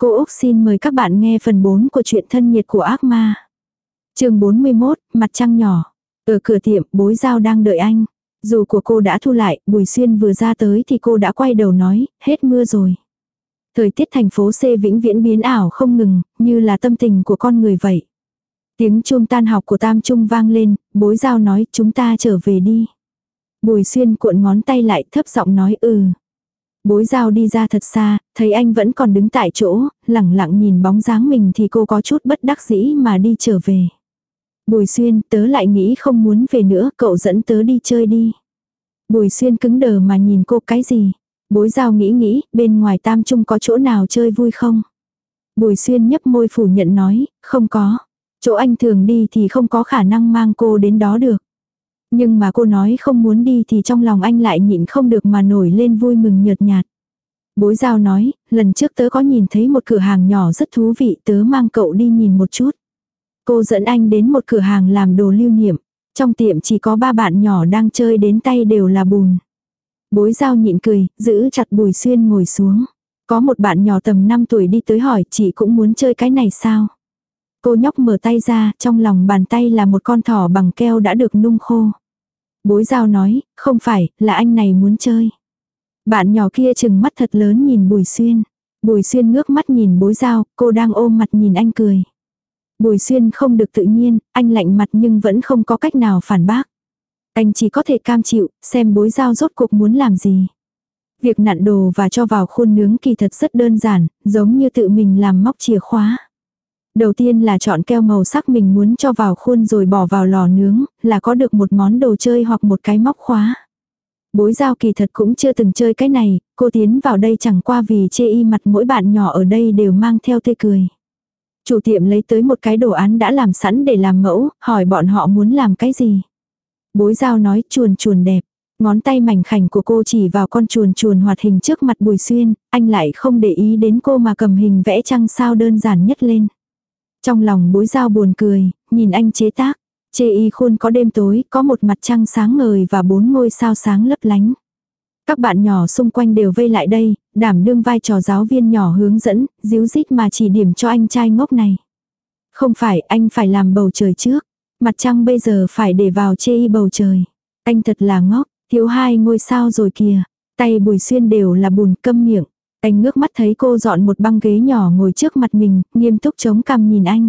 Cô Úc xin mời các bạn nghe phần 4 của truyện thân nhiệt của ác ma. chương 41, mặt trăng nhỏ. Ở cửa tiệm, bối giao đang đợi anh. Dù của cô đã thu lại, Bùi Xuyên vừa ra tới thì cô đã quay đầu nói, hết mưa rồi. Thời tiết thành phố C vĩnh viễn biến ảo không ngừng, như là tâm tình của con người vậy. Tiếng chuông tan học của Tam Trung vang lên, bối giao nói chúng ta trở về đi. Bùi Xuyên cuộn ngón tay lại thấp giọng nói ừ. Bối giao đi ra thật xa, thấy anh vẫn còn đứng tại chỗ, lẳng lặng nhìn bóng dáng mình thì cô có chút bất đắc dĩ mà đi trở về. Bùi xuyên, tớ lại nghĩ không muốn về nữa, cậu dẫn tớ đi chơi đi. Bùi xuyên cứng đờ mà nhìn cô cái gì. Bối giao nghĩ nghĩ, bên ngoài tam trung có chỗ nào chơi vui không? Bùi xuyên nhấp môi phủ nhận nói, không có. Chỗ anh thường đi thì không có khả năng mang cô đến đó được. Nhưng mà cô nói không muốn đi thì trong lòng anh lại nhịn không được mà nổi lên vui mừng nhợt nhạt. Bối giao nói, lần trước tớ có nhìn thấy một cửa hàng nhỏ rất thú vị tớ mang cậu đi nhìn một chút. Cô dẫn anh đến một cửa hàng làm đồ lưu niệm. Trong tiệm chỉ có ba bạn nhỏ đang chơi đến tay đều là bùn. Bối giao nhịn cười, giữ chặt bùi xuyên ngồi xuống. Có một bạn nhỏ tầm 5 tuổi đi tới hỏi chị cũng muốn chơi cái này sao? Cô nhóc mở tay ra, trong lòng bàn tay là một con thỏ bằng keo đã được nung khô. Bối giao nói, không phải, là anh này muốn chơi. Bạn nhỏ kia chừng mắt thật lớn nhìn Bùi Xuyên. Bùi Xuyên ngước mắt nhìn bối giao, cô đang ôm mặt nhìn anh cười. Bùi Xuyên không được tự nhiên, anh lạnh mặt nhưng vẫn không có cách nào phản bác. Anh chỉ có thể cam chịu, xem bối giao rốt cuộc muốn làm gì. Việc nặn đồ và cho vào khuôn nướng kỳ thật rất đơn giản, giống như tự mình làm móc chìa khóa. Đầu tiên là chọn keo màu sắc mình muốn cho vào khuôn rồi bỏ vào lò nướng, là có được một món đồ chơi hoặc một cái móc khóa. Bối giao kỳ thật cũng chưa từng chơi cái này, cô tiến vào đây chẳng qua vì chê y mặt mỗi bạn nhỏ ở đây đều mang theo tê cười. Chủ tiệm lấy tới một cái đồ án đã làm sẵn để làm mẫu, hỏi bọn họ muốn làm cái gì. Bối giao nói chuồn chuồn đẹp. Ngón tay mảnh khảnh của cô chỉ vào con chuồn chuồn hoạt hình trước mặt Bùi Xuyên, anh lại không để ý đến cô mà cầm hình vẽ trăng sao đơn giản nhất lên. Trong lòng bối giao buồn cười, nhìn anh chế tác. Chê y khuôn có đêm tối, có một mặt trăng sáng ngời và bốn ngôi sao sáng lấp lánh. Các bạn nhỏ xung quanh đều vây lại đây, đảm đương vai trò giáo viên nhỏ hướng dẫn, díu dít mà chỉ điểm cho anh trai ngốc này. Không phải, anh phải làm bầu trời trước. Mặt trăng bây giờ phải để vào chê y bầu trời. Anh thật là ngốc, thiếu hai ngôi sao rồi kìa. Tay bùi xuyên đều là bùn câm miệng. Anh ngước mắt thấy cô dọn một băng ghế nhỏ ngồi trước mặt mình, nghiêm túc chống cằm nhìn anh.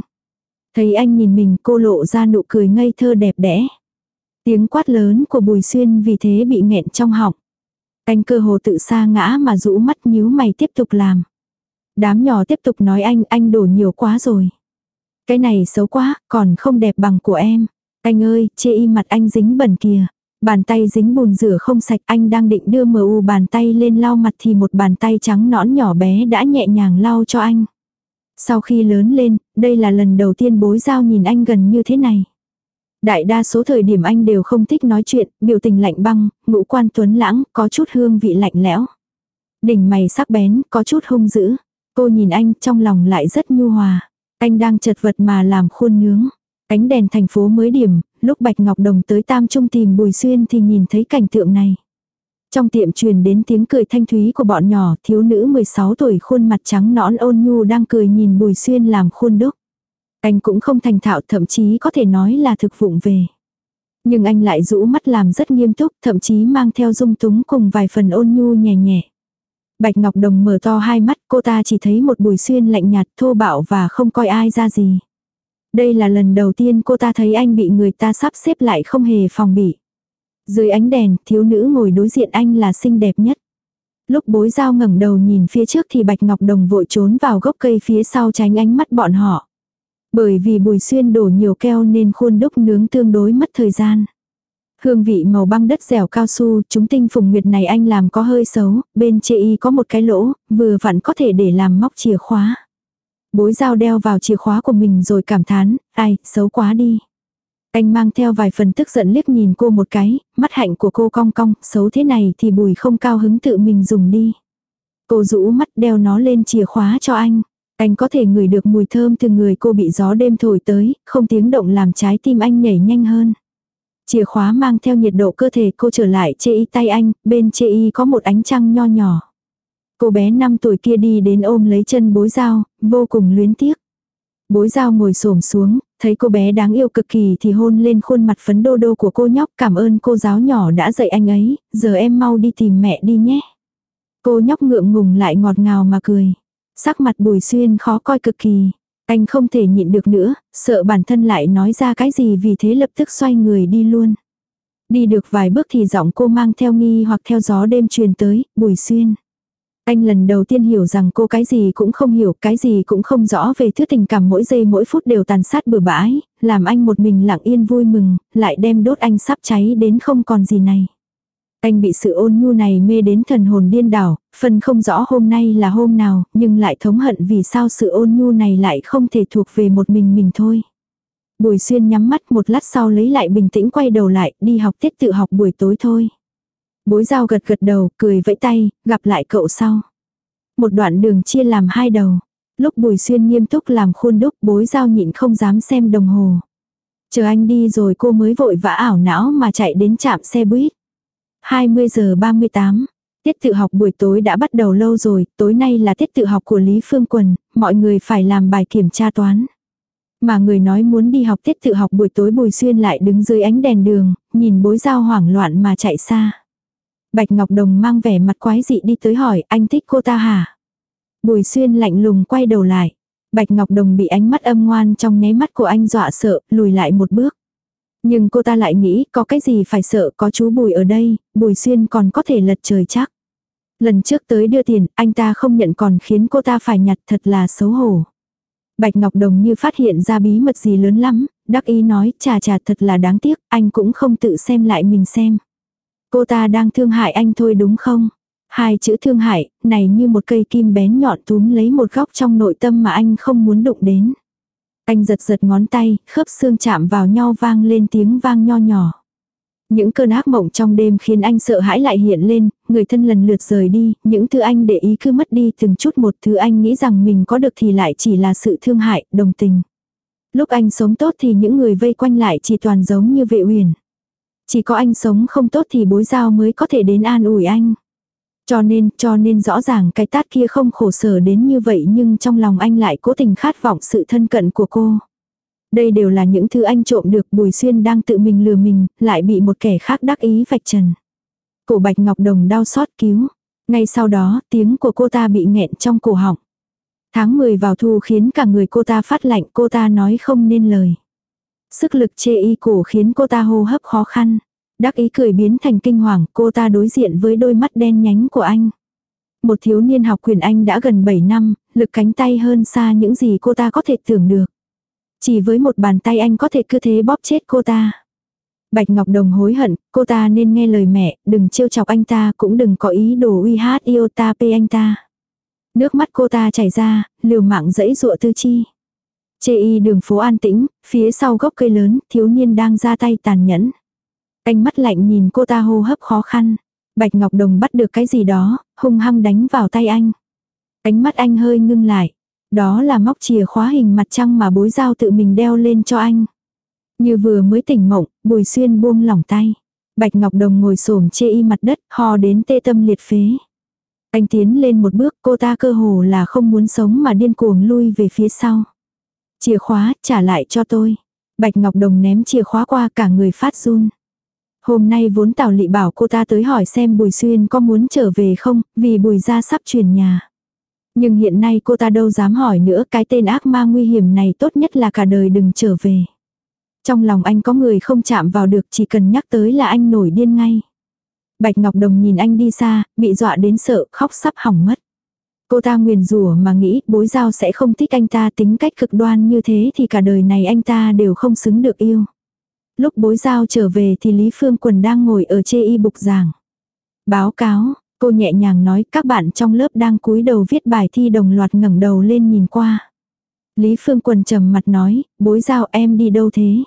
Thấy anh nhìn mình cô lộ ra nụ cười ngây thơ đẹp đẽ. Tiếng quát lớn của Bùi Xuyên vì thế bị nghẹn trong họng. Anh cơ hồ tự xa ngã mà rũ mắt nhíu mày tiếp tục làm. Đám nhỏ tiếp tục nói anh, anh đổ nhiều quá rồi. Cái này xấu quá, còn không đẹp bằng của em. Anh ơi, chê y mặt anh dính bẩn kìa. Bàn tay dính bùn rửa không sạch anh đang định đưa mu bàn tay lên lau mặt thì một bàn tay trắng nõn nhỏ bé đã nhẹ nhàng lau cho anh. Sau khi lớn lên, đây là lần đầu tiên bối giao nhìn anh gần như thế này. Đại đa số thời điểm anh đều không thích nói chuyện, biểu tình lạnh băng, ngũ quan tuấn lãng, có chút hương vị lạnh lẽo. Đỉnh mày sắc bén, có chút hung dữ. Cô nhìn anh trong lòng lại rất nhu hòa. Anh đang chật vật mà làm khuôn nướng. Ánh đèn thành phố mới điểm, lúc Bạch Ngọc Đồng tới Tam Trung tìm Bùi Xuyên thì nhìn thấy cảnh tượng này. Trong tiệm truyền đến tiếng cười thanh thúy của bọn nhỏ, thiếu nữ 16 tuổi khuôn mặt trắng nõn ôn nhu đang cười nhìn Bùi Xuyên làm khuôn đúc. Anh cũng không thành thạo thậm chí có thể nói là thực vụng về. Nhưng anh lại rũ mắt làm rất nghiêm túc, thậm chí mang theo dung túng cùng vài phần ôn nhu nhẹ nhẹ. Bạch Ngọc Đồng mở to hai mắt, cô ta chỉ thấy một Bùi Xuyên lạnh nhạt thô bạo và không coi ai ra gì. Đây là lần đầu tiên cô ta thấy anh bị người ta sắp xếp lại không hề phòng bị. Dưới ánh đèn, thiếu nữ ngồi đối diện anh là xinh đẹp nhất. Lúc bối giao ngẩng đầu nhìn phía trước thì Bạch Ngọc Đồng vội trốn vào gốc cây phía sau tránh ánh mắt bọn họ. Bởi vì bùi xuyên đổ nhiều keo nên khuôn đúc nướng tương đối mất thời gian. Hương vị màu băng đất dẻo cao su, chúng tinh phùng nguyệt này anh làm có hơi xấu, bên chê y có một cái lỗ, vừa vặn có thể để làm móc chìa khóa. Bối dao đeo vào chìa khóa của mình rồi cảm thán, ai, xấu quá đi. Anh mang theo vài phần tức giận liếc nhìn cô một cái, mắt hạnh của cô cong cong, xấu thế này thì bùi không cao hứng tự mình dùng đi. Cô rũ mắt đeo nó lên chìa khóa cho anh. Anh có thể ngửi được mùi thơm từ người cô bị gió đêm thổi tới, không tiếng động làm trái tim anh nhảy nhanh hơn. Chìa khóa mang theo nhiệt độ cơ thể cô trở lại chê y tay anh, bên chê y có một ánh trăng nho nhỏ. Cô bé 5 tuổi kia đi đến ôm lấy chân bối dao, vô cùng luyến tiếc. Bối dao ngồi xổm xuống, thấy cô bé đáng yêu cực kỳ thì hôn lên khuôn mặt phấn đô đô của cô nhóc cảm ơn cô giáo nhỏ đã dạy anh ấy, giờ em mau đi tìm mẹ đi nhé. Cô nhóc ngượng ngùng lại ngọt ngào mà cười. Sắc mặt bùi xuyên khó coi cực kỳ. Anh không thể nhịn được nữa, sợ bản thân lại nói ra cái gì vì thế lập tức xoay người đi luôn. Đi được vài bước thì giọng cô mang theo nghi hoặc theo gió đêm truyền tới, bùi xuyên. Anh lần đầu tiên hiểu rằng cô cái gì cũng không hiểu, cái gì cũng không rõ về thứ tình cảm mỗi giây mỗi phút đều tàn sát bừa bãi, làm anh một mình lặng yên vui mừng, lại đem đốt anh sắp cháy đến không còn gì này. Anh bị sự ôn nhu này mê đến thần hồn điên đảo, phần không rõ hôm nay là hôm nào, nhưng lại thống hận vì sao sự ôn nhu này lại không thể thuộc về một mình mình thôi. Bùi xuyên nhắm mắt một lát sau lấy lại bình tĩnh quay đầu lại, đi học tiết tự học buổi tối thôi. Bối giao gật gật đầu, cười vẫy tay, gặp lại cậu sau. Một đoạn đường chia làm hai đầu. Lúc bùi xuyên nghiêm túc làm khuôn đúc bối giao nhịn không dám xem đồng hồ. Chờ anh đi rồi cô mới vội vã ảo não mà chạy đến trạm xe buýt. 20 giờ 38. Tiết tự học buổi tối đã bắt đầu lâu rồi, tối nay là tiết tự học của Lý Phương Quần, mọi người phải làm bài kiểm tra toán. Mà người nói muốn đi học tiết tự học buổi tối Bùi Xuyên lại đứng dưới ánh đèn đường, nhìn bối giao hoảng loạn mà chạy xa. Bạch Ngọc Đồng mang vẻ mặt quái dị đi tới hỏi anh thích cô ta hả? Bùi Xuyên lạnh lùng quay đầu lại. Bạch Ngọc Đồng bị ánh mắt âm ngoan trong nháy mắt của anh dọa sợ, lùi lại một bước. Nhưng cô ta lại nghĩ có cái gì phải sợ có chú Bùi ở đây, Bùi Xuyên còn có thể lật trời chắc. Lần trước tới đưa tiền, anh ta không nhận còn khiến cô ta phải nhặt thật là xấu hổ. Bạch Ngọc Đồng như phát hiện ra bí mật gì lớn lắm, đắc ý nói, chà chà thật là đáng tiếc, anh cũng không tự xem lại mình xem. Cô ta đang thương hại anh thôi đúng không? Hai chữ thương hại, này như một cây kim bén nhọn túm lấy một góc trong nội tâm mà anh không muốn đụng đến. Anh giật giật ngón tay, khớp xương chạm vào nhau vang lên tiếng vang nho nhỏ. Những cơn ác mộng trong đêm khiến anh sợ hãi lại hiện lên, người thân lần lượt rời đi, những thứ anh để ý cứ mất đi từng chút một thứ anh nghĩ rằng mình có được thì lại chỉ là sự thương hại, đồng tình. Lúc anh sống tốt thì những người vây quanh lại chỉ toàn giống như vệ uyển. Chỉ có anh sống không tốt thì bối giao mới có thể đến an ủi anh. Cho nên, cho nên rõ ràng cái tát kia không khổ sở đến như vậy nhưng trong lòng anh lại cố tình khát vọng sự thân cận của cô. Đây đều là những thứ anh trộm được Bùi Xuyên đang tự mình lừa mình, lại bị một kẻ khác đắc ý vạch trần. Cổ Bạch Ngọc Đồng đau xót cứu. Ngay sau đó, tiếng của cô ta bị nghẹn trong cổ họng. Tháng 10 vào thu khiến cả người cô ta phát lạnh, cô ta nói không nên lời. Sức lực chê y cổ khiến cô ta hô hấp khó khăn. Đắc ý cười biến thành kinh hoàng, cô ta đối diện với đôi mắt đen nhánh của anh. Một thiếu niên học quyền Anh đã gần 7 năm, lực cánh tay hơn xa những gì cô ta có thể tưởng được. Chỉ với một bàn tay anh có thể cứ thế bóp chết cô ta. Bạch Ngọc Đồng hối hận, cô ta nên nghe lời mẹ, đừng trêu chọc anh ta, cũng đừng có ý đồ uy hát yêu ta pê anh ta. Nước mắt cô ta chảy ra, liều mạng dẫy dụa tư chi. Chê y đường phố an tĩnh, phía sau gốc cây lớn, thiếu niên đang ra tay tàn nhẫn. Ánh mắt lạnh nhìn cô ta hô hấp khó khăn. Bạch Ngọc Đồng bắt được cái gì đó, hung hăng đánh vào tay anh. Ánh mắt anh hơi ngưng lại. Đó là móc chìa khóa hình mặt trăng mà bối giao tự mình đeo lên cho anh. Như vừa mới tỉnh mộng, bùi xuyên buông lỏng tay. Bạch Ngọc Đồng ngồi xổm chê y mặt đất, hò đến tê tâm liệt phế. Anh tiến lên một bước, cô ta cơ hồ là không muốn sống mà điên cuồng lui về phía sau. Chìa khóa, trả lại cho tôi. Bạch Ngọc Đồng ném chìa khóa qua cả người phát run. Hôm nay vốn Tào Lị bảo cô ta tới hỏi xem Bùi Xuyên có muốn trở về không, vì Bùi gia sắp chuyển nhà. Nhưng hiện nay cô ta đâu dám hỏi nữa cái tên ác ma nguy hiểm này tốt nhất là cả đời đừng trở về. Trong lòng anh có người không chạm vào được chỉ cần nhắc tới là anh nổi điên ngay. Bạch Ngọc Đồng nhìn anh đi xa, bị dọa đến sợ, khóc sắp hỏng mất. Cô ta nguyền rủa mà nghĩ bối giao sẽ không thích anh ta tính cách cực đoan như thế thì cả đời này anh ta đều không xứng được yêu. Lúc bối giao trở về thì Lý Phương Quần đang ngồi ở chê y bục giảng. Báo cáo, cô nhẹ nhàng nói các bạn trong lớp đang cúi đầu viết bài thi đồng loạt ngẩng đầu lên nhìn qua. Lý Phương Quần trầm mặt nói, bối giao em đi đâu thế?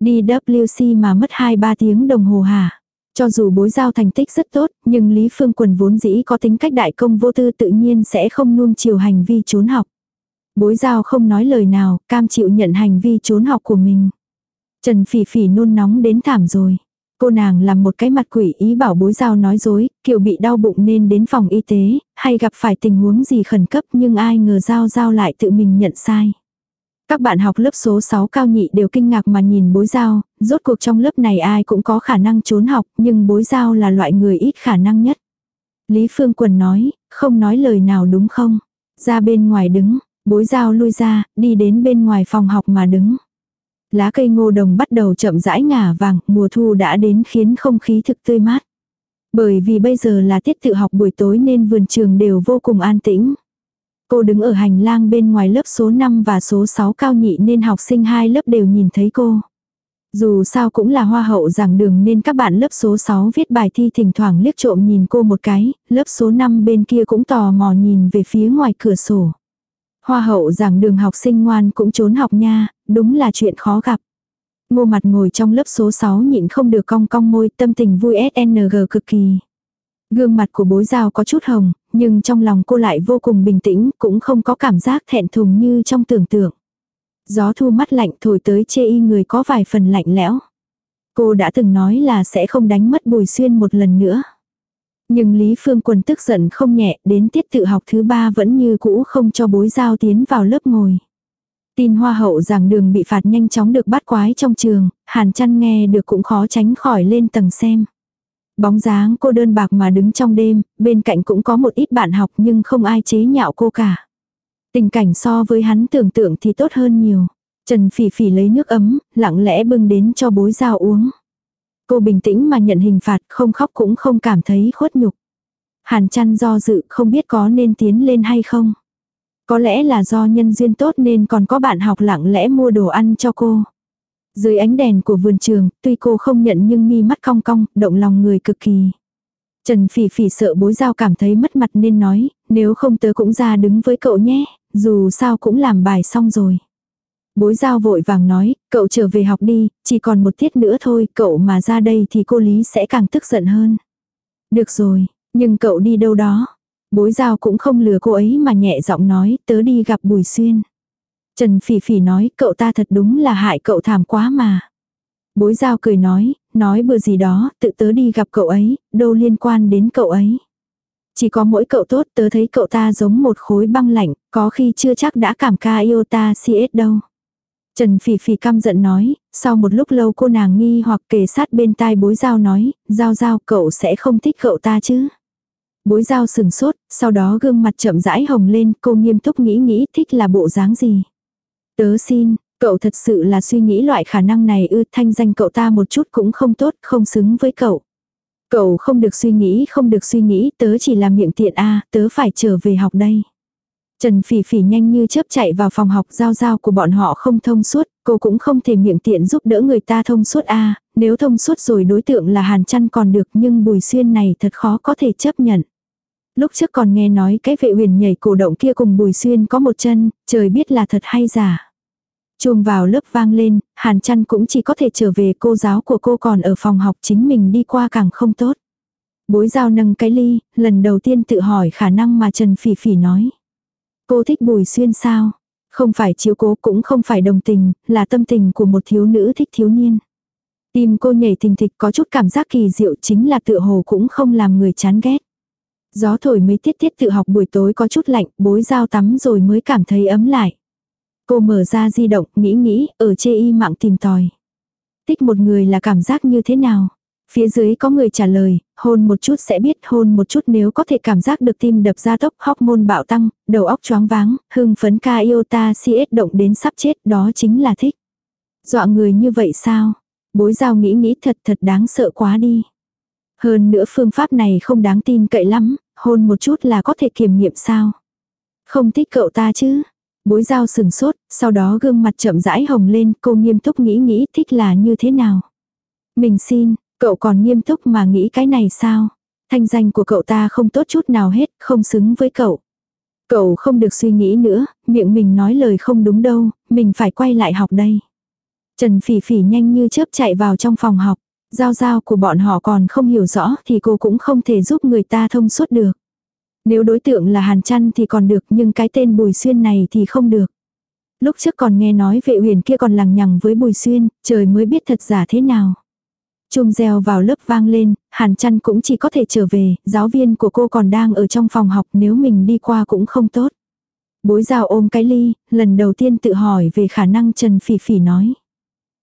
Đi WC mà mất 2-3 tiếng đồng hồ hả? Cho dù bối giao thành tích rất tốt, nhưng Lý Phương Quần vốn dĩ có tính cách đại công vô tư tự nhiên sẽ không nuông chiều hành vi trốn học. Bối giao không nói lời nào, cam chịu nhận hành vi trốn học của mình. Trần phỉ phỉ nôn nóng đến thảm rồi. Cô nàng làm một cái mặt quỷ ý bảo bối giao nói dối, kiểu bị đau bụng nên đến phòng y tế, hay gặp phải tình huống gì khẩn cấp nhưng ai ngờ giao giao lại tự mình nhận sai. Các bạn học lớp số 6 cao nhị đều kinh ngạc mà nhìn bối giao, rốt cuộc trong lớp này ai cũng có khả năng trốn học, nhưng bối giao là loại người ít khả năng nhất. Lý Phương Quần nói, không nói lời nào đúng không? Ra bên ngoài đứng, bối giao lui ra, đi đến bên ngoài phòng học mà đứng. Lá cây ngô đồng bắt đầu chậm rãi ngả vàng, mùa thu đã đến khiến không khí thực tươi mát. Bởi vì bây giờ là tiết tự học buổi tối nên vườn trường đều vô cùng an tĩnh. Cô đứng ở hành lang bên ngoài lớp số 5 và số 6 cao nhị nên học sinh hai lớp đều nhìn thấy cô. Dù sao cũng là hoa hậu giảng đường nên các bạn lớp số 6 viết bài thi thỉnh thoảng liếc trộm nhìn cô một cái, lớp số 5 bên kia cũng tò mò nhìn về phía ngoài cửa sổ. Hoa hậu giảng đường học sinh ngoan cũng trốn học nha, đúng là chuyện khó gặp. Ngô mặt ngồi trong lớp số 6 nhịn không được cong cong môi tâm tình vui SNG cực kỳ. Gương mặt của bối giao có chút hồng, nhưng trong lòng cô lại vô cùng bình tĩnh, cũng không có cảm giác thẹn thùng như trong tưởng tượng. Gió thu mắt lạnh thổi tới chê y người có vài phần lạnh lẽo. Cô đã từng nói là sẽ không đánh mất bùi xuyên một lần nữa. Nhưng Lý Phương Quân tức giận không nhẹ, đến tiết tự học thứ ba vẫn như cũ không cho bối giao tiến vào lớp ngồi. Tin hoa hậu giảng đường bị phạt nhanh chóng được bắt quái trong trường, hàn chăn nghe được cũng khó tránh khỏi lên tầng xem. Bóng dáng cô đơn bạc mà đứng trong đêm, bên cạnh cũng có một ít bạn học nhưng không ai chế nhạo cô cả. Tình cảnh so với hắn tưởng tượng thì tốt hơn nhiều. Trần Phỉ Phỉ lấy nước ấm, lặng lẽ bưng đến cho bối giao uống. Cô bình tĩnh mà nhận hình phạt, không khóc cũng không cảm thấy khuất nhục. Hàn chăn do dự không biết có nên tiến lên hay không. Có lẽ là do nhân duyên tốt nên còn có bạn học lặng lẽ mua đồ ăn cho cô. Dưới ánh đèn của vườn trường, tuy cô không nhận nhưng mi mắt cong cong, động lòng người cực kỳ. Trần Phỉ Phỉ sợ bối giao cảm thấy mất mặt nên nói, nếu không tớ cũng ra đứng với cậu nhé, dù sao cũng làm bài xong rồi. Bối giao vội vàng nói, cậu trở về học đi, chỉ còn một tiết nữa thôi, cậu mà ra đây thì cô Lý sẽ càng tức giận hơn. Được rồi, nhưng cậu đi đâu đó. Bối giao cũng không lừa cô ấy mà nhẹ giọng nói, tớ đi gặp Bùi Xuyên. Trần Phỉ Phỉ nói, cậu ta thật đúng là hại cậu thảm quá mà. Bối giao cười nói, nói bừa gì đó, tự tớ đi gặp cậu ấy, đâu liên quan đến cậu ấy. Chỉ có mỗi cậu tốt tớ thấy cậu ta giống một khối băng lạnh, có khi chưa chắc đã cảm ca yêu ta CS đâu. Trần Phỉ Phỉ căm giận nói, sau một lúc lâu cô nàng nghi hoặc kề sát bên tai bối giao nói, giao giao cậu sẽ không thích cậu ta chứ. Bối giao sừng sốt, sau đó gương mặt chậm rãi hồng lên, cô nghiêm túc nghĩ nghĩ thích là bộ dáng gì. Tớ xin, cậu thật sự là suy nghĩ loại khả năng này ư thanh danh cậu ta một chút cũng không tốt, không xứng với cậu. Cậu không được suy nghĩ, không được suy nghĩ, tớ chỉ là miệng tiện a tớ phải trở về học đây. Trần Phỉ Phỉ nhanh như chớp chạy vào phòng học giao giao của bọn họ không thông suốt, cô cũng không thể miệng tiện giúp đỡ người ta thông suốt a nếu thông suốt rồi đối tượng là Hàn Chăn còn được nhưng Bùi Xuyên này thật khó có thể chấp nhận. Lúc trước còn nghe nói cái vệ huyền nhảy cổ động kia cùng Bùi Xuyên có một chân, trời biết là thật hay giả. Chuông vào lớp vang lên, Hàn trăn cũng chỉ có thể trở về cô giáo của cô còn ở phòng học chính mình đi qua càng không tốt. Bối giao nâng cái ly, lần đầu tiên tự hỏi khả năng mà Trần Phỉ Phỉ nói. Cô thích Bùi Xuyên sao? Không phải chiếu cố cũng không phải đồng tình, là tâm tình của một thiếu nữ thích thiếu niên. Tim cô nhảy thình thịch có chút cảm giác kỳ diệu chính là tựa hồ cũng không làm người chán ghét. Gió thổi mấy tiết tiết tự học buổi tối có chút lạnh, bối dao tắm rồi mới cảm thấy ấm lại. Cô mở ra di động, nghĩ nghĩ, ở chê y mạng tìm tòi. Thích một người là cảm giác như thế nào? Phía dưới có người trả lời, hôn một chút sẽ biết hôn một chút nếu có thể cảm giác được tim đập ra tốc hormone bạo tăng, đầu óc choáng váng, hưng phấn ca yêu ta CS động đến sắp chết đó chính là thích. Dọa người như vậy sao? Bối giao nghĩ nghĩ thật thật đáng sợ quá đi. Hơn nữa phương pháp này không đáng tin cậy lắm, hôn một chút là có thể kiểm nghiệm sao. Không thích cậu ta chứ. Bối dao sừng sốt, sau đó gương mặt chậm rãi hồng lên, cô nghiêm túc nghĩ nghĩ thích là như thế nào. Mình xin, cậu còn nghiêm túc mà nghĩ cái này sao? Thanh danh của cậu ta không tốt chút nào hết, không xứng với cậu. Cậu không được suy nghĩ nữa, miệng mình nói lời không đúng đâu, mình phải quay lại học đây. Trần Phỉ Phỉ nhanh như chớp chạy vào trong phòng học. Giao giao của bọn họ còn không hiểu rõ thì cô cũng không thể giúp người ta thông suốt được. Nếu đối tượng là Hàn Trăn thì còn được nhưng cái tên Bùi Xuyên này thì không được. Lúc trước còn nghe nói vệ huyền kia còn lằng nhằng với Bùi Xuyên, trời mới biết thật giả thế nào. Trung reo vào lớp vang lên, Hàn Trăn cũng chỉ có thể trở về, giáo viên của cô còn đang ở trong phòng học nếu mình đi qua cũng không tốt. Bối giao ôm cái ly, lần đầu tiên tự hỏi về khả năng Trần Phỉ Phỉ nói.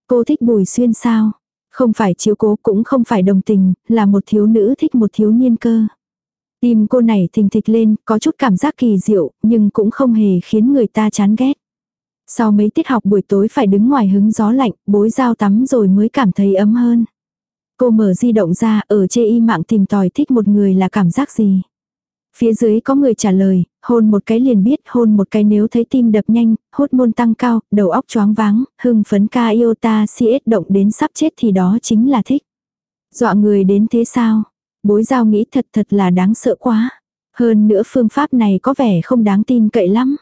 Cô thích Bùi Xuyên sao? Không phải chiếu cố cũng không phải đồng tình, là một thiếu nữ thích một thiếu niên cơ. Tim cô này thình thịch lên, có chút cảm giác kỳ diệu, nhưng cũng không hề khiến người ta chán ghét. Sau mấy tiết học buổi tối phải đứng ngoài hứng gió lạnh, bối giao tắm rồi mới cảm thấy ấm hơn. Cô mở di động ra, ở chê y mạng tìm tòi thích một người là cảm giác gì. Phía dưới có người trả lời, hôn một cái liền biết, hôn một cái nếu thấy tim đập nhanh, hốt môn tăng cao, đầu óc choáng váng, hưng phấn ca ta CS động đến sắp chết thì đó chính là thích. Dọa người đến thế sao? Bối giao nghĩ thật thật là đáng sợ quá. Hơn nữa phương pháp này có vẻ không đáng tin cậy lắm.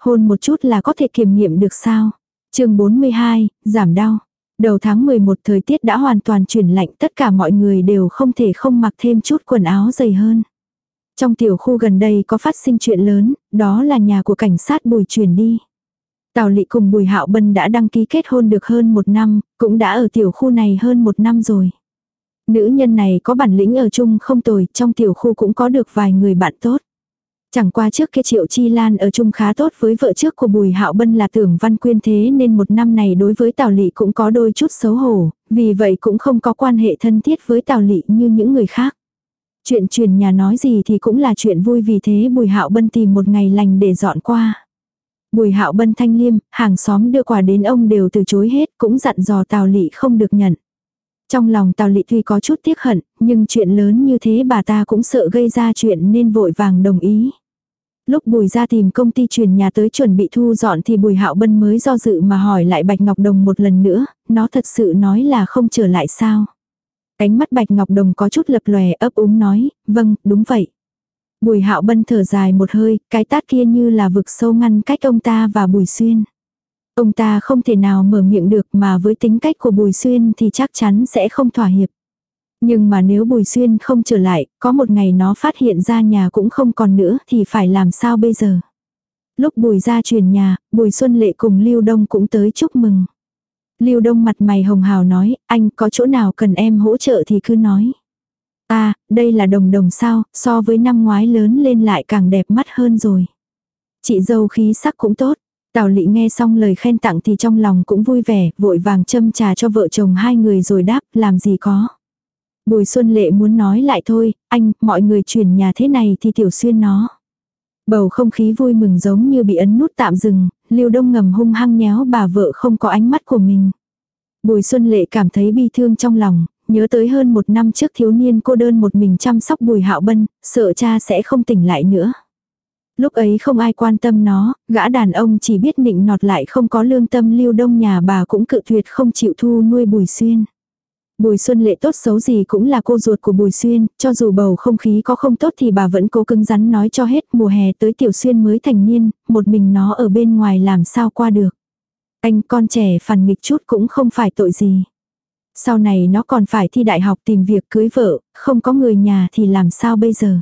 Hôn một chút là có thể kiểm nghiệm được sao? chương 42, giảm đau. Đầu tháng 11 thời tiết đã hoàn toàn chuyển lạnh tất cả mọi người đều không thể không mặc thêm chút quần áo dày hơn. Trong tiểu khu gần đây có phát sinh chuyện lớn, đó là nhà của cảnh sát Bùi chuyển đi. Tào Lị cùng Bùi Hạo Bân đã đăng ký kết hôn được hơn một năm, cũng đã ở tiểu khu này hơn một năm rồi. Nữ nhân này có bản lĩnh ở chung không tồi, trong tiểu khu cũng có được vài người bạn tốt. Chẳng qua trước kia Triệu Chi Lan ở chung khá tốt với vợ trước của Bùi Hạo Bân là tưởng văn quyên thế nên một năm này đối với Tào Lị cũng có đôi chút xấu hổ, vì vậy cũng không có quan hệ thân thiết với Tào Lị như những người khác. Chuyện truyền nhà nói gì thì cũng là chuyện vui vì thế Bùi Hạo Bân tìm một ngày lành để dọn qua. Bùi Hạo Bân thanh liêm, hàng xóm đưa quà đến ông đều từ chối hết, cũng dặn dò Tào Lị không được nhận. Trong lòng Tào Lị tuy có chút tiếc hận, nhưng chuyện lớn như thế bà ta cũng sợ gây ra chuyện nên vội vàng đồng ý. Lúc Bùi ra tìm công ty truyền nhà tới chuẩn bị thu dọn thì Bùi Hạo Bân mới do dự mà hỏi lại Bạch Ngọc Đồng một lần nữa, nó thật sự nói là không trở lại sao. Cánh mắt Bạch Ngọc Đồng có chút lập lòe ấp úng nói, vâng, đúng vậy. Bùi Hạo Bân thở dài một hơi, cái tát kia như là vực sâu ngăn cách ông ta và Bùi Xuyên. Ông ta không thể nào mở miệng được mà với tính cách của Bùi Xuyên thì chắc chắn sẽ không thỏa hiệp. Nhưng mà nếu Bùi Xuyên không trở lại, có một ngày nó phát hiện ra nhà cũng không còn nữa thì phải làm sao bây giờ. Lúc Bùi ra truyền nhà, Bùi Xuân Lệ cùng Lưu Đông cũng tới chúc mừng. Lưu Đông mặt mày hồng hào nói, anh có chỗ nào cần em hỗ trợ thì cứ nói. À, đây là đồng đồng sao, so với năm ngoái lớn lên lại càng đẹp mắt hơn rồi. Chị dâu khí sắc cũng tốt. Tào lị nghe xong lời khen tặng thì trong lòng cũng vui vẻ, vội vàng châm trà cho vợ chồng hai người rồi đáp, làm gì có. Bùi Xuân Lệ muốn nói lại thôi, anh, mọi người chuyển nhà thế này thì tiểu xuyên nó. Bầu không khí vui mừng giống như bị ấn nút tạm dừng, Lưu Đông ngầm hung hăng nhéo bà vợ không có ánh mắt của mình. Bùi Xuân Lệ cảm thấy bi thương trong lòng, nhớ tới hơn một năm trước thiếu niên cô đơn một mình chăm sóc Bùi Hạo Bân, sợ cha sẽ không tỉnh lại nữa. Lúc ấy không ai quan tâm nó, gã đàn ông chỉ biết nịnh nọt lại không có lương tâm lưu đông nhà bà cũng cự tuyệt không chịu thu nuôi Bùi Xuyên. Bùi Xuân Lệ tốt xấu gì cũng là cô ruột của Bùi Xuyên, cho dù bầu không khí có không tốt thì bà vẫn cố cứng rắn nói cho hết mùa hè tới Tiểu Xuyên mới thành niên, một mình nó ở bên ngoài làm sao qua được. Anh con trẻ phản nghịch chút cũng không phải tội gì. Sau này nó còn phải thi đại học tìm việc cưới vợ, không có người nhà thì làm sao bây giờ.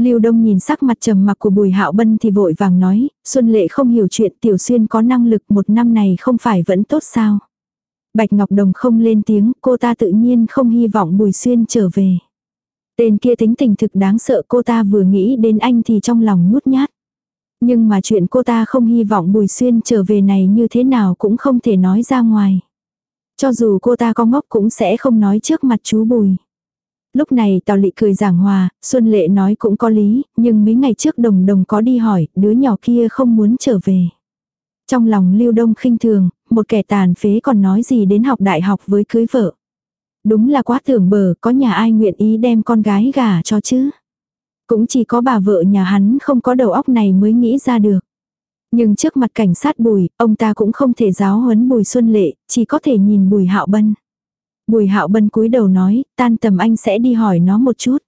Lưu Đông nhìn sắc mặt trầm mặc của Bùi Hạo Bân thì vội vàng nói, Xuân Lệ không hiểu chuyện Tiểu Xuyên có năng lực một năm này không phải vẫn tốt sao. Bạch Ngọc Đồng không lên tiếng, cô ta tự nhiên không hy vọng Bùi Xuyên trở về. Tên kia tính tình thực đáng sợ cô ta vừa nghĩ đến anh thì trong lòng nhút nhát. Nhưng mà chuyện cô ta không hy vọng Bùi Xuyên trở về này như thế nào cũng không thể nói ra ngoài. Cho dù cô ta có ngốc cũng sẽ không nói trước mặt chú Bùi. Lúc này Tào Lị cười giảng hòa, Xuân Lệ nói cũng có lý, nhưng mấy ngày trước đồng đồng có đi hỏi, đứa nhỏ kia không muốn trở về. Trong lòng Lưu Đông khinh thường, một kẻ tàn phế còn nói gì đến học đại học với cưới vợ. Đúng là quá tưởng bờ, có nhà ai nguyện ý đem con gái gả cho chứ. Cũng chỉ có bà vợ nhà hắn không có đầu óc này mới nghĩ ra được. Nhưng trước mặt cảnh sát bùi, ông ta cũng không thể giáo huấn bùi xuân lệ, chỉ có thể nhìn bùi hạo bân. Bùi hạo bân cúi đầu nói, tan tầm anh sẽ đi hỏi nó một chút.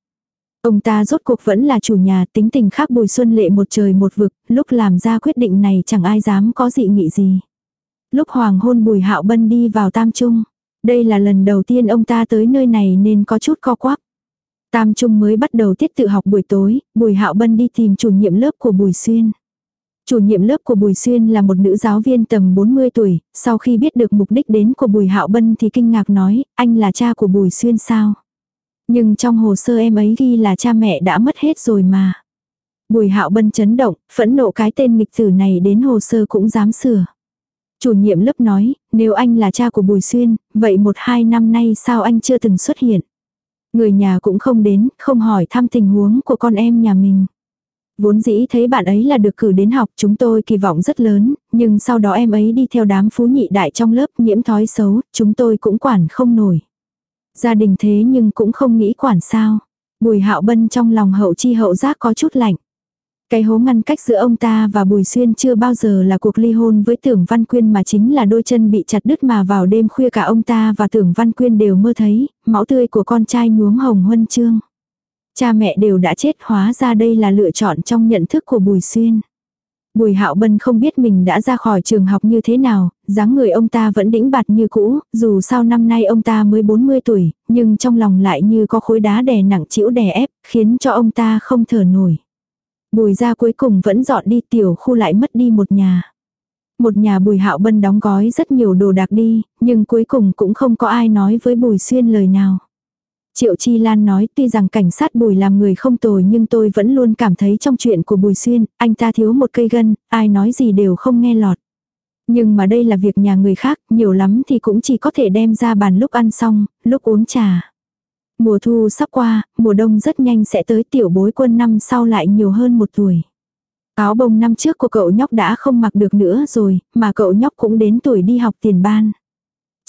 Ông ta rốt cuộc vẫn là chủ nhà tính tình khác bùi xuân lệ một trời một vực, lúc làm ra quyết định này chẳng ai dám có dị nghị gì. Lúc hoàng hôn bùi hạo bân đi vào tam trung. Đây là lần đầu tiên ông ta tới nơi này nên có chút co quắp. Tam trung mới bắt đầu tiết tự học buổi tối, bùi hạo bân đi tìm chủ nhiệm lớp của bùi xuyên. Chủ nhiệm lớp của Bùi Xuyên là một nữ giáo viên tầm 40 tuổi, sau khi biết được mục đích đến của Bùi Hạo Bân thì kinh ngạc nói, anh là cha của Bùi Xuyên sao? Nhưng trong hồ sơ em ấy ghi là cha mẹ đã mất hết rồi mà. Bùi Hạo Bân chấn động, phẫn nộ cái tên nghịch tử này đến hồ sơ cũng dám sửa. Chủ nhiệm lớp nói, nếu anh là cha của Bùi Xuyên, vậy một hai năm nay sao anh chưa từng xuất hiện? Người nhà cũng không đến, không hỏi thăm tình huống của con em nhà mình. Vốn dĩ thấy bạn ấy là được cử đến học chúng tôi kỳ vọng rất lớn, nhưng sau đó em ấy đi theo đám phú nhị đại trong lớp nhiễm thói xấu, chúng tôi cũng quản không nổi. Gia đình thế nhưng cũng không nghĩ quản sao. Bùi hạo bân trong lòng hậu chi hậu giác có chút lạnh. Cái hố ngăn cách giữa ông ta và Bùi Xuyên chưa bao giờ là cuộc ly hôn với Tưởng Văn Quyên mà chính là đôi chân bị chặt đứt mà vào đêm khuya cả ông ta và Tưởng Văn Quyên đều mơ thấy, máu tươi của con trai nhuốm hồng huân chương. Cha mẹ đều đã chết hóa ra đây là lựa chọn trong nhận thức của Bùi Xuyên. Bùi Hạo Bân không biết mình đã ra khỏi trường học như thế nào, dáng người ông ta vẫn đĩnh bạt như cũ, dù sao năm nay ông ta mới 40 tuổi, nhưng trong lòng lại như có khối đá đè nặng chịu đè ép, khiến cho ông ta không thở nổi. Bùi ra cuối cùng vẫn dọn đi tiểu khu lại mất đi một nhà. Một nhà bùi hạo bân đóng gói rất nhiều đồ đạc đi, nhưng cuối cùng cũng không có ai nói với bùi xuyên lời nào. Triệu Chi Lan nói tuy rằng cảnh sát Bùi làm người không tồi nhưng tôi vẫn luôn cảm thấy trong chuyện của Bùi Xuyên, anh ta thiếu một cây gân, ai nói gì đều không nghe lọt. Nhưng mà đây là việc nhà người khác, nhiều lắm thì cũng chỉ có thể đem ra bàn lúc ăn xong, lúc uống trà. Mùa thu sắp qua, mùa đông rất nhanh sẽ tới tiểu bối quân năm sau lại nhiều hơn một tuổi. Áo bông năm trước của cậu nhóc đã không mặc được nữa rồi, mà cậu nhóc cũng đến tuổi đi học tiền ban.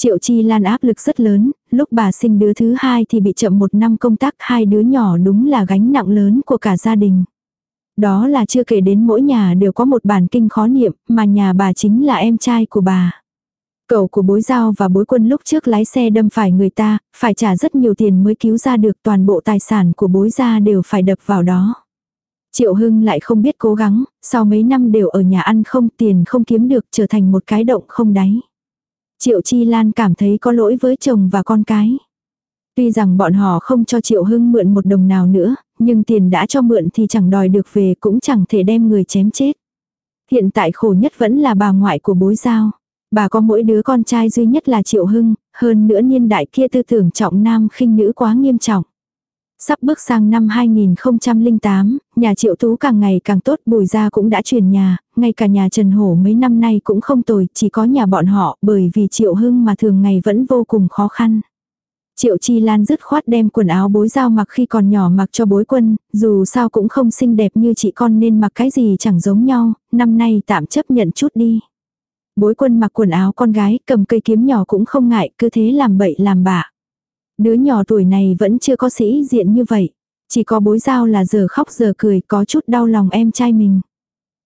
Triệu Chi Lan áp lực rất lớn, lúc bà sinh đứa thứ hai thì bị chậm một năm công tác hai đứa nhỏ đúng là gánh nặng lớn của cả gia đình. Đó là chưa kể đến mỗi nhà đều có một bản kinh khó niệm, mà nhà bà chính là em trai của bà. Cậu của bối giao và bối quân lúc trước lái xe đâm phải người ta, phải trả rất nhiều tiền mới cứu ra được toàn bộ tài sản của bối gia đều phải đập vào đó. Triệu Hưng lại không biết cố gắng, sau mấy năm đều ở nhà ăn không tiền không kiếm được trở thành một cái động không đáy. Triệu Chi Lan cảm thấy có lỗi với chồng và con cái. Tuy rằng bọn họ không cho Triệu Hưng mượn một đồng nào nữa, nhưng tiền đã cho mượn thì chẳng đòi được về cũng chẳng thể đem người chém chết. Hiện tại khổ nhất vẫn là bà ngoại của bối giao. Bà có mỗi đứa con trai duy nhất là Triệu Hưng, hơn nữa niên đại kia tư tưởng trọng nam khinh nữ quá nghiêm trọng. Sắp bước sang năm 2008, nhà triệu tú càng ngày càng tốt bùi ra cũng đã chuyển nhà, ngay cả nhà Trần Hổ mấy năm nay cũng không tồi, chỉ có nhà bọn họ bởi vì triệu hưng mà thường ngày vẫn vô cùng khó khăn. Triệu Chi Lan dứt khoát đem quần áo bối giao mặc khi còn nhỏ mặc cho bối quân, dù sao cũng không xinh đẹp như chị con nên mặc cái gì chẳng giống nhau, năm nay tạm chấp nhận chút đi. Bối quân mặc quần áo con gái cầm cây kiếm nhỏ cũng không ngại, cứ thế làm bậy làm bạ. Đứa nhỏ tuổi này vẫn chưa có sĩ diện như vậy. Chỉ có bối giao là giờ khóc giờ cười có chút đau lòng em trai mình.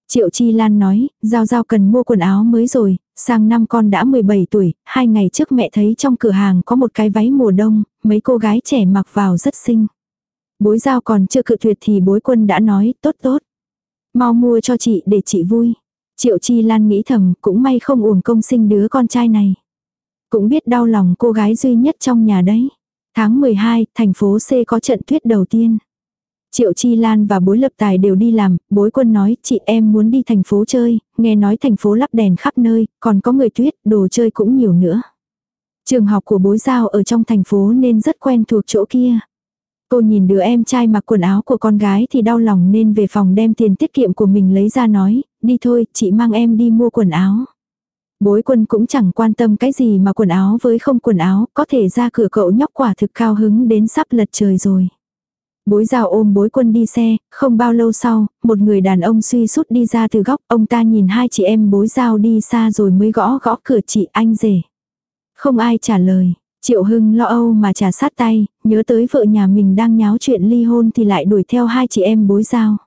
Triệu Chi Lan nói, Giao Giao cần mua quần áo mới rồi, sang năm con đã 17 tuổi, hai ngày trước mẹ thấy trong cửa hàng có một cái váy mùa đông, mấy cô gái trẻ mặc vào rất xinh. Bối Giao còn chưa cự tuyệt thì bối quân đã nói, tốt tốt. Mau mua cho chị để chị vui. Triệu Chi Lan nghĩ thầm, cũng may không uổng công sinh đứa con trai này. Cũng biết đau lòng cô gái duy nhất trong nhà đấy. Tháng 12, thành phố C có trận tuyết đầu tiên. Triệu Chi Lan và bối lập tài đều đi làm, bối quân nói chị em muốn đi thành phố chơi, nghe nói thành phố lắp đèn khắp nơi, còn có người tuyết, đồ chơi cũng nhiều nữa. Trường học của bối giao ở trong thành phố nên rất quen thuộc chỗ kia. Cô nhìn đứa em trai mặc quần áo của con gái thì đau lòng nên về phòng đem tiền tiết kiệm của mình lấy ra nói, đi thôi, chị mang em đi mua quần áo. Bối quân cũng chẳng quan tâm cái gì mà quần áo với không quần áo, có thể ra cửa cậu nhóc quả thực cao hứng đến sắp lật trời rồi. Bối rào ôm bối quân đi xe, không bao lâu sau, một người đàn ông suy sút đi ra từ góc, ông ta nhìn hai chị em bối rào đi xa rồi mới gõ gõ cửa chị anh rể. Không ai trả lời, Triệu Hưng lo âu mà trả sát tay, nhớ tới vợ nhà mình đang nháo chuyện ly hôn thì lại đuổi theo hai chị em bối rào.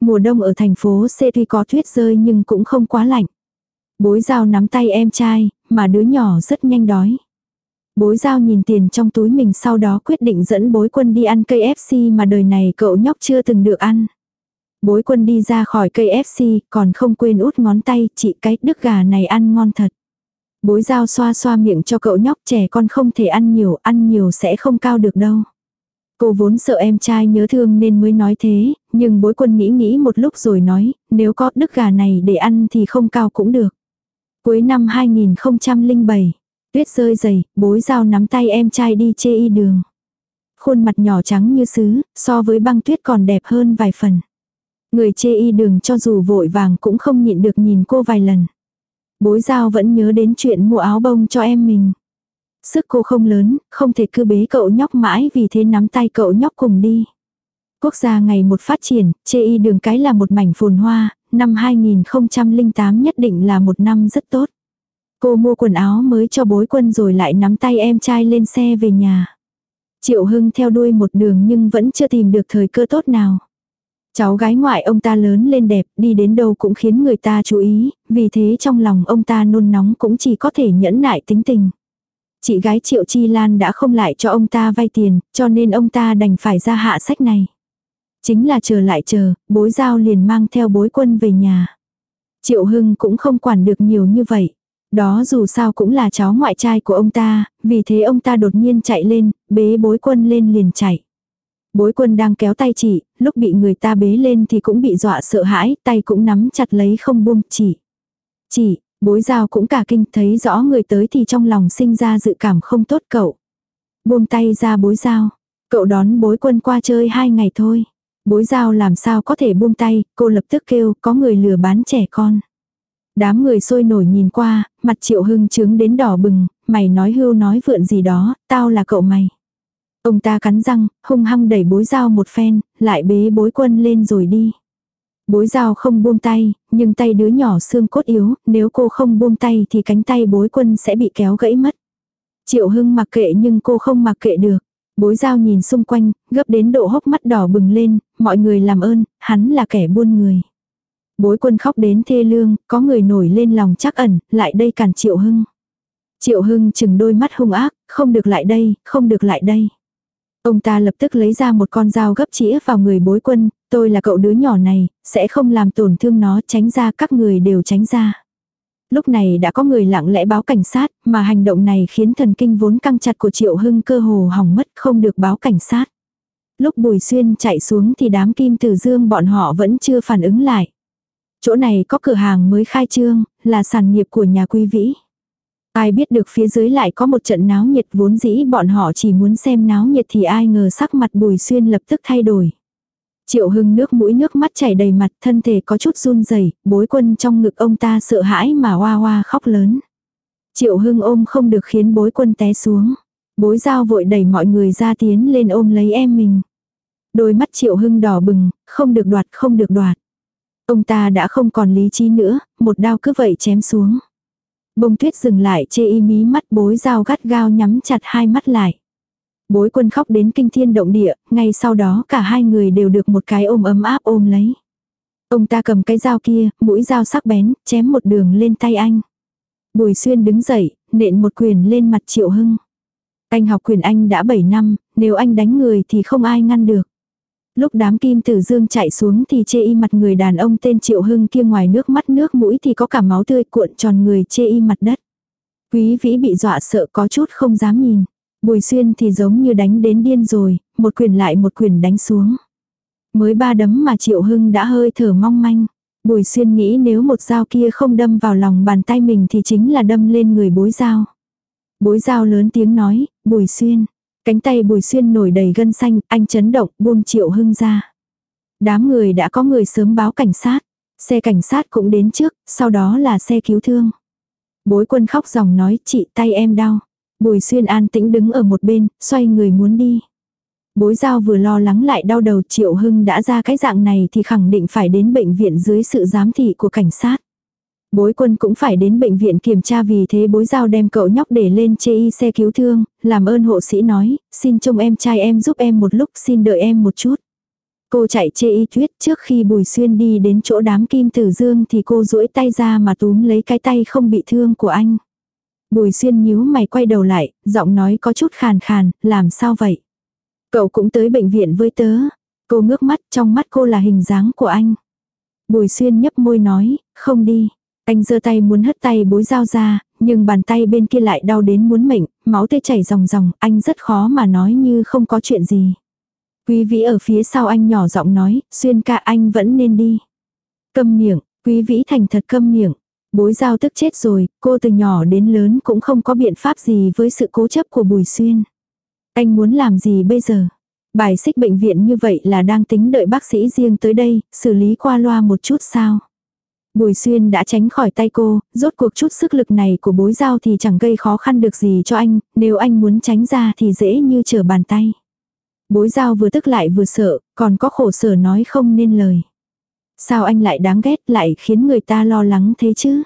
Mùa đông ở thành phố C tuy có tuyết rơi nhưng cũng không quá lạnh. Bối giao nắm tay em trai, mà đứa nhỏ rất nhanh đói. Bối giao nhìn tiền trong túi mình sau đó quyết định dẫn bối quân đi ăn cây FC mà đời này cậu nhóc chưa từng được ăn. Bối quân đi ra khỏi cây FC, còn không quên út ngón tay, chị cái đứt gà này ăn ngon thật. Bối giao xoa xoa miệng cho cậu nhóc trẻ con không thể ăn nhiều, ăn nhiều sẽ không cao được đâu. Cô vốn sợ em trai nhớ thương nên mới nói thế, nhưng bối quân nghĩ nghĩ một lúc rồi nói, nếu có đứt gà này để ăn thì không cao cũng được. Cuối năm 2007, tuyết rơi dày, bối giao nắm tay em trai đi chê y đường. Khuôn mặt nhỏ trắng như sứ, so với băng tuyết còn đẹp hơn vài phần. Người chê y đường cho dù vội vàng cũng không nhịn được nhìn cô vài lần. Bối giao vẫn nhớ đến chuyện mua áo bông cho em mình. Sức cô không lớn, không thể cứ bế cậu nhóc mãi vì thế nắm tay cậu nhóc cùng đi. Quốc gia ngày một phát triển, chê y đường cái là một mảnh phồn hoa, năm 2008 nhất định là một năm rất tốt. Cô mua quần áo mới cho bối quân rồi lại nắm tay em trai lên xe về nhà. Triệu Hưng theo đuôi một đường nhưng vẫn chưa tìm được thời cơ tốt nào. Cháu gái ngoại ông ta lớn lên đẹp, đi đến đâu cũng khiến người ta chú ý, vì thế trong lòng ông ta nôn nóng cũng chỉ có thể nhẫn nại tính tình. Chị gái Triệu Chi Lan đã không lại cho ông ta vay tiền, cho nên ông ta đành phải ra hạ sách này. Chính là chờ lại chờ, bối giao liền mang theo bối quân về nhà. Triệu Hưng cũng không quản được nhiều như vậy. Đó dù sao cũng là cháu ngoại trai của ông ta, vì thế ông ta đột nhiên chạy lên, bế bối quân lên liền chạy. Bối quân đang kéo tay chị, lúc bị người ta bế lên thì cũng bị dọa sợ hãi, tay cũng nắm chặt lấy không buông chỉ. Chị, bối giao cũng cả kinh thấy rõ người tới thì trong lòng sinh ra dự cảm không tốt cậu. Buông tay ra bối giao. Cậu đón bối quân qua chơi hai ngày thôi. Bối giao làm sao có thể buông tay, cô lập tức kêu có người lừa bán trẻ con. Đám người sôi nổi nhìn qua, mặt triệu hưng trướng đến đỏ bừng, mày nói hưu nói vượn gì đó, tao là cậu mày. Ông ta cắn răng, hung hăng đẩy bối dao một phen, lại bế bối quân lên rồi đi. Bối dao không buông tay, nhưng tay đứa nhỏ xương cốt yếu, nếu cô không buông tay thì cánh tay bối quân sẽ bị kéo gãy mất. Triệu Hưng mặc kệ nhưng cô không mặc kệ được. Bối dao nhìn xung quanh, gấp đến độ hốc mắt đỏ bừng lên, mọi người làm ơn, hắn là kẻ buôn người. Bối quân khóc đến thê lương, có người nổi lên lòng chắc ẩn, lại đây cản Triệu Hưng. Triệu Hưng chừng đôi mắt hung ác, không được lại đây, không được lại đây. Ông ta lập tức lấy ra một con dao gấp chĩa vào người bối quân, tôi là cậu đứa nhỏ này, sẽ không làm tổn thương nó, tránh ra các người đều tránh ra. Lúc này đã có người lặng lẽ báo cảnh sát, mà hành động này khiến thần kinh vốn căng chặt của Triệu Hưng cơ hồ hỏng mất không được báo cảnh sát. Lúc Bùi Xuyên chạy xuống thì đám kim tử dương bọn họ vẫn chưa phản ứng lại. Chỗ này có cửa hàng mới khai trương, là sản nghiệp của nhà quý vĩ. Ai biết được phía dưới lại có một trận náo nhiệt vốn dĩ bọn họ chỉ muốn xem náo nhiệt thì ai ngờ sắc mặt bùi xuyên lập tức thay đổi. Triệu hưng nước mũi nước mắt chảy đầy mặt thân thể có chút run rẩy bối quân trong ngực ông ta sợ hãi mà hoa hoa khóc lớn. Triệu hưng ôm không được khiến bối quân té xuống. Bối giao vội đẩy mọi người ra tiến lên ôm lấy em mình. Đôi mắt triệu hưng đỏ bừng, không được đoạt không được đoạt. Ông ta đã không còn lý trí nữa, một đao cứ vậy chém xuống. Bông tuyết dừng lại chê y mí mắt bối dao gắt gao nhắm chặt hai mắt lại. Bối quân khóc đến kinh thiên động địa, ngay sau đó cả hai người đều được một cái ôm ấm áp ôm lấy. Ông ta cầm cái dao kia, mũi dao sắc bén, chém một đường lên tay anh. Bùi xuyên đứng dậy, nện một quyền lên mặt triệu hưng. Anh học quyền anh đã 7 năm, nếu anh đánh người thì không ai ngăn được. Lúc đám kim tử dương chạy xuống thì chê y mặt người đàn ông tên Triệu Hưng kia ngoài nước mắt nước mũi thì có cả máu tươi cuộn tròn người chê y mặt đất. Quý vĩ bị dọa sợ có chút không dám nhìn. Bùi xuyên thì giống như đánh đến điên rồi, một quyền lại một quyền đánh xuống. Mới ba đấm mà Triệu Hưng đã hơi thở mong manh. Bùi xuyên nghĩ nếu một dao kia không đâm vào lòng bàn tay mình thì chính là đâm lên người bối dao. Bối dao lớn tiếng nói, bùi xuyên, Cánh tay bùi xuyên nổi đầy gân xanh, anh chấn động, buông triệu hưng ra. Đám người đã có người sớm báo cảnh sát. Xe cảnh sát cũng đến trước, sau đó là xe cứu thương. Bối quân khóc dòng nói chị tay em đau. Bùi xuyên an tĩnh đứng ở một bên, xoay người muốn đi. Bối giao vừa lo lắng lại đau đầu triệu hưng đã ra cái dạng này thì khẳng định phải đến bệnh viện dưới sự giám thị của cảnh sát. Bối quân cũng phải đến bệnh viện kiểm tra vì thế bối giao đem cậu nhóc để lên chê y xe cứu thương, làm ơn hộ sĩ nói, xin trông em trai em giúp em một lúc xin đợi em một chút. Cô chạy chê y tuyết trước khi Bùi Xuyên đi đến chỗ đám kim tử dương thì cô duỗi tay ra mà túm lấy cái tay không bị thương của anh. Bùi Xuyên nhíu mày quay đầu lại, giọng nói có chút khàn khàn, làm sao vậy? Cậu cũng tới bệnh viện với tớ. Cô ngước mắt, trong mắt cô là hình dáng của anh. Bùi Xuyên nhấp môi nói, không đi. Anh giơ tay muốn hất tay bối dao ra, nhưng bàn tay bên kia lại đau đến muốn mệnh, máu tê chảy ròng ròng, anh rất khó mà nói như không có chuyện gì. Quý vĩ ở phía sau anh nhỏ giọng nói, xuyên ca anh vẫn nên đi. Câm miệng, quý vĩ thành thật câm miệng. Bối giao tức chết rồi, cô từ nhỏ đến lớn cũng không có biện pháp gì với sự cố chấp của Bùi Xuyên. Anh muốn làm gì bây giờ? Bài xích bệnh viện như vậy là đang tính đợi bác sĩ riêng tới đây, xử lý qua loa một chút sao? Bùi xuyên đã tránh khỏi tay cô, rốt cuộc chút sức lực này của bối giao thì chẳng gây khó khăn được gì cho anh, nếu anh muốn tránh ra thì dễ như trở bàn tay. Bối giao vừa tức lại vừa sợ, còn có khổ sở nói không nên lời. Sao anh lại đáng ghét lại khiến người ta lo lắng thế chứ?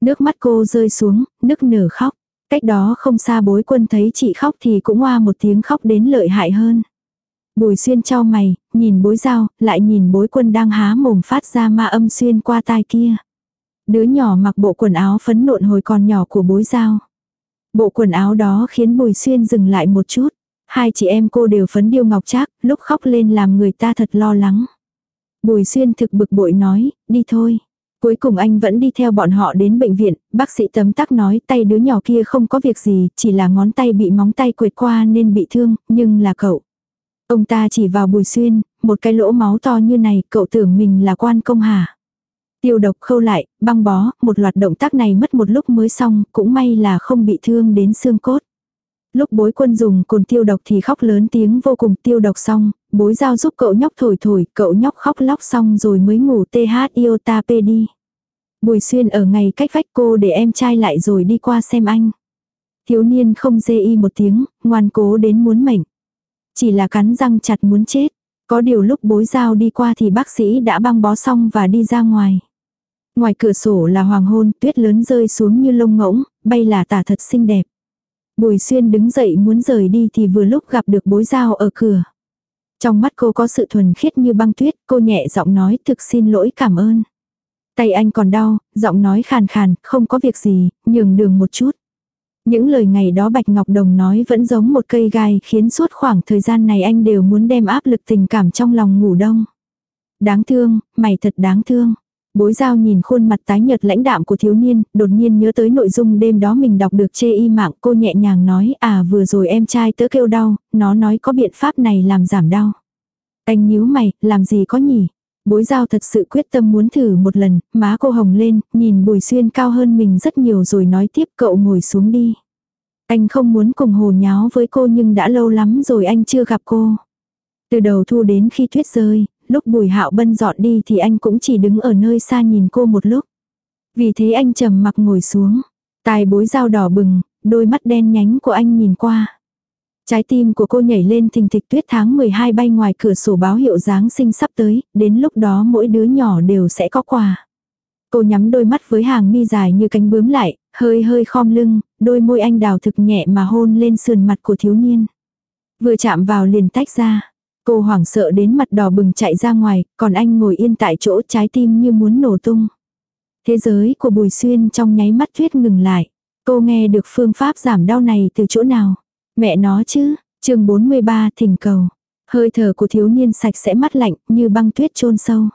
Nước mắt cô rơi xuống, nức nở khóc. Cách đó không xa bối quân thấy chị khóc thì cũng hoa một tiếng khóc đến lợi hại hơn. Bùi xuyên cho mày, nhìn bối dao, lại nhìn bối quân đang há mồm phát ra ma âm xuyên qua tai kia. Đứa nhỏ mặc bộ quần áo phấn nộn hồi còn nhỏ của bối dao. Bộ quần áo đó khiến bùi xuyên dừng lại một chút. Hai chị em cô đều phấn điêu ngọc trác, lúc khóc lên làm người ta thật lo lắng. Bùi xuyên thực bực bội nói, đi thôi. Cuối cùng anh vẫn đi theo bọn họ đến bệnh viện, bác sĩ tấm tắc nói tay đứa nhỏ kia không có việc gì, chỉ là ngón tay bị móng tay quệt qua nên bị thương, nhưng là cậu. Ông ta chỉ vào bùi xuyên, một cái lỗ máu to như này, cậu tưởng mình là quan công hả? Tiêu độc khâu lại, băng bó, một loạt động tác này mất một lúc mới xong, cũng may là không bị thương đến xương cốt. Lúc bối quân dùng cồn tiêu độc thì khóc lớn tiếng vô cùng tiêu độc xong, bối giao giúp cậu nhóc thổi thổi, cậu nhóc khóc lóc xong rồi mới ngủ TH iota P đi. Bùi xuyên ở ngày cách vách cô để em trai lại rồi đi qua xem anh. Thiếu niên không dê y một tiếng, ngoan cố đến muốn mệnh. Chỉ là cắn răng chặt muốn chết. Có điều lúc bối giao đi qua thì bác sĩ đã băng bó xong và đi ra ngoài. Ngoài cửa sổ là hoàng hôn, tuyết lớn rơi xuống như lông ngỗng, bay là tả thật xinh đẹp. Bùi xuyên đứng dậy muốn rời đi thì vừa lúc gặp được bối giao ở cửa. Trong mắt cô có sự thuần khiết như băng tuyết, cô nhẹ giọng nói thực xin lỗi cảm ơn. Tay anh còn đau, giọng nói khàn khàn, không có việc gì, nhường đường một chút. Những lời ngày đó Bạch Ngọc Đồng nói vẫn giống một cây gai khiến suốt khoảng thời gian này anh đều muốn đem áp lực tình cảm trong lòng ngủ đông. Đáng thương, mày thật đáng thương. Bối giao nhìn khuôn mặt tái nhợt lãnh đạm của thiếu niên, đột nhiên nhớ tới nội dung đêm đó mình đọc được chê y mạng cô nhẹ nhàng nói à vừa rồi em trai tớ kêu đau, nó nói có biện pháp này làm giảm đau. Anh nhíu mày, làm gì có nhỉ? Bối giao thật sự quyết tâm muốn thử một lần, má cô hồng lên, nhìn bùi xuyên cao hơn mình rất nhiều rồi nói tiếp cậu ngồi xuống đi. Anh không muốn cùng hồ nháo với cô nhưng đã lâu lắm rồi anh chưa gặp cô. Từ đầu thu đến khi tuyết rơi, lúc bùi hạo bân dọn đi thì anh cũng chỉ đứng ở nơi xa nhìn cô một lúc. Vì thế anh trầm mặc ngồi xuống. Tài bối dao đỏ bừng, đôi mắt đen nhánh của anh nhìn qua. Trái tim của cô nhảy lên thình thịch tuyết tháng 12 bay ngoài cửa sổ báo hiệu Giáng sinh sắp tới, đến lúc đó mỗi đứa nhỏ đều sẽ có quà. Cô nhắm đôi mắt với hàng mi dài như cánh bướm lại, hơi hơi khom lưng, đôi môi anh đào thực nhẹ mà hôn lên sườn mặt của thiếu niên. Vừa chạm vào liền tách ra. Cô hoảng sợ đến mặt đỏ bừng chạy ra ngoài, còn anh ngồi yên tại chỗ trái tim như muốn nổ tung. Thế giới của Bùi Xuyên trong nháy mắt tuyết ngừng lại. Cô nghe được phương pháp giảm đau này từ chỗ nào? Mẹ nó chứ, chương 43 thỉnh cầu. Hơi thở của thiếu niên sạch sẽ mắt lạnh như băng tuyết chôn sâu.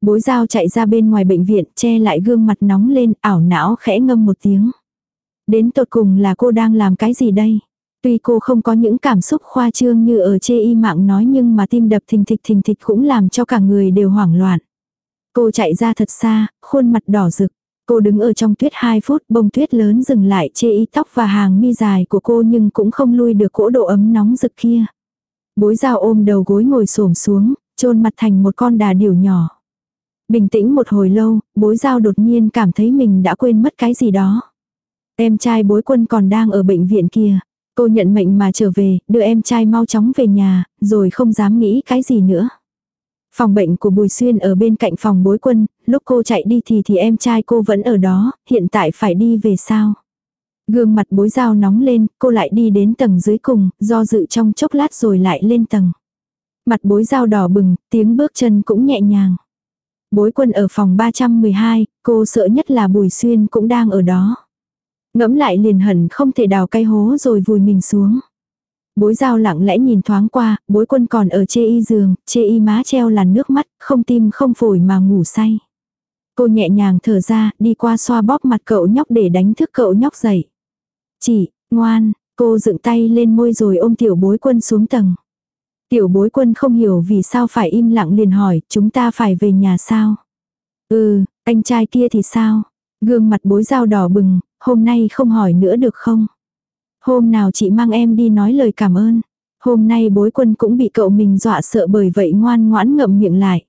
Bối dao chạy ra bên ngoài bệnh viện che lại gương mặt nóng lên ảo não khẽ ngâm một tiếng. Đến tột cùng là cô đang làm cái gì đây? Tuy cô không có những cảm xúc khoa trương như ở chê y mạng nói nhưng mà tim đập thình thịch thình thịch cũng làm cho cả người đều hoảng loạn. Cô chạy ra thật xa, khuôn mặt đỏ rực. Cô đứng ở trong tuyết 2 phút, bông tuyết lớn dừng lại chê y tóc và hàng mi dài của cô nhưng cũng không lui được cỗ độ ấm nóng rực kia. Bối dao ôm đầu gối ngồi xổm xuống, chôn mặt thành một con đà điểu nhỏ. Bình tĩnh một hồi lâu, bối dao đột nhiên cảm thấy mình đã quên mất cái gì đó. Em trai bối quân còn đang ở bệnh viện kia. Cô nhận mệnh mà trở về, đưa em trai mau chóng về nhà, rồi không dám nghĩ cái gì nữa. Phòng bệnh của Bùi Xuyên ở bên cạnh phòng bối quân, lúc cô chạy đi thì thì em trai cô vẫn ở đó, hiện tại phải đi về sao. Gương mặt bối dao nóng lên, cô lại đi đến tầng dưới cùng, do dự trong chốc lát rồi lại lên tầng. Mặt bối dao đỏ bừng, tiếng bước chân cũng nhẹ nhàng. Bối quân ở phòng 312, cô sợ nhất là Bùi Xuyên cũng đang ở đó. Ngẫm lại liền hận không thể đào cái hố rồi vùi mình xuống. Bối dao lặng lẽ nhìn thoáng qua, bối quân còn ở chê y giường, chê y má treo làn nước mắt, không tim không phổi mà ngủ say. Cô nhẹ nhàng thở ra, đi qua xoa bóp mặt cậu nhóc để đánh thức cậu nhóc dậy. Chị, ngoan, cô dựng tay lên môi rồi ôm tiểu bối quân xuống tầng. Tiểu bối quân không hiểu vì sao phải im lặng liền hỏi, chúng ta phải về nhà sao? Ừ, anh trai kia thì sao? Gương mặt bối dao đỏ bừng, hôm nay không hỏi nữa được không? Hôm nào chị mang em đi nói lời cảm ơn. Hôm nay bối quân cũng bị cậu mình dọa sợ bởi vậy ngoan ngoãn ngậm miệng lại.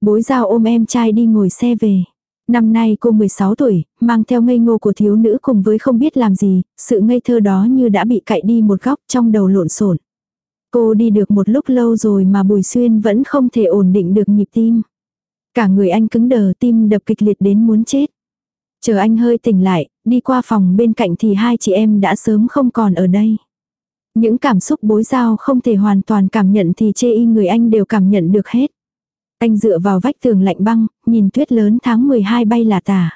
Bối giao ôm em trai đi ngồi xe về. Năm nay cô 16 tuổi, mang theo ngây ngô của thiếu nữ cùng với không biết làm gì, sự ngây thơ đó như đã bị cạy đi một góc trong đầu lộn xộn. Cô đi được một lúc lâu rồi mà Bùi Xuyên vẫn không thể ổn định được nhịp tim. Cả người anh cứng đờ tim đập kịch liệt đến muốn chết. Chờ anh hơi tỉnh lại, đi qua phòng bên cạnh thì hai chị em đã sớm không còn ở đây. Những cảm xúc bối giao không thể hoàn toàn cảm nhận thì chê y người anh đều cảm nhận được hết. Anh dựa vào vách tường lạnh băng, nhìn tuyết lớn tháng 12 bay là tả.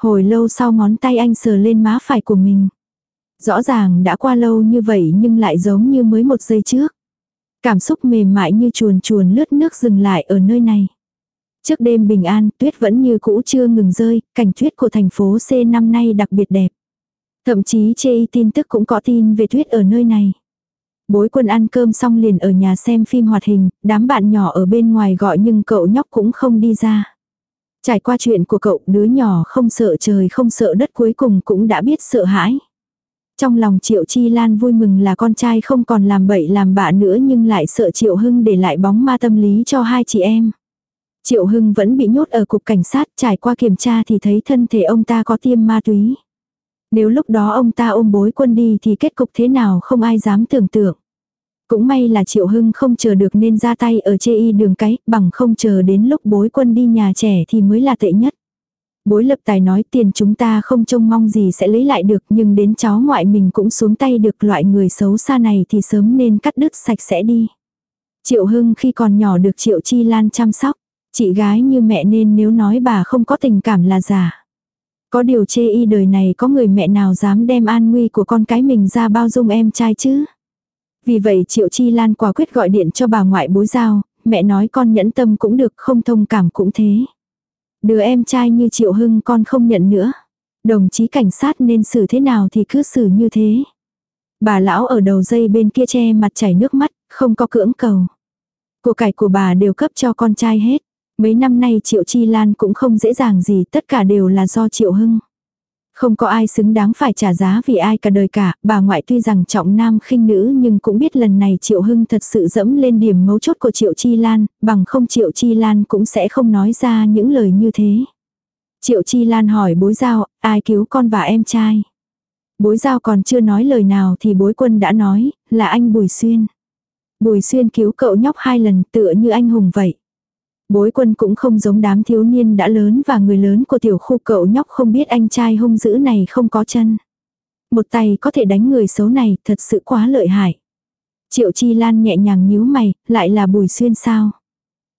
Hồi lâu sau ngón tay anh sờ lên má phải của mình. Rõ ràng đã qua lâu như vậy nhưng lại giống như mới một giây trước. Cảm xúc mềm mại như chuồn chuồn lướt nước dừng lại ở nơi này. Trước đêm bình an, tuyết vẫn như cũ chưa ngừng rơi, cảnh tuyết của thành phố C năm nay đặc biệt đẹp. Thậm chí chê tin tức cũng có tin về tuyết ở nơi này. Bối quân ăn cơm xong liền ở nhà xem phim hoạt hình, đám bạn nhỏ ở bên ngoài gọi nhưng cậu nhóc cũng không đi ra. Trải qua chuyện của cậu, đứa nhỏ không sợ trời không sợ đất cuối cùng cũng đã biết sợ hãi. Trong lòng Triệu Chi Lan vui mừng là con trai không còn làm bậy làm bạ nữa nhưng lại sợ Triệu Hưng để lại bóng ma tâm lý cho hai chị em. Triệu Hưng vẫn bị nhốt ở cục cảnh sát trải qua kiểm tra thì thấy thân thể ông ta có tiêm ma túy. Nếu lúc đó ông ta ôm bối quân đi thì kết cục thế nào không ai dám tưởng tượng. Cũng may là Triệu Hưng không chờ được nên ra tay ở chê y đường cái, bằng không chờ đến lúc bối quân đi nhà trẻ thì mới là tệ nhất. Bối lập tài nói tiền chúng ta không trông mong gì sẽ lấy lại được nhưng đến cháu ngoại mình cũng xuống tay được loại người xấu xa này thì sớm nên cắt đứt sạch sẽ đi. Triệu Hưng khi còn nhỏ được Triệu Chi Lan chăm sóc, chị gái như mẹ nên nếu nói bà không có tình cảm là giả. Có điều chê y đời này có người mẹ nào dám đem an nguy của con cái mình ra bao dung em trai chứ. Vì vậy Triệu Chi Lan quả quyết gọi điện cho bà ngoại bối giao, mẹ nói con nhẫn tâm cũng được không thông cảm cũng thế. Đứa em trai như Triệu Hưng con không nhận nữa. Đồng chí cảnh sát nên xử thế nào thì cứ xử như thế. Bà lão ở đầu dây bên kia che mặt chảy nước mắt, không có cưỡng cầu. Của cải của bà đều cấp cho con trai hết. Mấy năm nay Triệu Chi Lan cũng không dễ dàng gì, tất cả đều là do Triệu Hưng. Không có ai xứng đáng phải trả giá vì ai cả đời cả, bà ngoại tuy rằng trọng nam khinh nữ nhưng cũng biết lần này Triệu Hưng thật sự dẫm lên điểm mấu chốt của Triệu Chi Lan, bằng không Triệu Chi Lan cũng sẽ không nói ra những lời như thế. Triệu Chi Lan hỏi bối giao, ai cứu con và em trai? Bối giao còn chưa nói lời nào thì bối quân đã nói, là anh Bùi Xuyên. Bùi Xuyên cứu cậu nhóc hai lần tựa như anh hùng vậy. Bối quân cũng không giống đám thiếu niên đã lớn và người lớn của tiểu khu cậu nhóc không biết anh trai hung dữ này không có chân. Một tay có thể đánh người xấu này thật sự quá lợi hại. Triệu Chi Lan nhẹ nhàng nhíu mày, lại là bùi xuyên sao.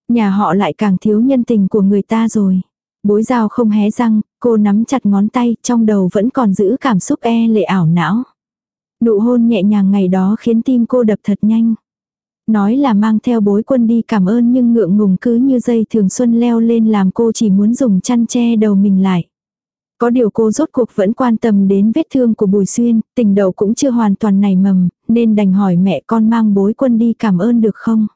Nhà họ lại càng thiếu nhân tình của người ta rồi. Bối dao không hé răng, cô nắm chặt ngón tay, trong đầu vẫn còn giữ cảm xúc e lệ ảo não. Nụ hôn nhẹ nhàng ngày đó khiến tim cô đập thật nhanh. Nói là mang theo bối quân đi cảm ơn nhưng ngượng ngùng cứ như dây thường xuân leo lên làm cô chỉ muốn dùng chăn che đầu mình lại. Có điều cô rốt cuộc vẫn quan tâm đến vết thương của Bùi Xuyên, tình đầu cũng chưa hoàn toàn nảy mầm, nên đành hỏi mẹ con mang bối quân đi cảm ơn được không?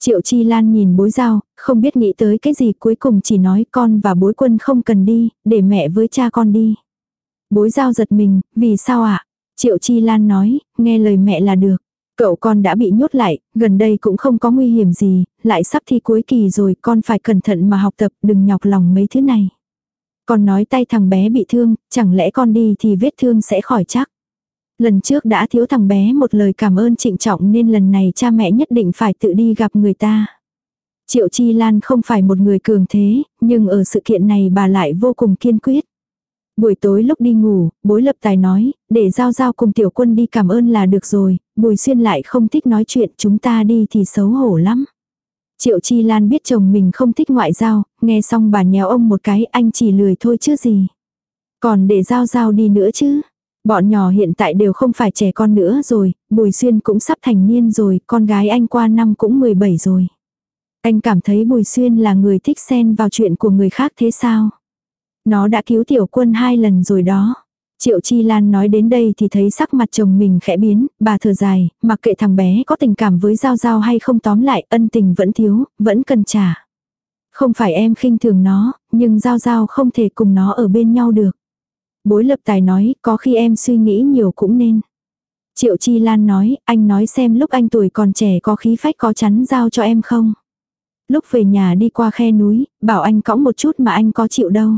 Triệu Chi Lan nhìn bối giao, không biết nghĩ tới cái gì cuối cùng chỉ nói con và bối quân không cần đi, để mẹ với cha con đi. Bối giao giật mình, vì sao ạ? À? Triệu Chi Lan nói, nghe lời mẹ là được. Cậu con đã bị nhốt lại, gần đây cũng không có nguy hiểm gì, lại sắp thi cuối kỳ rồi, con phải cẩn thận mà học tập, đừng nhọc lòng mấy thứ này. Con nói tay thằng bé bị thương, chẳng lẽ con đi thì vết thương sẽ khỏi chắc. Lần trước đã thiếu thằng bé một lời cảm ơn trịnh trọng nên lần này cha mẹ nhất định phải tự đi gặp người ta. Triệu Chi Lan không phải một người cường thế, nhưng ở sự kiện này bà lại vô cùng kiên quyết. Buổi tối lúc đi ngủ, bối lập tài nói, để giao giao cùng tiểu quân đi cảm ơn là được rồi, bùi xuyên lại không thích nói chuyện chúng ta đi thì xấu hổ lắm. Triệu Chi Lan biết chồng mình không thích ngoại giao, nghe xong bà nhéo ông một cái anh chỉ lười thôi chứ gì. Còn để giao giao đi nữa chứ. Bọn nhỏ hiện tại đều không phải trẻ con nữa rồi, Bùi Xuyên cũng sắp thành niên rồi, con gái anh qua năm cũng 17 rồi. Anh cảm thấy Bùi Xuyên là người thích xen vào chuyện của người khác thế sao? Nó đã cứu tiểu quân hai lần rồi đó. Triệu Chi Lan nói đến đây thì thấy sắc mặt chồng mình khẽ biến, bà thở dài, mặc kệ thằng bé có tình cảm với Giao Giao hay không tóm lại ân tình vẫn thiếu, vẫn cần trả. Không phải em khinh thường nó, nhưng Giao Giao không thể cùng nó ở bên nhau được. Bối lập tài nói, có khi em suy nghĩ nhiều cũng nên. Triệu Chi Lan nói, anh nói xem lúc anh tuổi còn trẻ có khí phách có chắn giao cho em không. Lúc về nhà đi qua khe núi, bảo anh cõng một chút mà anh có chịu đâu.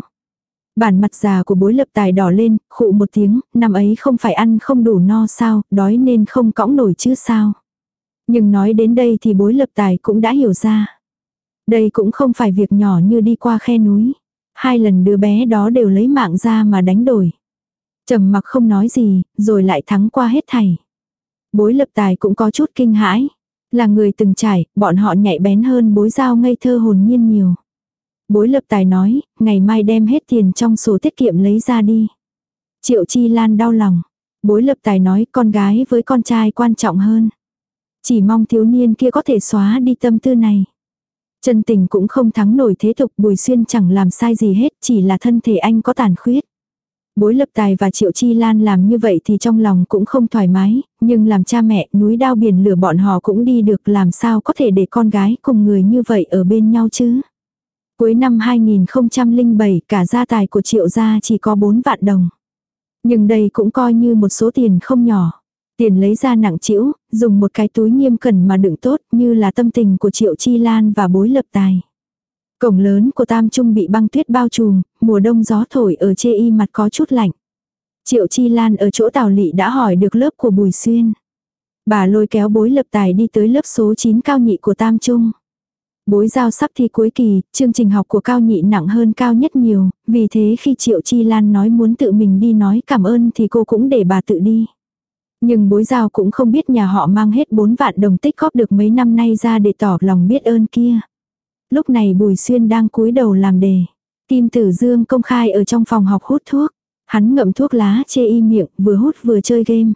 Bản mặt già của bối lập tài đỏ lên, khụ một tiếng, năm ấy không phải ăn không đủ no sao, đói nên không cõng nổi chứ sao. Nhưng nói đến đây thì bối lập tài cũng đã hiểu ra. Đây cũng không phải việc nhỏ như đi qua khe núi. Hai lần đứa bé đó đều lấy mạng ra mà đánh đổi. trầm mặc không nói gì, rồi lại thắng qua hết thảy. Bối lập tài cũng có chút kinh hãi. Là người từng trải, bọn họ nhạy bén hơn bối giao ngây thơ hồn nhiên nhiều. Bối lập tài nói, ngày mai đem hết tiền trong sổ tiết kiệm lấy ra đi. Triệu Chi Lan đau lòng. Bối lập tài nói con gái với con trai quan trọng hơn. Chỉ mong thiếu niên kia có thể xóa đi tâm tư này. Chân tình cũng không thắng nổi thế tục Bùi Xuyên chẳng làm sai gì hết chỉ là thân thể anh có tàn khuyết. Bối lập tài và Triệu Chi Lan làm như vậy thì trong lòng cũng không thoải mái, nhưng làm cha mẹ núi đao biển lửa bọn họ cũng đi được làm sao có thể để con gái cùng người như vậy ở bên nhau chứ. Cuối năm 2007 cả gia tài của Triệu gia chỉ có 4 vạn đồng. Nhưng đây cũng coi như một số tiền không nhỏ. Tiền lấy ra nặng chĩu, dùng một cái túi nghiêm cẩn mà đựng tốt như là tâm tình của Triệu Chi Lan và bối lập tài. Cổng lớn của Tam Trung bị băng tuyết bao trùm, mùa đông gió thổi ở chê y mặt có chút lạnh. Triệu Chi Lan ở chỗ Tào Lị đã hỏi được lớp của Bùi Xuyên. Bà lôi kéo bối lập tài đi tới lớp số 9 cao nhị của Tam Trung. Bối giao sắp thi cuối kỳ, chương trình học của cao nhị nặng hơn cao nhất nhiều, vì thế khi Triệu Chi Lan nói muốn tự mình đi nói cảm ơn thì cô cũng để bà tự đi. Nhưng bối giao cũng không biết nhà họ mang hết 4 vạn đồng tích góp được mấy năm nay ra để tỏ lòng biết ơn kia. Lúc này Bùi Xuyên đang cúi đầu làm đề. Kim Tử Dương công khai ở trong phòng học hút thuốc. Hắn ngậm thuốc lá chê y miệng vừa hút vừa chơi game.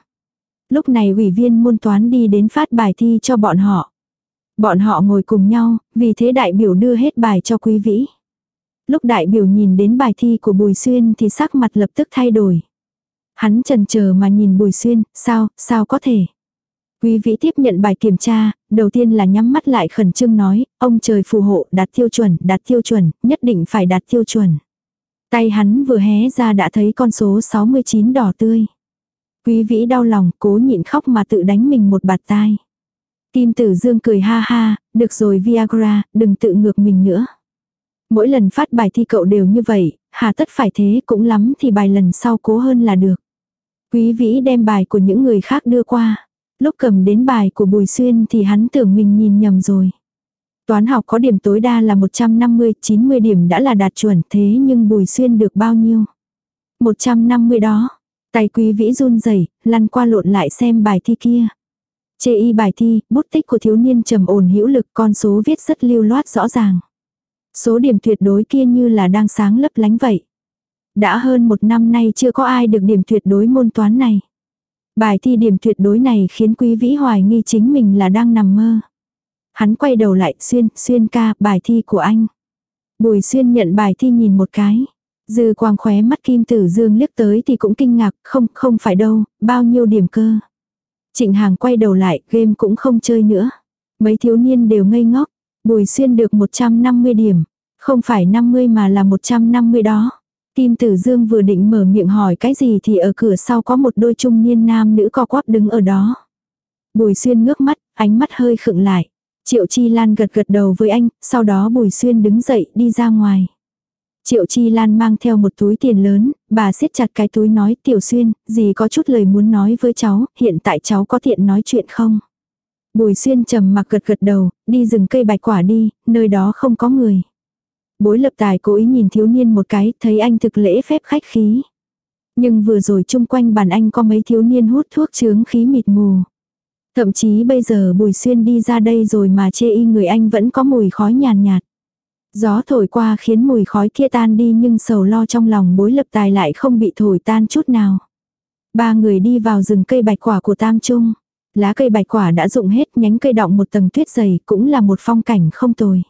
Lúc này ủy viên môn toán đi đến phát bài thi cho bọn họ. Bọn họ ngồi cùng nhau, vì thế đại biểu đưa hết bài cho quý vĩ. Lúc đại biểu nhìn đến bài thi của Bùi Xuyên thì sắc mặt lập tức thay đổi. Hắn trần chờ mà nhìn Bùi Xuyên, sao, sao có thể. Quý vĩ tiếp nhận bài kiểm tra, đầu tiên là nhắm mắt lại khẩn trương nói, ông trời phù hộ, đạt tiêu chuẩn, đạt tiêu chuẩn, nhất định phải đạt tiêu chuẩn. Tay hắn vừa hé ra đã thấy con số 69 đỏ tươi. Quý vĩ đau lòng, cố nhịn khóc mà tự đánh mình một bạt tai. Kim tử dương cười ha ha, được rồi Viagra, đừng tự ngược mình nữa. Mỗi lần phát bài thi cậu đều như vậy, hà tất phải thế cũng lắm thì bài lần sau cố hơn là được. Quý vĩ đem bài của những người khác đưa qua. Lúc cầm đến bài của Bùi Xuyên thì hắn tưởng mình nhìn nhầm rồi. Toán học có điểm tối đa là 150, 90 điểm đã là đạt chuẩn thế nhưng Bùi Xuyên được bao nhiêu? 150 đó. Tay quý vĩ run rẩy lăn qua lộn lại xem bài thi kia. Chê y bài thi, bút tích của thiếu niên trầm ổn hữu lực con số viết rất lưu loát rõ ràng. Số điểm tuyệt đối kia như là đang sáng lấp lánh vậy. Đã hơn một năm nay chưa có ai được điểm tuyệt đối môn toán này. Bài thi điểm tuyệt đối này khiến quý vĩ hoài nghi chính mình là đang nằm mơ. Hắn quay đầu lại xuyên, xuyên ca, bài thi của anh. Bùi xuyên nhận bài thi nhìn một cái. Dư quang khóe mắt kim tử dương liếc tới thì cũng kinh ngạc, không, không phải đâu, bao nhiêu điểm cơ. Trịnh Hàng quay đầu lại, game cũng không chơi nữa. Mấy thiếu niên đều ngây ngốc. Bùi xuyên được 150 điểm. Không phải 50 mà là 150 đó. Kim Tử Dương vừa định mở miệng hỏi cái gì thì ở cửa sau có một đôi trung niên nam nữ co quắp đứng ở đó. Bùi xuyên ngước mắt, ánh mắt hơi khựng lại. Triệu Chi Lan gật gật đầu với anh, sau đó Bùi Xuyên đứng dậy đi ra ngoài. Triệu Chi Lan mang theo một túi tiền lớn, bà siết chặt cái túi nói Tiểu Xuyên, gì có chút lời muốn nói với cháu, hiện tại cháu có tiện nói chuyện không? Bùi Xuyên trầm mặc gật gật đầu, đi rừng cây bạch quả đi, nơi đó không có người. Bối lập tài cố ý nhìn thiếu niên một cái, thấy anh thực lễ phép khách khí. Nhưng vừa rồi chung quanh bàn anh có mấy thiếu niên hút thuốc chướng khí mịt mù. Thậm chí bây giờ Bùi Xuyên đi ra đây rồi mà chê y người anh vẫn có mùi khói nhàn nhạt, nhạt. Gió thổi qua khiến mùi khói kia tan đi nhưng sầu lo trong lòng bối lập tài lại không bị thổi tan chút nào. Ba người đi vào rừng cây bạch quả của Tam Trung. Lá cây bạch quả đã rụng hết nhánh cây đọng một tầng tuyết dày cũng là một phong cảnh không tồi.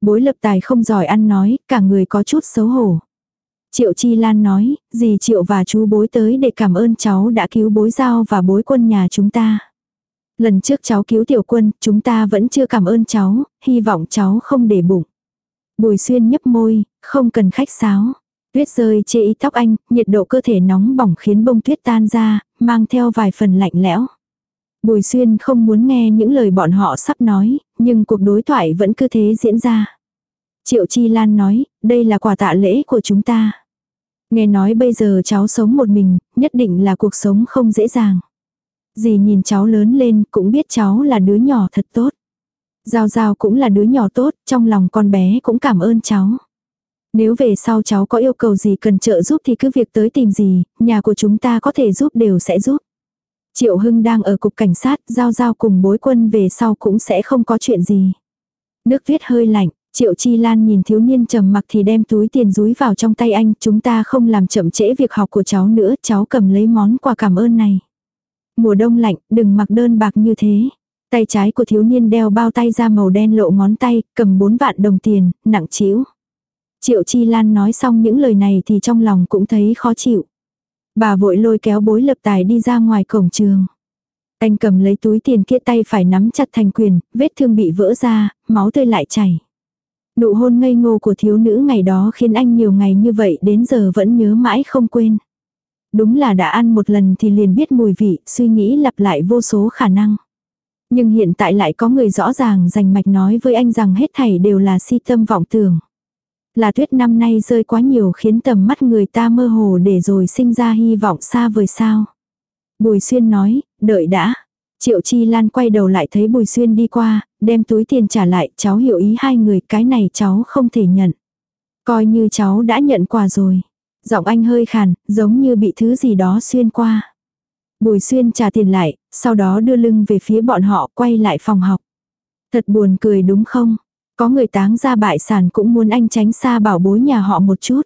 Bối lập tài không giỏi ăn nói, cả người có chút xấu hổ. Triệu Chi Lan nói, dì Triệu và chú bối tới để cảm ơn cháu đã cứu bối giao và bối quân nhà chúng ta. Lần trước cháu cứu tiểu quân, chúng ta vẫn chưa cảm ơn cháu, hy vọng cháu không để bụng. Bùi xuyên nhấp môi, không cần khách sáo. Tuyết rơi chê ý tóc anh, nhiệt độ cơ thể nóng bỏng khiến bông tuyết tan ra, mang theo vài phần lạnh lẽo. Bùi xuyên không muốn nghe những lời bọn họ sắp nói, nhưng cuộc đối thoại vẫn cứ thế diễn ra. Triệu Chi Lan nói, đây là quà tạ lễ của chúng ta. Nghe nói bây giờ cháu sống một mình, nhất định là cuộc sống không dễ dàng. Dì nhìn cháu lớn lên cũng biết cháu là đứa nhỏ thật tốt. Giao Giao cũng là đứa nhỏ tốt, trong lòng con bé cũng cảm ơn cháu. Nếu về sau cháu có yêu cầu gì cần trợ giúp thì cứ việc tới tìm gì, nhà của chúng ta có thể giúp đều sẽ giúp. Triệu Hưng đang ở cục cảnh sát, Giao Giao cùng bối quân về sau cũng sẽ không có chuyện gì. Nước viết hơi lạnh, Triệu Chi Lan nhìn thiếu niên trầm mặc thì đem túi tiền rúi vào trong tay anh, chúng ta không làm chậm trễ việc học của cháu nữa, cháu cầm lấy món quà cảm ơn này. Mùa đông lạnh, đừng mặc đơn bạc như thế. Tay trái của thiếu niên đeo bao tay ra màu đen lộ ngón tay, cầm 4 vạn đồng tiền, nặng trĩu. Triệu Chi Lan nói xong những lời này thì trong lòng cũng thấy khó chịu. Bà vội lôi kéo bối lập tài đi ra ngoài cổng trường. Anh cầm lấy túi tiền kia tay phải nắm chặt thành quyền, vết thương bị vỡ ra, máu tươi lại chảy. Nụ hôn ngây ngô của thiếu nữ ngày đó khiến anh nhiều ngày như vậy đến giờ vẫn nhớ mãi không quên. Đúng là đã ăn một lần thì liền biết mùi vị, suy nghĩ lặp lại vô số khả năng. Nhưng hiện tại lại có người rõ ràng rành mạch nói với anh rằng hết thảy đều là si tâm vọng tưởng. Là tuyết năm nay rơi quá nhiều khiến tầm mắt người ta mơ hồ để rồi sinh ra hy vọng xa vời sao. Bùi xuyên nói, đợi đã. Triệu Chi Lan quay đầu lại thấy Bùi Xuyên đi qua, đem túi tiền trả lại, cháu hiểu ý hai người, cái này cháu không thể nhận. Coi như cháu đã nhận quà rồi. Giọng anh hơi khàn, giống như bị thứ gì đó xuyên qua. Bùi Xuyên trả tiền lại, sau đó đưa lưng về phía bọn họ quay lại phòng học. Thật buồn cười đúng không? Có người táng ra bại sản cũng muốn anh tránh xa bảo bối nhà họ một chút.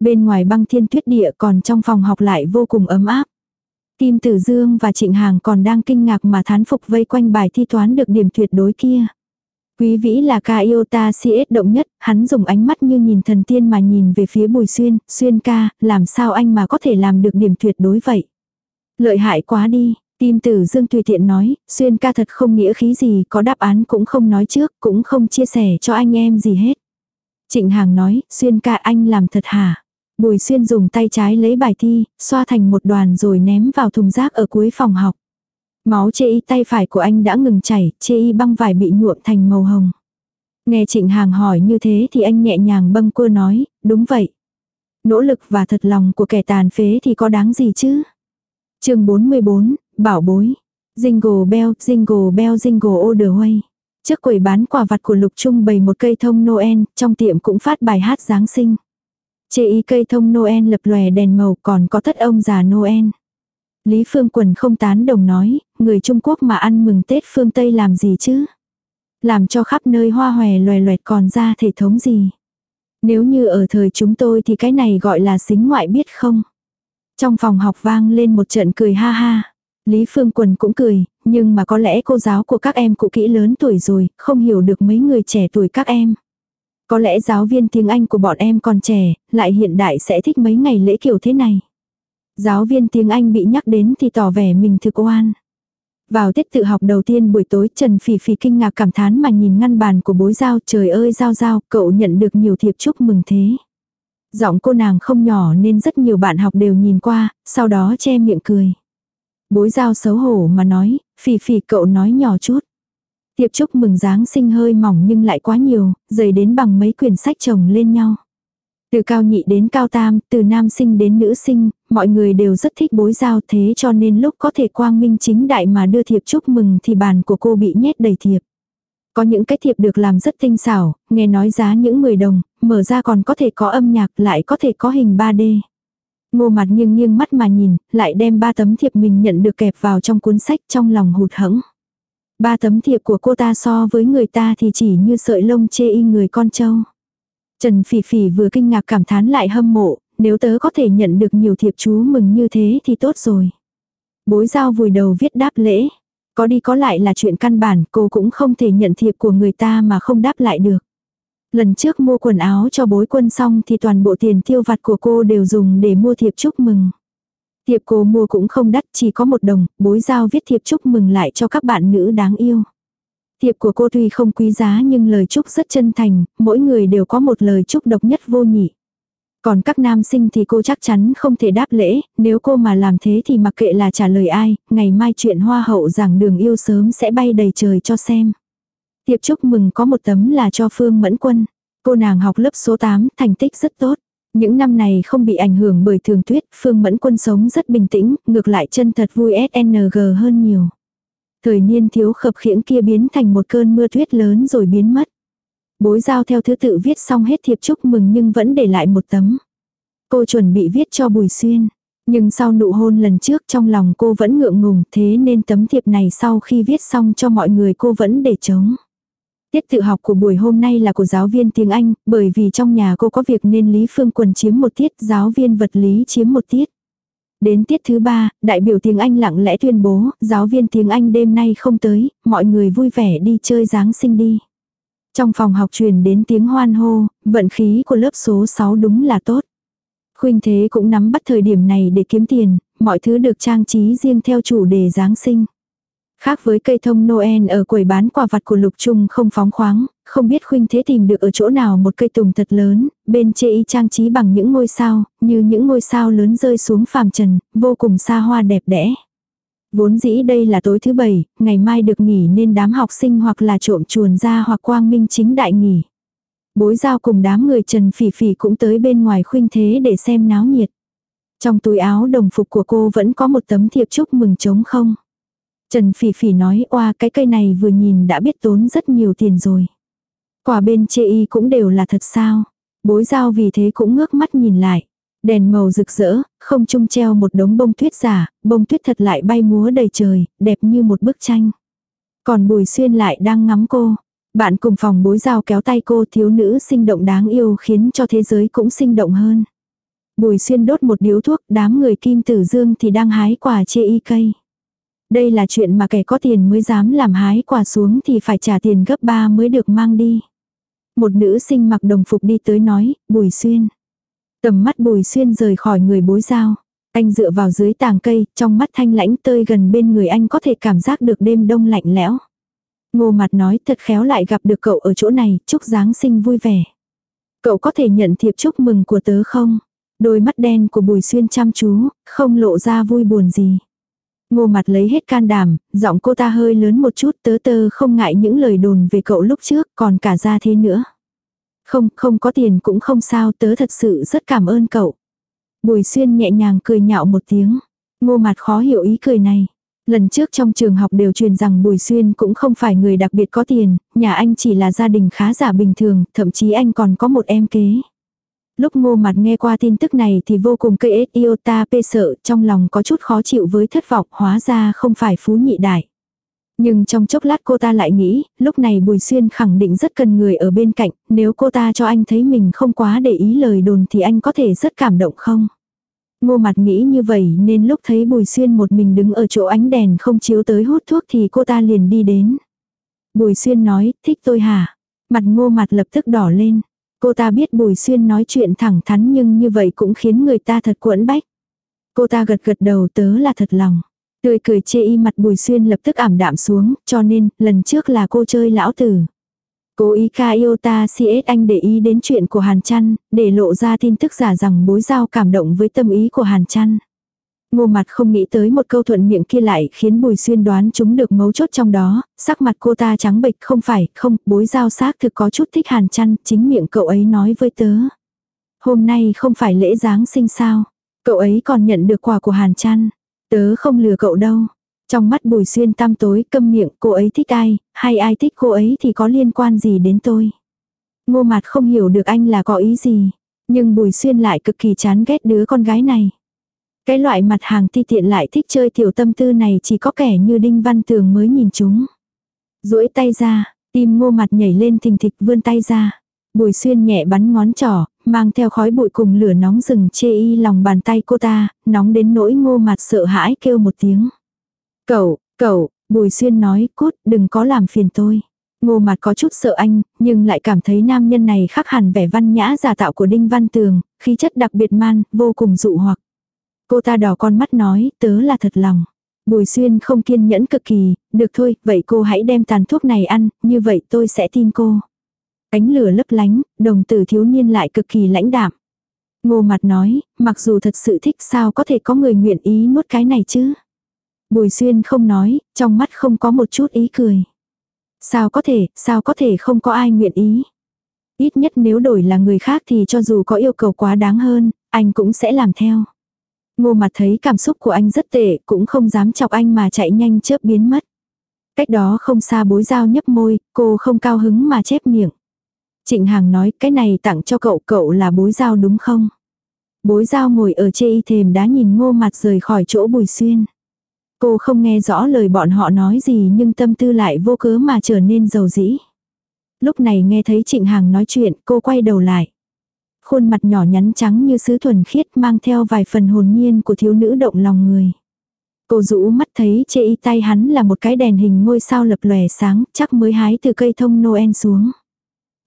Bên ngoài băng thiên tuyết địa còn trong phòng học lại vô cùng ấm áp. Kim Tử Dương và Trịnh Hàng còn đang kinh ngạc mà thán phục vây quanh bài thi toán được điểm tuyệt đối kia. Quý vĩ là ca yêu ta CS động nhất, hắn dùng ánh mắt như nhìn thần tiên mà nhìn về phía bùi xuyên, xuyên ca, làm sao anh mà có thể làm được điểm tuyệt đối vậy. Lợi hại quá đi, Tim tử dương tùy tiện nói, xuyên ca thật không nghĩa khí gì, có đáp án cũng không nói trước, cũng không chia sẻ cho anh em gì hết. Trịnh Hàng nói, xuyên ca anh làm thật hả? Bùi xuyên dùng tay trái lấy bài thi, xoa thành một đoàn rồi ném vào thùng rác ở cuối phòng học. Máu chê y tay phải của anh đã ngừng chảy, chê y băng vải bị nhuộm thành màu hồng. Nghe trịnh hàng hỏi như thế thì anh nhẹ nhàng bâng quơ nói, đúng vậy. Nỗ lực và thật lòng của kẻ tàn phế thì có đáng gì chứ? Chương 44, bảo bối. Jingle bell, jingle bell, jingle all the way. Trước quầy bán quà vặt của Lục Trung bày một cây thông Noel, trong tiệm cũng phát bài hát Giáng sinh. Chê ý cây thông Noel lập lòe đèn màu còn có thất ông già Noel. Lý Phương Quần không tán đồng nói, người Trung Quốc mà ăn mừng Tết phương Tây làm gì chứ? Làm cho khắp nơi hoa hòe loè loẹt còn ra thể thống gì? Nếu như ở thời chúng tôi thì cái này gọi là xính ngoại biết không? Trong phòng học vang lên một trận cười ha ha. Lý Phương Quần cũng cười, nhưng mà có lẽ cô giáo của các em cụ kỹ lớn tuổi rồi, không hiểu được mấy người trẻ tuổi các em. Có lẽ giáo viên tiếng Anh của bọn em còn trẻ, lại hiện đại sẽ thích mấy ngày lễ kiểu thế này. Giáo viên tiếng Anh bị nhắc đến thì tỏ vẻ mình thực oan. Vào tiết tự học đầu tiên buổi tối Trần Phỉ Phỉ kinh ngạc cảm thán mà nhìn ngăn bàn của bối giao trời ơi giao giao cậu nhận được nhiều thiệp chúc mừng thế. Giọng cô nàng không nhỏ nên rất nhiều bạn học đều nhìn qua, sau đó che miệng cười. Bối giao xấu hổ mà nói, phì phì cậu nói nhỏ chút. Tiệp chúc mừng Giáng sinh hơi mỏng nhưng lại quá nhiều, dày đến bằng mấy quyển sách chồng lên nhau. Từ cao nhị đến cao tam, từ nam sinh đến nữ sinh, mọi người đều rất thích bối giao thế cho nên lúc có thể quang minh chính đại mà đưa thiệp chúc mừng thì bàn của cô bị nhét đầy thiệp. Có những cái thiệp được làm rất tinh xảo, nghe nói giá những 10 đồng, mở ra còn có thể có âm nhạc lại có thể có hình 3D. Ngô mặt nghiêng nghiêng mắt mà nhìn, lại đem ba tấm thiệp mình nhận được kẹp vào trong cuốn sách trong lòng hụt hẫng. Ba tấm thiệp của cô ta so với người ta thì chỉ như sợi lông chê y người con trâu. Trần Phỉ Phỉ vừa kinh ngạc cảm thán lại hâm mộ, nếu tớ có thể nhận được nhiều thiệp chú mừng như thế thì tốt rồi. Bối giao vùi đầu viết đáp lễ. Có đi có lại là chuyện căn bản, cô cũng không thể nhận thiệp của người ta mà không đáp lại được. Lần trước mua quần áo cho bối quân xong thì toàn bộ tiền tiêu vặt của cô đều dùng để mua thiệp chúc mừng. Thiệp cô mua cũng không đắt, chỉ có một đồng, bối giao viết thiệp chúc mừng lại cho các bạn nữ đáng yêu. Thiệp của cô tuy không quý giá nhưng lời chúc rất chân thành, mỗi người đều có một lời chúc độc nhất vô nhị. Còn các nam sinh thì cô chắc chắn không thể đáp lễ, nếu cô mà làm thế thì mặc kệ là trả lời ai, ngày mai chuyện hoa hậu giảng đường yêu sớm sẽ bay đầy trời cho xem. tiệp chúc mừng có một tấm là cho Phương Mẫn Quân. Cô nàng học lớp số 8, thành tích rất tốt. Những năm này không bị ảnh hưởng bởi thường tuyết, Phương Mẫn Quân sống rất bình tĩnh, ngược lại chân thật vui SNG hơn nhiều. Thời niên thiếu khập khiễng kia biến thành một cơn mưa tuyết lớn rồi biến mất. Bối giao theo thứ tự viết xong hết thiệp chúc mừng nhưng vẫn để lại một tấm. Cô chuẩn bị viết cho Bùi Xuyên. Nhưng sau nụ hôn lần trước trong lòng cô vẫn ngượng ngùng thế nên tấm thiệp này sau khi viết xong cho mọi người cô vẫn để trống. Tiết tự học của buổi hôm nay là của giáo viên tiếng Anh, bởi vì trong nhà cô có việc nên Lý Phương Quần chiếm một tiết, giáo viên vật lý chiếm một tiết. Đến tiết thứ ba, đại biểu tiếng Anh lặng lẽ tuyên bố, giáo viên tiếng Anh đêm nay không tới, mọi người vui vẻ đi chơi Giáng sinh đi. Trong phòng học truyền đến tiếng hoan hô, vận khí của lớp số 6 đúng là tốt. Khuynh Thế cũng nắm bắt thời điểm này để kiếm tiền, mọi thứ được trang trí riêng theo chủ đề Giáng sinh. Khác với cây thông Noel ở quầy bán quà vặt của Lục Trung không phóng khoáng, không biết Khuynh Thế tìm được ở chỗ nào một cây tùng thật lớn, bên chê y trang trí bằng những ngôi sao, như những ngôi sao lớn rơi xuống phàm trần, vô cùng xa hoa đẹp đẽ. Vốn dĩ đây là tối thứ bảy, ngày mai được nghỉ nên đám học sinh hoặc là trộm chuồn ra hoặc quang minh chính đại nghỉ. Bối giao cùng đám người Trần Phỉ Phỉ cũng tới bên ngoài khuynh thế để xem náo nhiệt. Trong túi áo đồng phục của cô vẫn có một tấm thiệp chúc mừng trống không. Trần Phỉ Phỉ nói oa cái cây này vừa nhìn đã biết tốn rất nhiều tiền rồi. Quả bên chê y cũng đều là thật sao. Bối giao vì thế cũng ngước mắt nhìn lại. Đèn màu rực rỡ, không trung treo một đống bông tuyết giả, bông tuyết thật lại bay múa đầy trời, đẹp như một bức tranh. Còn Bùi Xuyên lại đang ngắm cô. Bạn cùng phòng bối giao kéo tay cô thiếu nữ sinh động đáng yêu khiến cho thế giới cũng sinh động hơn. Bùi Xuyên đốt một điếu thuốc, đám người kim tử dương thì đang hái quả chê y cây. Đây là chuyện mà kẻ có tiền mới dám làm hái quả xuống thì phải trả tiền gấp ba mới được mang đi. Một nữ sinh mặc đồng phục đi tới nói, Bùi Xuyên. Tầm mắt bùi xuyên rời khỏi người bối giao. Anh dựa vào dưới tàng cây, trong mắt thanh lãnh tơi gần bên người anh có thể cảm giác được đêm đông lạnh lẽo. Ngô mặt nói thật khéo lại gặp được cậu ở chỗ này, chúc Giáng sinh vui vẻ. Cậu có thể nhận thiệp chúc mừng của tớ không? Đôi mắt đen của bùi xuyên chăm chú, không lộ ra vui buồn gì. Ngô mặt lấy hết can đảm, giọng cô ta hơi lớn một chút tớ tơ không ngại những lời đồn về cậu lúc trước còn cả ra thế nữa. Không, không có tiền cũng không sao, tớ thật sự rất cảm ơn cậu. Bùi xuyên nhẹ nhàng cười nhạo một tiếng. Ngô mặt khó hiểu ý cười này. Lần trước trong trường học đều truyền rằng Bùi Xuyên cũng không phải người đặc biệt có tiền, nhà anh chỉ là gia đình khá giả bình thường, thậm chí anh còn có một em kế. Lúc ngô mặt nghe qua tin tức này thì vô cùng cây ết iota pê sợ, trong lòng có chút khó chịu với thất vọng, hóa ra không phải phú nhị đại. Nhưng trong chốc lát cô ta lại nghĩ, lúc này Bùi Xuyên khẳng định rất cần người ở bên cạnh, nếu cô ta cho anh thấy mình không quá để ý lời đồn thì anh có thể rất cảm động không? Ngô mặt nghĩ như vậy nên lúc thấy Bùi Xuyên một mình đứng ở chỗ ánh đèn không chiếu tới hút thuốc thì cô ta liền đi đến. Bùi Xuyên nói, thích tôi hả? Mặt ngô mặt lập tức đỏ lên. Cô ta biết Bùi Xuyên nói chuyện thẳng thắn nhưng như vậy cũng khiến người ta thật quẫn bách. Cô ta gật gật đầu tớ là thật lòng. Tươi cười chê y mặt bùi xuyên lập tức ảm đạm xuống, cho nên, lần trước là cô chơi lão tử. Cố ý ca yêu ta CS anh để ý đến chuyện của Hàn Trăn, để lộ ra tin tức giả rằng bối giao cảm động với tâm ý của Hàn Trăn. Ngô mặt không nghĩ tới một câu thuận miệng kia lại khiến bùi xuyên đoán chúng được mấu chốt trong đó, sắc mặt cô ta trắng bệch không phải, không, bối giao xác thực có chút thích Hàn Trăn, chính miệng cậu ấy nói với tớ. Hôm nay không phải lễ Giáng sinh sao, cậu ấy còn nhận được quà của Hàn Trăn. Tớ không lừa cậu đâu. Trong mắt bùi xuyên tam tối câm miệng cô ấy thích ai, hay ai thích cô ấy thì có liên quan gì đến tôi. Ngô mặt không hiểu được anh là có ý gì. Nhưng bùi xuyên lại cực kỳ chán ghét đứa con gái này. Cái loại mặt hàng ti tiện lại thích chơi tiểu tâm tư này chỉ có kẻ như Đinh Văn Tường mới nhìn chúng. duỗi tay ra, tim ngô mặt nhảy lên thình thịch vươn tay ra. Bùi xuyên nhẹ bắn ngón trỏ, mang theo khói bụi cùng lửa nóng rừng chê y lòng bàn tay cô ta, nóng đến nỗi ngô mặt sợ hãi kêu một tiếng. Cậu, cậu, bùi xuyên nói, cút, đừng có làm phiền tôi. Ngô mặt có chút sợ anh, nhưng lại cảm thấy nam nhân này khác hẳn vẻ văn nhã giả tạo của Đinh Văn Tường, khí chất đặc biệt man, vô cùng dụ hoặc. Cô ta đỏ con mắt nói, tớ là thật lòng. Bùi xuyên không kiên nhẫn cực kỳ, được thôi, vậy cô hãy đem tàn thuốc này ăn, như vậy tôi sẽ tin cô. Ánh lửa lấp lánh, đồng tử thiếu niên lại cực kỳ lãnh đạm. Ngô mặt nói, mặc dù thật sự thích sao có thể có người nguyện ý nuốt cái này chứ. Bùi xuyên không nói, trong mắt không có một chút ý cười. Sao có thể, sao có thể không có ai nguyện ý. Ít nhất nếu đổi là người khác thì cho dù có yêu cầu quá đáng hơn, anh cũng sẽ làm theo. Ngô mặt thấy cảm xúc của anh rất tệ, cũng không dám chọc anh mà chạy nhanh chớp biến mất. Cách đó không xa bối dao nhấp môi, cô không cao hứng mà chép miệng. Trịnh Hàng nói cái này tặng cho cậu, cậu là bối dao đúng không? Bối dao ngồi ở chê y thềm đá nhìn ngô mặt rời khỏi chỗ bùi xuyên. Cô không nghe rõ lời bọn họ nói gì nhưng tâm tư lại vô cớ mà trở nên giàu dĩ. Lúc này nghe thấy Trịnh Hàng nói chuyện, cô quay đầu lại. Khuôn mặt nhỏ nhắn trắng như sứ thuần khiết mang theo vài phần hồn nhiên của thiếu nữ động lòng người. Cô rũ mắt thấy chê y tay hắn là một cái đèn hình ngôi sao lập lòe sáng, chắc mới hái từ cây thông Noel xuống.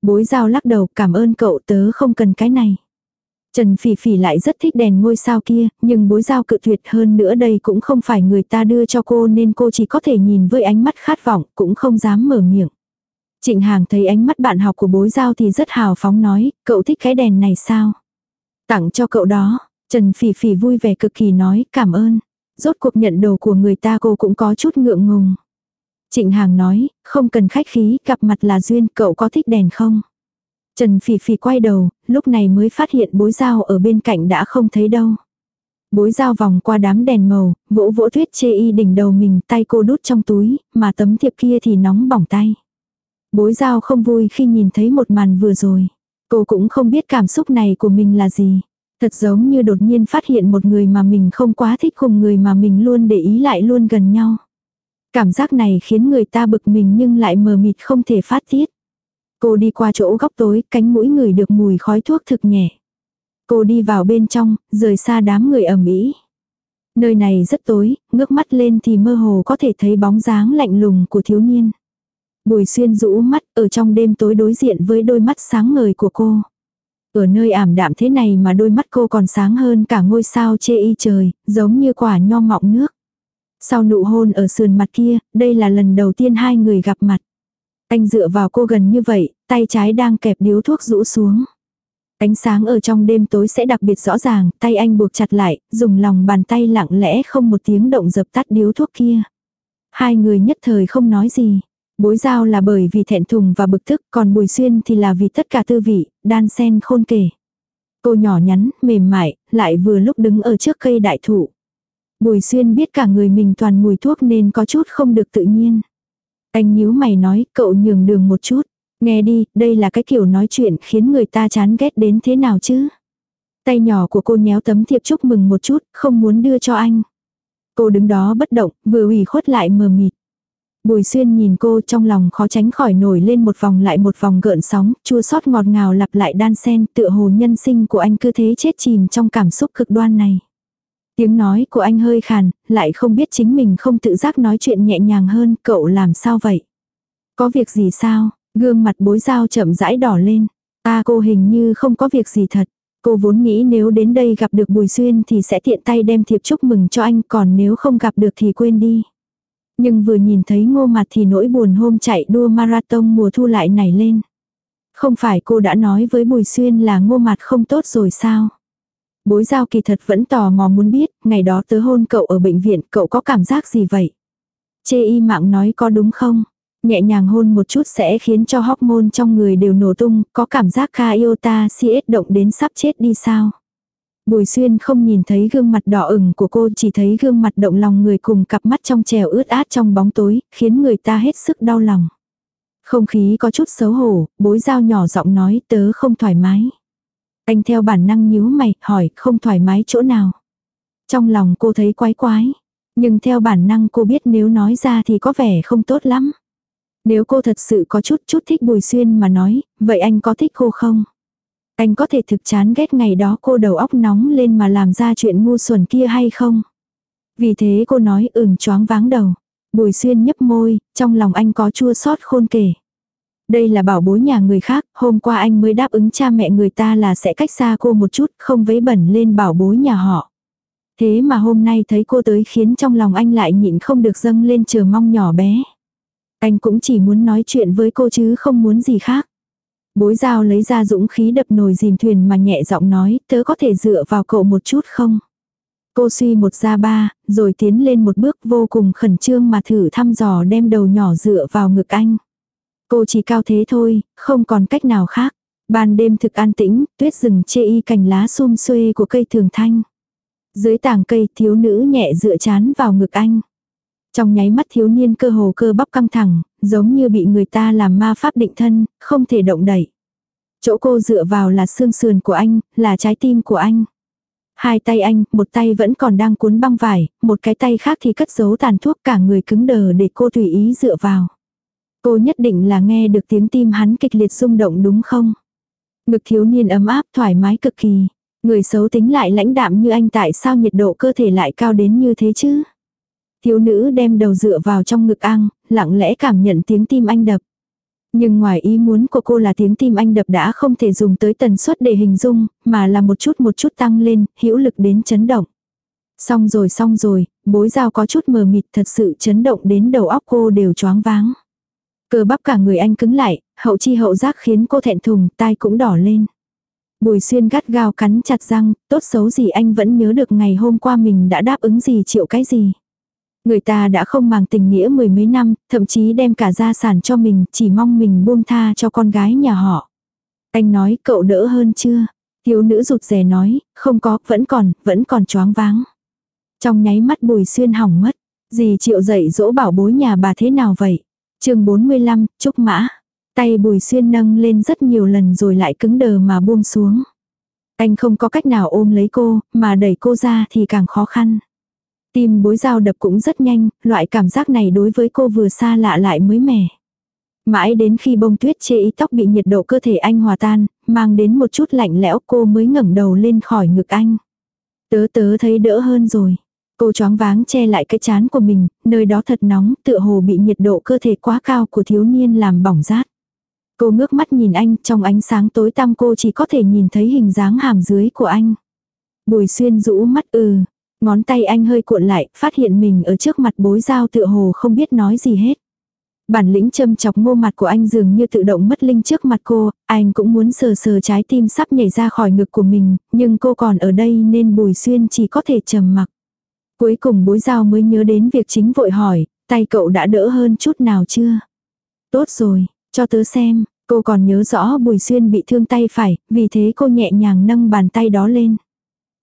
Bối giao lắc đầu cảm ơn cậu tớ không cần cái này. Trần Phỉ Phỉ lại rất thích đèn ngôi sao kia, nhưng bối giao cự tuyệt hơn nữa đây cũng không phải người ta đưa cho cô nên cô chỉ có thể nhìn với ánh mắt khát vọng, cũng không dám mở miệng. Trịnh Hàng thấy ánh mắt bạn học của bối giao thì rất hào phóng nói, cậu thích cái đèn này sao? Tặng cho cậu đó, Trần Phỉ Phỉ vui vẻ cực kỳ nói, cảm ơn. Rốt cuộc nhận đồ của người ta cô cũng có chút ngượng ngùng. Trịnh Hàng nói, không cần khách khí, gặp mặt là duyên, cậu có thích đèn không? Trần Phỉ Phỉ quay đầu, lúc này mới phát hiện bối dao ở bên cạnh đã không thấy đâu. Bối dao vòng qua đám đèn màu, vỗ vỗ tuyết chê y đỉnh đầu mình, tay cô đút trong túi, mà tấm thiệp kia thì nóng bỏng tay. Bối dao không vui khi nhìn thấy một màn vừa rồi. Cô cũng không biết cảm xúc này của mình là gì. Thật giống như đột nhiên phát hiện một người mà mình không quá thích cùng người mà mình luôn để ý lại luôn gần nhau. Cảm giác này khiến người ta bực mình nhưng lại mờ mịt không thể phát tiết. Cô đi qua chỗ góc tối, cánh mũi người được mùi khói thuốc thực nhẹ. Cô đi vào bên trong, rời xa đám người ẩm ý. Nơi này rất tối, ngước mắt lên thì mơ hồ có thể thấy bóng dáng lạnh lùng của thiếu niên. Bùi xuyên rũ mắt ở trong đêm tối đối diện với đôi mắt sáng ngời của cô. Ở nơi ảm đạm thế này mà đôi mắt cô còn sáng hơn cả ngôi sao chê y trời, giống như quả nho mọng nước. Sau nụ hôn ở sườn mặt kia, đây là lần đầu tiên hai người gặp mặt. Anh dựa vào cô gần như vậy, tay trái đang kẹp điếu thuốc rũ xuống. Ánh sáng ở trong đêm tối sẽ đặc biệt rõ ràng, tay anh buộc chặt lại, dùng lòng bàn tay lặng lẽ không một tiếng động dập tắt điếu thuốc kia. Hai người nhất thời không nói gì. Bối giao là bởi vì thẹn thùng và bực tức, còn bùi xuyên thì là vì tất cả tư vị, đan sen khôn kể. Cô nhỏ nhắn, mềm mại, lại vừa lúc đứng ở trước cây đại thụ. Bùi xuyên biết cả người mình toàn mùi thuốc nên có chút không được tự nhiên. Anh nhíu mày nói, cậu nhường đường một chút. Nghe đi, đây là cái kiểu nói chuyện khiến người ta chán ghét đến thế nào chứ. Tay nhỏ của cô nhéo tấm thiệp chúc mừng một chút, không muốn đưa cho anh. Cô đứng đó bất động, vừa ủy khuất lại mờ mịt. Bùi xuyên nhìn cô trong lòng khó tránh khỏi nổi lên một vòng lại một vòng gợn sóng, chua xót ngọt ngào lặp lại đan sen tựa hồ nhân sinh của anh cứ thế chết chìm trong cảm xúc cực đoan này. Tiếng nói của anh hơi khàn, lại không biết chính mình không tự giác nói chuyện nhẹ nhàng hơn, cậu làm sao vậy? Có việc gì sao? Gương mặt bối dao chậm rãi đỏ lên. Ta cô hình như không có việc gì thật. Cô vốn nghĩ nếu đến đây gặp được Bùi Xuyên thì sẽ tiện tay đem thiệp chúc mừng cho anh còn nếu không gặp được thì quên đi. Nhưng vừa nhìn thấy ngô mặt thì nỗi buồn hôm chạy đua marathon mùa thu lại nảy lên. Không phải cô đã nói với Bùi Xuyên là ngô mặt không tốt rồi sao? Bối giao kỳ thật vẫn tò mò muốn biết, ngày đó tớ hôn cậu ở bệnh viện, cậu có cảm giác gì vậy? Chê y mạng nói có đúng không? Nhẹ nhàng hôn một chút sẽ khiến cho hormone trong người đều nổ tung, có cảm giác ca ta siết động đến sắp chết đi sao? Bùi xuyên không nhìn thấy gương mặt đỏ ửng của cô chỉ thấy gương mặt động lòng người cùng cặp mắt trong trèo ướt át trong bóng tối, khiến người ta hết sức đau lòng. Không khí có chút xấu hổ, bối giao nhỏ giọng nói tớ không thoải mái. Anh theo bản năng nhíu mày, hỏi không thoải mái chỗ nào. Trong lòng cô thấy quái quái. Nhưng theo bản năng cô biết nếu nói ra thì có vẻ không tốt lắm. Nếu cô thật sự có chút chút thích Bùi Xuyên mà nói, vậy anh có thích cô không? Anh có thể thực chán ghét ngày đó cô đầu óc nóng lên mà làm ra chuyện ngu xuẩn kia hay không? Vì thế cô nói ừm choáng váng đầu. Bùi Xuyên nhấp môi, trong lòng anh có chua xót khôn kể. Đây là bảo bối nhà người khác, hôm qua anh mới đáp ứng cha mẹ người ta là sẽ cách xa cô một chút, không vấy bẩn lên bảo bối nhà họ. Thế mà hôm nay thấy cô tới khiến trong lòng anh lại nhịn không được dâng lên chờ mong nhỏ bé. Anh cũng chỉ muốn nói chuyện với cô chứ không muốn gì khác. Bối giao lấy ra dũng khí đập nồi dìm thuyền mà nhẹ giọng nói, tớ có thể dựa vào cậu một chút không? Cô suy một ra ba, rồi tiến lên một bước vô cùng khẩn trương mà thử thăm dò đem đầu nhỏ dựa vào ngực anh. Cô chỉ cao thế thôi, không còn cách nào khác. Ban đêm thực an tĩnh, tuyết rừng chê y cành lá xum xuê của cây thường thanh. Dưới tảng cây thiếu nữ nhẹ dựa chán vào ngực anh. Trong nháy mắt thiếu niên cơ hồ cơ bắp căng thẳng, giống như bị người ta làm ma pháp định thân, không thể động đẩy. Chỗ cô dựa vào là xương sườn của anh, là trái tim của anh. Hai tay anh, một tay vẫn còn đang cuốn băng vải, một cái tay khác thì cất giấu tàn thuốc cả người cứng đờ để cô tùy ý dựa vào. Cô nhất định là nghe được tiếng tim hắn kịch liệt rung động đúng không? Ngực thiếu niên ấm áp thoải mái cực kỳ. Người xấu tính lại lãnh đạm như anh tại sao nhiệt độ cơ thể lại cao đến như thế chứ? Thiếu nữ đem đầu dựa vào trong ngực anh, lặng lẽ cảm nhận tiếng tim anh đập. Nhưng ngoài ý muốn của cô là tiếng tim anh đập đã không thể dùng tới tần suất để hình dung, mà là một chút một chút tăng lên, hữu lực đến chấn động. Xong rồi xong rồi, bối giao có chút mờ mịt thật sự chấn động đến đầu óc cô đều choáng váng. Cơ bắp cả người anh cứng lại, hậu chi hậu giác khiến cô thẹn thùng, tai cũng đỏ lên. Bùi xuyên gắt gao cắn chặt răng, tốt xấu gì anh vẫn nhớ được ngày hôm qua mình đã đáp ứng gì chịu cái gì. Người ta đã không màng tình nghĩa mười mấy năm, thậm chí đem cả gia sản cho mình, chỉ mong mình buông tha cho con gái nhà họ. Anh nói cậu đỡ hơn chưa? Thiếu nữ rụt rè nói, không có, vẫn còn, vẫn còn choáng váng. Trong nháy mắt bùi xuyên hỏng mất. gì chịu dậy dỗ bảo bối nhà bà thế nào vậy? Chương 45, Trúc Mã. Tay bùi xuyên nâng lên rất nhiều lần rồi lại cứng đờ mà buông xuống. Anh không có cách nào ôm lấy cô, mà đẩy cô ra thì càng khó khăn. Tim bối dao đập cũng rất nhanh, loại cảm giác này đối với cô vừa xa lạ lại mới mẻ. Mãi đến khi bông tuyết chê ý tóc bị nhiệt độ cơ thể anh hòa tan, mang đến một chút lạnh lẽo cô mới ngẩng đầu lên khỏi ngực anh. Tớ tớ thấy đỡ hơn rồi. Cô choáng váng che lại cái chán của mình, nơi đó thật nóng, tựa hồ bị nhiệt độ cơ thể quá cao của thiếu niên làm bỏng rát. Cô ngước mắt nhìn anh, trong ánh sáng tối tăm cô chỉ có thể nhìn thấy hình dáng hàm dưới của anh. Bùi xuyên rũ mắt ừ, ngón tay anh hơi cuộn lại, phát hiện mình ở trước mặt bối giao tựa hồ không biết nói gì hết. Bản lĩnh châm chọc ngô mặt của anh dường như tự động mất linh trước mặt cô, anh cũng muốn sờ sờ trái tim sắp nhảy ra khỏi ngực của mình, nhưng cô còn ở đây nên bùi xuyên chỉ có thể trầm mặc. Cuối cùng bối giao mới nhớ đến việc chính vội hỏi, tay cậu đã đỡ hơn chút nào chưa? Tốt rồi, cho tớ xem, cô còn nhớ rõ Bùi Xuyên bị thương tay phải, vì thế cô nhẹ nhàng nâng bàn tay đó lên.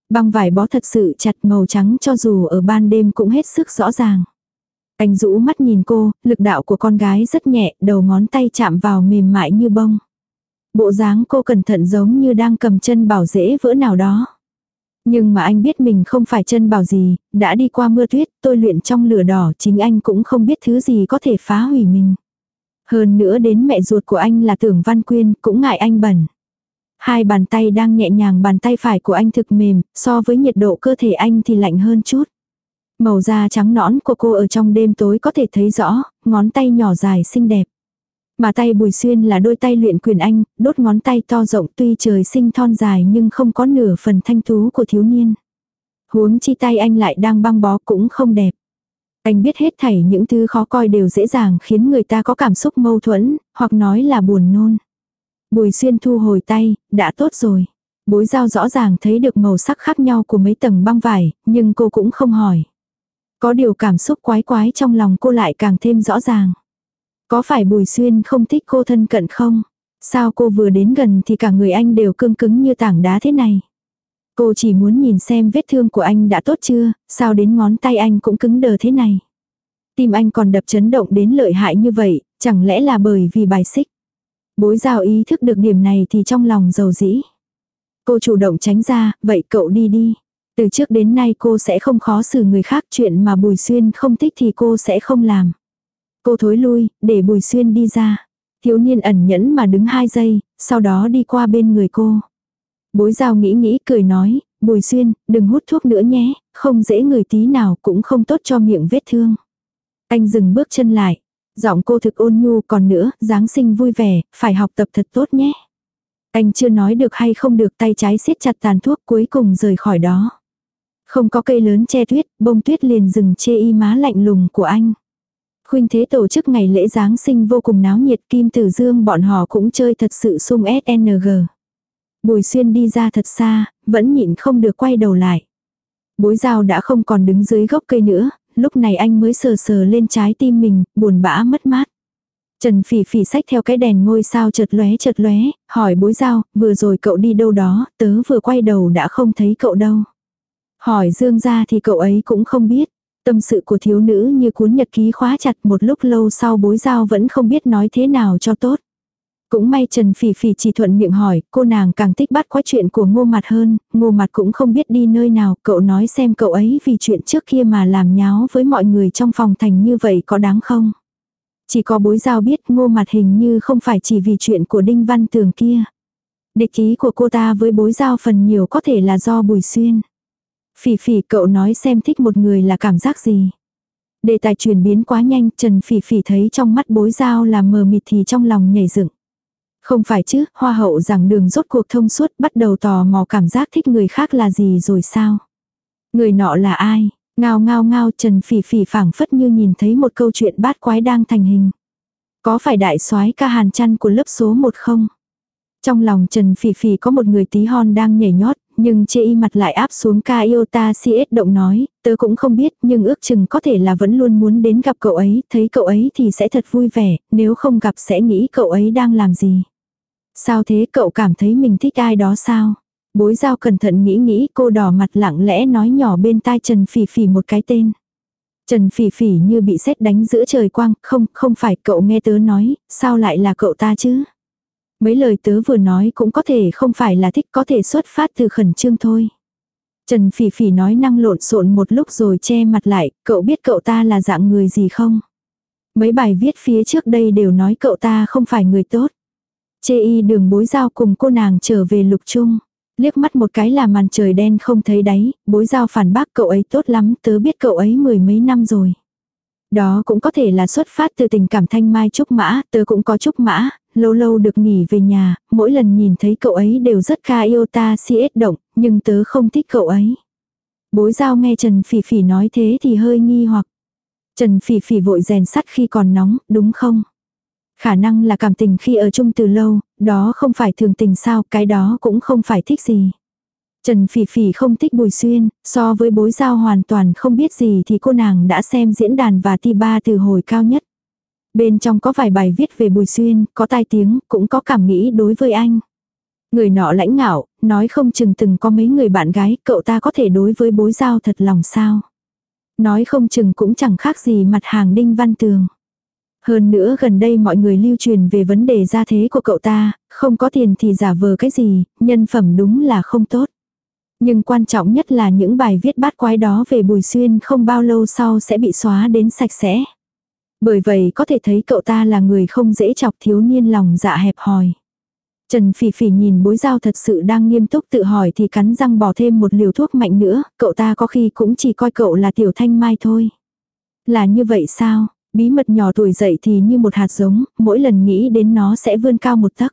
Băng vải bó thật sự chặt màu trắng cho dù ở ban đêm cũng hết sức rõ ràng. Anh rũ mắt nhìn cô, lực đạo của con gái rất nhẹ, đầu ngón tay chạm vào mềm mại như bông. Bộ dáng cô cẩn thận giống như đang cầm chân bảo dễ vỡ nào đó. Nhưng mà anh biết mình không phải chân bảo gì, đã đi qua mưa tuyết, tôi luyện trong lửa đỏ chính anh cũng không biết thứ gì có thể phá hủy mình. Hơn nữa đến mẹ ruột của anh là tưởng văn quyên cũng ngại anh bẩn. Hai bàn tay đang nhẹ nhàng bàn tay phải của anh thực mềm, so với nhiệt độ cơ thể anh thì lạnh hơn chút. Màu da trắng nõn của cô ở trong đêm tối có thể thấy rõ, ngón tay nhỏ dài xinh đẹp. Mà tay Bùi Xuyên là đôi tay luyện quyền anh, đốt ngón tay to rộng tuy trời sinh thon dài nhưng không có nửa phần thanh tú của thiếu niên. Huống chi tay anh lại đang băng bó cũng không đẹp. Anh biết hết thảy những thứ khó coi đều dễ dàng khiến người ta có cảm xúc mâu thuẫn, hoặc nói là buồn nôn. Bùi Xuyên thu hồi tay, đã tốt rồi. Bối giao rõ ràng thấy được màu sắc khác nhau của mấy tầng băng vải, nhưng cô cũng không hỏi. Có điều cảm xúc quái quái trong lòng cô lại càng thêm rõ ràng. Có phải Bùi Xuyên không thích cô thân cận không? Sao cô vừa đến gần thì cả người anh đều cương cứng như tảng đá thế này? Cô chỉ muốn nhìn xem vết thương của anh đã tốt chưa, sao đến ngón tay anh cũng cứng đờ thế này? Tim anh còn đập chấn động đến lợi hại như vậy, chẳng lẽ là bởi vì bài xích? Bối giao ý thức được điểm này thì trong lòng giàu dĩ. Cô chủ động tránh ra, vậy cậu đi đi. Từ trước đến nay cô sẽ không khó xử người khác chuyện mà Bùi Xuyên không thích thì cô sẽ không làm. Cô thối lui, để Bùi Xuyên đi ra. Thiếu niên ẩn nhẫn mà đứng hai giây, sau đó đi qua bên người cô. Bối giao nghĩ nghĩ cười nói, Bùi Xuyên, đừng hút thuốc nữa nhé, không dễ người tí nào cũng không tốt cho miệng vết thương. Anh dừng bước chân lại. Giọng cô thực ôn nhu còn nữa, Giáng sinh vui vẻ, phải học tập thật tốt nhé. Anh chưa nói được hay không được tay trái siết chặt tàn thuốc cuối cùng rời khỏi đó. Không có cây lớn che tuyết, bông tuyết liền dừng chê y má lạnh lùng của anh. Huynh thế tổ chức ngày lễ Giáng sinh vô cùng náo nhiệt Kim Tử Dương bọn họ cũng chơi thật sự sung SNG. Bùi xuyên đi ra thật xa, vẫn nhịn không được quay đầu lại. Bối dao đã không còn đứng dưới gốc cây nữa, lúc này anh mới sờ sờ lên trái tim mình, buồn bã mất mát. Trần phỉ phỉ sách theo cái đèn ngôi sao chợt lóe chợt lóe, hỏi bối giao, vừa rồi cậu đi đâu đó, tớ vừa quay đầu đã không thấy cậu đâu. Hỏi Dương ra thì cậu ấy cũng không biết. Tâm sự của thiếu nữ như cuốn nhật ký khóa chặt một lúc lâu sau bối giao vẫn không biết nói thế nào cho tốt. Cũng may Trần Phỉ Phỉ chỉ thuận miệng hỏi, cô nàng càng thích bắt quái chuyện của ngô mặt hơn, ngô mặt cũng không biết đi nơi nào, cậu nói xem cậu ấy vì chuyện trước kia mà làm nháo với mọi người trong phòng thành như vậy có đáng không? Chỉ có bối giao biết ngô mặt hình như không phải chỉ vì chuyện của Đinh Văn Tường kia. Địch ý của cô ta với bối giao phần nhiều có thể là do bùi xuyên. Phỉ phỉ cậu nói xem thích một người là cảm giác gì. Đề tài chuyển biến quá nhanh, Trần Phỉ Phỉ thấy trong mắt bối giao là mờ mịt thì trong lòng nhảy dựng. Không phải chứ, hoa hậu rằng đường rốt cuộc thông suốt bắt đầu tò mò cảm giác thích người khác là gì rồi sao? Người nọ là ai? Ngao ngao ngao Trần Phỉ Phỉ phảng phất như nhìn thấy một câu chuyện bát quái đang thành hình. Có phải đại soái ca hàn chăn của lớp số 1 không? Trong lòng Trần Phỉ Phỉ có một người tí hon đang nhảy nhót, nhưng chê y mặt lại áp xuống ca ta CS động nói, tớ cũng không biết nhưng ước chừng có thể là vẫn luôn muốn đến gặp cậu ấy, thấy cậu ấy thì sẽ thật vui vẻ, nếu không gặp sẽ nghĩ cậu ấy đang làm gì. Sao thế cậu cảm thấy mình thích ai đó sao? Bối giao cẩn thận nghĩ nghĩ cô đỏ mặt lặng lẽ nói nhỏ bên tai Trần Phỉ Phỉ một cái tên. Trần Phỉ Phỉ như bị sét đánh giữa trời quang, không, không phải cậu nghe tớ nói, sao lại là cậu ta chứ? Mấy lời tớ vừa nói cũng có thể không phải là thích có thể xuất phát từ khẩn trương thôi. Trần Phỉ Phỉ nói năng lộn xộn một lúc rồi che mặt lại, cậu biết cậu ta là dạng người gì không? Mấy bài viết phía trước đây đều nói cậu ta không phải người tốt. Chê y đường bối giao cùng cô nàng trở về lục trung. Liếc mắt một cái là màn trời đen không thấy đáy, bối giao phản bác cậu ấy tốt lắm, tớ biết cậu ấy mười mấy năm rồi. Đó cũng có thể là xuất phát từ tình cảm thanh mai trúc mã, tớ cũng có trúc mã, lâu lâu được nghỉ về nhà, mỗi lần nhìn thấy cậu ấy đều rất ca yêu ta si ết động, nhưng tớ không thích cậu ấy. Bối giao nghe Trần Phỉ Phỉ nói thế thì hơi nghi hoặc. Trần Phỉ Phỉ vội rèn sắt khi còn nóng, đúng không? Khả năng là cảm tình khi ở chung từ lâu, đó không phải thường tình sao, cái đó cũng không phải thích gì. Trần Phỉ Phỉ không thích Bùi Xuyên, so với bối giao hoàn toàn không biết gì thì cô nàng đã xem diễn đàn và ti ba từ hồi cao nhất. Bên trong có vài bài viết về Bùi Xuyên, có tai tiếng, cũng có cảm nghĩ đối với anh. Người nọ lãnh ngạo, nói không chừng từng có mấy người bạn gái, cậu ta có thể đối với bối giao thật lòng sao. Nói không chừng cũng chẳng khác gì mặt hàng đinh văn tường. Hơn nữa gần đây mọi người lưu truyền về vấn đề gia thế của cậu ta, không có tiền thì giả vờ cái gì, nhân phẩm đúng là không tốt. Nhưng quan trọng nhất là những bài viết bát quái đó về Bùi Xuyên không bao lâu sau sẽ bị xóa đến sạch sẽ. Bởi vậy có thể thấy cậu ta là người không dễ chọc thiếu niên lòng dạ hẹp hòi. Trần Phỉ Phỉ nhìn bối giao thật sự đang nghiêm túc tự hỏi thì cắn răng bỏ thêm một liều thuốc mạnh nữa, cậu ta có khi cũng chỉ coi cậu là tiểu thanh mai thôi. Là như vậy sao, bí mật nhỏ tuổi dậy thì như một hạt giống, mỗi lần nghĩ đến nó sẽ vươn cao một tấc.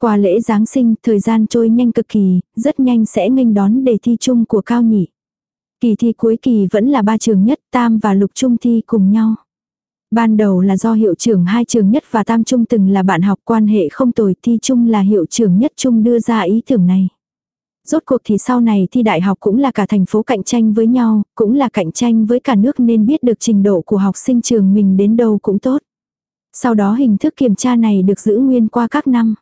Qua lễ Giáng sinh, thời gian trôi nhanh cực kỳ, rất nhanh sẽ nghênh đón đề thi chung của cao nhị. Kỳ thi cuối kỳ vẫn là ba trường nhất, tam và lục trung thi cùng nhau. Ban đầu là do hiệu trưởng hai trường nhất và tam trung từng là bạn học quan hệ không tồi thi chung là hiệu trưởng nhất trung đưa ra ý tưởng này. Rốt cuộc thì sau này thi đại học cũng là cả thành phố cạnh tranh với nhau, cũng là cạnh tranh với cả nước nên biết được trình độ của học sinh trường mình đến đâu cũng tốt. Sau đó hình thức kiểm tra này được giữ nguyên qua các năm.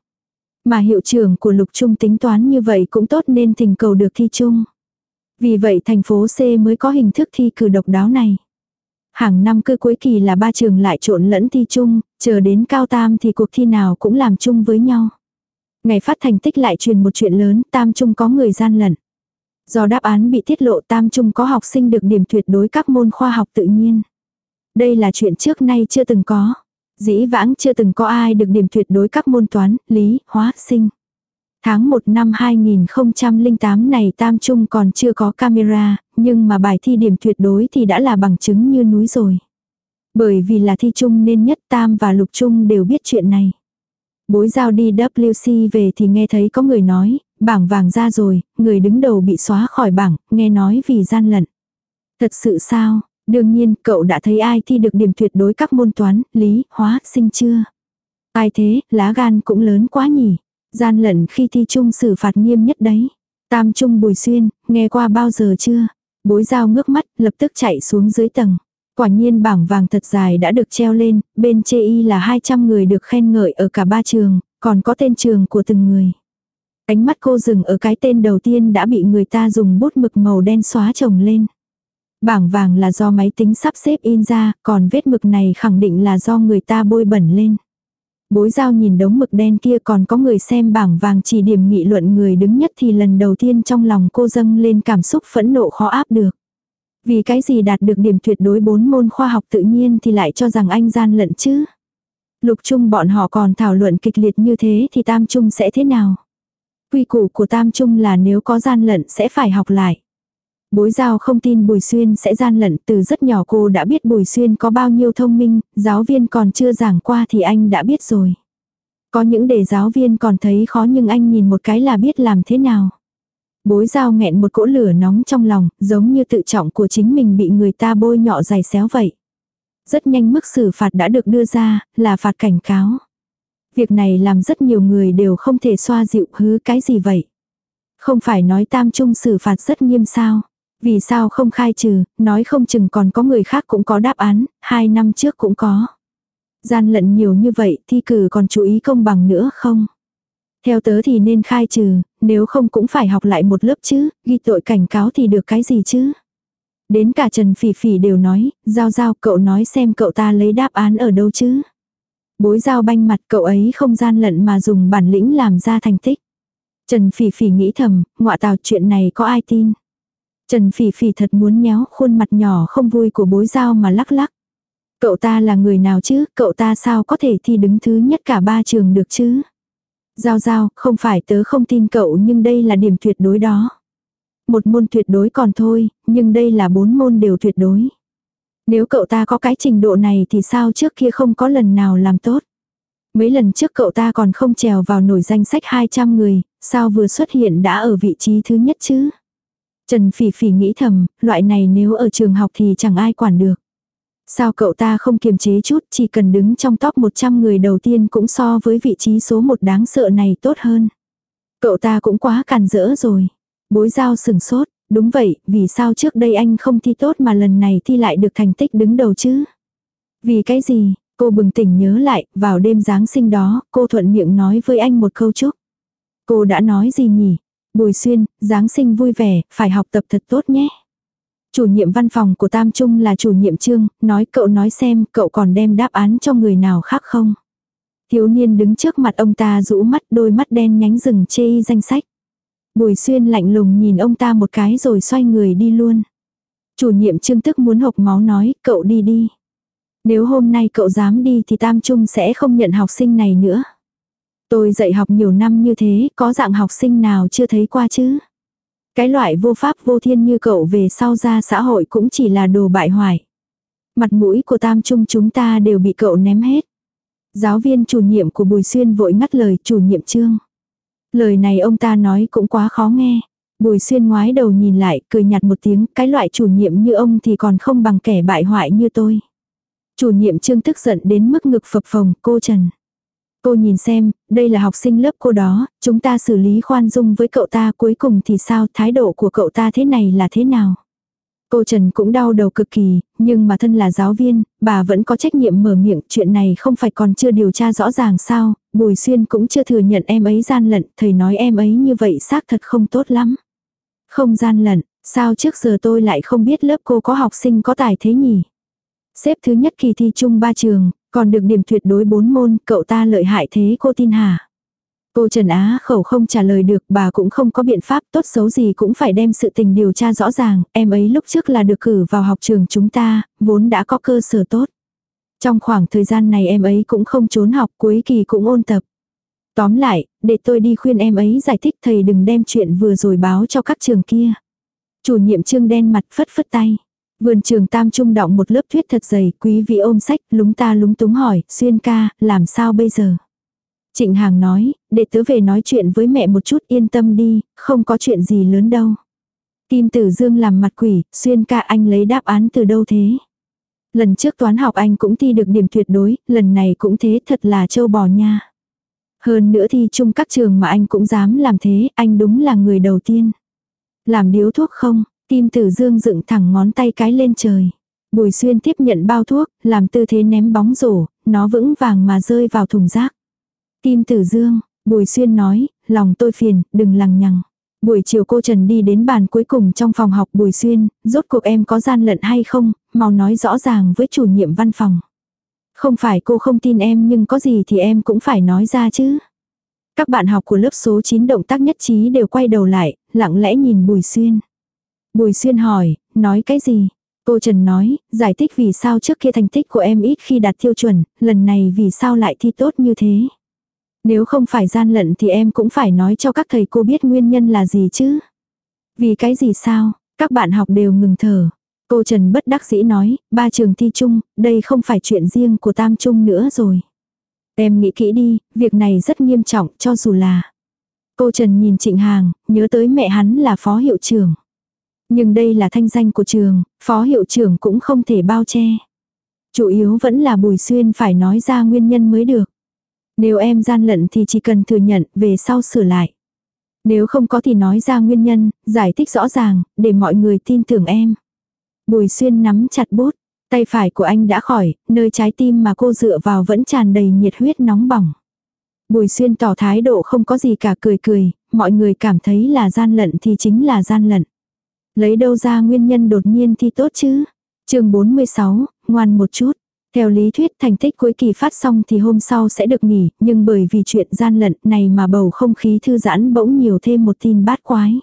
Mà hiệu trưởng của lục trung tính toán như vậy cũng tốt nên thỉnh cầu được thi chung. Vì vậy thành phố C mới có hình thức thi cử độc đáo này. Hàng năm cứ cuối kỳ là ba trường lại trộn lẫn thi chung, chờ đến cao tam thì cuộc thi nào cũng làm chung với nhau. Ngày phát thành tích lại truyền một chuyện lớn, tam trung có người gian lận. Do đáp án bị tiết lộ tam trung có học sinh được điểm tuyệt đối các môn khoa học tự nhiên. Đây là chuyện trước nay chưa từng có. Dĩ vãng chưa từng có ai được điểm tuyệt đối các môn toán, lý, hóa, sinh. Tháng 1 năm 2008 này Tam Trung còn chưa có camera, nhưng mà bài thi điểm tuyệt đối thì đã là bằng chứng như núi rồi. Bởi vì là thi chung nên nhất tam và lục trung đều biết chuyện này. Bối giao đi WC về thì nghe thấy có người nói, bảng vàng ra rồi, người đứng đầu bị xóa khỏi bảng, nghe nói vì gian lận. Thật sự sao, đương nhiên cậu đã thấy ai thi được điểm tuyệt đối các môn toán, lý, hóa, sinh chưa? Ai thế, lá gan cũng lớn quá nhỉ. Gian lận khi thi chung xử phạt nghiêm nhất đấy. Tam trung bùi xuyên, nghe qua bao giờ chưa? Bối giao ngước mắt, lập tức chạy xuống dưới tầng. Quả nhiên bảng vàng thật dài đã được treo lên, bên chê y là 200 người được khen ngợi ở cả ba trường, còn có tên trường của từng người. Ánh mắt cô dừng ở cái tên đầu tiên đã bị người ta dùng bút mực màu đen xóa chồng lên. Bảng vàng là do máy tính sắp xếp in ra, còn vết mực này khẳng định là do người ta bôi bẩn lên. Bối giao nhìn đống mực đen kia còn có người xem bảng vàng chỉ điểm nghị luận người đứng nhất thì lần đầu tiên trong lòng cô dâng lên cảm xúc phẫn nộ khó áp được. Vì cái gì đạt được điểm tuyệt đối bốn môn khoa học tự nhiên thì lại cho rằng anh gian lận chứ. Lục trung bọn họ còn thảo luận kịch liệt như thế thì tam trung sẽ thế nào? Quy củ của tam trung là nếu có gian lận sẽ phải học lại. Bối giao không tin Bùi Xuyên sẽ gian lận từ rất nhỏ cô đã biết Bùi Xuyên có bao nhiêu thông minh, giáo viên còn chưa giảng qua thì anh đã biết rồi. Có những đề giáo viên còn thấy khó nhưng anh nhìn một cái là biết làm thế nào. Bối giao nghẹn một cỗ lửa nóng trong lòng, giống như tự trọng của chính mình bị người ta bôi nhọ dày xéo vậy. Rất nhanh mức xử phạt đã được đưa ra, là phạt cảnh cáo. Việc này làm rất nhiều người đều không thể xoa dịu hứ cái gì vậy. Không phải nói tam trung xử phạt rất nghiêm sao. Vì sao không khai trừ, nói không chừng còn có người khác cũng có đáp án, hai năm trước cũng có. Gian lận nhiều như vậy thi cử còn chú ý công bằng nữa không? Theo tớ thì nên khai trừ, nếu không cũng phải học lại một lớp chứ, ghi tội cảnh cáo thì được cái gì chứ? Đến cả Trần Phỉ Phỉ đều nói, Giao Giao cậu nói xem cậu ta lấy đáp án ở đâu chứ? Bối Giao banh mặt cậu ấy không gian lận mà dùng bản lĩnh làm ra thành tích. Trần Phỉ Phỉ nghĩ thầm, ngọa tào chuyện này có ai tin? Trần Phỉ Phỉ thật muốn nhéo khuôn mặt nhỏ không vui của bối Giao mà lắc lắc. Cậu ta là người nào chứ, cậu ta sao có thể thi đứng thứ nhất cả ba trường được chứ? Giao giao, không phải tớ không tin cậu nhưng đây là điểm tuyệt đối đó. Một môn tuyệt đối còn thôi, nhưng đây là bốn môn đều tuyệt đối. Nếu cậu ta có cái trình độ này thì sao trước kia không có lần nào làm tốt. Mấy lần trước cậu ta còn không trèo vào nổi danh sách 200 người, sao vừa xuất hiện đã ở vị trí thứ nhất chứ. Trần Phỉ Phỉ nghĩ thầm, loại này nếu ở trường học thì chẳng ai quản được. Sao cậu ta không kiềm chế chút, chỉ cần đứng trong top 100 người đầu tiên cũng so với vị trí số một đáng sợ này tốt hơn. Cậu ta cũng quá càn rỡ rồi. Bối giao sừng sốt, đúng vậy, vì sao trước đây anh không thi tốt mà lần này thi lại được thành tích đứng đầu chứ? Vì cái gì? Cô bừng tỉnh nhớ lại, vào đêm Giáng sinh đó, cô thuận miệng nói với anh một câu chúc. Cô đã nói gì nhỉ? Bùi xuyên, Giáng sinh vui vẻ, phải học tập thật tốt nhé. Chủ nhiệm văn phòng của Tam Trung là chủ nhiệm trương, nói cậu nói xem cậu còn đem đáp án cho người nào khác không. Thiếu niên đứng trước mặt ông ta rũ mắt đôi mắt đen nhánh rừng chê danh sách. Bùi xuyên lạnh lùng nhìn ông ta một cái rồi xoay người đi luôn. Chủ nhiệm trương tức muốn hộc máu nói cậu đi đi. Nếu hôm nay cậu dám đi thì Tam Trung sẽ không nhận học sinh này nữa. Tôi dạy học nhiều năm như thế, có dạng học sinh nào chưa thấy qua chứ? Cái loại vô pháp vô thiên như cậu về sau ra xã hội cũng chỉ là đồ bại hoại. Mặt mũi của tam trung chúng ta đều bị cậu ném hết. Giáo viên chủ nhiệm của Bùi Xuyên vội ngắt lời chủ nhiệm trương. Lời này ông ta nói cũng quá khó nghe. Bùi Xuyên ngoái đầu nhìn lại, cười nhạt một tiếng, cái loại chủ nhiệm như ông thì còn không bằng kẻ bại hoại như tôi. Chủ nhiệm trương tức giận đến mức ngực phập phồng, cô Trần. Cô nhìn xem, đây là học sinh lớp cô đó, chúng ta xử lý khoan dung với cậu ta cuối cùng thì sao, thái độ của cậu ta thế này là thế nào? Cô Trần cũng đau đầu cực kỳ, nhưng mà thân là giáo viên, bà vẫn có trách nhiệm mở miệng, chuyện này không phải còn chưa điều tra rõ ràng sao, Bùi Xuyên cũng chưa thừa nhận em ấy gian lận, thầy nói em ấy như vậy xác thật không tốt lắm. Không gian lận, sao trước giờ tôi lại không biết lớp cô có học sinh có tài thế nhỉ? Xếp thứ nhất kỳ thi chung ba trường, còn được điểm tuyệt đối bốn môn, cậu ta lợi hại thế cô tin hả? Cô Trần Á khẩu không trả lời được, bà cũng không có biện pháp tốt xấu gì cũng phải đem sự tình điều tra rõ ràng, em ấy lúc trước là được cử vào học trường chúng ta, vốn đã có cơ sở tốt. Trong khoảng thời gian này em ấy cũng không trốn học, cuối kỳ cũng ôn tập. Tóm lại, để tôi đi khuyên em ấy giải thích thầy đừng đem chuyện vừa rồi báo cho các trường kia. Chủ nhiệm trương đen mặt phất phất tay. Vườn trường tam trung động một lớp thuyết thật dày, quý vị ôm sách, lúng ta lúng túng hỏi, xuyên ca, làm sao bây giờ? Trịnh Hàng nói, để tớ về nói chuyện với mẹ một chút yên tâm đi, không có chuyện gì lớn đâu. Kim Tử Dương làm mặt quỷ, xuyên ca anh lấy đáp án từ đâu thế? Lần trước toán học anh cũng thi được điểm tuyệt đối, lần này cũng thế thật là châu bò nha. Hơn nữa thi chung các trường mà anh cũng dám làm thế, anh đúng là người đầu tiên. Làm điếu thuốc không? Tim Tử Dương dựng thẳng ngón tay cái lên trời. Bùi xuyên tiếp nhận bao thuốc, làm tư thế ném bóng rổ, nó vững vàng mà rơi vào thùng rác. Tim Tử Dương, Bùi xuyên nói, lòng tôi phiền, đừng lằng nhằng. Buổi chiều cô Trần đi đến bàn cuối cùng trong phòng học Bùi Xuyên, rốt cuộc em có gian lận hay không, mau nói rõ ràng với chủ nhiệm văn phòng. Không phải cô không tin em nhưng có gì thì em cũng phải nói ra chứ. Các bạn học của lớp số 9 động tác nhất trí đều quay đầu lại, lặng lẽ nhìn Bùi Xuyên. Bùi Xuyên hỏi, nói cái gì? Cô Trần nói, giải thích vì sao trước kia thành tích của em ít khi đạt tiêu chuẩn, lần này vì sao lại thi tốt như thế. Nếu không phải gian lận thì em cũng phải nói cho các thầy cô biết nguyên nhân là gì chứ. Vì cái gì sao, các bạn học đều ngừng thở. Cô Trần bất đắc dĩ nói, ba trường thi chung, đây không phải chuyện riêng của tam trung nữa rồi. Em nghĩ kỹ đi, việc này rất nghiêm trọng cho dù là. Cô Trần nhìn Trịnh Hàng, nhớ tới mẹ hắn là phó hiệu trưởng. Nhưng đây là thanh danh của trường, phó hiệu trưởng cũng không thể bao che. Chủ yếu vẫn là Bùi Xuyên phải nói ra nguyên nhân mới được. Nếu em gian lận thì chỉ cần thừa nhận, về sau sửa lại. Nếu không có thì nói ra nguyên nhân, giải thích rõ ràng, để mọi người tin tưởng em. Bùi xuyên nắm chặt bút, tay phải của anh đã khỏi, nơi trái tim mà cô dựa vào vẫn tràn đầy nhiệt huyết nóng bỏng. Bùi xuyên tỏ thái độ không có gì cả cười cười, mọi người cảm thấy là gian lận thì chính là gian lận. Lấy đâu ra nguyên nhân đột nhiên thi tốt chứ? chương 46, ngoan một chút. Theo lý thuyết thành tích cuối kỳ phát xong thì hôm sau sẽ được nghỉ, nhưng bởi vì chuyện gian lận này mà bầu không khí thư giãn bỗng nhiều thêm một tin bát quái.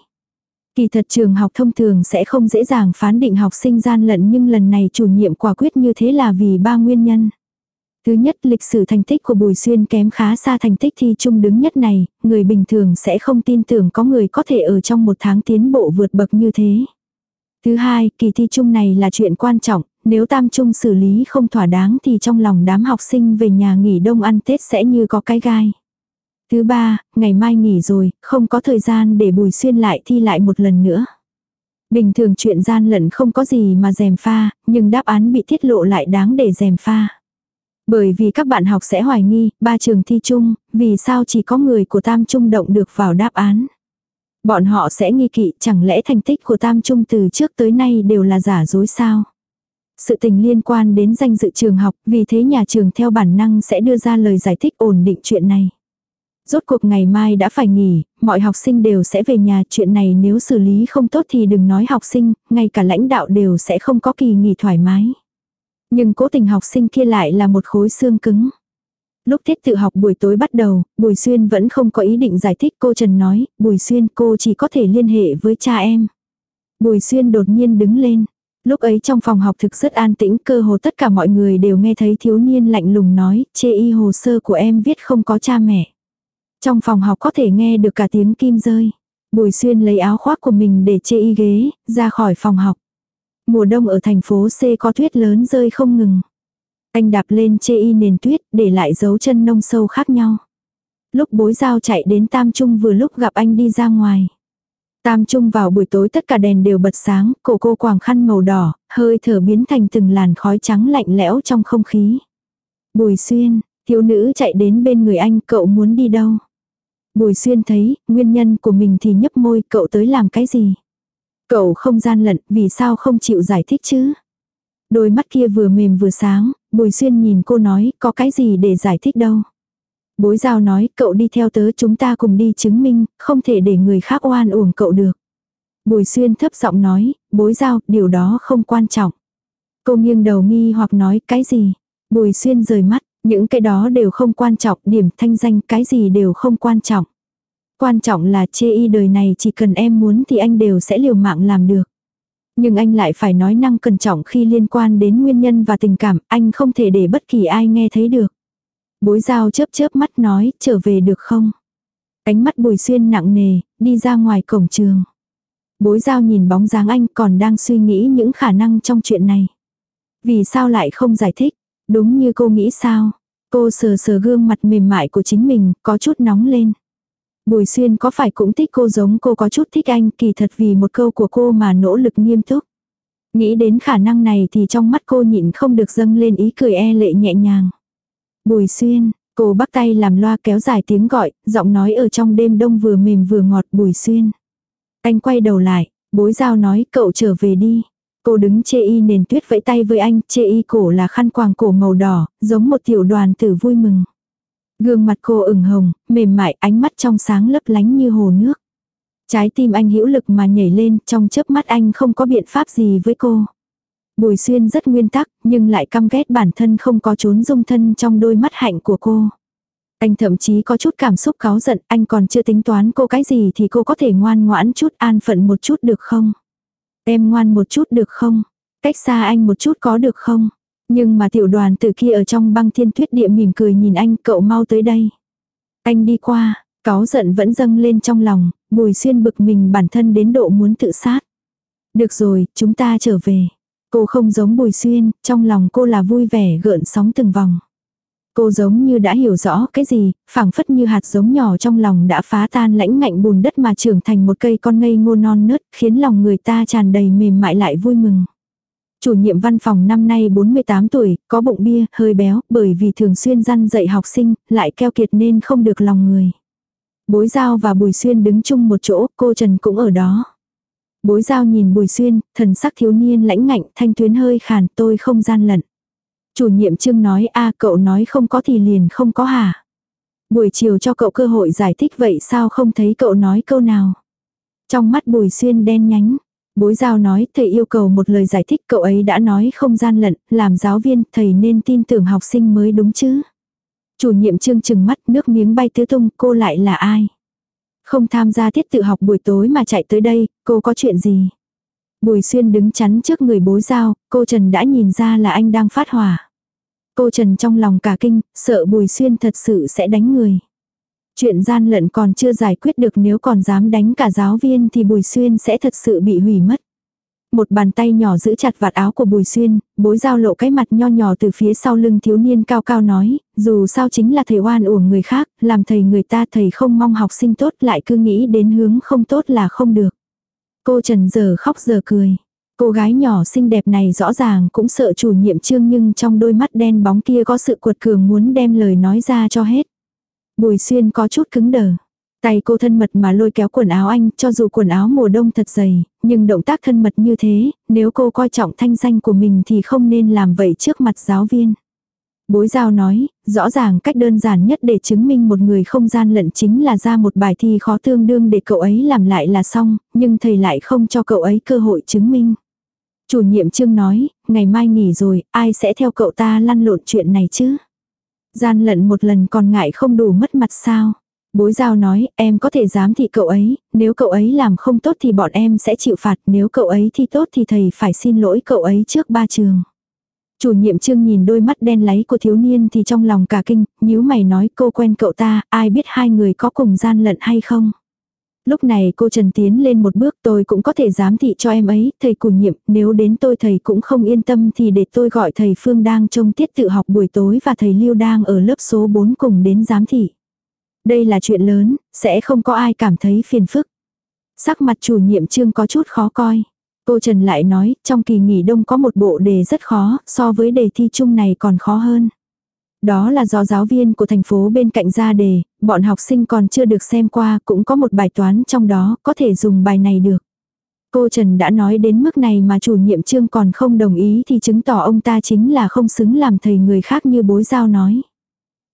Kỳ thật trường học thông thường sẽ không dễ dàng phán định học sinh gian lận nhưng lần này chủ nhiệm quả quyết như thế là vì ba nguyên nhân. Thứ nhất lịch sử thành tích của Bùi Xuyên kém khá xa thành tích thi chung đứng nhất này, người bình thường sẽ không tin tưởng có người có thể ở trong một tháng tiến bộ vượt bậc như thế. Thứ hai, kỳ thi chung này là chuyện quan trọng, nếu tam trung xử lý không thỏa đáng thì trong lòng đám học sinh về nhà nghỉ đông ăn Tết sẽ như có cái gai. Thứ ba, ngày mai nghỉ rồi, không có thời gian để bùi xuyên lại thi lại một lần nữa. Bình thường chuyện gian lận không có gì mà dèm pha, nhưng đáp án bị tiết lộ lại đáng để dèm pha. Bởi vì các bạn học sẽ hoài nghi, ba trường thi chung, vì sao chỉ có người của tam trung động được vào đáp án. Bọn họ sẽ nghi kỵ chẳng lẽ thành tích của tam trung từ trước tới nay đều là giả dối sao. Sự tình liên quan đến danh dự trường học, vì thế nhà trường theo bản năng sẽ đưa ra lời giải thích ổn định chuyện này. Rốt cuộc ngày mai đã phải nghỉ, mọi học sinh đều sẽ về nhà chuyện này nếu xử lý không tốt thì đừng nói học sinh, ngay cả lãnh đạo đều sẽ không có kỳ nghỉ thoải mái. Nhưng cố tình học sinh kia lại là một khối xương cứng. Lúc tiết tự học buổi tối bắt đầu, Bùi Xuyên vẫn không có ý định giải thích cô Trần nói, Bùi Xuyên cô chỉ có thể liên hệ với cha em. Bùi Xuyên đột nhiên đứng lên. Lúc ấy trong phòng học thực rất an tĩnh cơ hồ tất cả mọi người đều nghe thấy thiếu niên lạnh lùng nói, chê y hồ sơ của em viết không có cha mẹ. Trong phòng học có thể nghe được cả tiếng kim rơi. Bùi xuyên lấy áo khoác của mình để chê y ghế, ra khỏi phòng học. Mùa đông ở thành phố C có tuyết lớn rơi không ngừng. Anh đạp lên chê y nền tuyết, để lại dấu chân nông sâu khác nhau. Lúc bối giao chạy đến Tam Trung vừa lúc gặp anh đi ra ngoài. Tam trung vào buổi tối tất cả đèn đều bật sáng, cổ cô quàng khăn màu đỏ, hơi thở biến thành từng làn khói trắng lạnh lẽo trong không khí. Bùi xuyên, thiếu nữ chạy đến bên người anh, cậu muốn đi đâu? Bùi xuyên thấy, nguyên nhân của mình thì nhấp môi, cậu tới làm cái gì? Cậu không gian lận, vì sao không chịu giải thích chứ? Đôi mắt kia vừa mềm vừa sáng, bùi xuyên nhìn cô nói, có cái gì để giải thích đâu? Bối giao nói, cậu đi theo tớ chúng ta cùng đi chứng minh, không thể để người khác oan uổng cậu được. Bùi xuyên thấp giọng nói, bối giao, điều đó không quan trọng. Cô nghiêng đầu nghi hoặc nói, cái gì? Bùi xuyên rời mắt, những cái đó đều không quan trọng, điểm thanh danh cái gì đều không quan trọng. Quan trọng là chê y đời này chỉ cần em muốn thì anh đều sẽ liều mạng làm được. Nhưng anh lại phải nói năng cẩn trọng khi liên quan đến nguyên nhân và tình cảm, anh không thể để bất kỳ ai nghe thấy được. Bối giao chớp chớp mắt nói, trở về được không? Ánh mắt bùi xuyên nặng nề, đi ra ngoài cổng trường. Bối giao nhìn bóng dáng anh còn đang suy nghĩ những khả năng trong chuyện này. Vì sao lại không giải thích? Đúng như cô nghĩ sao? Cô sờ sờ gương mặt mềm mại của chính mình, có chút nóng lên. Bùi xuyên có phải cũng thích cô giống cô có chút thích anh kỳ thật vì một câu của cô mà nỗ lực nghiêm túc. Nghĩ đến khả năng này thì trong mắt cô nhịn không được dâng lên ý cười e lệ nhẹ nhàng. Bùi xuyên, cô bắt tay làm loa kéo dài tiếng gọi, giọng nói ở trong đêm đông vừa mềm vừa ngọt bùi xuyên. Anh quay đầu lại, bối giao nói cậu trở về đi. Cô đứng chê y nền tuyết vẫy tay với anh, chê y cổ là khăn quàng cổ màu đỏ, giống một tiểu đoàn tử vui mừng. Gương mặt cô ửng hồng, mềm mại, ánh mắt trong sáng lấp lánh như hồ nước. Trái tim anh hữu lực mà nhảy lên, trong chớp mắt anh không có biện pháp gì với cô. Bùi xuyên rất nguyên tắc, nhưng lại căm ghét bản thân không có trốn dung thân trong đôi mắt hạnh của cô. Anh thậm chí có chút cảm xúc cáu giận, anh còn chưa tính toán cô cái gì thì cô có thể ngoan ngoãn chút an phận một chút được không? Em ngoan một chút được không? Cách xa anh một chút có được không? Nhưng mà tiểu đoàn từ kia ở trong băng thiên tuyết địa mỉm cười nhìn anh cậu mau tới đây. Anh đi qua, cáu giận vẫn dâng lên trong lòng, bùi xuyên bực mình bản thân đến độ muốn tự sát. Được rồi, chúng ta trở về. Cô không giống bùi xuyên, trong lòng cô là vui vẻ gợn sóng từng vòng. Cô giống như đã hiểu rõ cái gì, phảng phất như hạt giống nhỏ trong lòng đã phá tan lãnh ngạnh bùn đất mà trưởng thành một cây con ngây ngô non nớt, khiến lòng người ta tràn đầy mềm mại lại vui mừng. Chủ nhiệm văn phòng năm nay 48 tuổi, có bụng bia, hơi béo, bởi vì thường xuyên răn dạy học sinh, lại keo kiệt nên không được lòng người. Bối Giao và Bùi Xuyên đứng chung một chỗ, cô Trần cũng ở đó. Bối Giao nhìn Bùi Xuyên, thần sắc thiếu niên lãnh ngạnh, thanh tuyến hơi khàn, tôi không gian lận. Chủ nhiệm Trương nói a cậu nói không có thì liền không có hả. Buổi chiều cho cậu cơ hội giải thích vậy sao không thấy cậu nói câu nào. Trong mắt Bùi Xuyên đen nhánh, Bối giao nói thầy yêu cầu một lời giải thích cậu ấy đã nói không gian lận, làm giáo viên thầy nên tin tưởng học sinh mới đúng chứ. Chủ nhiệm trương chừng mắt nước miếng bay tứ tung cô lại là ai. Không tham gia tiết tự học buổi tối mà chạy tới đây, cô có chuyện gì. Bùi xuyên đứng chắn trước người bối giao, cô Trần đã nhìn ra là anh đang phát hỏa. Cô Trần trong lòng cả kinh, sợ bùi xuyên thật sự sẽ đánh người. Chuyện gian lận còn chưa giải quyết được nếu còn dám đánh cả giáo viên thì Bùi Xuyên sẽ thật sự bị hủy mất. Một bàn tay nhỏ giữ chặt vạt áo của Bùi Xuyên, bối giao lộ cái mặt nho nhỏ từ phía sau lưng thiếu niên cao cao nói, dù sao chính là thầy oan uổng người khác, làm thầy người ta thầy không mong học sinh tốt lại cứ nghĩ đến hướng không tốt là không được. Cô Trần giờ khóc giờ cười. Cô gái nhỏ xinh đẹp này rõ ràng cũng sợ chủ nhiệm trương nhưng trong đôi mắt đen bóng kia có sự cuột cường muốn đem lời nói ra cho hết. Bùi xuyên có chút cứng đờ. Tay cô thân mật mà lôi kéo quần áo anh, cho dù quần áo mùa đông thật dày, nhưng động tác thân mật như thế, nếu cô coi trọng thanh danh của mình thì không nên làm vậy trước mặt giáo viên. Bối giao nói, rõ ràng cách đơn giản nhất để chứng minh một người không gian lận chính là ra một bài thi khó tương đương để cậu ấy làm lại là xong, nhưng thầy lại không cho cậu ấy cơ hội chứng minh. Chủ nhiệm trương nói, ngày mai nghỉ rồi, ai sẽ theo cậu ta lăn lộn chuyện này chứ? Gian lận một lần còn ngại không đủ mất mặt sao. Bối giao nói, em có thể dám thị cậu ấy, nếu cậu ấy làm không tốt thì bọn em sẽ chịu phạt, nếu cậu ấy thi tốt thì thầy phải xin lỗi cậu ấy trước ba trường. Chủ nhiệm trương nhìn đôi mắt đen láy của thiếu niên thì trong lòng cả kinh, nhíu mày nói cô quen cậu ta, ai biết hai người có cùng gian lận hay không. Lúc này cô Trần tiến lên một bước tôi cũng có thể giám thị cho em ấy, thầy cù nhiệm, nếu đến tôi thầy cũng không yên tâm thì để tôi gọi thầy Phương đang trông tiết tự học buổi tối và thầy Lưu đang ở lớp số 4 cùng đến giám thị. Đây là chuyện lớn, sẽ không có ai cảm thấy phiền phức. Sắc mặt chủ nhiệm trương có chút khó coi. Cô Trần lại nói, trong kỳ nghỉ đông có một bộ đề rất khó, so với đề thi chung này còn khó hơn. Đó là do giáo viên của thành phố bên cạnh ra đề, bọn học sinh còn chưa được xem qua, cũng có một bài toán trong đó, có thể dùng bài này được. Cô Trần đã nói đến mức này mà chủ nhiệm trương còn không đồng ý thì chứng tỏ ông ta chính là không xứng làm thầy người khác như bối giao nói.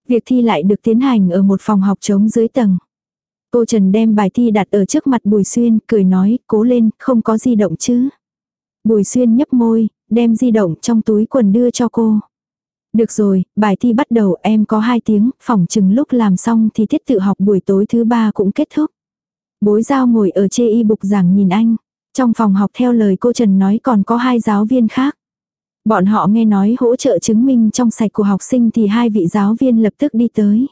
Việc thi lại được tiến hành ở một phòng học trống dưới tầng. Cô Trần đem bài thi đặt ở trước mặt Bùi Xuyên, cười nói, cố lên, không có di động chứ. Bùi Xuyên nhấp môi, đem di động trong túi quần đưa cho cô. Được rồi, bài thi bắt đầu em có 2 tiếng, phỏng chừng lúc làm xong thì tiết tự học buổi tối thứ ba cũng kết thúc. Bối giao ngồi ở chê y bục giảng nhìn anh. Trong phòng học theo lời cô Trần nói còn có hai giáo viên khác. Bọn họ nghe nói hỗ trợ chứng minh trong sạch của học sinh thì hai vị giáo viên lập tức đi tới.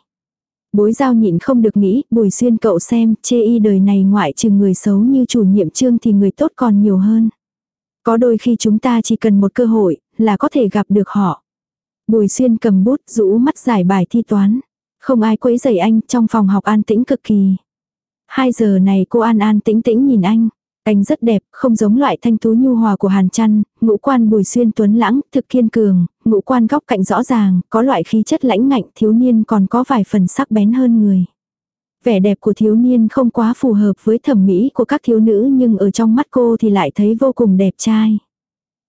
Bối giao nhịn không được nghĩ, bùi xuyên cậu xem, chê y đời này ngoại trừ người xấu như chủ nhiệm trương thì người tốt còn nhiều hơn. Có đôi khi chúng ta chỉ cần một cơ hội, là có thể gặp được họ. Bùi xuyên cầm bút, rũ mắt giải bài thi toán. Không ai quấy rầy anh, trong phòng học an tĩnh cực kỳ. Hai giờ này cô an an tĩnh tĩnh nhìn anh. Anh rất đẹp, không giống loại thanh tú nhu hòa của Hàn Trăn, ngũ quan bùi xuyên tuấn lãng, thực kiên cường, ngũ quan góc cạnh rõ ràng, có loại khí chất lãnh ngạnh thiếu niên còn có vài phần sắc bén hơn người. Vẻ đẹp của thiếu niên không quá phù hợp với thẩm mỹ của các thiếu nữ nhưng ở trong mắt cô thì lại thấy vô cùng đẹp trai.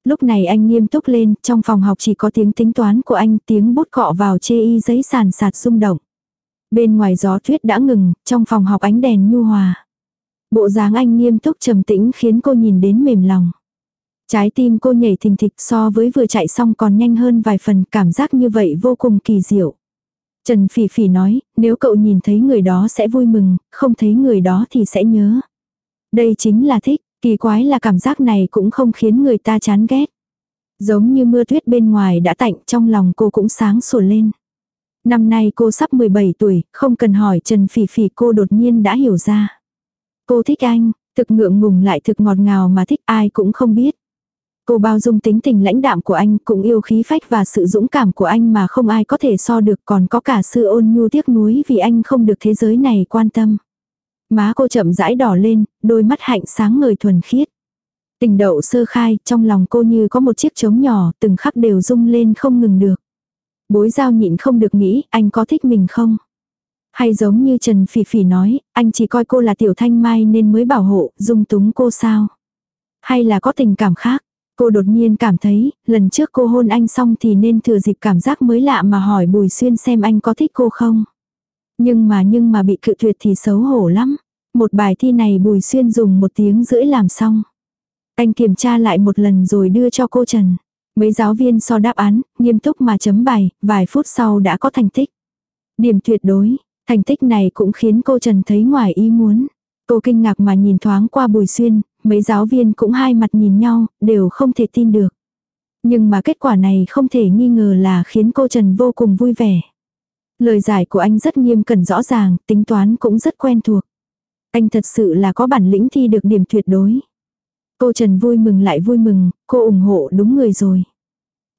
Lúc này anh nghiêm túc lên, trong phòng học chỉ có tiếng tính toán của anh, tiếng bút cọ vào chê y giấy sàn sạt rung động. Bên ngoài gió tuyết đã ngừng, trong phòng học ánh đèn nhu hòa. Bộ dáng anh nghiêm túc trầm tĩnh khiến cô nhìn đến mềm lòng. Trái tim cô nhảy thình thịch so với vừa chạy xong còn nhanh hơn vài phần cảm giác như vậy vô cùng kỳ diệu. Trần Phỉ Phỉ nói, nếu cậu nhìn thấy người đó sẽ vui mừng, không thấy người đó thì sẽ nhớ. Đây chính là thích, kỳ quái là cảm giác này cũng không khiến người ta chán ghét. Giống như mưa tuyết bên ngoài đã tạnh trong lòng cô cũng sáng sủa lên. Năm nay cô sắp 17 tuổi, không cần hỏi Trần Phỉ Phỉ cô đột nhiên đã hiểu ra. Cô thích anh, thực ngượng ngùng lại thực ngọt ngào mà thích ai cũng không biết. Cô bao dung tính tình lãnh đạm của anh, cũng yêu khí phách và sự dũng cảm của anh mà không ai có thể so được còn có cả sự ôn nhu tiếc nuối vì anh không được thế giới này quan tâm. Má cô chậm rãi đỏ lên, đôi mắt hạnh sáng ngời thuần khiết. Tình đậu sơ khai, trong lòng cô như có một chiếc trống nhỏ, từng khắc đều rung lên không ngừng được. Bối giao nhịn không được nghĩ, anh có thích mình không? Hay giống như Trần Phỉ Phỉ nói, anh chỉ coi cô là tiểu thanh mai nên mới bảo hộ, dung túng cô sao? Hay là có tình cảm khác? Cô đột nhiên cảm thấy, lần trước cô hôn anh xong thì nên thừa dịp cảm giác mới lạ mà hỏi Bùi Xuyên xem anh có thích cô không. Nhưng mà nhưng mà bị cự tuyệt thì xấu hổ lắm. Một bài thi này Bùi Xuyên dùng một tiếng rưỡi làm xong. Anh kiểm tra lại một lần rồi đưa cho cô Trần. Mấy giáo viên so đáp án, nghiêm túc mà chấm bài, vài phút sau đã có thành tích. Điểm tuyệt đối, thành tích này cũng khiến cô Trần thấy ngoài ý muốn. Cô kinh ngạc mà nhìn thoáng qua Bùi Xuyên, mấy giáo viên cũng hai mặt nhìn nhau, đều không thể tin được. Nhưng mà kết quả này không thể nghi ngờ là khiến cô Trần vô cùng vui vẻ. Lời giải của anh rất nghiêm cẩn rõ ràng, tính toán cũng rất quen thuộc. Anh thật sự là có bản lĩnh thi được điểm tuyệt đối. Cô Trần vui mừng lại vui mừng, cô ủng hộ đúng người rồi.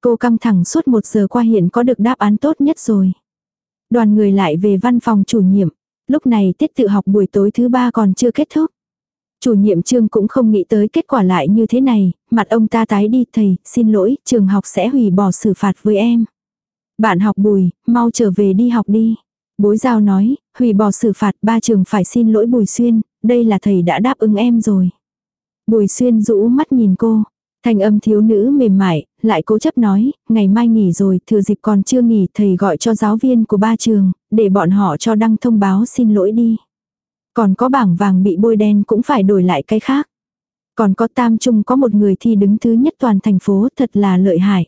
Cô căng thẳng suốt một giờ qua hiện có được đáp án tốt nhất rồi. Đoàn người lại về văn phòng chủ nhiệm. Lúc này tiết tự học buổi tối thứ ba còn chưa kết thúc. Chủ nhiệm trương cũng không nghĩ tới kết quả lại như thế này, mặt ông ta tái đi thầy, xin lỗi, trường học sẽ hủy bỏ xử phạt với em. Bạn học bùi, mau trở về đi học đi. Bối giao nói, hủy bỏ xử phạt ba trường phải xin lỗi bùi xuyên, đây là thầy đã đáp ứng em rồi. Bùi xuyên rũ mắt nhìn cô, Thanh âm thiếu nữ mềm mại, lại cố chấp nói, ngày mai nghỉ rồi, thừa dịp còn chưa nghỉ, thầy gọi cho giáo viên của ba trường, để bọn họ cho đăng thông báo xin lỗi đi. Còn có bảng vàng bị bôi đen cũng phải đổi lại cái khác. Còn có tam trung có một người thi đứng thứ nhất toàn thành phố thật là lợi hại.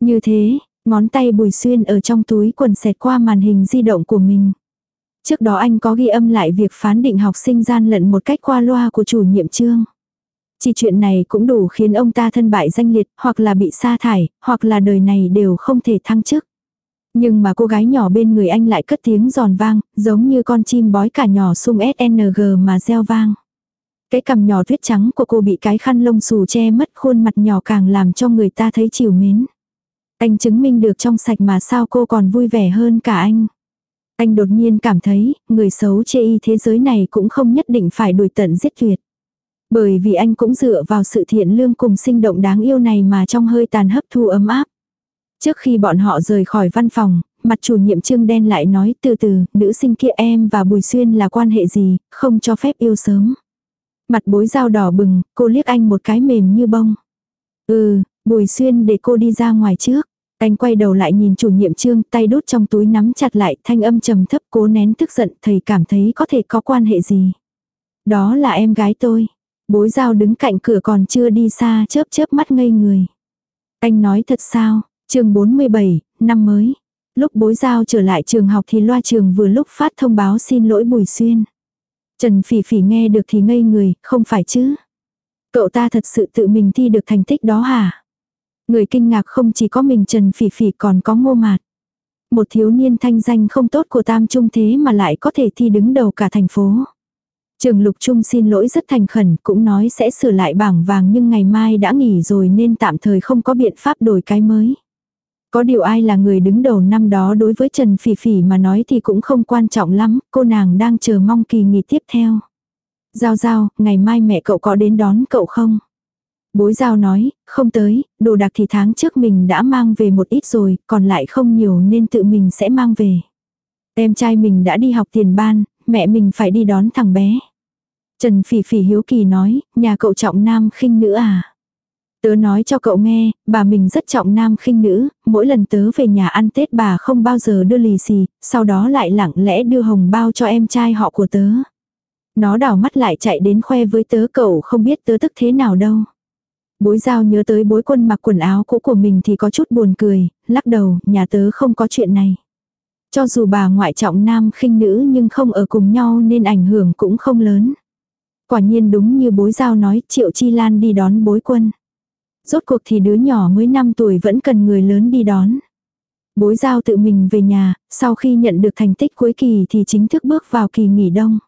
Như thế, ngón tay bùi xuyên ở trong túi quần xẹt qua màn hình di động của mình. Trước đó anh có ghi âm lại việc phán định học sinh gian lận một cách qua loa của chủ nhiệm trương. Chỉ chuyện này cũng đủ khiến ông ta thân bại danh liệt, hoặc là bị sa thải, hoặc là đời này đều không thể thăng chức. Nhưng mà cô gái nhỏ bên người anh lại cất tiếng giòn vang, giống như con chim bói cả nhỏ sung SNG mà reo vang. Cái cằm nhỏ tuyết trắng của cô bị cái khăn lông xù che mất khuôn mặt nhỏ càng làm cho người ta thấy chiều mến. Anh chứng minh được trong sạch mà sao cô còn vui vẻ hơn cả anh. Anh đột nhiên cảm thấy, người xấu chê y thế giới này cũng không nhất định phải đuổi tận giết tuyệt. Bởi vì anh cũng dựa vào sự thiện lương cùng sinh động đáng yêu này mà trong hơi tàn hấp thu ấm áp. Trước khi bọn họ rời khỏi văn phòng, mặt chủ nhiệm trương đen lại nói từ từ, nữ sinh kia em và Bùi Xuyên là quan hệ gì, không cho phép yêu sớm. Mặt bối dao đỏ bừng, cô liếc anh một cái mềm như bông. Ừ, Bùi Xuyên để cô đi ra ngoài trước. Anh quay đầu lại nhìn chủ nhiệm trương, tay đút trong túi nắm chặt lại, thanh âm trầm thấp cố nén tức giận, thầy cảm thấy có thể có quan hệ gì. Đó là em gái tôi. Bối giao đứng cạnh cửa còn chưa đi xa chớp chớp mắt ngây người. Anh nói thật sao, chương 47, năm mới. Lúc bối giao trở lại trường học thì loa trường vừa lúc phát thông báo xin lỗi Bùi Xuyên. Trần Phỉ Phỉ nghe được thì ngây người, không phải chứ. Cậu ta thật sự tự mình thi được thành tích đó hả? Người kinh ngạc không chỉ có mình Trần Phỉ Phỉ còn có ngô mạt. một thiếu niên thanh danh không tốt của tam trung thế mà lại có thể thi đứng đầu cả thành phố. Trường Lục Trung xin lỗi rất thành khẩn, cũng nói sẽ sửa lại bảng vàng nhưng ngày mai đã nghỉ rồi nên tạm thời không có biện pháp đổi cái mới. Có điều ai là người đứng đầu năm đó đối với Trần Phỉ Phỉ mà nói thì cũng không quan trọng lắm, cô nàng đang chờ mong kỳ nghỉ tiếp theo. Giao giao, ngày mai mẹ cậu có đến đón cậu không? Bối giao nói, không tới, đồ đặc thì tháng trước mình đã mang về một ít rồi, còn lại không nhiều nên tự mình sẽ mang về. Em trai mình đã đi học tiền ban, mẹ mình phải đi đón thằng bé. Trần Phỉ Phỉ hiếu kỳ nói, nhà cậu trọng nam khinh nữ à? Tớ nói cho cậu nghe, bà mình rất trọng nam khinh nữ, mỗi lần tớ về nhà ăn Tết bà không bao giờ đưa lì xì, sau đó lại lặng lẽ đưa hồng bao cho em trai họ của tớ. Nó đảo mắt lại chạy đến khoe với tớ cậu không biết tớ tức thế nào đâu. Bối giao nhớ tới bối quân mặc quần áo cũ của mình thì có chút buồn cười, lắc đầu, nhà tớ không có chuyện này. Cho dù bà ngoại trọng nam khinh nữ nhưng không ở cùng nhau nên ảnh hưởng cũng không lớn. Quả nhiên đúng như bối giao nói triệu chi lan đi đón bối quân. Rốt cuộc thì đứa nhỏ mới 5 tuổi vẫn cần người lớn đi đón. Bối giao tự mình về nhà, sau khi nhận được thành tích cuối kỳ thì chính thức bước vào kỳ nghỉ đông.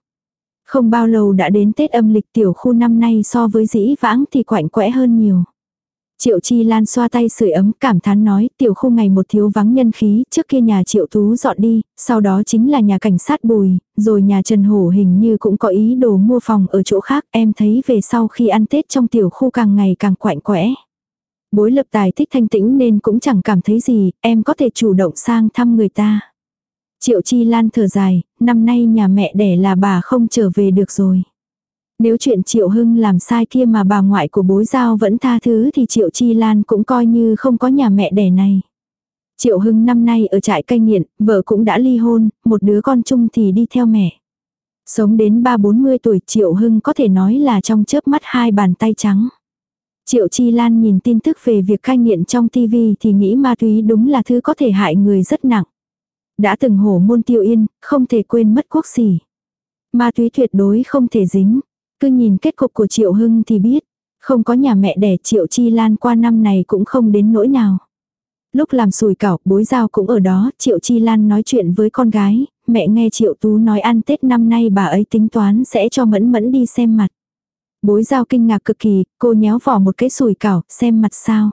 Không bao lâu đã đến Tết âm lịch tiểu khu năm nay so với dĩ vãng thì quạnh quẽ hơn nhiều. Triệu Chi Lan xoa tay sưởi ấm cảm thán nói tiểu khu ngày một thiếu vắng nhân khí, trước kia nhà Triệu Tú dọn đi, sau đó chính là nhà cảnh sát bùi, rồi nhà Trần Hổ hình như cũng có ý đồ mua phòng ở chỗ khác, em thấy về sau khi ăn Tết trong tiểu khu càng ngày càng quạnh quẽ. Bối lập tài thích thanh tĩnh nên cũng chẳng cảm thấy gì, em có thể chủ động sang thăm người ta. Triệu Chi Lan thở dài, năm nay nhà mẹ đẻ là bà không trở về được rồi. Nếu chuyện Triệu Hưng làm sai kia mà bà ngoại của bối giao vẫn tha thứ thì Triệu Chi Lan cũng coi như không có nhà mẹ đẻ này. Triệu Hưng năm nay ở trại cai nghiện, vợ cũng đã ly hôn, một đứa con chung thì đi theo mẹ. Sống đến ba bốn mươi tuổi Triệu Hưng có thể nói là trong chớp mắt hai bàn tay trắng. Triệu Chi Lan nhìn tin tức về việc cai nghiện trong TV thì nghĩ ma túy đúng là thứ có thể hại người rất nặng. Đã từng hổ môn tiêu yên, không thể quên mất quốc sỉ Ma túy tuyệt đối không thể dính. Cứ nhìn kết cục của Triệu Hưng thì biết. Không có nhà mẹ đẻ Triệu Chi Lan qua năm này cũng không đến nỗi nào. Lúc làm sùi cảo, bối giao cũng ở đó, Triệu Chi Lan nói chuyện với con gái, mẹ nghe Triệu Tú nói ăn Tết năm nay bà ấy tính toán sẽ cho Mẫn Mẫn đi xem mặt. Bối giao kinh ngạc cực kỳ, cô nhéo vỏ một cái sùi cảo, xem mặt sao.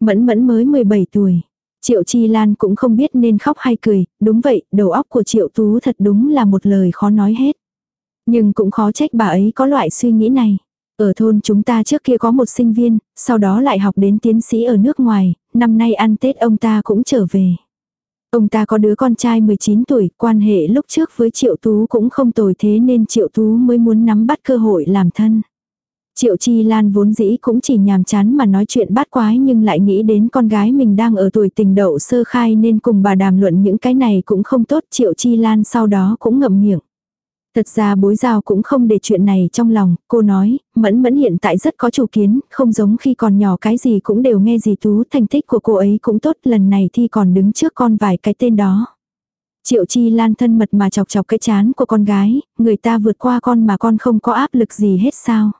Mẫn Mẫn mới 17 tuổi. Triệu Chi Lan cũng không biết nên khóc hay cười, đúng vậy, đầu óc của Triệu Tú thật đúng là một lời khó nói hết. Nhưng cũng khó trách bà ấy có loại suy nghĩ này. Ở thôn chúng ta trước kia có một sinh viên, sau đó lại học đến tiến sĩ ở nước ngoài, năm nay ăn Tết ông ta cũng trở về. Ông ta có đứa con trai 19 tuổi, quan hệ lúc trước với Triệu Tú cũng không tồi thế nên Triệu Tú mới muốn nắm bắt cơ hội làm thân. Triệu Chi Lan vốn dĩ cũng chỉ nhàm chán mà nói chuyện bát quái nhưng lại nghĩ đến con gái mình đang ở tuổi tình đậu sơ khai nên cùng bà đàm luận những cái này cũng không tốt. Triệu Chi Lan sau đó cũng ngậm miệng. Thật ra bối giao cũng không để chuyện này trong lòng, cô nói, mẫn mẫn hiện tại rất có chủ kiến, không giống khi còn nhỏ cái gì cũng đều nghe gì tú, thành tích của cô ấy cũng tốt, lần này thi còn đứng trước con vài cái tên đó. Triệu Chi Lan thân mật mà chọc chọc cái chán của con gái, người ta vượt qua con mà con không có áp lực gì hết sao.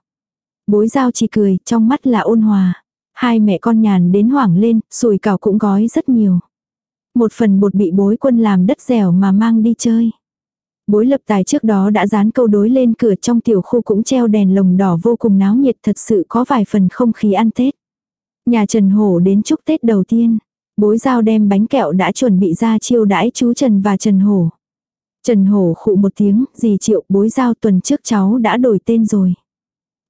Bối giao chỉ cười, trong mắt là ôn hòa. Hai mẹ con nhàn đến hoảng lên, sùi cảo cũng gói rất nhiều. Một phần bột bị bối quân làm đất dẻo mà mang đi chơi. Bối lập tài trước đó đã dán câu đối lên cửa trong tiểu khu cũng treo đèn lồng đỏ vô cùng náo nhiệt thật sự có vài phần không khí ăn Tết. Nhà Trần Hổ đến chúc Tết đầu tiên. Bối giao đem bánh kẹo đã chuẩn bị ra chiêu đãi chú Trần và Trần Hổ. Trần Hổ khụ một tiếng, gì triệu bối giao tuần trước cháu đã đổi tên rồi.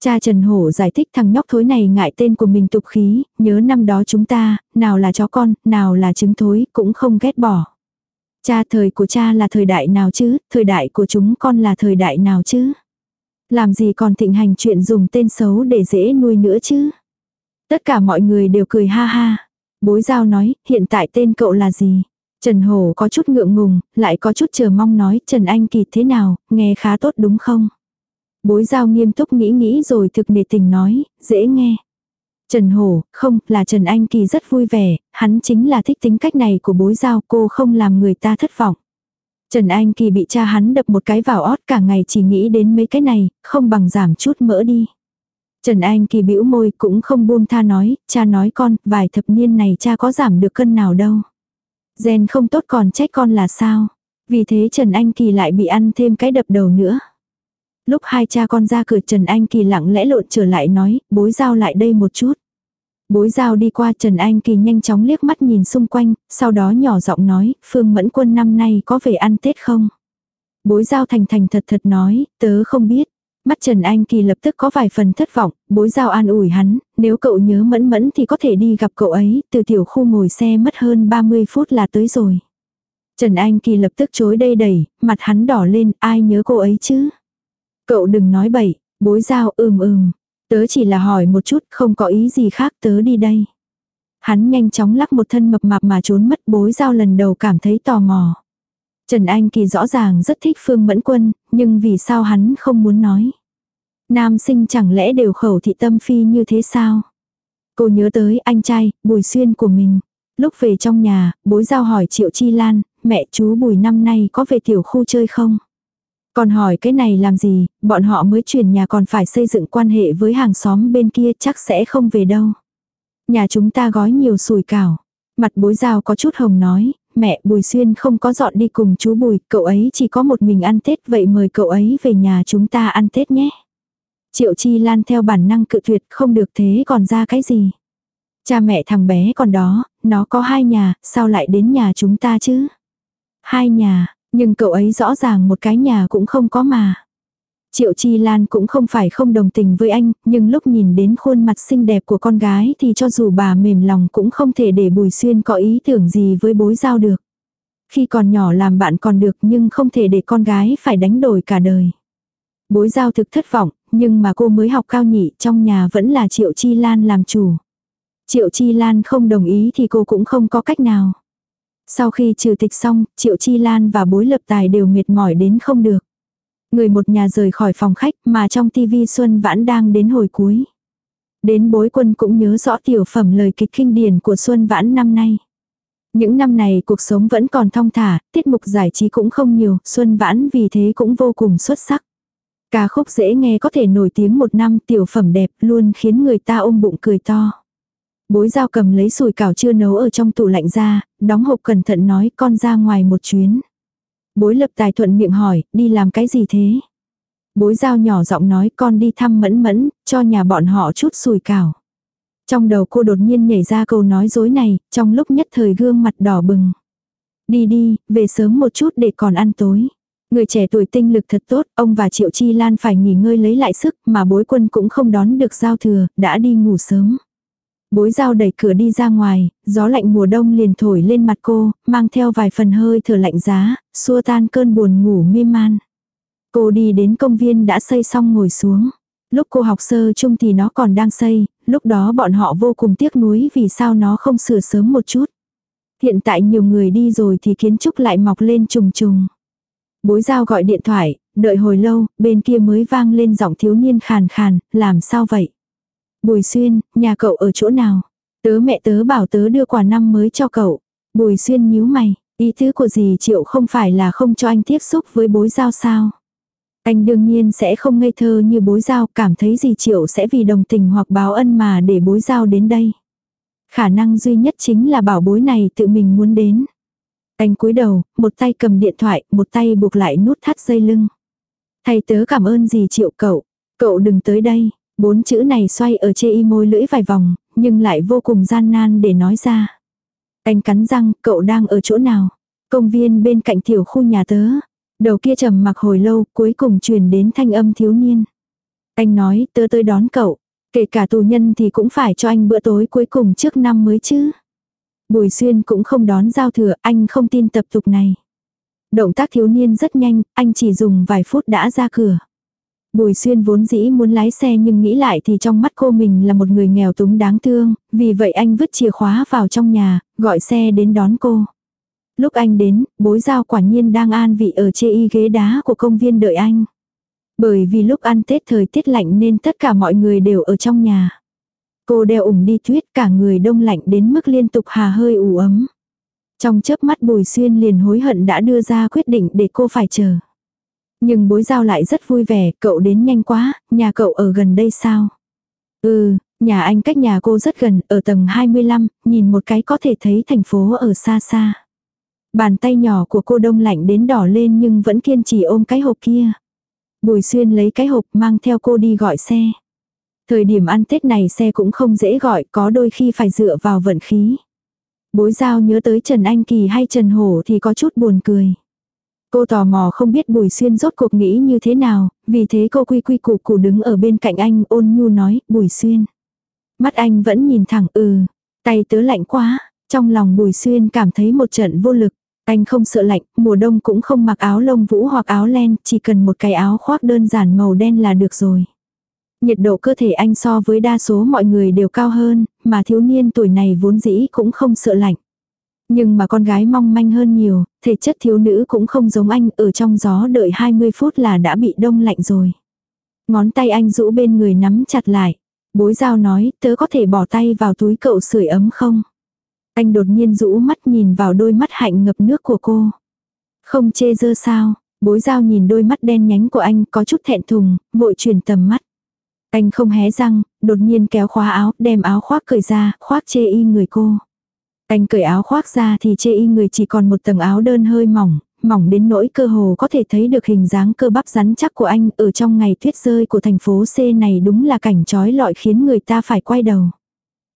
Cha Trần Hổ giải thích thằng nhóc thối này ngại tên của mình tục khí, nhớ năm đó chúng ta, nào là chó con, nào là trứng thối, cũng không ghét bỏ. Cha thời của cha là thời đại nào chứ, thời đại của chúng con là thời đại nào chứ. Làm gì còn thịnh hành chuyện dùng tên xấu để dễ nuôi nữa chứ. Tất cả mọi người đều cười ha ha. Bối giao nói, hiện tại tên cậu là gì? Trần Hổ có chút ngượng ngùng, lại có chút chờ mong nói, Trần Anh Kỳ thế nào, nghe khá tốt đúng không? Bối giao nghiêm túc nghĩ nghĩ rồi thực nề tình nói, dễ nghe. Trần Hổ, không, là Trần Anh Kỳ rất vui vẻ, hắn chính là thích tính cách này của bối giao, cô không làm người ta thất vọng. Trần Anh Kỳ bị cha hắn đập một cái vào ót cả ngày chỉ nghĩ đến mấy cái này, không bằng giảm chút mỡ đi. Trần Anh Kỳ bĩu môi cũng không buông tha nói, cha nói con, vài thập niên này cha có giảm được cân nào đâu. Gen không tốt còn trách con là sao. Vì thế Trần Anh Kỳ lại bị ăn thêm cái đập đầu nữa. Lúc hai cha con ra cửa Trần Anh Kỳ lặng lẽ lộn trở lại nói, bối giao lại đây một chút. Bối giao đi qua Trần Anh Kỳ nhanh chóng liếc mắt nhìn xung quanh, sau đó nhỏ giọng nói, Phương Mẫn Quân năm nay có về ăn Tết không? Bối giao thành thành thật thật nói, tớ không biết. Mắt Trần Anh Kỳ lập tức có vài phần thất vọng, bối giao an ủi hắn, nếu cậu nhớ mẫn mẫn thì có thể đi gặp cậu ấy, từ tiểu khu ngồi xe mất hơn 30 phút là tới rồi. Trần Anh Kỳ lập tức chối đây đẩy, mặt hắn đỏ lên, ai nhớ cô ấy chứ? Cậu đừng nói bậy, bối giao ừm ừm, tớ chỉ là hỏi một chút, không có ý gì khác tớ đi đây. Hắn nhanh chóng lắc một thân mập mạp mà trốn mất bối giao lần đầu cảm thấy tò mò. Trần Anh Kỳ rõ ràng rất thích Phương Mẫn Quân, nhưng vì sao hắn không muốn nói. Nam sinh chẳng lẽ đều khẩu thị tâm phi như thế sao? Cô nhớ tới anh trai, Bùi Xuyên của mình. Lúc về trong nhà, bối giao hỏi Triệu Chi Lan, mẹ chú Bùi năm nay có về tiểu khu chơi không? Còn hỏi cái này làm gì, bọn họ mới chuyển nhà còn phải xây dựng quan hệ với hàng xóm bên kia chắc sẽ không về đâu. Nhà chúng ta gói nhiều sủi cảo. Mặt bối rào có chút hồng nói, mẹ Bùi Xuyên không có dọn đi cùng chú Bùi, cậu ấy chỉ có một mình ăn Tết vậy mời cậu ấy về nhà chúng ta ăn Tết nhé. Triệu Chi Lan theo bản năng cự tuyệt không được thế còn ra cái gì. Cha mẹ thằng bé còn đó, nó có hai nhà, sao lại đến nhà chúng ta chứ? Hai nhà, nhưng cậu ấy rõ ràng một cái nhà cũng không có mà. Triệu Chi Lan cũng không phải không đồng tình với anh, nhưng lúc nhìn đến khuôn mặt xinh đẹp của con gái thì cho dù bà mềm lòng cũng không thể để Bùi Xuyên có ý tưởng gì với bối giao được. Khi còn nhỏ làm bạn còn được nhưng không thể để con gái phải đánh đổi cả đời. Bối giao thực thất vọng, nhưng mà cô mới học cao nhị trong nhà vẫn là Triệu Chi Lan làm chủ. Triệu Chi Lan không đồng ý thì cô cũng không có cách nào. Sau khi trừ tịch xong, Triệu Chi Lan và bối lập tài đều mệt mỏi đến không được. Người một nhà rời khỏi phòng khách mà trong tivi Xuân Vãn đang đến hồi cuối. Đến bối quân cũng nhớ rõ tiểu phẩm lời kịch kinh điển của Xuân Vãn năm nay. Những năm này cuộc sống vẫn còn thong thả, tiết mục giải trí cũng không nhiều, Xuân Vãn vì thế cũng vô cùng xuất sắc. Ca khúc dễ nghe có thể nổi tiếng một năm tiểu phẩm đẹp luôn khiến người ta ôm bụng cười to. Bối dao cầm lấy sùi cảo chưa nấu ở trong tủ lạnh ra, đóng hộp cẩn thận nói con ra ngoài một chuyến. Bối lập tài thuận miệng hỏi, đi làm cái gì thế? Bối dao nhỏ giọng nói con đi thăm mẫn mẫn, cho nhà bọn họ chút sùi cảo. Trong đầu cô đột nhiên nhảy ra câu nói dối này, trong lúc nhất thời gương mặt đỏ bừng. Đi đi, về sớm một chút để còn ăn tối. Người trẻ tuổi tinh lực thật tốt, ông và Triệu Chi Lan phải nghỉ ngơi lấy lại sức mà bối quân cũng không đón được giao thừa, đã đi ngủ sớm. Bối dao đẩy cửa đi ra ngoài, gió lạnh mùa đông liền thổi lên mặt cô, mang theo vài phần hơi thở lạnh giá, xua tan cơn buồn ngủ mê man. Cô đi đến công viên đã xây xong ngồi xuống. Lúc cô học sơ chung thì nó còn đang xây, lúc đó bọn họ vô cùng tiếc nuối vì sao nó không sửa sớm một chút. Hiện tại nhiều người đi rồi thì kiến trúc lại mọc lên trùng trùng. Bối giao gọi điện thoại, đợi hồi lâu, bên kia mới vang lên giọng thiếu niên khàn khàn, làm sao vậy? Bùi xuyên, nhà cậu ở chỗ nào? Tớ mẹ tớ bảo tớ đưa quà năm mới cho cậu. Bùi xuyên nhíu mày, ý tứ của dì triệu không phải là không cho anh tiếp xúc với bối giao sao? Anh đương nhiên sẽ không ngây thơ như bối giao cảm thấy dì triệu sẽ vì đồng tình hoặc báo ân mà để bối giao đến đây. Khả năng duy nhất chính là bảo bối này tự mình muốn đến. Anh cúi đầu, một tay cầm điện thoại, một tay buộc lại nút thắt dây lưng. Thầy tớ cảm ơn dì triệu cậu, cậu đừng tới đây, Bốn chữ này xoay ở chê y môi lưỡi vài vòng, nhưng lại vô cùng gian nan để nói ra. Anh cắn răng, cậu đang ở chỗ nào? Công viên bên cạnh tiểu khu nhà tớ. Đầu kia trầm mặc hồi lâu, cuối cùng truyền đến thanh âm thiếu niên. Anh nói, tớ tới đón cậu. Kể cả tù nhân thì cũng phải cho anh bữa tối cuối cùng trước năm mới chứ. Bùi xuyên cũng không đón giao thừa, anh không tin tập tục này. Động tác thiếu niên rất nhanh, anh chỉ dùng vài phút đã ra cửa. Bùi xuyên vốn dĩ muốn lái xe nhưng nghĩ lại thì trong mắt cô mình là một người nghèo túng đáng thương, vì vậy anh vứt chìa khóa vào trong nhà, gọi xe đến đón cô. Lúc anh đến, bối giao quả nhiên đang an vị ở chê y ghế đá của công viên đợi anh. Bởi vì lúc ăn Tết thời tiết lạnh nên tất cả mọi người đều ở trong nhà. Cô đeo ủng đi tuyết cả người đông lạnh đến mức liên tục hà hơi ủ ấm. Trong chớp mắt bùi xuyên liền hối hận đã đưa ra quyết định để cô phải chờ. Nhưng bối giao lại rất vui vẻ, cậu đến nhanh quá, nhà cậu ở gần đây sao? Ừ, nhà anh cách nhà cô rất gần, ở tầng 25, nhìn một cái có thể thấy thành phố ở xa xa. Bàn tay nhỏ của cô đông lạnh đến đỏ lên nhưng vẫn kiên trì ôm cái hộp kia. Bùi xuyên lấy cái hộp mang theo cô đi gọi xe. Thời điểm ăn Tết này xe cũng không dễ gọi, có đôi khi phải dựa vào vận khí. Bối giao nhớ tới Trần Anh Kỳ hay Trần Hổ thì có chút buồn cười. Cô tò mò không biết Bùi Xuyên rốt cuộc nghĩ như thế nào, vì thế cô quy quy củ củ đứng ở bên cạnh anh ôn nhu nói, Bùi Xuyên. Mắt anh vẫn nhìn thẳng ừ, tay tớ lạnh quá, trong lòng Bùi Xuyên cảm thấy một trận vô lực. Anh không sợ lạnh, mùa đông cũng không mặc áo lông vũ hoặc áo len, chỉ cần một cái áo khoác đơn giản màu đen là được rồi. Nhiệt độ cơ thể anh so với đa số mọi người đều cao hơn, mà thiếu niên tuổi này vốn dĩ cũng không sợ lạnh. Nhưng mà con gái mong manh hơn nhiều, thể chất thiếu nữ cũng không giống anh, ở trong gió đợi 20 phút là đã bị đông lạnh rồi. Ngón tay anh rũ bên người nắm chặt lại. Bối giao nói, tớ có thể bỏ tay vào túi cậu sưởi ấm không? Anh đột nhiên rũ mắt nhìn vào đôi mắt hạnh ngập nước của cô. Không chê dơ sao, bối giao nhìn đôi mắt đen nhánh của anh có chút thẹn thùng, vội chuyển tầm mắt. Anh không hé răng, đột nhiên kéo khóa áo, đem áo khoác cởi ra, khoác chê y người cô. Anh cởi áo khoác ra thì chê y người chỉ còn một tầng áo đơn hơi mỏng, mỏng đến nỗi cơ hồ có thể thấy được hình dáng cơ bắp rắn chắc của anh ở trong ngày tuyết rơi của thành phố C này đúng là cảnh trói lọi khiến người ta phải quay đầu.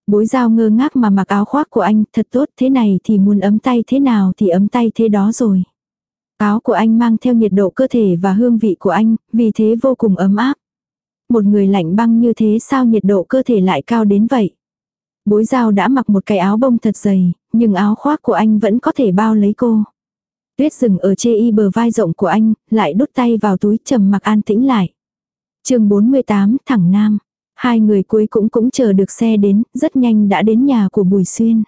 Bối dao ngơ ngác mà mặc áo khoác của anh thật tốt thế này thì muốn ấm tay thế nào thì ấm tay thế đó rồi. Áo của anh mang theo nhiệt độ cơ thể và hương vị của anh, vì thế vô cùng ấm áp. Một người lạnh băng như thế sao nhiệt độ cơ thể lại cao đến vậy? Bối dao đã mặc một cái áo bông thật dày, nhưng áo khoác của anh vẫn có thể bao lấy cô. Tuyết rừng ở chê y bờ vai rộng của anh, lại đút tay vào túi trầm mặc an tĩnh lại. chương 48, thẳng nam. Hai người cuối cũng cũng chờ được xe đến, rất nhanh đã đến nhà của Bùi Xuyên.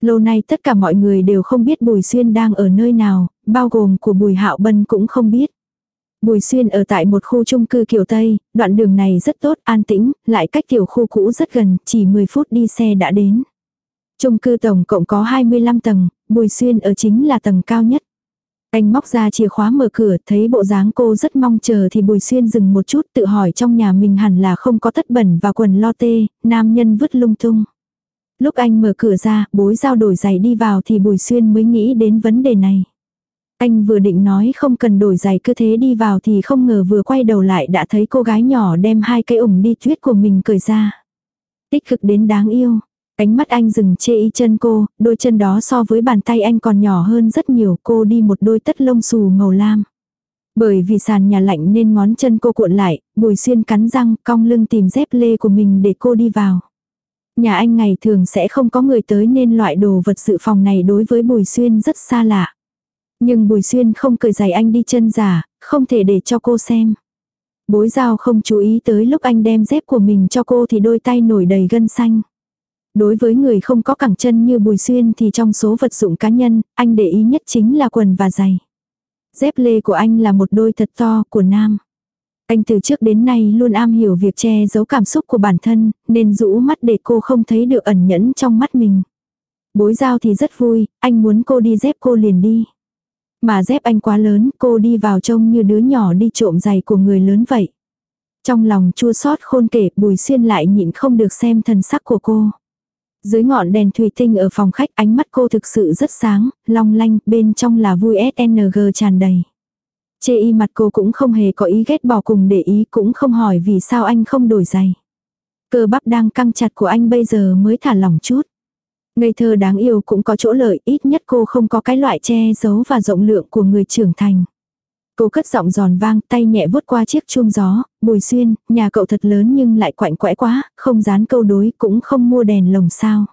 Lâu nay tất cả mọi người đều không biết Bùi Xuyên đang ở nơi nào, bao gồm của Bùi Hạo Bân cũng không biết. Bùi Xuyên ở tại một khu chung cư kiểu Tây, đoạn đường này rất tốt, an tĩnh, lại cách tiểu khu cũ rất gần, chỉ 10 phút đi xe đã đến. Chung cư tổng cộng có 25 tầng, Bùi Xuyên ở chính là tầng cao nhất. Anh móc ra chìa khóa mở cửa, thấy bộ dáng cô rất mong chờ thì Bùi Xuyên dừng một chút tự hỏi trong nhà mình hẳn là không có tất bẩn và quần lo tê, nam nhân vứt lung tung. Lúc anh mở cửa ra, bối giao đổi giày đi vào thì Bùi Xuyên mới nghĩ đến vấn đề này. Anh vừa định nói không cần đổi giày cứ thế đi vào thì không ngờ vừa quay đầu lại đã thấy cô gái nhỏ đem hai cái ủng đi tuyết của mình cởi ra. Tích cực đến đáng yêu. Ánh mắt anh dừng chê ý chân cô, đôi chân đó so với bàn tay anh còn nhỏ hơn rất nhiều cô đi một đôi tất lông xù màu lam. Bởi vì sàn nhà lạnh nên ngón chân cô cuộn lại, bùi xuyên cắn răng, cong lưng tìm dép lê của mình để cô đi vào. Nhà anh ngày thường sẽ không có người tới nên loại đồ vật sự phòng này đối với bùi xuyên rất xa lạ. Nhưng Bùi Xuyên không cởi giày anh đi chân giả, không thể để cho cô xem. Bối giao không chú ý tới lúc anh đem dép của mình cho cô thì đôi tay nổi đầy gân xanh. Đối với người không có cẳng chân như Bùi Xuyên thì trong số vật dụng cá nhân, anh để ý nhất chính là quần và giày. Dép lê của anh là một đôi thật to của nam. Anh từ trước đến nay luôn am hiểu việc che giấu cảm xúc của bản thân, nên rũ mắt để cô không thấy được ẩn nhẫn trong mắt mình. Bối giao thì rất vui, anh muốn cô đi dép cô liền đi. Mà dép anh quá lớn, cô đi vào trông như đứa nhỏ đi trộm giày của người lớn vậy. Trong lòng chua xót khôn kể, Bùi Xuyên lại nhịn không được xem thần sắc của cô. Dưới ngọn đèn thủy tinh ở phòng khách ánh mắt cô thực sự rất sáng, long lanh, bên trong là vui SNG tràn đầy. Chê y mặt cô cũng không hề có ý ghét bỏ cùng để ý cũng không hỏi vì sao anh không đổi giày. Cơ bắp đang căng chặt của anh bây giờ mới thả lỏng chút. Ngây thơ đáng yêu cũng có chỗ lợi, ít nhất cô không có cái loại che giấu và rộng lượng của người trưởng thành. Cô cất giọng giòn vang, tay nhẹ vuốt qua chiếc chuông gió, bùi xuyên, nhà cậu thật lớn nhưng lại quạnh quẽ quá, không dán câu đối cũng không mua đèn lồng sao.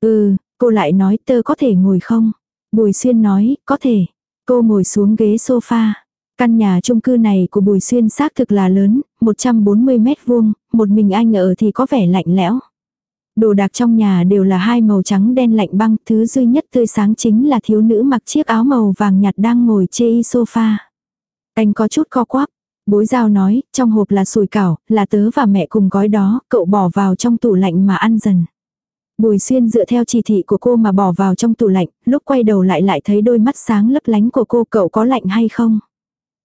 Ừ, cô lại nói tơ có thể ngồi không? Bùi xuyên nói, có thể. Cô ngồi xuống ghế sofa. Căn nhà chung cư này của Bùi Xuyên xác thực là lớn, 140 mét vuông, một mình anh ở thì có vẻ lạnh lẽo. Đồ đạc trong nhà đều là hai màu trắng đen lạnh băng, thứ duy nhất tươi sáng chính là thiếu nữ mặc chiếc áo màu vàng nhạt đang ngồi chê y sofa. Anh có chút co quắp. Bối giao nói, trong hộp là sùi cảo, là tớ và mẹ cùng gói đó, cậu bỏ vào trong tủ lạnh mà ăn dần. Bùi xuyên dựa theo chỉ thị của cô mà bỏ vào trong tủ lạnh, lúc quay đầu lại lại thấy đôi mắt sáng lấp lánh của cô cậu có lạnh hay không?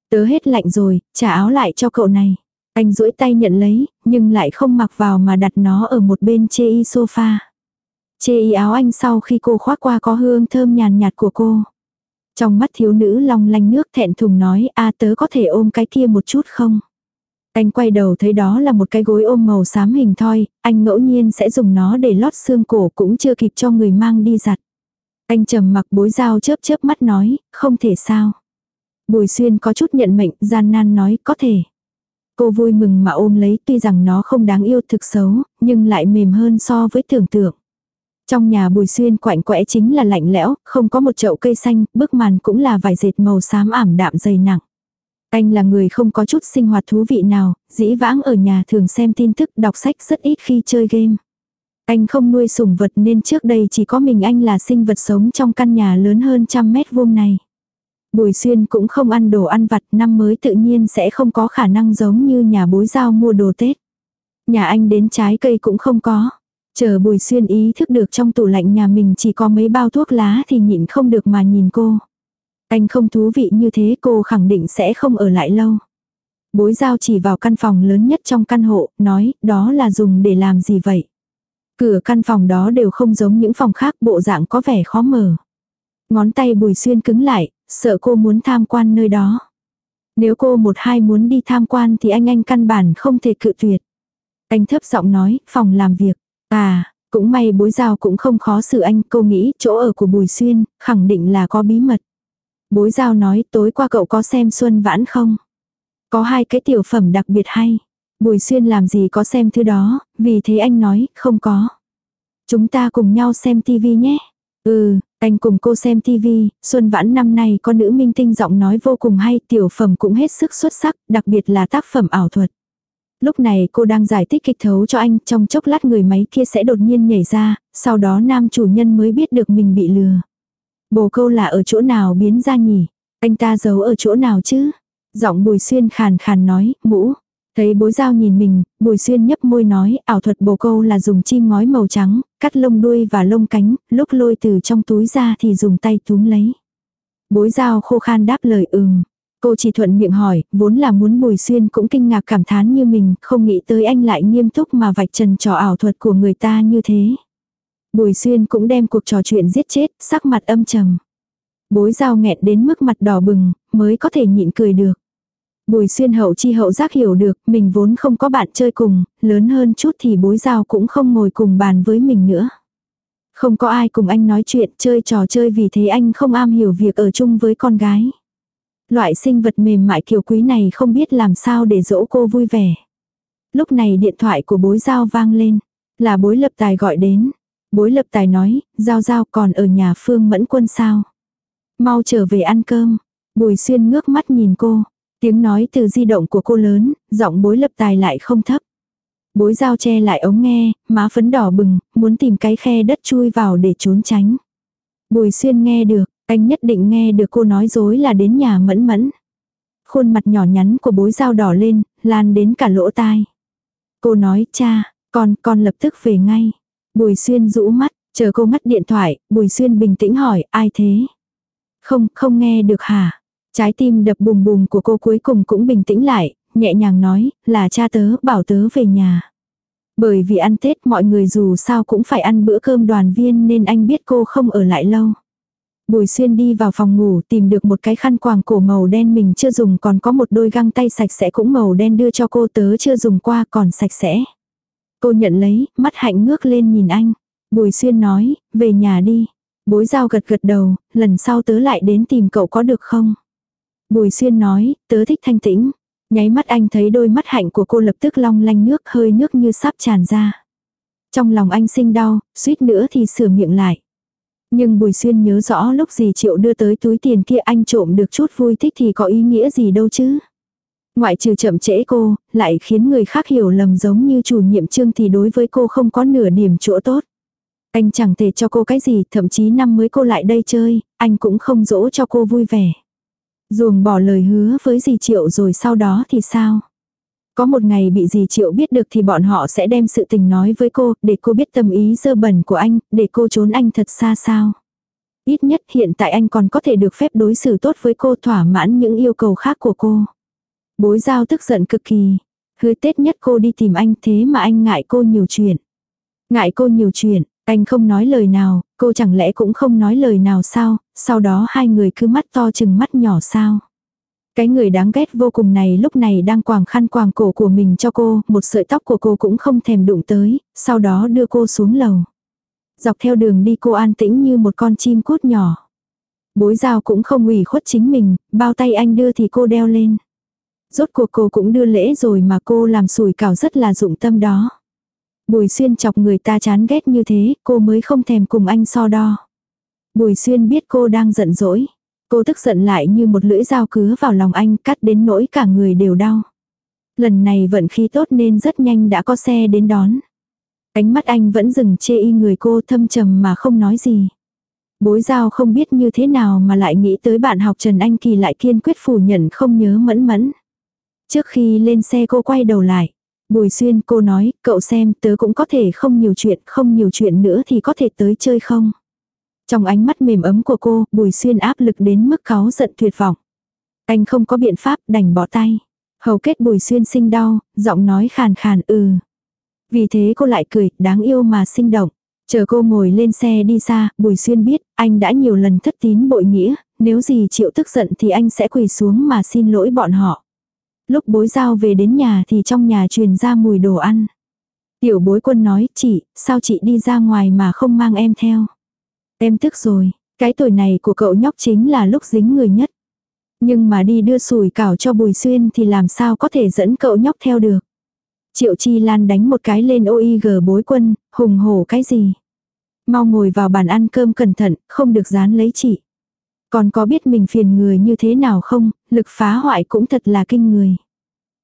Tớ hết lạnh rồi, trả áo lại cho cậu này. Anh duỗi tay nhận lấy, nhưng lại không mặc vào mà đặt nó ở một bên chê y sofa. Chê y áo anh sau khi cô khoác qua có hương thơm nhàn nhạt của cô. Trong mắt thiếu nữ long lanh nước thẹn thùng nói a tớ có thể ôm cái kia một chút không? Anh quay đầu thấy đó là một cái gối ôm màu xám hình thoi, anh ngẫu nhiên sẽ dùng nó để lót xương cổ cũng chưa kịp cho người mang đi giặt. Anh trầm mặc bối dao chớp chớp mắt nói, không thể sao. Bùi xuyên có chút nhận mệnh, gian nan nói, có thể. Cô vui mừng mà ôm lấy tuy rằng nó không đáng yêu thực xấu, nhưng lại mềm hơn so với tưởng tượng. Trong nhà bùi xuyên quạnh quẽ chính là lạnh lẽo, không có một chậu cây xanh, bức màn cũng là vải dệt màu xám ảm đạm dày nặng. Anh là người không có chút sinh hoạt thú vị nào, dĩ vãng ở nhà thường xem tin tức đọc sách rất ít khi chơi game. Anh không nuôi sủng vật nên trước đây chỉ có mình anh là sinh vật sống trong căn nhà lớn hơn trăm mét vuông này. Bùi xuyên cũng không ăn đồ ăn vặt năm mới tự nhiên sẽ không có khả năng giống như nhà bối giao mua đồ Tết. Nhà anh đến trái cây cũng không có. Chờ bùi xuyên ý thức được trong tủ lạnh nhà mình chỉ có mấy bao thuốc lá thì nhịn không được mà nhìn cô. Anh không thú vị như thế cô khẳng định sẽ không ở lại lâu. Bối giao chỉ vào căn phòng lớn nhất trong căn hộ, nói, đó là dùng để làm gì vậy? Cửa căn phòng đó đều không giống những phòng khác, bộ dạng có vẻ khó mở. Ngón tay bùi xuyên cứng lại, sợ cô muốn tham quan nơi đó. Nếu cô một hai muốn đi tham quan thì anh anh căn bản không thể cự tuyệt. Anh thấp giọng nói, phòng làm việc. À, cũng may bối giao cũng không khó xử anh, cô nghĩ chỗ ở của Bùi Xuyên, khẳng định là có bí mật. Bối giao nói tối qua cậu có xem Xuân Vãn không? Có hai cái tiểu phẩm đặc biệt hay. Bùi Xuyên làm gì có xem thứ đó, vì thế anh nói, không có. Chúng ta cùng nhau xem tivi nhé. Ừ, anh cùng cô xem TV Xuân Vãn năm nay có nữ minh tinh giọng nói vô cùng hay, tiểu phẩm cũng hết sức xuất sắc, đặc biệt là tác phẩm ảo thuật. Lúc này cô đang giải thích kịch thấu cho anh, trong chốc lát người máy kia sẽ đột nhiên nhảy ra, sau đó nam chủ nhân mới biết được mình bị lừa. Bồ câu là ở chỗ nào biến ra nhỉ? Anh ta giấu ở chỗ nào chứ? Giọng bùi xuyên khàn khàn nói, mũ. Thấy bối giao nhìn mình, bùi xuyên nhấp môi nói, ảo thuật bồ câu là dùng chim ngói màu trắng, cắt lông đuôi và lông cánh, lúc lôi từ trong túi ra thì dùng tay túm lấy. Bối giao khô khan đáp lời ừm. Cô chỉ thuận miệng hỏi, vốn là muốn bùi xuyên cũng kinh ngạc cảm thán như mình, không nghĩ tới anh lại nghiêm túc mà vạch trần trò ảo thuật của người ta như thế. Bùi xuyên cũng đem cuộc trò chuyện giết chết, sắc mặt âm trầm. Bối giao nghẹn đến mức mặt đỏ bừng, mới có thể nhịn cười được. Bùi xuyên hậu chi hậu giác hiểu được, mình vốn không có bạn chơi cùng, lớn hơn chút thì bối giao cũng không ngồi cùng bàn với mình nữa. Không có ai cùng anh nói chuyện chơi trò chơi vì thế anh không am hiểu việc ở chung với con gái. Loại sinh vật mềm mại kiều quý này không biết làm sao để dỗ cô vui vẻ. Lúc này điện thoại của bối giao vang lên. Là bối lập tài gọi đến. Bối lập tài nói, giao giao còn ở nhà phương mẫn quân sao. Mau trở về ăn cơm. Bùi xuyên ngước mắt nhìn cô. Tiếng nói từ di động của cô lớn, giọng bối lập tài lại không thấp. Bối dao che lại ống nghe, má phấn đỏ bừng, muốn tìm cái khe đất chui vào để trốn tránh. Bùi xuyên nghe được, anh nhất định nghe được cô nói dối là đến nhà mẫn mẫn. Khuôn mặt nhỏ nhắn của bối dao đỏ lên, lan đến cả lỗ tai. Cô nói, cha, con, con lập tức về ngay. Bùi xuyên rũ mắt, chờ cô ngắt điện thoại, bùi xuyên bình tĩnh hỏi, ai thế? Không, không nghe được hả? Trái tim đập bùm bùm của cô cuối cùng cũng bình tĩnh lại, nhẹ nhàng nói, là cha tớ, bảo tớ về nhà. Bởi vì ăn Tết mọi người dù sao cũng phải ăn bữa cơm đoàn viên nên anh biết cô không ở lại lâu. Bùi xuyên đi vào phòng ngủ tìm được một cái khăn quàng cổ màu đen mình chưa dùng còn có một đôi găng tay sạch sẽ cũng màu đen đưa cho cô tớ chưa dùng qua còn sạch sẽ. Cô nhận lấy, mắt hạnh ngước lên nhìn anh. Bùi xuyên nói, về nhà đi. Bối giao gật gật đầu, lần sau tớ lại đến tìm cậu có được không? Bùi xuyên nói, tớ thích thanh tĩnh. Nháy mắt anh thấy đôi mắt hạnh của cô lập tức long lanh nước hơi nước như sắp tràn ra. Trong lòng anh sinh đau, suýt nữa thì sửa miệng lại. Nhưng Bùi Xuyên nhớ rõ lúc gì Triệu đưa tới túi tiền kia anh trộm được chút vui thích thì có ý nghĩa gì đâu chứ. Ngoại trừ chậm trễ cô, lại khiến người khác hiểu lầm giống như chủ nhiệm trương thì đối với cô không có nửa điểm chỗ tốt. Anh chẳng thể cho cô cái gì, thậm chí năm mới cô lại đây chơi, anh cũng không dỗ cho cô vui vẻ ruồng bỏ lời hứa với dì Triệu rồi sau đó thì sao? Có một ngày bị dì Triệu biết được thì bọn họ sẽ đem sự tình nói với cô, để cô biết tâm ý dơ bẩn của anh, để cô trốn anh thật xa sao. Ít nhất hiện tại anh còn có thể được phép đối xử tốt với cô thỏa mãn những yêu cầu khác của cô. Bối giao tức giận cực kỳ. Hứa Tết nhất cô đi tìm anh thế mà anh ngại cô nhiều chuyện. Ngại cô nhiều chuyện, anh không nói lời nào, cô chẳng lẽ cũng không nói lời nào sao, sau đó hai người cứ mắt to chừng mắt nhỏ sao. Cái người đáng ghét vô cùng này lúc này đang quàng khăn quàng cổ của mình cho cô, một sợi tóc của cô cũng không thèm đụng tới, sau đó đưa cô xuống lầu. Dọc theo đường đi cô an tĩnh như một con chim cút nhỏ. Bối giao cũng không ủy khuất chính mình, bao tay anh đưa thì cô đeo lên. Rốt cuộc cô cũng đưa lễ rồi mà cô làm sủi cảo rất là dụng tâm đó. Bùi xuyên chọc người ta chán ghét như thế, cô mới không thèm cùng anh so đo. Bùi xuyên biết cô đang giận dỗi. Cô tức giận lại như một lưỡi dao cứa vào lòng anh cắt đến nỗi cả người đều đau. Lần này vận khí tốt nên rất nhanh đã có xe đến đón. Ánh mắt anh vẫn dừng chê y người cô thâm trầm mà không nói gì. Bối giao không biết như thế nào mà lại nghĩ tới bạn học Trần Anh Kỳ lại kiên quyết phủ nhận không nhớ mẫn mẫn. Trước khi lên xe cô quay đầu lại. Bùi xuyên cô nói, cậu xem tớ cũng có thể không nhiều chuyện, không nhiều chuyện nữa thì có thể tới chơi không. Trong ánh mắt mềm ấm của cô, bùi xuyên áp lực đến mức cáu giận tuyệt vọng. Anh không có biện pháp đành bỏ tay. Hầu kết bùi xuyên sinh đau, giọng nói khàn khàn ừ. Vì thế cô lại cười, đáng yêu mà sinh động. Chờ cô ngồi lên xe đi xa, Bùi Xuyên biết, anh đã nhiều lần thất tín bội nghĩa, nếu gì chịu tức giận thì anh sẽ quỳ xuống mà xin lỗi bọn họ. Lúc bối giao về đến nhà thì trong nhà truyền ra mùi đồ ăn. Tiểu bối quân nói, chị, sao chị đi ra ngoài mà không mang em theo? Em tức rồi, cái tuổi này của cậu nhóc chính là lúc dính người nhất. Nhưng mà đi đưa sủi cảo cho Bùi Xuyên thì làm sao có thể dẫn cậu nhóc theo được. Triệu Chi Lan đánh một cái lên OIG bối quân, hùng hổ cái gì. Mau ngồi vào bàn ăn cơm cẩn thận, không được dán lấy chị. Còn có biết mình phiền người như thế nào không, lực phá hoại cũng thật là kinh người.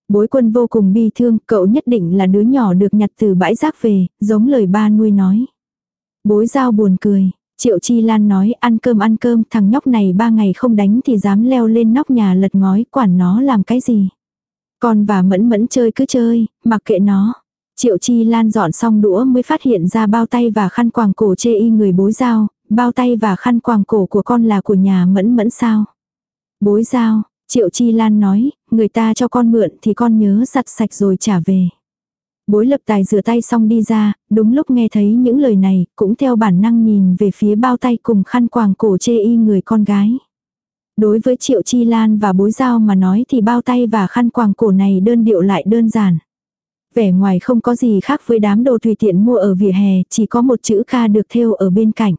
Bối quân vô cùng bi thương, cậu nhất định là đứa nhỏ được nhặt từ bãi rác về, giống lời ba nuôi nói. Bối giao buồn cười, Triệu Chi Lan nói ăn cơm ăn cơm thằng nhóc này ba ngày không đánh thì dám leo lên nóc nhà lật ngói quản nó làm cái gì. Con và mẫn mẫn chơi cứ chơi, mặc kệ nó. Triệu Chi Lan dọn xong đũa mới phát hiện ra bao tay và khăn quàng cổ chê y người bối giao, bao tay và khăn quàng cổ của con là của nhà mẫn mẫn sao. Bối giao, Triệu Chi Lan nói, người ta cho con mượn thì con nhớ giặt sạch rồi trả về. Bối lập tài rửa tay xong đi ra, đúng lúc nghe thấy những lời này, cũng theo bản năng nhìn về phía bao tay cùng khăn quàng cổ chê y người con gái. Đối với Triệu Chi Lan và bối giao mà nói thì bao tay và khăn quàng cổ này đơn điệu lại đơn giản. Vẻ ngoài không có gì khác với đám đồ tùy tiện mua ở vỉa hè, chỉ có một chữ ca được thêu ở bên cạnh.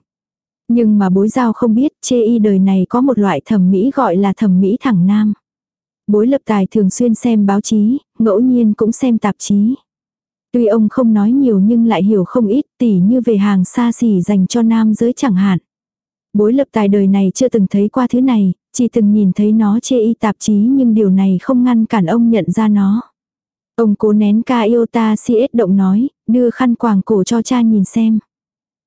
Nhưng mà bối giao không biết, chê y đời này có một loại thẩm mỹ gọi là thẩm mỹ thẳng nam. Bối lập tài thường xuyên xem báo chí, ngẫu nhiên cũng xem tạp chí. Tuy ông không nói nhiều nhưng lại hiểu không ít tỉ như về hàng xa xỉ dành cho nam giới chẳng hạn. Bối lập tài đời này chưa từng thấy qua thứ này, chỉ từng nhìn thấy nó chê y tạp chí nhưng điều này không ngăn cản ông nhận ra nó. Ông cố nén ca yêu ta siết động nói, đưa khăn quàng cổ cho cha nhìn xem.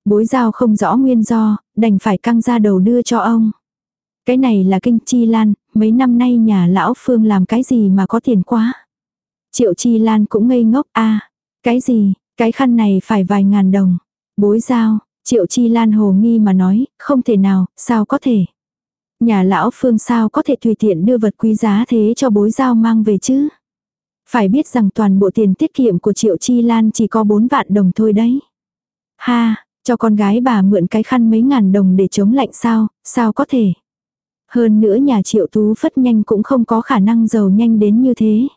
Bối giao không rõ nguyên do, đành phải căng ra đầu đưa cho ông. Cái này là kinh chi lan, mấy năm nay nhà lão phương làm cái gì mà có tiền quá. Triệu chi lan cũng ngây ngốc a cái gì, cái khăn này phải vài ngàn đồng. Bối giao, triệu chi lan hồ nghi mà nói, không thể nào, sao có thể. Nhà lão phương sao có thể tùy tiện đưa vật quý giá thế cho bối giao mang về chứ. Phải biết rằng toàn bộ tiền tiết kiệm của Triệu Chi Lan chỉ có 4 vạn đồng thôi đấy. Ha, cho con gái bà mượn cái khăn mấy ngàn đồng để chống lạnh sao, sao có thể. Hơn nữa nhà Triệu Tú phất nhanh cũng không có khả năng giàu nhanh đến như thế.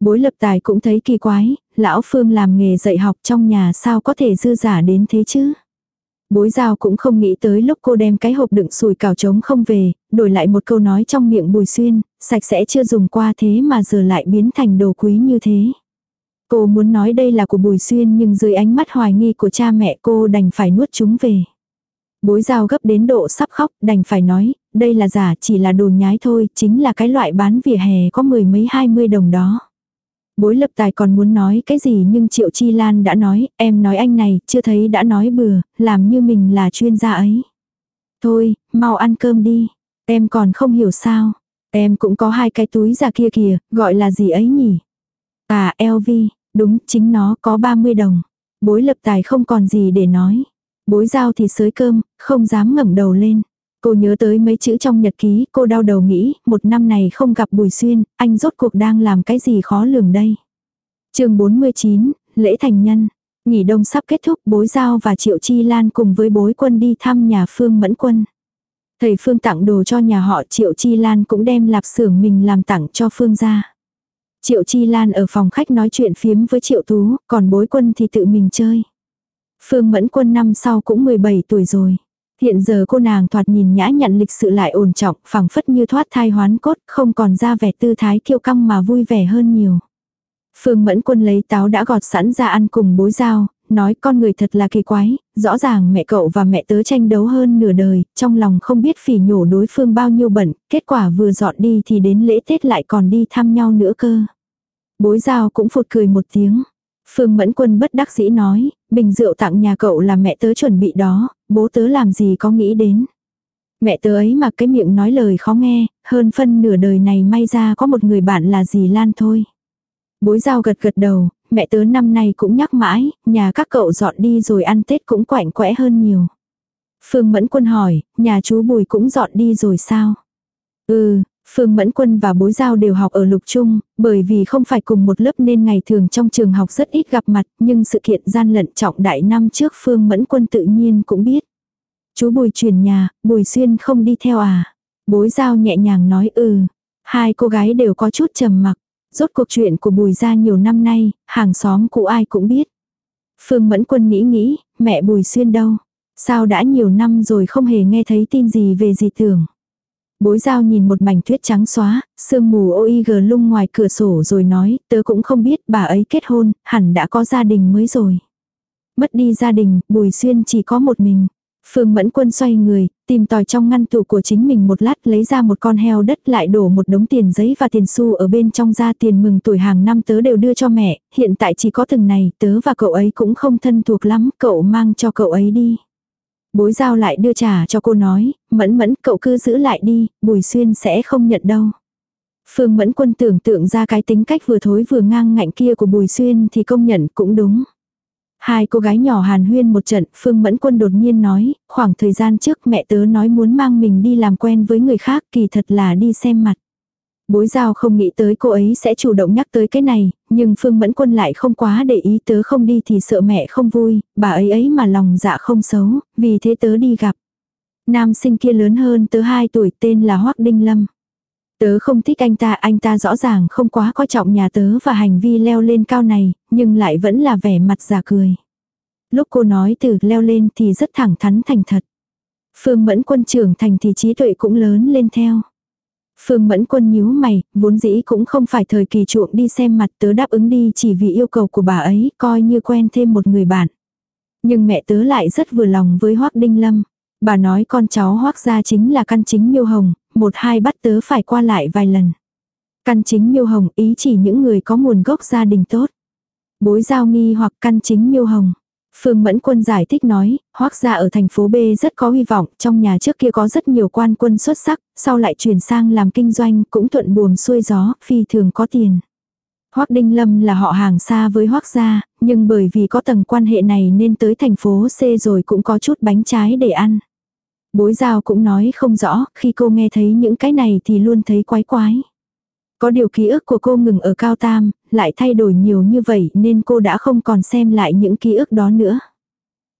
Bối lập tài cũng thấy kỳ quái, lão Phương làm nghề dạy học trong nhà sao có thể dư giả đến thế chứ. Bối giao cũng không nghĩ tới lúc cô đem cái hộp đựng sùi cào trống không về, đổi lại một câu nói trong miệng bùi xuyên, sạch sẽ chưa dùng qua thế mà giờ lại biến thành đồ quý như thế. Cô muốn nói đây là của bùi xuyên nhưng dưới ánh mắt hoài nghi của cha mẹ cô đành phải nuốt chúng về. Bối giao gấp đến độ sắp khóc, đành phải nói, đây là giả chỉ là đồ nhái thôi, chính là cái loại bán vỉa hè có mười mấy hai mươi đồng đó. Bối lập tài còn muốn nói cái gì nhưng Triệu Chi Lan đã nói, em nói anh này, chưa thấy đã nói bừa, làm như mình là chuyên gia ấy. Thôi, mau ăn cơm đi. Em còn không hiểu sao. Em cũng có hai cái túi giả kia kìa, gọi là gì ấy nhỉ? À, LV, đúng, chính nó có 30 đồng. Bối lập tài không còn gì để nói. Bối giao thì sới cơm, không dám ngẩng đầu lên. Cô nhớ tới mấy chữ trong nhật ký, cô đau đầu nghĩ, một năm này không gặp Bùi Xuyên, anh rốt cuộc đang làm cái gì khó lường đây. chương 49, lễ thành nhân. Nghỉ đông sắp kết thúc bối giao và Triệu Chi Lan cùng với bối quân đi thăm nhà Phương Mẫn Quân. Thầy Phương tặng đồ cho nhà họ Triệu Chi Lan cũng đem lạp xưởng mình làm tặng cho Phương ra. Triệu Chi Lan ở phòng khách nói chuyện phiếm với Triệu Tú, còn bối quân thì tự mình chơi. Phương Mẫn Quân năm sau cũng 17 tuổi rồi. Hiện giờ cô nàng thoạt nhìn nhã nhặn lịch sự lại ổn trọng, phẳng phất như thoát thai hoán cốt, không còn ra vẻ tư thái kiêu căng mà vui vẻ hơn nhiều. Phương Mẫn Quân lấy táo đã gọt sẵn ra ăn cùng bối giao, nói con người thật là kỳ quái, rõ ràng mẹ cậu và mẹ tớ tranh đấu hơn nửa đời, trong lòng không biết phỉ nhổ đối phương bao nhiêu bẩn, kết quả vừa dọn đi thì đến lễ Tết lại còn đi thăm nhau nữa cơ. Bối giao cũng phụt cười một tiếng. Phương Mẫn Quân bất đắc dĩ nói, bình rượu tặng nhà cậu là mẹ tớ chuẩn bị đó, bố tớ làm gì có nghĩ đến. Mẹ tớ ấy mà cái miệng nói lời khó nghe, hơn phân nửa đời này may ra có một người bạn là dì Lan thôi. Bối giao gật gật đầu, mẹ tớ năm nay cũng nhắc mãi, nhà các cậu dọn đi rồi ăn Tết cũng quạnh quẽ hơn nhiều. Phương Mẫn Quân hỏi, nhà chú Bùi cũng dọn đi rồi sao? Ừ, Phương Mẫn Quân và bối giao đều học ở lục trung, bởi vì không phải cùng một lớp nên ngày thường trong trường học rất ít gặp mặt, nhưng sự kiện gian lận trọng đại năm trước Phương Mẫn Quân tự nhiên cũng biết. Chú Bùi chuyển nhà, Bùi Xuyên không đi theo à? Bối giao nhẹ nhàng nói ừ. Hai cô gái đều có chút trầm mặc. Rốt cuộc chuyện của Bùi ra nhiều năm nay, hàng xóm cũ ai cũng biết. Phương Mẫn Quân nghĩ nghĩ, mẹ Bùi Xuyên đâu? Sao đã nhiều năm rồi không hề nghe thấy tin gì về gì tưởng? Bối giao nhìn một mảnh tuyết trắng xóa, sương mù ôi gờ lung ngoài cửa sổ rồi nói, tớ cũng không biết bà ấy kết hôn, hẳn đã có gia đình mới rồi. Mất đi gia đình, Bùi Xuyên chỉ có một mình. Phương Mẫn Quân xoay người, tìm tòi trong ngăn tủ của chính mình một lát lấy ra một con heo đất lại đổ một đống tiền giấy và tiền xu ở bên trong ra tiền mừng tuổi hàng năm tớ đều đưa cho mẹ, hiện tại chỉ có từng này, tớ và cậu ấy cũng không thân thuộc lắm, cậu mang cho cậu ấy đi. Bối giao lại đưa trà cho cô nói, mẫn mẫn cậu cứ giữ lại đi, bùi xuyên sẽ không nhận đâu. Phương mẫn quân tưởng tượng ra cái tính cách vừa thối vừa ngang ngạnh kia của bùi xuyên thì công nhận cũng đúng. Hai cô gái nhỏ hàn huyên một trận, Phương Mẫn Quân đột nhiên nói, khoảng thời gian trước mẹ tớ nói muốn mang mình đi làm quen với người khác kỳ thật là đi xem mặt. Bối giao không nghĩ tới cô ấy sẽ chủ động nhắc tới cái này, nhưng Phương Mẫn Quân lại không quá để ý tớ không đi thì sợ mẹ không vui, bà ấy ấy mà lòng dạ không xấu, vì thế tớ đi gặp. Nam sinh kia lớn hơn tớ 2 tuổi tên là Hoác Đinh Lâm. Tớ không thích anh ta, anh ta rõ ràng không quá coi trọng nhà tớ và hành vi leo lên cao này, nhưng lại vẫn là vẻ mặt giả cười. Lúc cô nói từ leo lên thì rất thẳng thắn thành thật. Phương Mẫn Quân trưởng thành thì trí tuệ cũng lớn lên theo. Phương Mẫn Quân nhíu mày, vốn dĩ cũng không phải thời kỳ chuộng đi xem mặt tớ đáp ứng đi chỉ vì yêu cầu của bà ấy, coi như quen thêm một người bạn. Nhưng mẹ tớ lại rất vừa lòng với Hoác Đinh Lâm. Bà nói con cháu Hoác gia chính là căn chính miêu hồng, một hai bắt tớ phải qua lại vài lần. Căn chính miêu hồng ý chỉ những người có nguồn gốc gia đình tốt. Bối giao nghi hoặc căn chính miêu hồng. Phương Mẫn Quân giải thích nói, hoác gia ở thành phố B rất có hy vọng, trong nhà trước kia có rất nhiều quan quân xuất sắc, sau lại chuyển sang làm kinh doanh, cũng thuận buồm xuôi gió, phi thường có tiền. Hoác Đinh Lâm là họ hàng xa với Hoác gia, nhưng bởi vì có tầng quan hệ này nên tới thành phố C rồi cũng có chút bánh trái để ăn. Bối giao cũng nói không rõ, khi cô nghe thấy những cái này thì luôn thấy quái quái. Có điều ký ức của cô ngừng ở cao tam, lại thay đổi nhiều như vậy nên cô đã không còn xem lại những ký ức đó nữa.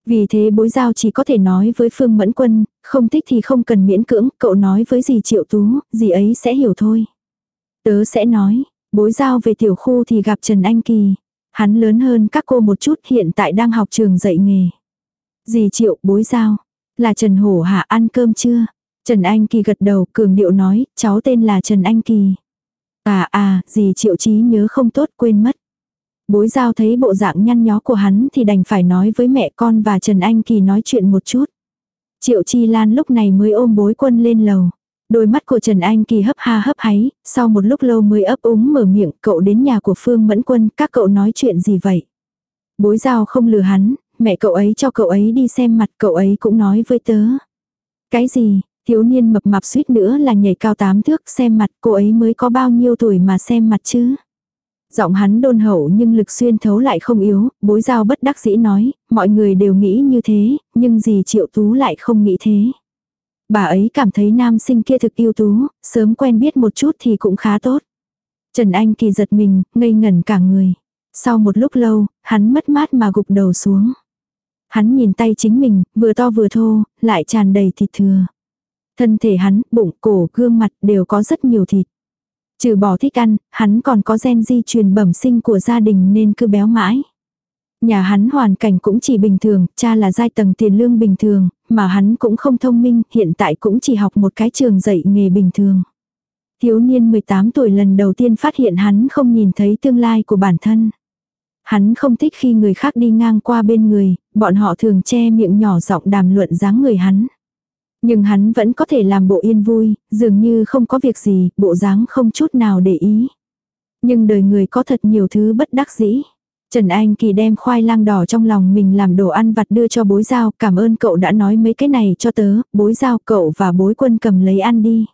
Vì thế bối giao chỉ có thể nói với Phương Mẫn Quân, không thích thì không cần miễn cưỡng, cậu nói với dì Triệu Tú, dì ấy sẽ hiểu thôi. Tớ sẽ nói, bối giao về tiểu khu thì gặp Trần Anh Kỳ. Hắn lớn hơn các cô một chút hiện tại đang học trường dạy nghề. Dì Triệu bối giao, là Trần Hổ hạ ăn cơm chưa? Trần Anh Kỳ gật đầu cường điệu nói, cháu tên là Trần Anh Kỳ. À à, gì triệu trí nhớ không tốt quên mất. Bối giao thấy bộ dạng nhăn nhó của hắn thì đành phải nói với mẹ con và Trần Anh Kỳ nói chuyện một chút. Triệu Chi Lan lúc này mới ôm bối quân lên lầu. Đôi mắt của Trần Anh Kỳ hấp ha hấp háy, sau một lúc lâu mới ấp úng mở miệng, cậu đến nhà của Phương Mẫn Quân, các cậu nói chuyện gì vậy? Bối giao không lừa hắn, mẹ cậu ấy cho cậu ấy đi xem mặt, cậu ấy cũng nói với tớ. Cái gì, Thiếu niên mập mạp suýt nữa là nhảy cao tám thước xem mặt cô ấy mới có bao nhiêu tuổi mà xem mặt chứ. Giọng hắn đôn hậu nhưng lực xuyên thấu lại không yếu, bối giao bất đắc dĩ nói, mọi người đều nghĩ như thế, nhưng gì triệu tú lại không nghĩ thế. Bà ấy cảm thấy nam sinh kia thực yêu tú, sớm quen biết một chút thì cũng khá tốt. Trần Anh Kỳ giật mình, ngây ngẩn cả người. Sau một lúc lâu, hắn mất mát mà gục đầu xuống. Hắn nhìn tay chính mình, vừa to vừa thô, lại tràn đầy thịt thừa. Thân thể hắn, bụng, cổ, gương mặt đều có rất nhiều thịt. Trừ bỏ thích ăn, hắn còn có gen di truyền bẩm sinh của gia đình nên cứ béo mãi. Nhà hắn hoàn cảnh cũng chỉ bình thường, cha là giai tầng tiền lương bình thường, mà hắn cũng không thông minh, hiện tại cũng chỉ học một cái trường dạy nghề bình thường. Thiếu niên 18 tuổi lần đầu tiên phát hiện hắn không nhìn thấy tương lai của bản thân. Hắn không thích khi người khác đi ngang qua bên người, bọn họ thường che miệng nhỏ giọng đàm luận dáng người hắn. Nhưng hắn vẫn có thể làm bộ yên vui, dường như không có việc gì, bộ dáng không chút nào để ý. Nhưng đời người có thật nhiều thứ bất đắc dĩ. Trần Anh Kỳ đem khoai lang đỏ trong lòng mình làm đồ ăn vặt đưa cho bối giao, cảm ơn cậu đã nói mấy cái này cho tớ, bối giao cậu và bối quân cầm lấy ăn đi.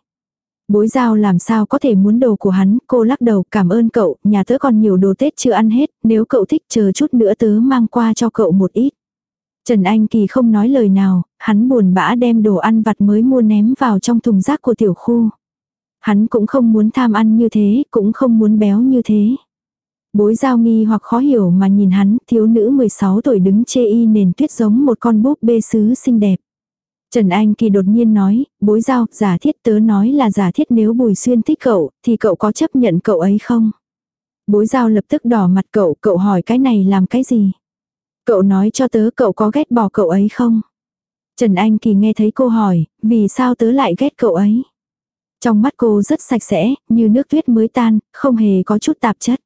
Bối giao làm sao có thể muốn đồ của hắn, cô lắc đầu cảm ơn cậu, nhà tớ còn nhiều đồ Tết chưa ăn hết, nếu cậu thích chờ chút nữa tớ mang qua cho cậu một ít. Trần Anh Kỳ không nói lời nào, hắn buồn bã đem đồ ăn vặt mới mua ném vào trong thùng rác của tiểu khu. Hắn cũng không muốn tham ăn như thế, cũng không muốn béo như thế. Bối giao nghi hoặc khó hiểu mà nhìn hắn, thiếu nữ 16 tuổi đứng chê y nền tuyết giống một con búp bê sứ xinh đẹp. Trần Anh Kỳ đột nhiên nói, bối giao, giả thiết tớ nói là giả thiết nếu Bùi Xuyên thích cậu, thì cậu có chấp nhận cậu ấy không? Bối giao lập tức đỏ mặt cậu, cậu hỏi cái này làm cái gì? Cậu nói cho tớ cậu có ghét bỏ cậu ấy không? Trần Anh Kỳ nghe thấy cô hỏi, vì sao tớ lại ghét cậu ấy? Trong mắt cô rất sạch sẽ, như nước tuyết mới tan, không hề có chút tạp chất.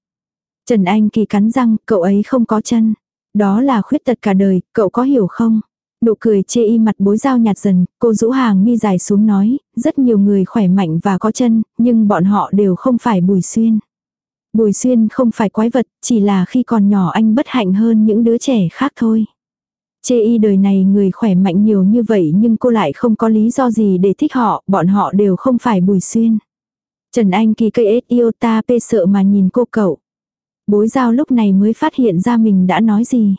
Trần Anh Kỳ cắn răng, cậu ấy không có chân. Đó là khuyết tật cả đời, cậu có hiểu không? Nụ cười chê y mặt bối dao nhạt dần, cô rũ hàng mi dài xuống nói, rất nhiều người khỏe mạnh và có chân, nhưng bọn họ đều không phải bùi xuyên. Bùi xuyên không phải quái vật, chỉ là khi còn nhỏ anh bất hạnh hơn những đứa trẻ khác thôi. Chê y đời này người khỏe mạnh nhiều như vậy nhưng cô lại không có lý do gì để thích họ, bọn họ đều không phải bùi xuyên. Trần Anh kỳ cây ết yêu ta pê sợ mà nhìn cô cậu. Bối giao lúc này mới phát hiện ra mình đã nói gì.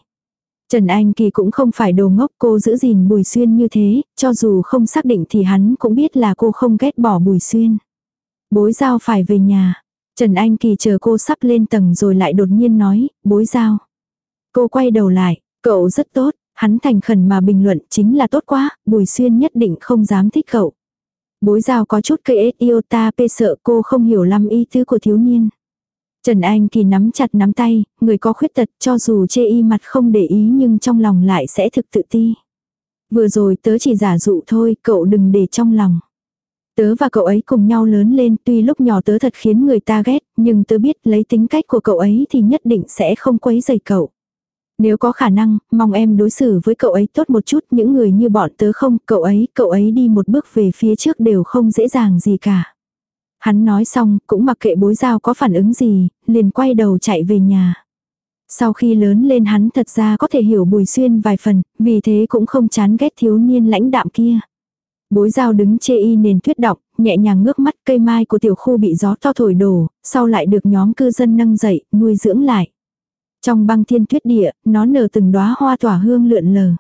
Trần Anh Kỳ cũng không phải đồ ngốc cô giữ gìn Bùi Xuyên như thế, cho dù không xác định thì hắn cũng biết là cô không ghét bỏ Bùi Xuyên. Bối giao phải về nhà. Trần Anh Kỳ chờ cô sắp lên tầng rồi lại đột nhiên nói, bối giao. Cô quay đầu lại, cậu rất tốt, hắn thành khẩn mà bình luận chính là tốt quá, Bùi Xuyên nhất định không dám thích cậu. Bối giao có chút cây ết yêu ta pê sợ cô không hiểu lắm ý tứ của thiếu niên. Trần Anh Kỳ nắm chặt nắm tay, người có khuyết tật cho dù chê y mặt không để ý nhưng trong lòng lại sẽ thực tự ti. Vừa rồi tớ chỉ giả dụ thôi, cậu đừng để trong lòng. Tớ và cậu ấy cùng nhau lớn lên tuy lúc nhỏ tớ thật khiến người ta ghét, nhưng tớ biết lấy tính cách của cậu ấy thì nhất định sẽ không quấy rầy cậu. Nếu có khả năng, mong em đối xử với cậu ấy tốt một chút, những người như bọn tớ không, cậu ấy, cậu ấy đi một bước về phía trước đều không dễ dàng gì cả. Hắn nói xong, cũng mặc kệ bối giao có phản ứng gì, liền quay đầu chạy về nhà. Sau khi lớn lên hắn thật ra có thể hiểu Bùi Xuyên vài phần, vì thế cũng không chán ghét thiếu niên lãnh đạm kia. Bối giao đứng chê y nền tuyết đọc, nhẹ nhàng ngước mắt cây mai của tiểu khu bị gió to thổi đổ, sau lại được nhóm cư dân nâng dậy, nuôi dưỡng lại. Trong băng thiên tuyết địa, nó nở từng đóa hoa tỏa hương lượn lờ.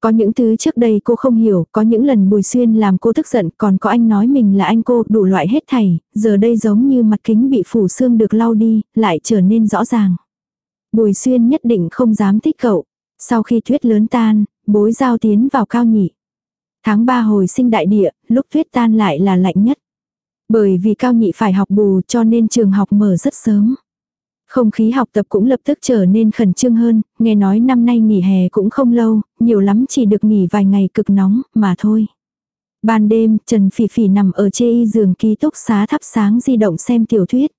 Có những thứ trước đây cô không hiểu, có những lần Bùi Xuyên làm cô tức giận, còn có anh nói mình là anh cô, đủ loại hết thảy, giờ đây giống như mặt kính bị phủ xương được lau đi, lại trở nên rõ ràng. Bùi Xuyên nhất định không dám thích cậu. Sau khi tuyết lớn tan, bối giao tiến vào cao nhị. Tháng 3 hồi sinh đại địa, lúc tuyết tan lại là lạnh nhất. Bởi vì cao nhị phải học bù cho nên trường học mở rất sớm. Không khí học tập cũng lập tức trở nên khẩn trương hơn, nghe nói năm nay nghỉ hè cũng không lâu, nhiều lắm chỉ được nghỉ vài ngày cực nóng, mà thôi. Ban đêm, Trần Phỉ Phỉ nằm ở chê y giường ký túc xá thắp sáng di động xem tiểu thuyết.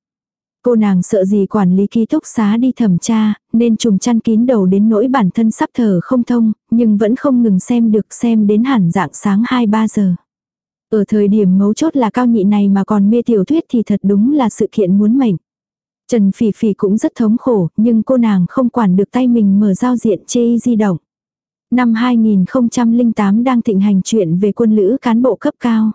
Cô nàng sợ gì quản lý ký túc xá đi thẩm tra, nên trùm chăn kín đầu đến nỗi bản thân sắp thở không thông, nhưng vẫn không ngừng xem được xem đến hẳn dạng sáng 2-3 giờ. Ở thời điểm mấu chốt là cao nhị này mà còn mê tiểu thuyết thì thật đúng là sự kiện muốn mệnh. Trần Phỉ Phỉ cũng rất thống khổ, nhưng cô nàng không quản được tay mình mở giao diện chê di động. Năm 2008 đang thịnh hành chuyện về quân lữ cán bộ cấp cao.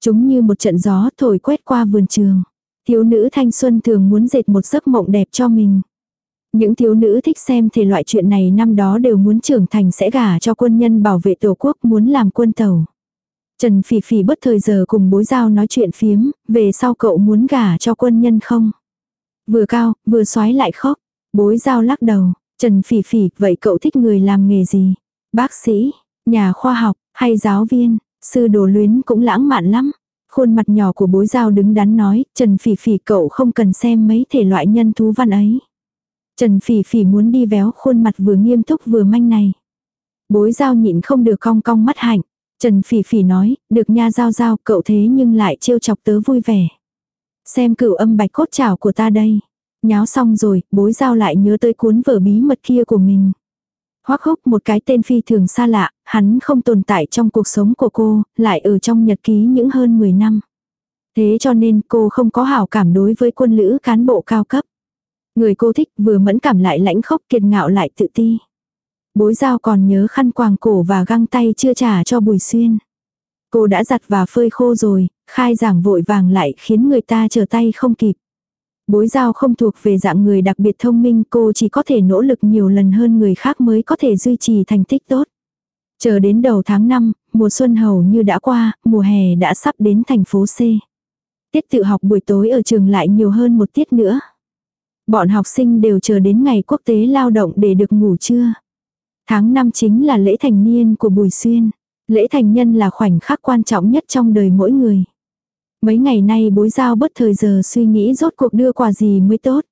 Chúng như một trận gió thổi quét qua vườn trường. Thiếu nữ thanh xuân thường muốn dệt một giấc mộng đẹp cho mình. Những thiếu nữ thích xem thể loại chuyện này năm đó đều muốn trưởng thành sẽ gả cho quân nhân bảo vệ tổ quốc muốn làm quân tàu. Trần Phỉ Phỉ bất thời giờ cùng bối giao nói chuyện phiếm, về sau cậu muốn gả cho quân nhân không? Vừa cao, vừa xoái lại khóc. Bối giao lắc đầu, Trần Phỉ Phỉ, vậy cậu thích người làm nghề gì? Bác sĩ, nhà khoa học, hay giáo viên, sư đồ luyến cũng lãng mạn lắm. Khuôn mặt nhỏ của bối giao đứng đắn nói, Trần Phỉ Phỉ cậu không cần xem mấy thể loại nhân thú văn ấy. Trần Phỉ Phỉ muốn đi véo khuôn mặt vừa nghiêm túc vừa manh này. Bối giao nhịn không được cong cong mắt hạnh. Trần Phỉ Phỉ nói, được nha giao giao cậu thế nhưng lại trêu chọc tớ vui vẻ. Xem cửu âm bạch cốt chảo của ta đây. Nháo xong rồi, bối giao lại nhớ tới cuốn vở bí mật kia của mình. Hoắc húc một cái tên phi thường xa lạ, hắn không tồn tại trong cuộc sống của cô, lại ở trong nhật ký những hơn 10 năm. Thế cho nên cô không có hảo cảm đối với quân lữ cán bộ cao cấp. Người cô thích vừa mẫn cảm lại lãnh khốc kiệt ngạo lại tự ti. Bối giao còn nhớ khăn quàng cổ và găng tay chưa trả cho Bùi Xuyên. Cô đã giặt và phơi khô rồi, khai giảng vội vàng lại khiến người ta chờ tay không kịp. Bối giao không thuộc về dạng người đặc biệt thông minh cô chỉ có thể nỗ lực nhiều lần hơn người khác mới có thể duy trì thành tích tốt. Chờ đến đầu tháng 5, mùa xuân hầu như đã qua, mùa hè đã sắp đến thành phố C. Tiết tự học buổi tối ở trường lại nhiều hơn một tiết nữa. Bọn học sinh đều chờ đến ngày quốc tế lao động để được ngủ trưa. Tháng 5 chính là lễ thành niên của Bùi Xuyên. Lễ thành nhân là khoảnh khắc quan trọng nhất trong đời mỗi người. Mấy ngày nay bối giao bất thời giờ suy nghĩ rốt cuộc đưa quà gì mới tốt.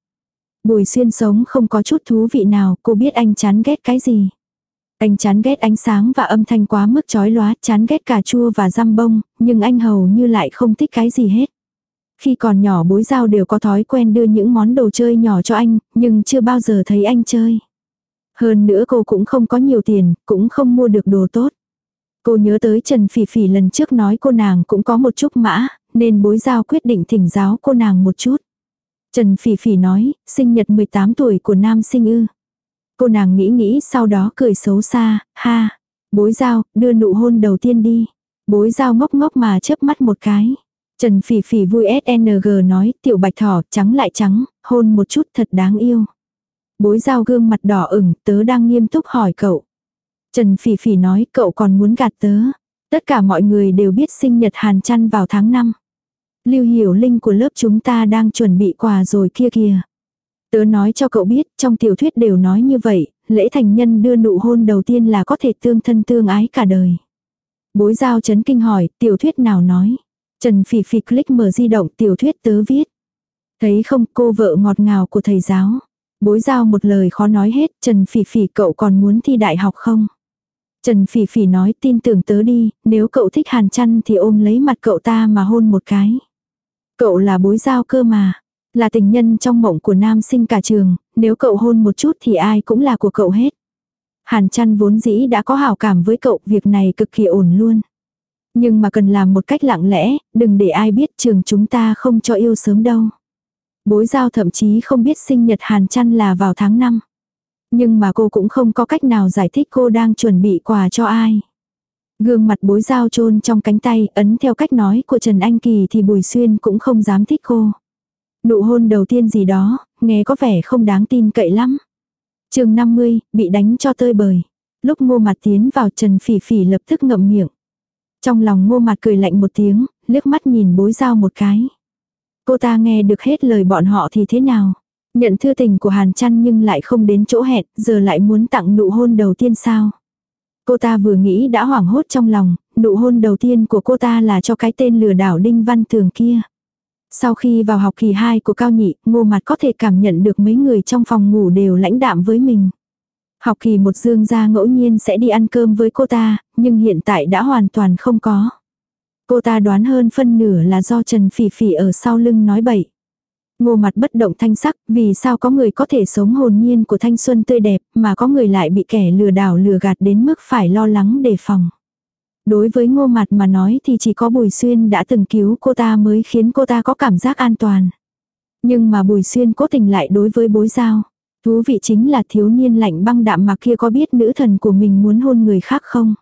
Bùi xuyên sống không có chút thú vị nào, cô biết anh chán ghét cái gì. Anh chán ghét ánh sáng và âm thanh quá mức chói lóa, chán ghét cà chua và răm bông, nhưng anh hầu như lại không thích cái gì hết. Khi còn nhỏ bối giao đều có thói quen đưa những món đồ chơi nhỏ cho anh, nhưng chưa bao giờ thấy anh chơi. Hơn nữa cô cũng không có nhiều tiền, cũng không mua được đồ tốt. Cô nhớ tới Trần Phỉ Phỉ lần trước nói cô nàng cũng có một chút mã, nên bối giao quyết định thỉnh giáo cô nàng một chút. Trần Phỉ Phỉ nói, sinh nhật 18 tuổi của nam sinh ư. Cô nàng nghĩ nghĩ sau đó cười xấu xa, ha. Bối giao, đưa nụ hôn đầu tiên đi. Bối giao ngốc ngốc mà chớp mắt một cái. Trần Phỉ Phỉ vui SNG nói, tiểu bạch thỏ, trắng lại trắng, hôn một chút thật đáng yêu. Bối giao gương mặt đỏ ửng, tớ đang nghiêm túc hỏi cậu. Trần Phỉ Phỉ nói, cậu còn muốn gạt tớ. Tất cả mọi người đều biết sinh nhật Hàn Trăn vào tháng 5. Lưu Hiểu Linh của lớp chúng ta đang chuẩn bị quà rồi kia kìa. Tớ nói cho cậu biết, trong tiểu thuyết đều nói như vậy, lễ thành nhân đưa nụ hôn đầu tiên là có thể tương thân tương ái cả đời. Bối giao chấn kinh hỏi, tiểu thuyết nào nói. Trần Phỉ Phỉ click mở di động tiểu thuyết tớ viết. Thấy không cô vợ ngọt ngào của thầy giáo. Bối giao một lời khó nói hết, Trần Phỉ Phỉ cậu còn muốn thi đại học không? Trần Phỉ Phỉ nói tin tưởng tớ đi, nếu cậu thích hàn chăn thì ôm lấy mặt cậu ta mà hôn một cái. Cậu là bối giao cơ mà, là tình nhân trong mộng của nam sinh cả trường, nếu cậu hôn một chút thì ai cũng là của cậu hết. Hàn chăn vốn dĩ đã có hảo cảm với cậu, việc này cực kỳ ổn luôn. Nhưng mà cần làm một cách lặng lẽ, đừng để ai biết trường chúng ta không cho yêu sớm đâu. Bối giao thậm chí không biết sinh nhật Hàn chăn là vào tháng 5. Nhưng mà cô cũng không có cách nào giải thích cô đang chuẩn bị quà cho ai. Gương mặt bối dao chôn trong cánh tay, ấn theo cách nói của Trần Anh Kỳ thì Bùi Xuyên cũng không dám thích cô. Nụ hôn đầu tiên gì đó, nghe có vẻ không đáng tin cậy lắm. chương 50, bị đánh cho tơi bời. Lúc ngô mặt tiến vào Trần Phỉ Phỉ lập tức ngậm miệng. Trong lòng ngô mặt cười lạnh một tiếng, liếc mắt nhìn bối dao một cái. Cô ta nghe được hết lời bọn họ thì thế nào? Nhận thư tình của Hàn Trăn nhưng lại không đến chỗ hẹn, giờ lại muốn tặng nụ hôn đầu tiên sao? Cô ta vừa nghĩ đã hoảng hốt trong lòng, nụ hôn đầu tiên của cô ta là cho cái tên lừa đảo Đinh Văn Tường kia. Sau khi vào học kỳ 2 của cao nhị, ngô mặt có thể cảm nhận được mấy người trong phòng ngủ đều lãnh đạm với mình. Học kỳ một dương gia ngẫu nhiên sẽ đi ăn cơm với cô ta, nhưng hiện tại đã hoàn toàn không có. Cô ta đoán hơn phân nửa là do Trần Phỉ Phỉ ở sau lưng nói bậy. Ngô mặt bất động thanh sắc, vì sao có người có thể sống hồn nhiên của thanh xuân tươi đẹp, mà có người lại bị kẻ lừa đảo lừa gạt đến mức phải lo lắng đề phòng. Đối với ngô mặt mà nói thì chỉ có Bùi Xuyên đã từng cứu cô ta mới khiến cô ta có cảm giác an toàn. Nhưng mà Bùi Xuyên cố tình lại đối với bối giao. Thú vị chính là thiếu niên lạnh băng đạm mà kia có biết nữ thần của mình muốn hôn người khác không?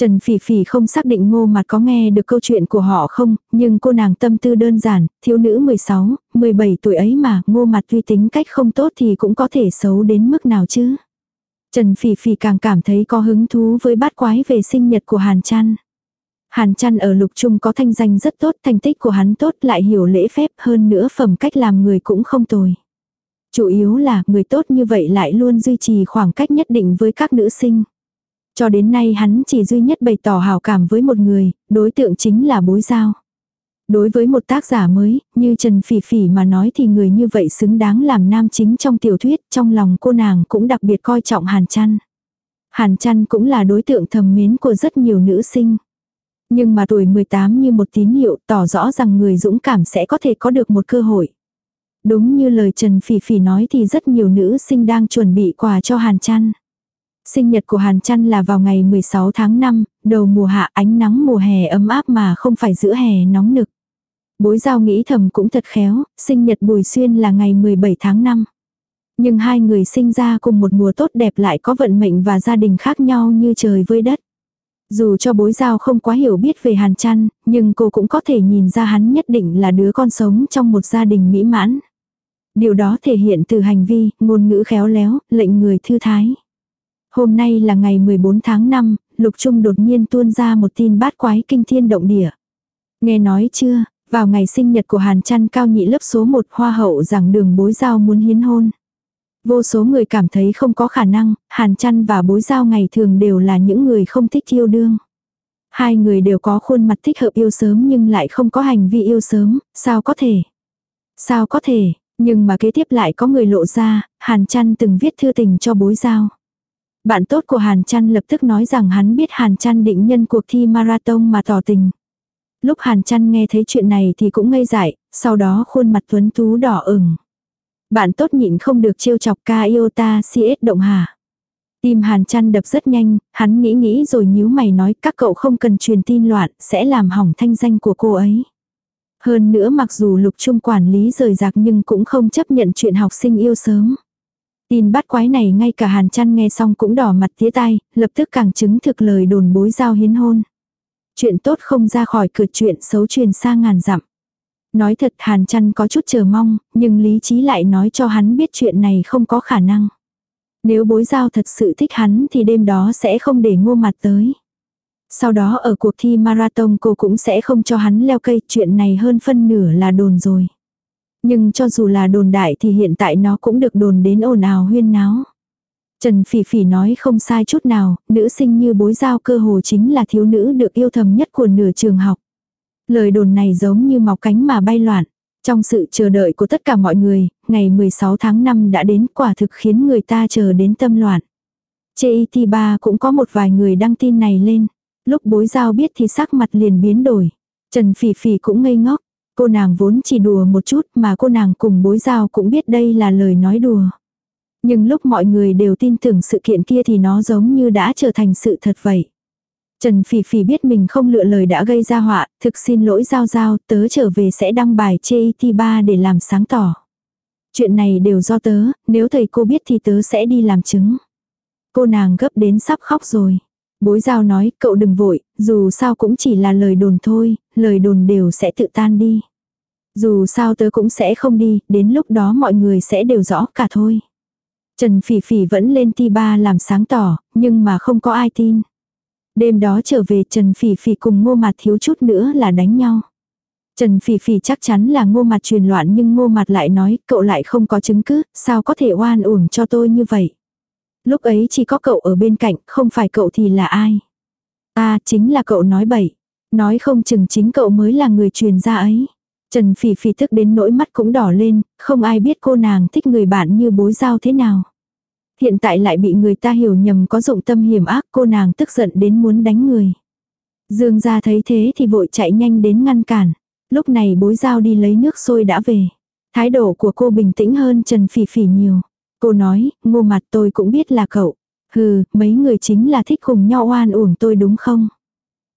Trần Phỉ Phỉ không xác định ngô mặt có nghe được câu chuyện của họ không, nhưng cô nàng tâm tư đơn giản, thiếu nữ 16, 17 tuổi ấy mà ngô mặt tuy tính cách không tốt thì cũng có thể xấu đến mức nào chứ. Trần Phỉ Phỉ càng cảm thấy có hứng thú với bát quái về sinh nhật của Hàn Trăn. Hàn Trăn ở lục trung có thanh danh rất tốt, thành tích của hắn tốt lại hiểu lễ phép hơn nữa phẩm cách làm người cũng không tồi. Chủ yếu là người tốt như vậy lại luôn duy trì khoảng cách nhất định với các nữ sinh. Cho đến nay hắn chỉ duy nhất bày tỏ hào cảm với một người, đối tượng chính là bối giao. Đối với một tác giả mới, như Trần Phỉ Phỉ mà nói thì người như vậy xứng đáng làm nam chính trong tiểu thuyết, trong lòng cô nàng cũng đặc biệt coi trọng Hàn Trăn. Hàn Trăn cũng là đối tượng thầm mến của rất nhiều nữ sinh. Nhưng mà tuổi 18 như một tín hiệu tỏ rõ rằng người dũng cảm sẽ có thể có được một cơ hội. Đúng như lời Trần Phỉ Phỉ nói thì rất nhiều nữ sinh đang chuẩn bị quà cho Hàn Trăn. Sinh nhật của Hàn Trăn là vào ngày 16 tháng 5, đầu mùa hạ ánh nắng mùa hè ấm áp mà không phải giữa hè nóng nực. Bối giao nghĩ thầm cũng thật khéo, sinh nhật Bùi Xuyên là ngày 17 tháng 5. Nhưng hai người sinh ra cùng một mùa tốt đẹp lại có vận mệnh và gia đình khác nhau như trời với đất. Dù cho bối giao không quá hiểu biết về Hàn Trăn, nhưng cô cũng có thể nhìn ra hắn nhất định là đứa con sống trong một gia đình mỹ mãn. Điều đó thể hiện từ hành vi, ngôn ngữ khéo léo, lệnh người thư thái. Hôm nay là ngày 14 tháng 5, Lục Trung đột nhiên tuôn ra một tin bát quái kinh thiên động địa. Nghe nói chưa, vào ngày sinh nhật của Hàn Trăn cao nhị lớp số 1 hoa hậu rằng đường bối giao muốn hiến hôn. Vô số người cảm thấy không có khả năng, Hàn Trăn và bối giao ngày thường đều là những người không thích yêu đương. Hai người đều có khuôn mặt thích hợp yêu sớm nhưng lại không có hành vi yêu sớm, sao có thể? Sao có thể, nhưng mà kế tiếp lại có người lộ ra, Hàn Trăn từng viết thư tình cho bối giao. Bạn tốt của Hàn Trăn lập tức nói rằng hắn biết Hàn Trăn định nhân cuộc thi marathon mà tỏ tình. Lúc Hàn Trăn nghe thấy chuyện này thì cũng ngây dại, sau đó khuôn mặt tuấn tú đỏ ửng. Bạn tốt nhịn không được trêu chọc ca yêu ta CS động hà. Tim Hàn Trăn đập rất nhanh, hắn nghĩ nghĩ rồi nhíu mày nói các cậu không cần truyền tin loạn, sẽ làm hỏng thanh danh của cô ấy. Hơn nữa mặc dù lục trung quản lý rời rạc nhưng cũng không chấp nhận chuyện học sinh yêu sớm. Tin bắt quái này ngay cả Hàn chăn nghe xong cũng đỏ mặt tía tai, lập tức càng chứng thực lời đồn bối giao hiến hôn. Chuyện tốt không ra khỏi cửa chuyện xấu truyền xa ngàn dặm. Nói thật Hàn chăn có chút chờ mong, nhưng lý trí lại nói cho hắn biết chuyện này không có khả năng. Nếu bối giao thật sự thích hắn thì đêm đó sẽ không để ngô mặt tới. Sau đó ở cuộc thi marathon cô cũng sẽ không cho hắn leo cây, chuyện này hơn phân nửa là đồn rồi. Nhưng cho dù là đồn đại thì hiện tại nó cũng được đồn đến ồn ào huyên náo. Trần Phỉ Phỉ nói không sai chút nào, nữ sinh như bối giao cơ hồ chính là thiếu nữ được yêu thầm nhất của nửa trường học. Lời đồn này giống như mọc cánh mà bay loạn. Trong sự chờ đợi của tất cả mọi người, ngày 16 tháng 5 đã đến quả thực khiến người ta chờ đến tâm loạn. JET3 cũng có một vài người đăng tin này lên. Lúc bối giao biết thì sắc mặt liền biến đổi. Trần Phỉ Phỉ cũng ngây ngốc. Cô nàng vốn chỉ đùa một chút mà cô nàng cùng bối giao cũng biết đây là lời nói đùa. Nhưng lúc mọi người đều tin tưởng sự kiện kia thì nó giống như đã trở thành sự thật vậy. Trần Phỉ Phỉ biết mình không lựa lời đã gây ra họa, thực xin lỗi Giao Giao, tớ trở về sẽ đăng bài chê IT3 để làm sáng tỏ. Chuyện này đều do tớ, nếu thầy cô biết thì tớ sẽ đi làm chứng. Cô nàng gấp đến sắp khóc rồi. Bối Giao nói, cậu đừng vội, dù sao cũng chỉ là lời đồn thôi, lời đồn đều sẽ tự tan đi. Dù sao tớ cũng sẽ không đi, đến lúc đó mọi người sẽ đều rõ cả thôi. Trần Phỉ Phỉ vẫn lên ti ba làm sáng tỏ, nhưng mà không có ai tin. Đêm đó trở về Trần Phỉ Phỉ cùng ngô mặt thiếu chút nữa là đánh nhau. Trần Phỉ Phỉ chắc chắn là ngô mặt truyền loạn nhưng ngô mặt lại nói cậu lại không có chứng cứ, sao có thể oan uổng cho tôi như vậy. Lúc ấy chỉ có cậu ở bên cạnh, không phải cậu thì là ai. À, chính là cậu nói bậy. Nói không chừng chính cậu mới là người truyền ra ấy. Trần Phỉ Phỉ tức đến nỗi mắt cũng đỏ lên, không ai biết cô nàng thích người bạn như bối giao thế nào. Hiện tại lại bị người ta hiểu nhầm có dụng tâm hiểm ác cô nàng tức giận đến muốn đánh người. Dương gia thấy thế thì vội chạy nhanh đến ngăn cản. Lúc này bối giao đi lấy nước sôi đã về. Thái độ của cô bình tĩnh hơn Trần Phỉ Phỉ nhiều. Cô nói, ngô mặt tôi cũng biết là cậu. Hừ, mấy người chính là thích cùng nhau oan uổng tôi đúng không?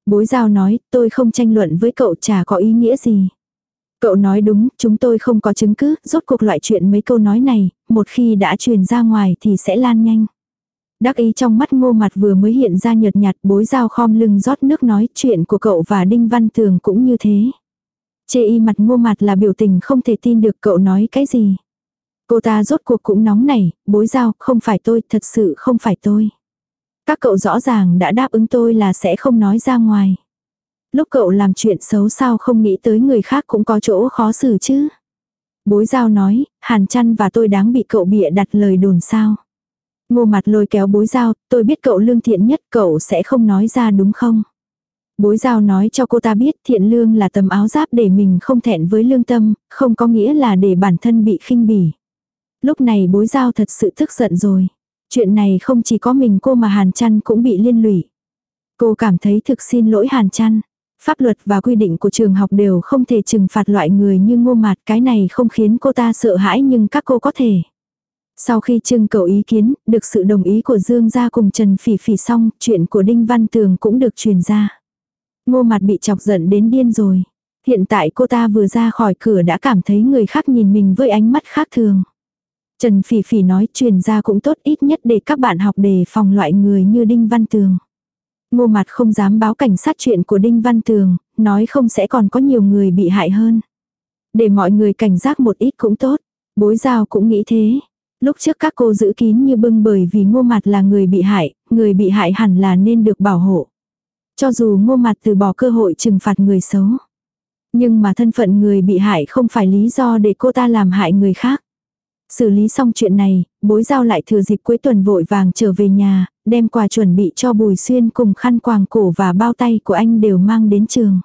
Bối giao nói, tôi không tranh luận với cậu chả có ý nghĩa gì. Cậu nói đúng, chúng tôi không có chứng cứ, rốt cuộc loại chuyện mấy câu nói này, một khi đã truyền ra ngoài thì sẽ lan nhanh. Đắc ý trong mắt ngô mặt vừa mới hiện ra nhợt nhạt bối dao khom lưng rót nước nói chuyện của cậu và Đinh Văn Tường cũng như thế. Chê y mặt ngô mặt là biểu tình không thể tin được cậu nói cái gì. Cô ta rốt cuộc cũng nóng nảy, bối giao, không phải tôi, thật sự không phải tôi. Các cậu rõ ràng đã đáp ứng tôi là sẽ không nói ra ngoài. Lúc cậu làm chuyện xấu sao không nghĩ tới người khác cũng có chỗ khó xử chứ. Bối giao nói, Hàn chăn và tôi đáng bị cậu bịa đặt lời đồn sao. Ngô mặt lôi kéo bối giao, tôi biết cậu lương thiện nhất cậu sẽ không nói ra đúng không? Bối giao nói cho cô ta biết thiện lương là tấm áo giáp để mình không thẹn với lương tâm, không có nghĩa là để bản thân bị khinh bỉ. Lúc này bối giao thật sự tức giận rồi. Chuyện này không chỉ có mình cô mà Hàn Trăn cũng bị liên lụy. Cô cảm thấy thực xin lỗi Hàn Trăn. Pháp luật và quy định của trường học đều không thể trừng phạt loại người như ngô mạt cái này không khiến cô ta sợ hãi nhưng các cô có thể. Sau khi trưng cầu ý kiến, được sự đồng ý của Dương gia cùng Trần Phỉ Phỉ xong, chuyện của Đinh Văn Tường cũng được truyền ra. Ngô mặt bị chọc giận đến điên rồi. Hiện tại cô ta vừa ra khỏi cửa đã cảm thấy người khác nhìn mình với ánh mắt khác thường. Trần Phỉ Phỉ nói truyền ra cũng tốt ít nhất để các bạn học đề phòng loại người như Đinh Văn Tường. Ngô mặt không dám báo cảnh sát chuyện của Đinh Văn Tường, nói không sẽ còn có nhiều người bị hại hơn. Để mọi người cảnh giác một ít cũng tốt. Bối giao cũng nghĩ thế. Lúc trước các cô giữ kín như bưng bởi vì ngô mặt là người bị hại, người bị hại hẳn là nên được bảo hộ. Cho dù ngô mặt từ bỏ cơ hội trừng phạt người xấu. Nhưng mà thân phận người bị hại không phải lý do để cô ta làm hại người khác. Xử lý xong chuyện này, bối giao lại thừa dịp cuối tuần vội vàng trở về nhà, đem quà chuẩn bị cho Bùi Xuyên cùng khăn quàng cổ và bao tay của anh đều mang đến trường.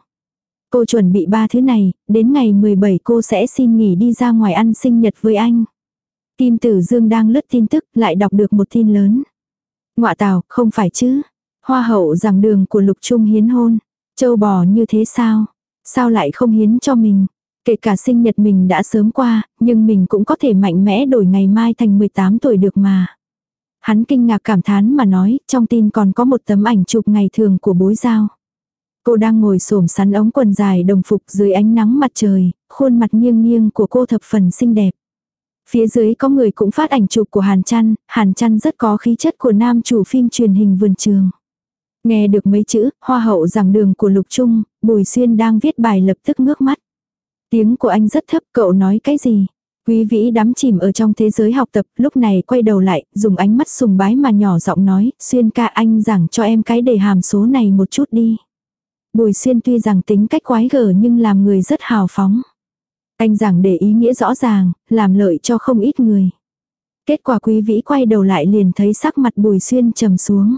Cô chuẩn bị ba thứ này, đến ngày 17 cô sẽ xin nghỉ đi ra ngoài ăn sinh nhật với anh. Kim Tử Dương đang lướt tin tức lại đọc được một tin lớn. Ngoạ tào, không phải chứ. Hoa hậu rằng đường của Lục Trung hiến hôn. Châu bò như thế sao? Sao lại không hiến cho mình? Kể cả sinh nhật mình đã sớm qua, nhưng mình cũng có thể mạnh mẽ đổi ngày mai thành 18 tuổi được mà. Hắn kinh ngạc cảm thán mà nói, trong tin còn có một tấm ảnh chụp ngày thường của bối giao. Cô đang ngồi xổm sắn ống quần dài đồng phục dưới ánh nắng mặt trời, khuôn mặt nghiêng nghiêng của cô thập phần xinh đẹp. Phía dưới có người cũng phát ảnh chụp của Hàn Trăn, Hàn Trăn rất có khí chất của nam chủ phim truyền hình vườn trường. Nghe được mấy chữ, hoa hậu giảng đường của Lục Trung, Bùi Xuyên đang viết bài lập tức ngước mắt. Tiếng của anh rất thấp, cậu nói cái gì? Quý vĩ đắm chìm ở trong thế giới học tập, lúc này quay đầu lại, dùng ánh mắt sùng bái mà nhỏ giọng nói, Xuyên ca anh giảng cho em cái đề hàm số này một chút đi. Bùi Xuyên tuy rằng tính cách quái gở nhưng làm người rất hào phóng. Anh giảng để ý nghĩa rõ ràng, làm lợi cho không ít người. Kết quả quý vĩ quay đầu lại liền thấy sắc mặt Bùi Xuyên trầm xuống.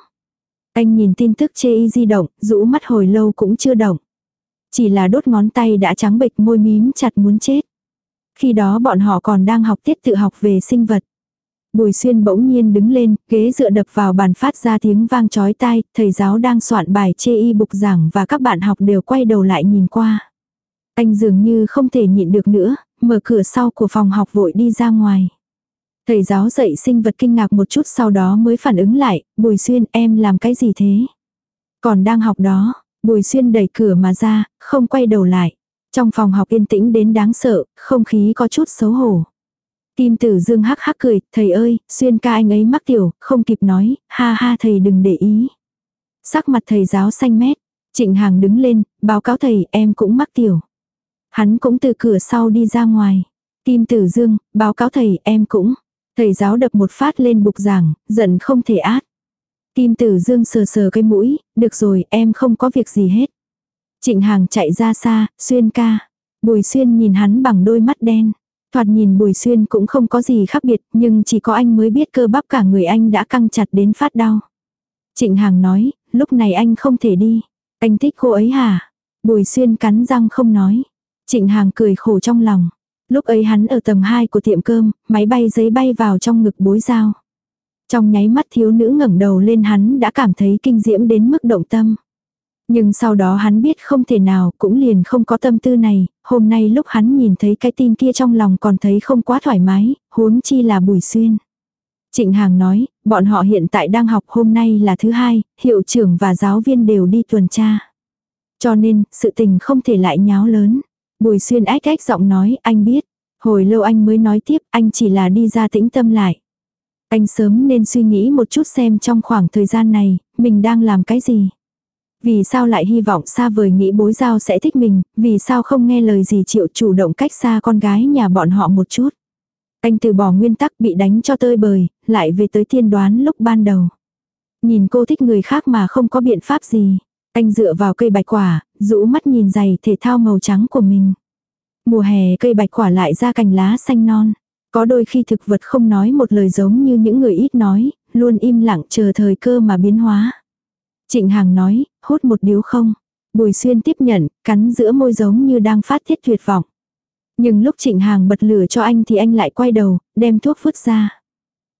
Anh nhìn tin tức chê y di động, rũ mắt hồi lâu cũng chưa động. Chỉ là đốt ngón tay đã trắng bệch môi mím chặt muốn chết. Khi đó bọn họ còn đang học tiết tự học về sinh vật. Bùi xuyên bỗng nhiên đứng lên, ghế dựa đập vào bàn phát ra tiếng vang chói tai, thầy giáo đang soạn bài chê y bục giảng và các bạn học đều quay đầu lại nhìn qua. Anh dường như không thể nhịn được nữa, mở cửa sau của phòng học vội đi ra ngoài. Thầy giáo dạy sinh vật kinh ngạc một chút sau đó mới phản ứng lại, Bùi Xuyên em làm cái gì thế? Còn đang học đó, Bùi Xuyên đẩy cửa mà ra, không quay đầu lại. Trong phòng học yên tĩnh đến đáng sợ, không khí có chút xấu hổ. Kim tử dương hắc hắc cười, thầy ơi, Xuyên ca anh ấy mắc tiểu, không kịp nói, ha ha thầy đừng để ý. Sắc mặt thầy giáo xanh mét, trịnh hàng đứng lên, báo cáo thầy em cũng mắc tiểu. Hắn cũng từ cửa sau đi ra ngoài. Kim tử dương, báo cáo thầy em cũng. Thầy giáo đập một phát lên bục giảng, giận không thể át. Kim tử dương sờ sờ cái mũi, được rồi em không có việc gì hết. Trịnh Hàng chạy ra xa, xuyên ca. Bùi xuyên nhìn hắn bằng đôi mắt đen. Thoạt nhìn bùi xuyên cũng không có gì khác biệt, nhưng chỉ có anh mới biết cơ bắp cả người anh đã căng chặt đến phát đau. Trịnh Hàng nói, lúc này anh không thể đi. Anh thích cô ấy hả? Bùi xuyên cắn răng không nói. Trịnh Hàng cười khổ trong lòng. Lúc ấy hắn ở tầng 2 của tiệm cơm, máy bay giấy bay vào trong ngực bối dao. Trong nháy mắt thiếu nữ ngẩng đầu lên hắn đã cảm thấy kinh diễm đến mức động tâm. Nhưng sau đó hắn biết không thể nào, cũng liền không có tâm tư này, hôm nay lúc hắn nhìn thấy cái tin kia trong lòng còn thấy không quá thoải mái, huống chi là bùi xuyên. Trịnh Hàng nói, bọn họ hiện tại đang học hôm nay là thứ hai, hiệu trưởng và giáo viên đều đi tuần tra. Cho nên, sự tình không thể lại nháo lớn. Bùi xuyên ách ách giọng nói, anh biết. Hồi lâu anh mới nói tiếp, anh chỉ là đi ra tĩnh tâm lại. Anh sớm nên suy nghĩ một chút xem trong khoảng thời gian này, mình đang làm cái gì. Vì sao lại hy vọng xa vời nghĩ bối giao sẽ thích mình, vì sao không nghe lời gì chịu chủ động cách xa con gái nhà bọn họ một chút. Anh từ bỏ nguyên tắc bị đánh cho tơi bời, lại về tới tiên đoán lúc ban đầu. Nhìn cô thích người khác mà không có biện pháp gì. Anh dựa vào cây bạch quả, rũ mắt nhìn giày thể thao màu trắng của mình. Mùa hè cây bạch quả lại ra cành lá xanh non. Có đôi khi thực vật không nói một lời giống như những người ít nói, luôn im lặng chờ thời cơ mà biến hóa. Trịnh Hàng nói, hút một điếu không. Bùi xuyên tiếp nhận, cắn giữa môi giống như đang phát thiết tuyệt vọng. Nhưng lúc trịnh hàng bật lửa cho anh thì anh lại quay đầu, đem thuốc vứt ra.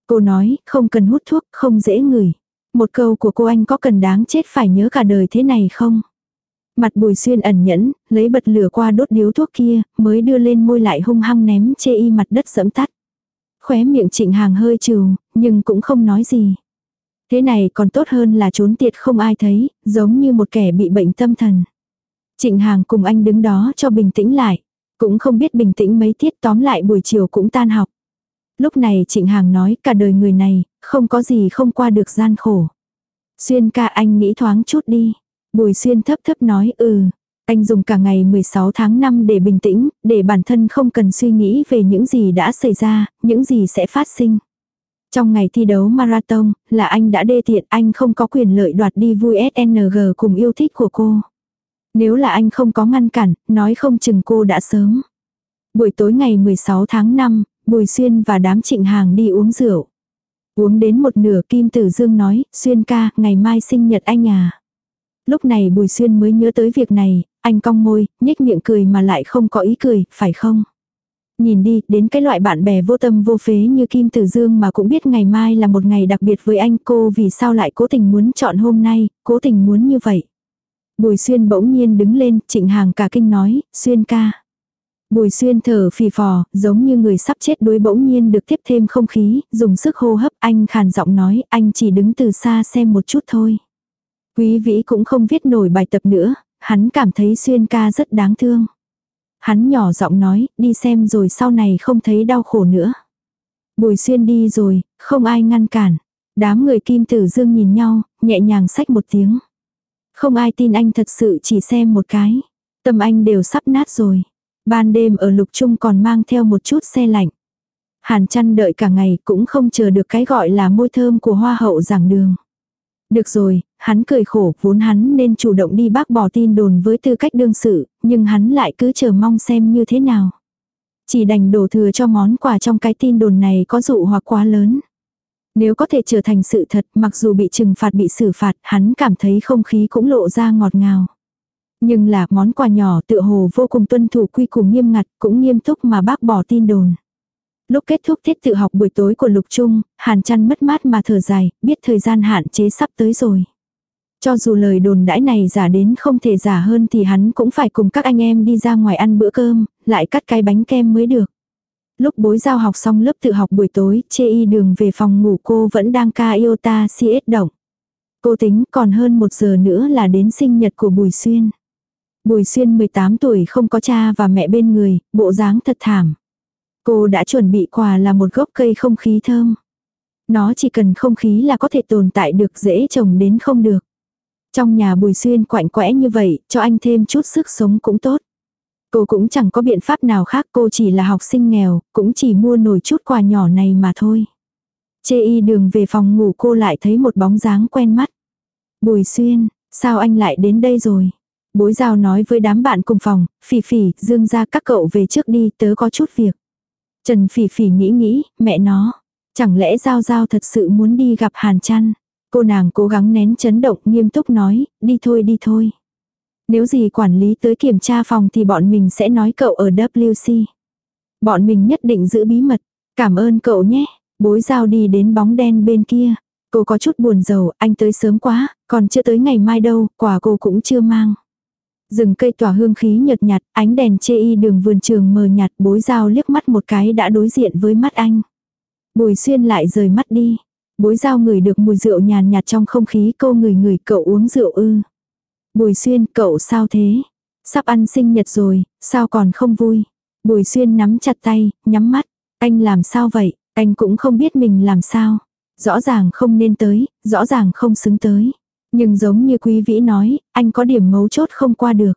Cô nói, không cần hút thuốc, không dễ ngửi. Một câu của cô anh có cần đáng chết phải nhớ cả đời thế này không? Mặt bùi xuyên ẩn nhẫn, lấy bật lửa qua đốt điếu thuốc kia, mới đưa lên môi lại hung hăng ném chê y mặt đất sẫm tắt. Khóe miệng trịnh hàng hơi trừ, nhưng cũng không nói gì. Thế này còn tốt hơn là trốn tiệt không ai thấy, giống như một kẻ bị bệnh tâm thần. Trịnh hàng cùng anh đứng đó cho bình tĩnh lại. Cũng không biết bình tĩnh mấy tiết tóm lại buổi chiều cũng tan học. Lúc này trịnh hàng nói cả đời người này, không có gì không qua được gian khổ. Xuyên ca anh nghĩ thoáng chút đi. Bùi xuyên thấp thấp nói ừ. Anh dùng cả ngày 16 tháng 5 để bình tĩnh, để bản thân không cần suy nghĩ về những gì đã xảy ra, những gì sẽ phát sinh. Trong ngày thi đấu marathon, là anh đã đê tiện, anh không có quyền lợi đoạt đi vui SNG cùng yêu thích của cô. Nếu là anh không có ngăn cản, nói không chừng cô đã sớm. Buổi tối ngày 16 tháng 5, Bùi Xuyên và đám trịnh hàng đi uống rượu. Uống đến một nửa Kim Tử Dương nói, Xuyên ca, ngày mai sinh nhật anh à. Lúc này Bùi Xuyên mới nhớ tới việc này, anh cong môi, nhếch miệng cười mà lại không có ý cười, phải không? Nhìn đi, đến cái loại bạn bè vô tâm vô phế như Kim Tử Dương mà cũng biết ngày mai là một ngày đặc biệt với anh cô vì sao lại cố tình muốn chọn hôm nay, cố tình muốn như vậy. Bùi Xuyên bỗng nhiên đứng lên, trịnh hàng cả kinh nói, Xuyên ca. Bùi Xuyên thở phì phò, giống như người sắp chết đuối bỗng nhiên được tiếp thêm không khí, dùng sức hô hấp anh khàn giọng nói, anh chỉ đứng từ xa xem một chút thôi. Quý vĩ cũng không viết nổi bài tập nữa, hắn cảm thấy Xuyên ca rất đáng thương. Hắn nhỏ giọng nói, đi xem rồi sau này không thấy đau khổ nữa. Bùi Xuyên đi rồi, không ai ngăn cản. Đám người kim tử dương nhìn nhau, nhẹ nhàng sách một tiếng. Không ai tin anh thật sự chỉ xem một cái. Tâm anh đều sắp nát rồi. Ban đêm ở lục trung còn mang theo một chút xe lạnh. Hàn chăn đợi cả ngày cũng không chờ được cái gọi là môi thơm của hoa hậu giảng đường. Được rồi, hắn cười khổ, vốn hắn nên chủ động đi bác bỏ tin đồn với tư cách đương sự, nhưng hắn lại cứ chờ mong xem như thế nào. Chỉ đành đổ thừa cho món quà trong cái tin đồn này có dụ hoặc quá lớn. Nếu có thể trở thành sự thật, mặc dù bị trừng phạt bị xử phạt, hắn cảm thấy không khí cũng lộ ra ngọt ngào. Nhưng là món quà nhỏ tựa hồ vô cùng tuân thủ quy củ nghiêm ngặt, cũng nghiêm túc mà bác bỏ tin đồn. Lúc kết thúc tiết tự học buổi tối của Lục Trung, Hàn trăn mất mát mà thở dài, biết thời gian hạn chế sắp tới rồi. Cho dù lời đồn đãi này giả đến không thể giả hơn thì hắn cũng phải cùng các anh em đi ra ngoài ăn bữa cơm, lại cắt cái bánh kem mới được. Lúc bối giao học xong lớp tự học buổi tối, chê y đường về phòng ngủ cô vẫn đang ca iota CS động. Cô tính còn hơn một giờ nữa là đến sinh nhật của Bùi Xuyên. Bùi Xuyên 18 tuổi không có cha và mẹ bên người, bộ dáng thật thảm. Cô đã chuẩn bị quà là một gốc cây không khí thơm. Nó chỉ cần không khí là có thể tồn tại được dễ trồng đến không được. Trong nhà Bùi Xuyên quạnh quẽ như vậy, cho anh thêm chút sức sống cũng tốt. Cô cũng chẳng có biện pháp nào khác cô chỉ là học sinh nghèo, cũng chỉ mua nổi chút quà nhỏ này mà thôi. Chê y đường về phòng ngủ cô lại thấy một bóng dáng quen mắt. Bùi Xuyên, sao anh lại đến đây rồi? Bối giao nói với đám bạn cùng phòng, phỉ phỉ, dương ra các cậu về trước đi, tớ có chút việc. Trần phỉ phỉ nghĩ nghĩ, mẹ nó. Chẳng lẽ giao giao thật sự muốn đi gặp Hàn chăn? Cô nàng cố gắng nén chấn động nghiêm túc nói, đi thôi đi thôi. Nếu gì quản lý tới kiểm tra phòng thì bọn mình sẽ nói cậu ở WC. Bọn mình nhất định giữ bí mật. Cảm ơn cậu nhé. Bối giao đi đến bóng đen bên kia. Cô có chút buồn rầu, anh tới sớm quá, còn chưa tới ngày mai đâu, quà cô cũng chưa mang. Rừng cây tỏa hương khí nhợt nhạt, ánh đèn chê y đường vườn trường mờ nhạt bối dao liếc mắt một cái đã đối diện với mắt anh. Bùi xuyên lại rời mắt đi. Bối giao ngửi được mùi rượu nhàn nhạt trong không khí cô ngửi ngửi cậu uống rượu ư. Bùi xuyên cậu sao thế? Sắp ăn sinh nhật rồi, sao còn không vui? Bùi xuyên nắm chặt tay, nhắm mắt. Anh làm sao vậy? Anh cũng không biết mình làm sao. Rõ ràng không nên tới, rõ ràng không xứng tới. Nhưng giống như quý vĩ nói, anh có điểm mấu chốt không qua được.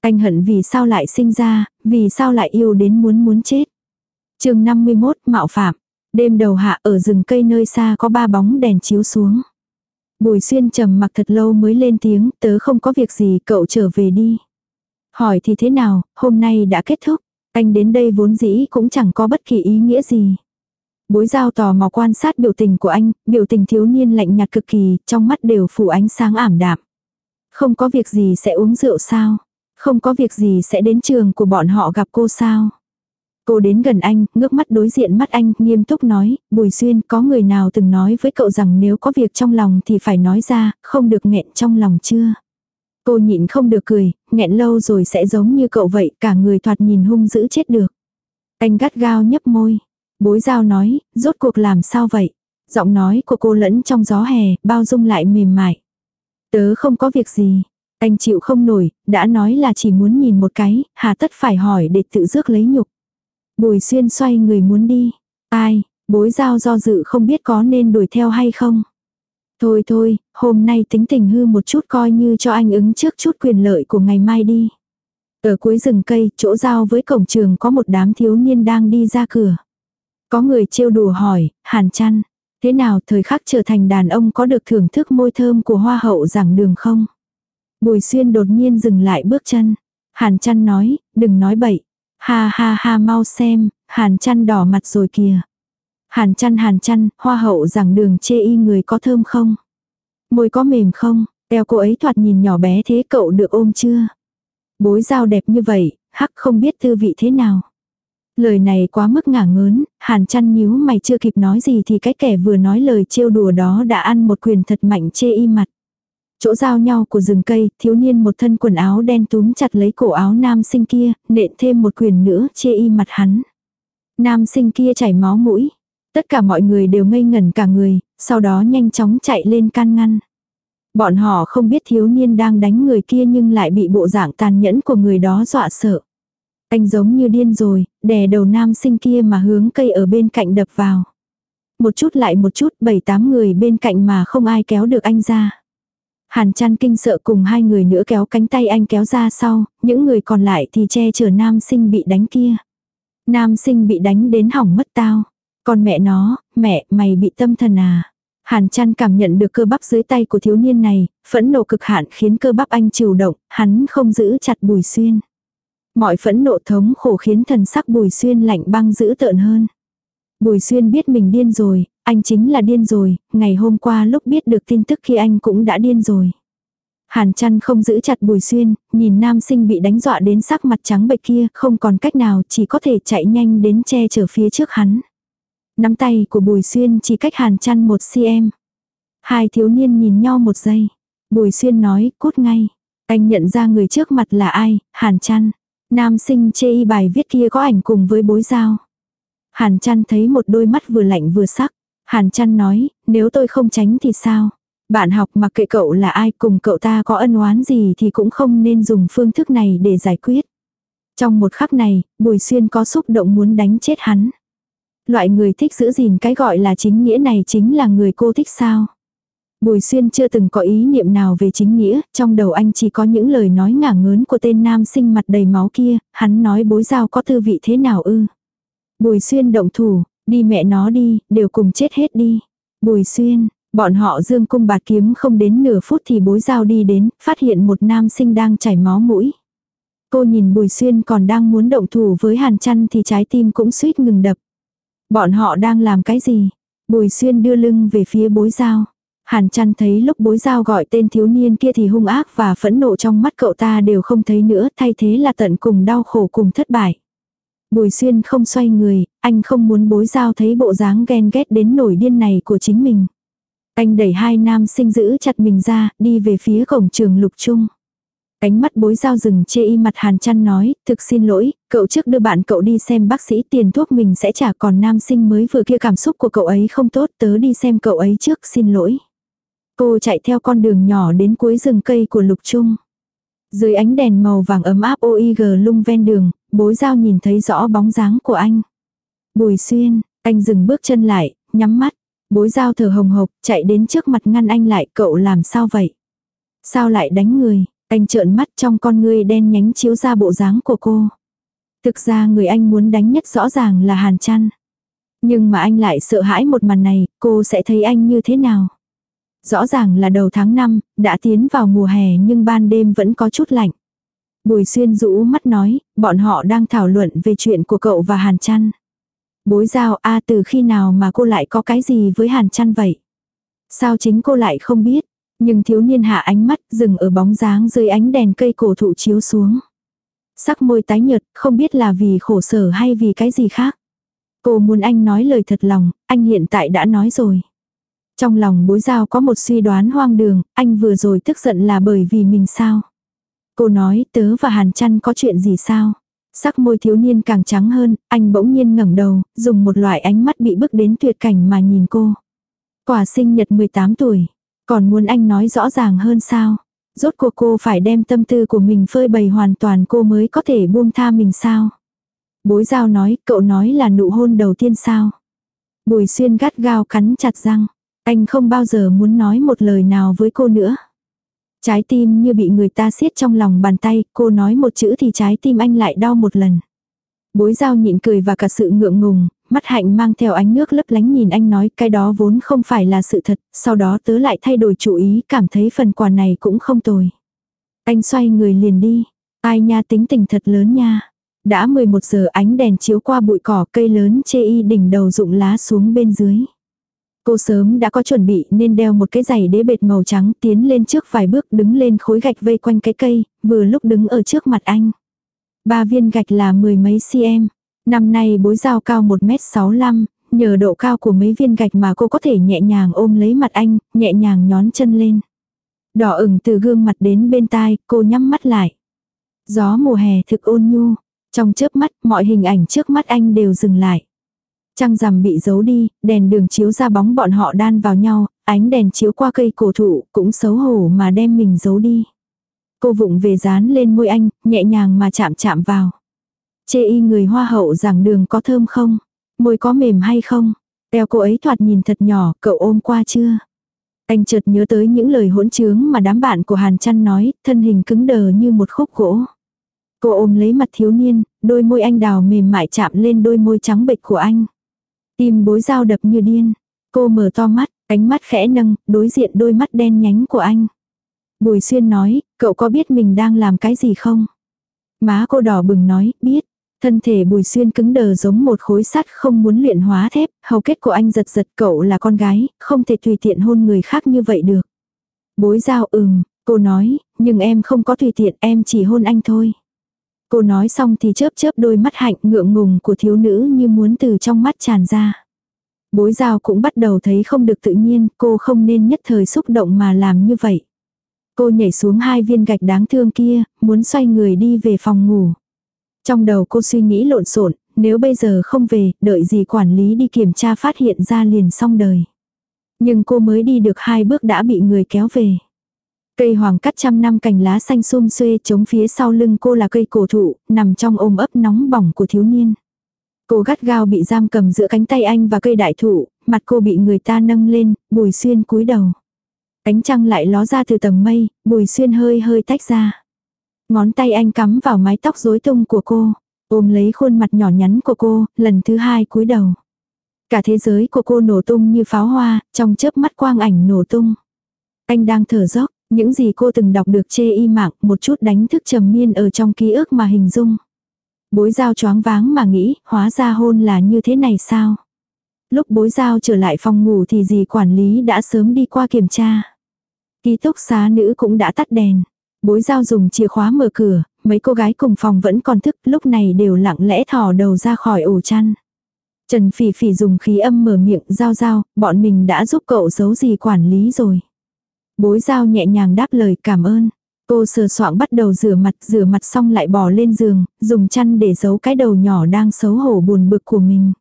Anh hận vì sao lại sinh ra, vì sao lại yêu đến muốn muốn chết. chương 51 Mạo Phạm. Đêm đầu hạ ở rừng cây nơi xa có ba bóng đèn chiếu xuống. Bùi xuyên trầm mặc thật lâu mới lên tiếng, tớ không có việc gì, cậu trở về đi. Hỏi thì thế nào, hôm nay đã kết thúc. Anh đến đây vốn dĩ cũng chẳng có bất kỳ ý nghĩa gì. Bối giao tò mò quan sát biểu tình của anh, biểu tình thiếu niên lạnh nhạt cực kỳ, trong mắt đều phủ ánh sáng ảm đạm. Không có việc gì sẽ uống rượu sao? Không có việc gì sẽ đến trường của bọn họ gặp cô sao? Cô đến gần anh, ngước mắt đối diện mắt anh, nghiêm túc nói, Bùi Xuyên có người nào từng nói với cậu rằng nếu có việc trong lòng thì phải nói ra, không được nghẹn trong lòng chưa? Cô nhịn không được cười, nghẹn lâu rồi sẽ giống như cậu vậy, cả người thoạt nhìn hung dữ chết được. Anh gắt gao nhấp môi. Bối giao nói, rốt cuộc làm sao vậy? Giọng nói của cô lẫn trong gió hè, bao dung lại mềm mại. Tớ không có việc gì. Anh chịu không nổi, đã nói là chỉ muốn nhìn một cái, hà tất phải hỏi để tự rước lấy nhục. Bùi xuyên xoay người muốn đi. Ai, bối giao do dự không biết có nên đuổi theo hay không. Thôi thôi, hôm nay tính tình hư một chút coi như cho anh ứng trước chút quyền lợi của ngày mai đi. Ở cuối rừng cây, chỗ giao với cổng trường có một đám thiếu niên đang đi ra cửa. Có người trêu đùa hỏi, hàn chăn, thế nào thời khắc trở thành đàn ông có được thưởng thức môi thơm của hoa hậu giảng đường không? Bùi xuyên đột nhiên dừng lại bước chân. Hàn chăn nói, đừng nói bậy. Ha ha ha mau xem, hàn chăn đỏ mặt rồi kìa. Hàn chăn hàn chăn, hoa hậu giảng đường chê y người có thơm không? Môi có mềm không? Eo cô ấy thoạt nhìn nhỏ bé thế cậu được ôm chưa? Bối dao đẹp như vậy, hắc không biết thư vị thế nào. Lời này quá mức ngả ngớn, hàn chăn nhíu mày chưa kịp nói gì thì cái kẻ vừa nói lời trêu đùa đó đã ăn một quyền thật mạnh chê y mặt. Chỗ giao nhau của rừng cây, thiếu niên một thân quần áo đen túm chặt lấy cổ áo nam sinh kia, nện thêm một quyền nữa chê y mặt hắn. Nam sinh kia chảy máu mũi. Tất cả mọi người đều ngây ngẩn cả người, sau đó nhanh chóng chạy lên can ngăn. Bọn họ không biết thiếu niên đang đánh người kia nhưng lại bị bộ dạng tàn nhẫn của người đó dọa sợ. Anh giống như điên rồi, đè đầu nam sinh kia mà hướng cây ở bên cạnh đập vào. Một chút lại một chút, bảy tám người bên cạnh mà không ai kéo được anh ra. Hàn chăn kinh sợ cùng hai người nữa kéo cánh tay anh kéo ra sau, những người còn lại thì che chở nam sinh bị đánh kia. Nam sinh bị đánh đến hỏng mất tao. Còn mẹ nó, mẹ, mày bị tâm thần à. Hàn chăn cảm nhận được cơ bắp dưới tay của thiếu niên này, phẫn nộ cực hạn khiến cơ bắp anh chịu động, hắn không giữ chặt bùi xuyên. Mọi phẫn nộ thống khổ khiến thần sắc bùi xuyên lạnh băng dữ tợn hơn. Bùi xuyên biết mình điên rồi, anh chính là điên rồi, ngày hôm qua lúc biết được tin tức khi anh cũng đã điên rồi. Hàn chăn không giữ chặt bùi xuyên, nhìn nam sinh bị đánh dọa đến sắc mặt trắng bệch kia, không còn cách nào chỉ có thể chạy nhanh đến che chở phía trước hắn. Nắm tay của bùi xuyên chỉ cách hàn chăn một cm. Hai thiếu niên nhìn nhau một giây. Bùi xuyên nói, cút ngay. Anh nhận ra người trước mặt là ai, hàn chăn. Nam sinh chê y bài viết kia có ảnh cùng với bối giao. Hàn chăn thấy một đôi mắt vừa lạnh vừa sắc. Hàn chăn nói, nếu tôi không tránh thì sao? Bạn học mặc kệ cậu là ai cùng cậu ta có ân oán gì thì cũng không nên dùng phương thức này để giải quyết. Trong một khắc này, Bùi Xuyên có xúc động muốn đánh chết hắn. Loại người thích giữ gìn cái gọi là chính nghĩa này chính là người cô thích sao? Bùi Xuyên chưa từng có ý niệm nào về chính nghĩa, trong đầu anh chỉ có những lời nói ngả ngớn của tên nam sinh mặt đầy máu kia, hắn nói bối giao có tư vị thế nào ư. Bùi Xuyên động thủ, đi mẹ nó đi, đều cùng chết hết đi. Bùi Xuyên, bọn họ dương cung bạt kiếm không đến nửa phút thì bối giao đi đến, phát hiện một nam sinh đang chảy máu mũi. Cô nhìn Bùi Xuyên còn đang muốn động thủ với Hàn Chăn thì trái tim cũng suýt ngừng đập. Bọn họ đang làm cái gì? Bùi Xuyên đưa lưng về phía bối giao. Hàn chăn thấy lúc bối giao gọi tên thiếu niên kia thì hung ác và phẫn nộ trong mắt cậu ta đều không thấy nữa, thay thế là tận cùng đau khổ cùng thất bại. Bùi xuyên không xoay người, anh không muốn bối giao thấy bộ dáng ghen ghét đến nổi điên này của chính mình. Anh đẩy hai nam sinh giữ chặt mình ra, đi về phía cổng trường lục trung. Ánh mắt bối giao rừng chê y mặt hàn chăn nói, thực xin lỗi, cậu trước đưa bạn cậu đi xem bác sĩ tiền thuốc mình sẽ trả còn nam sinh mới vừa kia cảm xúc của cậu ấy không tốt tớ đi xem cậu ấy trước xin lỗi. Cô chạy theo con đường nhỏ đến cuối rừng cây của lục trung. Dưới ánh đèn màu vàng ấm áp OIG lung ven đường, bối giao nhìn thấy rõ bóng dáng của anh. Bùi xuyên, anh dừng bước chân lại, nhắm mắt. Bối giao thở hồng hộc, chạy đến trước mặt ngăn anh lại, cậu làm sao vậy? Sao lại đánh người? Anh trợn mắt trong con ngươi đen nhánh chiếu ra bộ dáng của cô. Thực ra người anh muốn đánh nhất rõ ràng là Hàn Trăn. Nhưng mà anh lại sợ hãi một màn này, cô sẽ thấy anh như thế nào? Rõ ràng là đầu tháng 5, đã tiến vào mùa hè nhưng ban đêm vẫn có chút lạnh. Bùi xuyên rũ mắt nói, bọn họ đang thảo luận về chuyện của cậu và Hàn Trăn. Bối giao a từ khi nào mà cô lại có cái gì với Hàn Trăn vậy? Sao chính cô lại không biết? Nhưng thiếu niên hạ ánh mắt dừng ở bóng dáng dưới ánh đèn cây cổ thụ chiếu xuống. Sắc môi tái nhợt, không biết là vì khổ sở hay vì cái gì khác. Cô muốn anh nói lời thật lòng, anh hiện tại đã nói rồi. Trong lòng bối giao có một suy đoán hoang đường, anh vừa rồi tức giận là bởi vì mình sao. Cô nói tớ và Hàn chăn có chuyện gì sao. Sắc môi thiếu niên càng trắng hơn, anh bỗng nhiên ngẩng đầu, dùng một loại ánh mắt bị bức đến tuyệt cảnh mà nhìn cô. Quả sinh nhật 18 tuổi, còn muốn anh nói rõ ràng hơn sao? Rốt cuộc cô phải đem tâm tư của mình phơi bày hoàn toàn cô mới có thể buông tha mình sao? Bối giao nói, cậu nói là nụ hôn đầu tiên sao? Bùi xuyên gắt gao cắn chặt răng. Anh không bao giờ muốn nói một lời nào với cô nữa. Trái tim như bị người ta siết trong lòng bàn tay, cô nói một chữ thì trái tim anh lại đau một lần. Bối giao nhịn cười và cả sự ngượng ngùng, mắt hạnh mang theo ánh nước lấp lánh nhìn anh nói cái đó vốn không phải là sự thật, sau đó tớ lại thay đổi chủ ý cảm thấy phần quà này cũng không tồi. Anh xoay người liền đi, ai nha tính tình thật lớn nha. Đã 11 giờ ánh đèn chiếu qua bụi cỏ cây lớn chê y đỉnh đầu rụng lá xuống bên dưới. Cô sớm đã có chuẩn bị nên đeo một cái giày đế bệt màu trắng tiến lên trước vài bước đứng lên khối gạch vây quanh cái cây, vừa lúc đứng ở trước mặt anh. Ba viên gạch là mười mấy cm. Năm nay bối dao cao 1m65, nhờ độ cao của mấy viên gạch mà cô có thể nhẹ nhàng ôm lấy mặt anh, nhẹ nhàng nhón chân lên. Đỏ ửng từ gương mặt đến bên tai, cô nhắm mắt lại. Gió mùa hè thực ôn nhu, trong chớp mắt mọi hình ảnh trước mắt anh đều dừng lại. Trăng rằm bị giấu đi, đèn đường chiếu ra bóng bọn họ đan vào nhau, ánh đèn chiếu qua cây cổ thụ cũng xấu hổ mà đem mình giấu đi. Cô vụng về dán lên môi anh, nhẹ nhàng mà chạm chạm vào. Chê y người hoa hậu giảng đường có thơm không? Môi có mềm hay không? Eo cô ấy thoạt nhìn thật nhỏ, cậu ôm qua chưa? Anh chợt nhớ tới những lời hỗn trướng mà đám bạn của Hàn Trăn nói, thân hình cứng đờ như một khúc gỗ. Cô ôm lấy mặt thiếu niên, đôi môi anh đào mềm mại chạm lên đôi môi trắng bệch của anh. Tim bối dao đập như điên. Cô mở to mắt, ánh mắt khẽ nâng, đối diện đôi mắt đen nhánh của anh. Bùi xuyên nói, cậu có biết mình đang làm cái gì không? Má cô đỏ bừng nói, biết. Thân thể bùi xuyên cứng đờ giống một khối sắt không muốn luyện hóa thép, hầu kết của anh giật giật cậu là con gái, không thể tùy tiện hôn người khác như vậy được. Bối giao ừm, cô nói, nhưng em không có tùy tiện em chỉ hôn anh thôi. Cô nói xong thì chớp chớp đôi mắt hạnh ngượng ngùng của thiếu nữ như muốn từ trong mắt tràn ra. Bối giao cũng bắt đầu thấy không được tự nhiên, cô không nên nhất thời xúc động mà làm như vậy. Cô nhảy xuống hai viên gạch đáng thương kia, muốn xoay người đi về phòng ngủ. Trong đầu cô suy nghĩ lộn xộn, nếu bây giờ không về, đợi gì quản lý đi kiểm tra phát hiện ra liền xong đời. Nhưng cô mới đi được hai bước đã bị người kéo về. Cây hoàng cắt trăm năm cành lá xanh xum xuê chống phía sau lưng cô là cây cổ thụ, nằm trong ôm ấp nóng bỏng của thiếu niên. Cô gắt gao bị giam cầm giữa cánh tay anh và cây đại thụ, mặt cô bị người ta nâng lên, bùi xuyên cúi đầu. Cánh trăng lại ló ra từ tầng mây, bùi xuyên hơi hơi tách ra. Ngón tay anh cắm vào mái tóc rối tung của cô, ôm lấy khuôn mặt nhỏ nhắn của cô, lần thứ hai cúi đầu. Cả thế giới của cô nổ tung như pháo hoa, trong chớp mắt quang ảnh nổ tung. Anh đang thở dốc, những gì cô từng đọc được chê y mạng một chút đánh thức trầm miên ở trong ký ức mà hình dung. Bối giao choáng váng mà nghĩ, hóa ra hôn là như thế này sao? Lúc bối giao trở lại phòng ngủ thì dì quản lý đã sớm đi qua kiểm tra. Ký túc xá nữ cũng đã tắt đèn. Bối giao dùng chìa khóa mở cửa, mấy cô gái cùng phòng vẫn còn thức lúc này đều lặng lẽ thò đầu ra khỏi ổ chăn. Trần Phỉ Phỉ dùng khí âm mở miệng giao giao, bọn mình đã giúp cậu giấu gì quản lý rồi. Bối giao nhẹ nhàng đáp lời cảm ơn. Cô sờ soạng bắt đầu rửa mặt, rửa mặt xong lại bỏ lên giường, dùng chăn để giấu cái đầu nhỏ đang xấu hổ buồn bực của mình.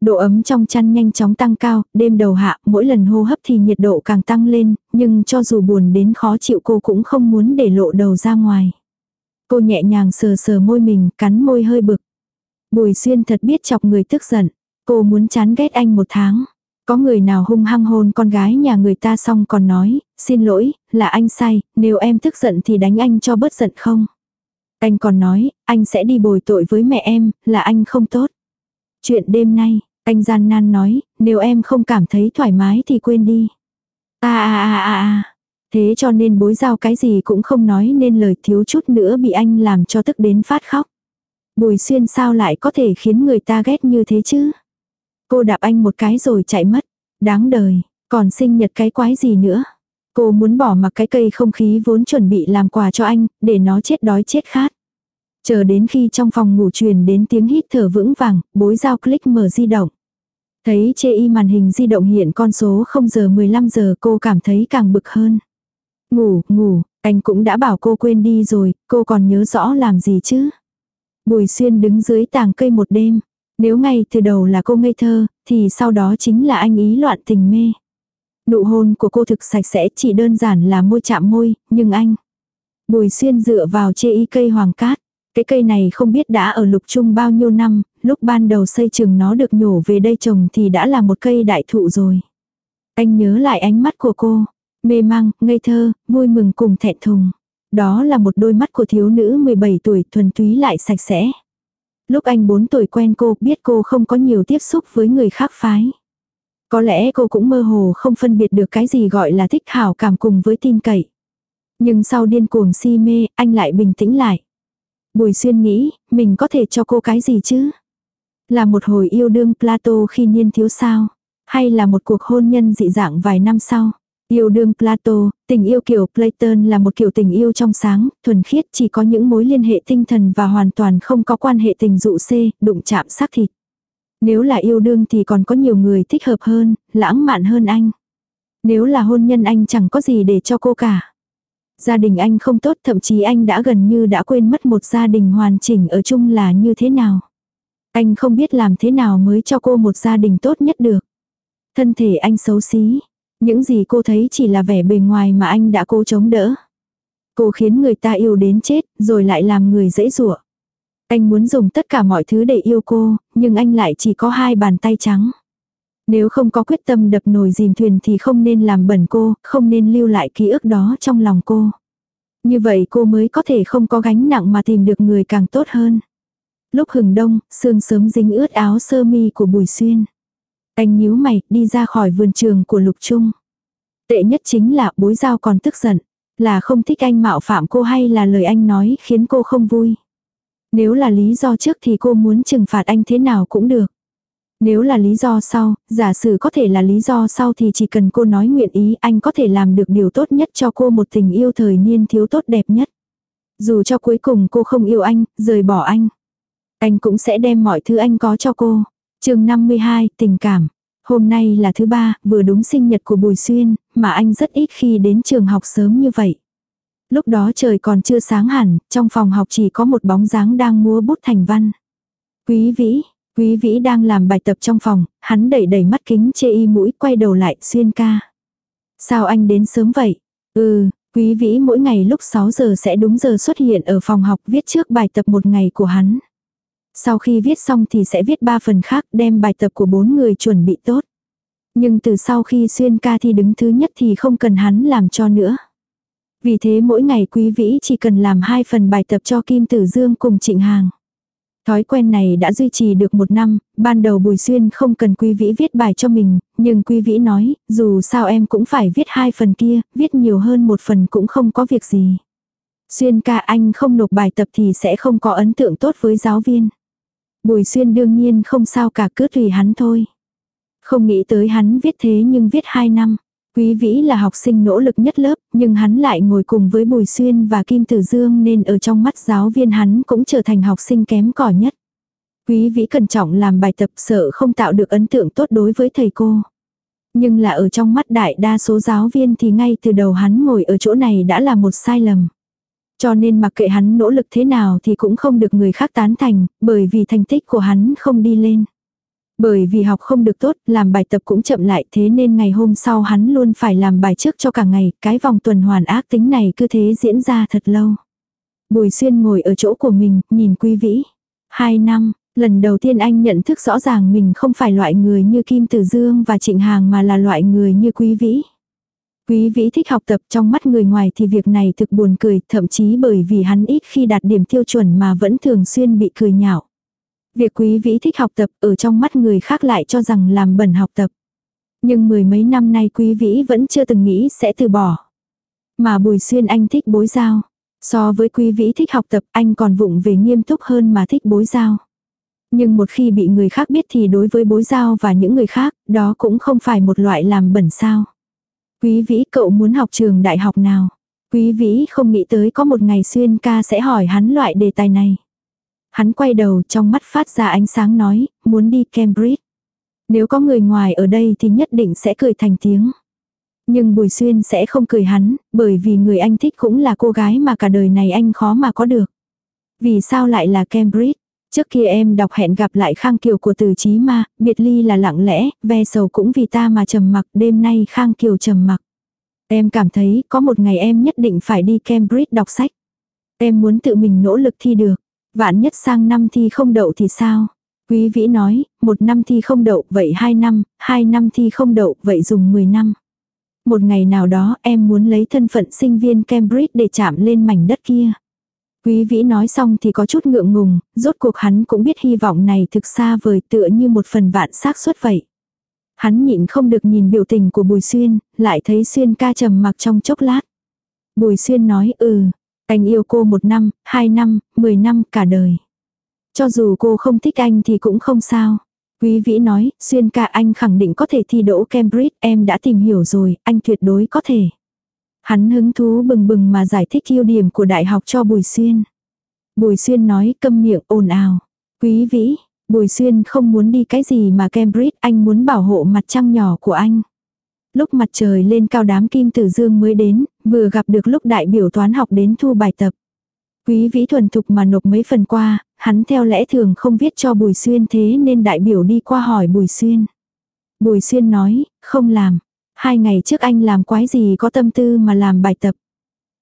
Độ ấm trong chăn nhanh chóng tăng cao, đêm đầu hạ, mỗi lần hô hấp thì nhiệt độ càng tăng lên, nhưng cho dù buồn đến khó chịu cô cũng không muốn để lộ đầu ra ngoài. Cô nhẹ nhàng sờ sờ môi mình, cắn môi hơi bực. Bùi xuyên thật biết chọc người tức giận. Cô muốn chán ghét anh một tháng. Có người nào hung hăng hôn con gái nhà người ta xong còn nói, xin lỗi, là anh sai, nếu em tức giận thì đánh anh cho bớt giận không? Anh còn nói, anh sẽ đi bồi tội với mẹ em, là anh không tốt. Chuyện đêm nay, anh gian nan nói, nếu em không cảm thấy thoải mái thì quên đi. À à à à à. Thế cho nên bối giao cái gì cũng không nói nên lời thiếu chút nữa bị anh làm cho tức đến phát khóc. Bùi xuyên sao lại có thể khiến người ta ghét như thế chứ? Cô đạp anh một cái rồi chạy mất. Đáng đời, còn sinh nhật cái quái gì nữa? Cô muốn bỏ mặc cái cây không khí vốn chuẩn bị làm quà cho anh, để nó chết đói chết khát. Chờ đến khi trong phòng ngủ truyền đến tiếng hít thở vững vàng, bối giao click mở di động. Thấy chê y màn hình di động hiện con số 0 giờ 15 giờ cô cảm thấy càng bực hơn. Ngủ, ngủ, anh cũng đã bảo cô quên đi rồi, cô còn nhớ rõ làm gì chứ. Bùi xuyên đứng dưới tàng cây một đêm. Nếu ngay từ đầu là cô ngây thơ, thì sau đó chính là anh ý loạn tình mê. Nụ hôn của cô thực sạch sẽ chỉ đơn giản là môi chạm môi, nhưng anh. Bùi xuyên dựa vào chê y cây hoàng cát. Cái cây này không biết đã ở lục trung bao nhiêu năm, lúc ban đầu xây trường nó được nhổ về đây trồng thì đã là một cây đại thụ rồi. Anh nhớ lại ánh mắt của cô, mê mang, ngây thơ, vui mừng cùng thẹn thùng. Đó là một đôi mắt của thiếu nữ 17 tuổi thuần túy lại sạch sẽ. Lúc anh 4 tuổi quen cô, biết cô không có nhiều tiếp xúc với người khác phái. Có lẽ cô cũng mơ hồ không phân biệt được cái gì gọi là thích hảo cảm cùng với tin cậy. Nhưng sau điên cuồng si mê, anh lại bình tĩnh lại. Bùi xuyên nghĩ, mình có thể cho cô cái gì chứ? Là một hồi yêu đương Plato khi niên thiếu sao? Hay là một cuộc hôn nhân dị dạng vài năm sau? Yêu đương Plato, tình yêu kiểu Platon là một kiểu tình yêu trong sáng, thuần khiết chỉ có những mối liên hệ tinh thần và hoàn toàn không có quan hệ tình dụ C, đụng chạm xác thịt. Nếu là yêu đương thì còn có nhiều người thích hợp hơn, lãng mạn hơn anh. Nếu là hôn nhân anh chẳng có gì để cho cô cả. Gia đình anh không tốt thậm chí anh đã gần như đã quên mất một gia đình hoàn chỉnh ở chung là như thế nào. Anh không biết làm thế nào mới cho cô một gia đình tốt nhất được. Thân thể anh xấu xí. Những gì cô thấy chỉ là vẻ bề ngoài mà anh đã cố chống đỡ. Cô khiến người ta yêu đến chết, rồi lại làm người dễ dụa. Anh muốn dùng tất cả mọi thứ để yêu cô, nhưng anh lại chỉ có hai bàn tay trắng. Nếu không có quyết tâm đập nồi dìm thuyền thì không nên làm bẩn cô, không nên lưu lại ký ức đó trong lòng cô. Như vậy cô mới có thể không có gánh nặng mà tìm được người càng tốt hơn. Lúc hừng đông, sương sớm dính ướt áo sơ mi của Bùi Xuyên. Anh nhíu mày, đi ra khỏi vườn trường của Lục Trung. Tệ nhất chính là bối giao còn tức giận. Là không thích anh mạo phạm cô hay là lời anh nói khiến cô không vui. Nếu là lý do trước thì cô muốn trừng phạt anh thế nào cũng được. Nếu là lý do sau, giả sử có thể là lý do sau thì chỉ cần cô nói nguyện ý anh có thể làm được điều tốt nhất cho cô một tình yêu thời niên thiếu tốt đẹp nhất. Dù cho cuối cùng cô không yêu anh, rời bỏ anh. Anh cũng sẽ đem mọi thứ anh có cho cô chương 52, tình cảm. Hôm nay là thứ ba, vừa đúng sinh nhật của Bùi Xuyên, mà anh rất ít khi đến trường học sớm như vậy. Lúc đó trời còn chưa sáng hẳn, trong phòng học chỉ có một bóng dáng đang múa bút thành văn. Quý vĩ, quý vĩ đang làm bài tập trong phòng, hắn đẩy đẩy mắt kính chê y mũi quay đầu lại xuyên ca. Sao anh đến sớm vậy? Ừ, quý vĩ mỗi ngày lúc 6 giờ sẽ đúng giờ xuất hiện ở phòng học viết trước bài tập một ngày của hắn. Sau khi viết xong thì sẽ viết ba phần khác đem bài tập của bốn người chuẩn bị tốt. Nhưng từ sau khi xuyên ca thi đứng thứ nhất thì không cần hắn làm cho nữa. Vì thế mỗi ngày quý vĩ chỉ cần làm hai phần bài tập cho Kim Tử Dương cùng Trịnh Hàng. Thói quen này đã duy trì được một năm, ban đầu Bùi Xuyên không cần Quý Vĩ viết bài cho mình, nhưng Quý Vĩ nói, dù sao em cũng phải viết hai phần kia, viết nhiều hơn một phần cũng không có việc gì. Xuyên ca anh không nộp bài tập thì sẽ không có ấn tượng tốt với giáo viên. Bùi Xuyên đương nhiên không sao cả cứ tùy hắn thôi. Không nghĩ tới hắn viết thế nhưng viết hai năm. Quý Vĩ là học sinh nỗ lực nhất lớp, nhưng hắn lại ngồi cùng với Bùi Xuyên và Kim Tử Dương nên ở trong mắt giáo viên hắn cũng trở thành học sinh kém cỏi nhất. Quý Vĩ cẩn trọng làm bài tập sợ không tạo được ấn tượng tốt đối với thầy cô. Nhưng là ở trong mắt đại đa số giáo viên thì ngay từ đầu hắn ngồi ở chỗ này đã là một sai lầm. Cho nên mặc kệ hắn nỗ lực thế nào thì cũng không được người khác tán thành, bởi vì thành tích của hắn không đi lên. Bởi vì học không được tốt, làm bài tập cũng chậm lại thế nên ngày hôm sau hắn luôn phải làm bài trước cho cả ngày, cái vòng tuần hoàn ác tính này cứ thế diễn ra thật lâu. Bùi xuyên ngồi ở chỗ của mình, nhìn quý vĩ. Hai năm, lần đầu tiên anh nhận thức rõ ràng mình không phải loại người như Kim Tử Dương và Trịnh Hàng mà là loại người như quý vĩ. Quý vĩ thích học tập trong mắt người ngoài thì việc này thực buồn cười, thậm chí bởi vì hắn ít khi đạt điểm tiêu chuẩn mà vẫn thường xuyên bị cười nhạo. Việc quý vĩ thích học tập ở trong mắt người khác lại cho rằng làm bẩn học tập. Nhưng mười mấy năm nay quý vĩ vẫn chưa từng nghĩ sẽ từ bỏ. Mà Bùi Xuyên anh thích bối giao. So với quý vĩ thích học tập anh còn vụng về nghiêm túc hơn mà thích bối giao. Nhưng một khi bị người khác biết thì đối với bối giao và những người khác, đó cũng không phải một loại làm bẩn sao. Quý vĩ cậu muốn học trường đại học nào? Quý vĩ không nghĩ tới có một ngày xuyên ca sẽ hỏi hắn loại đề tài này. Hắn quay đầu trong mắt phát ra ánh sáng nói, muốn đi Cambridge. Nếu có người ngoài ở đây thì nhất định sẽ cười thành tiếng. Nhưng Bùi Xuyên sẽ không cười hắn, bởi vì người anh thích cũng là cô gái mà cả đời này anh khó mà có được. Vì sao lại là Cambridge? Trước kia em đọc hẹn gặp lại Khang Kiều của từ chí ma, biệt ly là lặng lẽ, ve sầu cũng vì ta mà trầm mặc, đêm nay Khang Kiều trầm mặc. Em cảm thấy có một ngày em nhất định phải đi Cambridge đọc sách. Em muốn tự mình nỗ lực thi được. Vạn nhất sang năm thi không đậu thì sao? Quý vĩ nói, một năm thi không đậu, vậy hai năm, hai năm thi không đậu, vậy dùng 10 năm. Một ngày nào đó em muốn lấy thân phận sinh viên Cambridge để chạm lên mảnh đất kia. Quý vĩ nói xong thì có chút ngượng ngùng, rốt cuộc hắn cũng biết hy vọng này thực xa vời tựa như một phần vạn xác suất vậy. Hắn nhịn không được nhìn biểu tình của Bùi Xuyên, lại thấy Xuyên ca trầm mặc trong chốc lát. Bùi Xuyên nói ừ, anh yêu cô một năm, hai năm, mười năm, cả đời. Cho dù cô không thích anh thì cũng không sao. Quý vĩ nói, Xuyên ca anh khẳng định có thể thi đỗ Cambridge, em đã tìm hiểu rồi, anh tuyệt đối có thể. Hắn hứng thú bừng bừng mà giải thích ưu điểm của đại học cho Bùi Xuyên. Bùi Xuyên nói câm miệng ồn ào. Quý vĩ, Bùi Xuyên không muốn đi cái gì mà Cambridge, anh muốn bảo hộ mặt trăng nhỏ của anh. Lúc mặt trời lên cao đám kim tử dương mới đến, vừa gặp được lúc đại biểu toán học đến thu bài tập. Quý vĩ thuần thục mà nộp mấy phần qua, hắn theo lẽ thường không viết cho Bùi Xuyên thế nên đại biểu đi qua hỏi Bùi Xuyên. Bùi Xuyên nói, không làm. Hai ngày trước anh làm quái gì có tâm tư mà làm bài tập.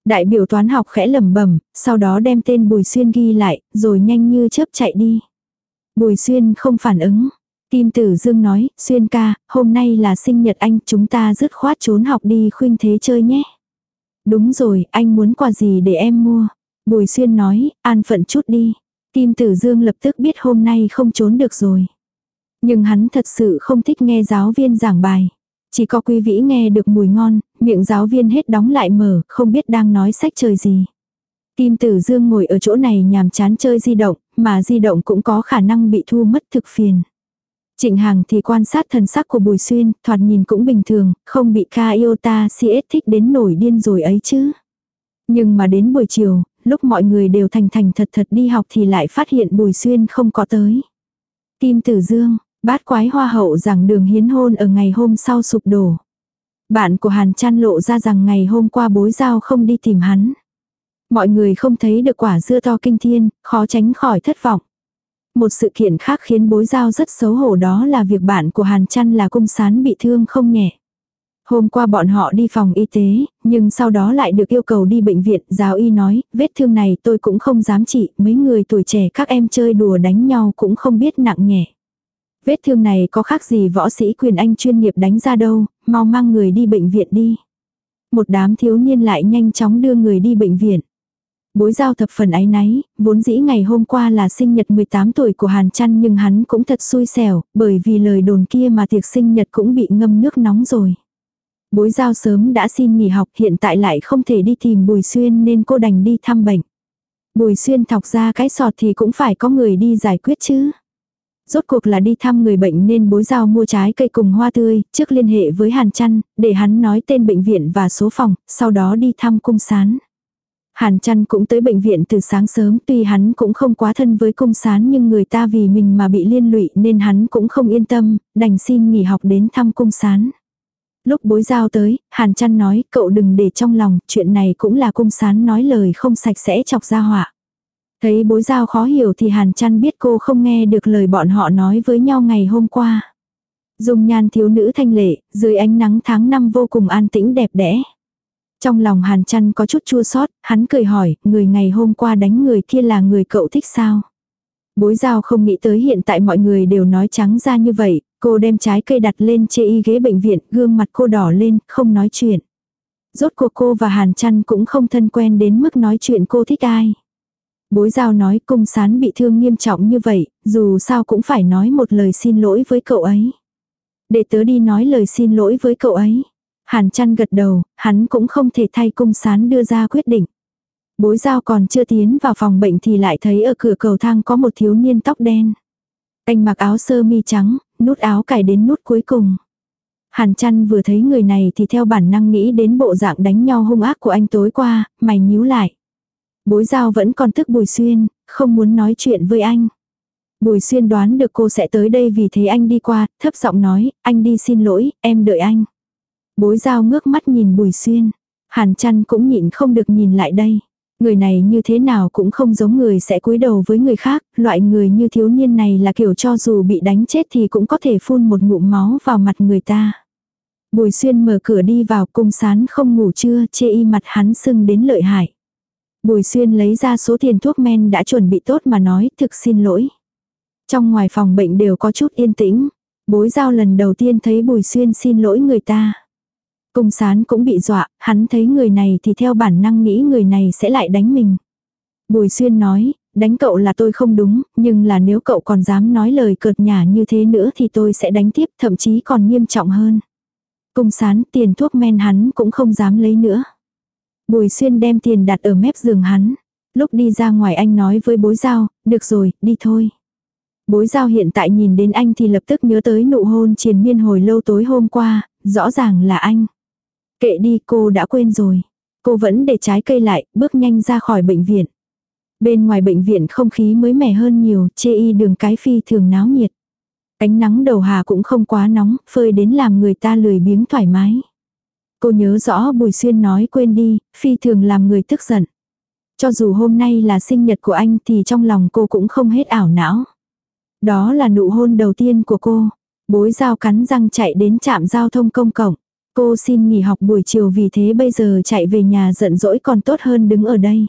Đại biểu toán học khẽ lẩm bẩm, sau đó đem tên Bùi Xuyên ghi lại, rồi nhanh như chớp chạy đi. Bùi Xuyên không phản ứng. Kim Tử Dương nói, Xuyên ca, hôm nay là sinh nhật anh, chúng ta dứt khoát trốn học đi khuynh thế chơi nhé. Đúng rồi, anh muốn quà gì để em mua? Bùi Xuyên nói, an phận chút đi. Kim Tử Dương lập tức biết hôm nay không trốn được rồi. Nhưng hắn thật sự không thích nghe giáo viên giảng bài. Chỉ có quý vĩ nghe được mùi ngon, miệng giáo viên hết đóng lại mở, không biết đang nói sách trời gì. Kim Tử Dương ngồi ở chỗ này nhàm chán chơi di động, mà di động cũng có khả năng bị thu mất thực phiền. Trịnh Hàng thì quan sát thần sắc của Bùi Xuyên, thoạt nhìn cũng bình thường, không bị ca yêu ta CS thích đến nổi điên rồi ấy chứ. Nhưng mà đến buổi chiều, lúc mọi người đều thành thành thật thật đi học thì lại phát hiện Bùi Xuyên không có tới. Kim Tử Dương, bát quái hoa hậu rằng đường hiến hôn ở ngày hôm sau sụp đổ. Bạn của Hàn chăn lộ ra rằng ngày hôm qua bối giao không đi tìm hắn. Mọi người không thấy được quả dưa to kinh thiên, khó tránh khỏi thất vọng. Một sự kiện khác khiến bối giao rất xấu hổ đó là việc bạn của Hàn chăn là cung sán bị thương không nhẹ. Hôm qua bọn họ đi phòng y tế, nhưng sau đó lại được yêu cầu đi bệnh viện, giáo y nói, vết thương này tôi cũng không dám trị, mấy người tuổi trẻ các em chơi đùa đánh nhau cũng không biết nặng nhẹ. Vết thương này có khác gì võ sĩ quyền anh chuyên nghiệp đánh ra đâu, mau mang người đi bệnh viện đi. Một đám thiếu niên lại nhanh chóng đưa người đi bệnh viện. Bối giao thập phần ái náy, vốn dĩ ngày hôm qua là sinh nhật 18 tuổi của Hàn Trăn nhưng hắn cũng thật xui xẻo, bởi vì lời đồn kia mà tiệc sinh nhật cũng bị ngâm nước nóng rồi. Bối giao sớm đã xin nghỉ học hiện tại lại không thể đi tìm Bùi Xuyên nên cô đành đi thăm bệnh. Bùi Xuyên thọc ra cái sọt thì cũng phải có người đi giải quyết chứ. Rốt cuộc là đi thăm người bệnh nên bối giao mua trái cây cùng hoa tươi, trước liên hệ với Hàn Trăn, để hắn nói tên bệnh viện và số phòng, sau đó đi thăm cung sán. Hàn Trăn cũng tới bệnh viện từ sáng sớm, tuy hắn cũng không quá thân với cung sán nhưng người ta vì mình mà bị liên lụy nên hắn cũng không yên tâm, đành xin nghỉ học đến thăm cung sán. Lúc bối giao tới, Hàn Trăn nói, cậu đừng để trong lòng, chuyện này cũng là cung sán nói lời không sạch sẽ chọc ra họa. Thấy bối giao khó hiểu thì Hàn chăn biết cô không nghe được lời bọn họ nói với nhau ngày hôm qua. Dùng nhan thiếu nữ thanh lệ, dưới ánh nắng tháng năm vô cùng an tĩnh đẹp đẽ. Trong lòng Hàn chăn có chút chua sót, hắn cười hỏi, người ngày hôm qua đánh người kia là người cậu thích sao? Bối giao không nghĩ tới hiện tại mọi người đều nói trắng ra như vậy, cô đem trái cây đặt lên chê y ghế bệnh viện, gương mặt cô đỏ lên, không nói chuyện. Rốt cuộc cô và Hàn chăn cũng không thân quen đến mức nói chuyện cô thích ai. Bối giao nói cung sán bị thương nghiêm trọng như vậy, dù sao cũng phải nói một lời xin lỗi với cậu ấy. Để tớ đi nói lời xin lỗi với cậu ấy. Hàn chăn gật đầu, hắn cũng không thể thay cung sán đưa ra quyết định. Bối giao còn chưa tiến vào phòng bệnh thì lại thấy ở cửa cầu thang có một thiếu niên tóc đen. Anh mặc áo sơ mi trắng, nút áo cài đến nút cuối cùng. Hàn chăn vừa thấy người này thì theo bản năng nghĩ đến bộ dạng đánh nhau hung ác của anh tối qua, mày nhíu lại. Bối giao vẫn còn tức Bùi Xuyên, không muốn nói chuyện với anh. Bùi Xuyên đoán được cô sẽ tới đây vì thế anh đi qua, thấp giọng nói, anh đi xin lỗi, em đợi anh. Bối giao ngước mắt nhìn Bùi Xuyên. Hàn chăn cũng nhịn không được nhìn lại đây. Người này như thế nào cũng không giống người sẽ cúi đầu với người khác, loại người như thiếu niên này là kiểu cho dù bị đánh chết thì cũng có thể phun một ngụm máu vào mặt người ta. Bùi xuyên mở cửa đi vào cung sán không ngủ trưa chê y mặt hắn sưng đến lợi hại. Bùi xuyên lấy ra số tiền thuốc men đã chuẩn bị tốt mà nói thực xin lỗi. Trong ngoài phòng bệnh đều có chút yên tĩnh. Bối giao lần đầu tiên thấy bùi xuyên xin lỗi người ta. Cung sán cũng bị dọa, hắn thấy người này thì theo bản năng nghĩ người này sẽ lại đánh mình. Bùi xuyên nói, đánh cậu là tôi không đúng, nhưng là nếu cậu còn dám nói lời cợt nhả như thế nữa thì tôi sẽ đánh tiếp thậm chí còn nghiêm trọng hơn. Cung sán tiền thuốc men hắn cũng không dám lấy nữa. Bùi xuyên đem tiền đặt ở mép giường hắn. Lúc đi ra ngoài anh nói với bối giao, được rồi, đi thôi. Bối giao hiện tại nhìn đến anh thì lập tức nhớ tới nụ hôn triền miên hồi lâu tối hôm qua, rõ ràng là anh. Kệ đi cô đã quên rồi. Cô vẫn để trái cây lại, bước nhanh ra khỏi bệnh viện. Bên ngoài bệnh viện không khí mới mẻ hơn nhiều, chê y đường cái phi thường náo nhiệt. Ánh nắng đầu hà cũng không quá nóng, phơi đến làm người ta lười biếng thoải mái. Cô nhớ rõ Bùi Xuyên nói quên đi, phi thường làm người tức giận. Cho dù hôm nay là sinh nhật của anh thì trong lòng cô cũng không hết ảo não. Đó là nụ hôn đầu tiên của cô. Bối dao cắn răng chạy đến trạm giao thông công cộng. Cô xin nghỉ học buổi chiều vì thế bây giờ chạy về nhà giận dỗi còn tốt hơn đứng ở đây.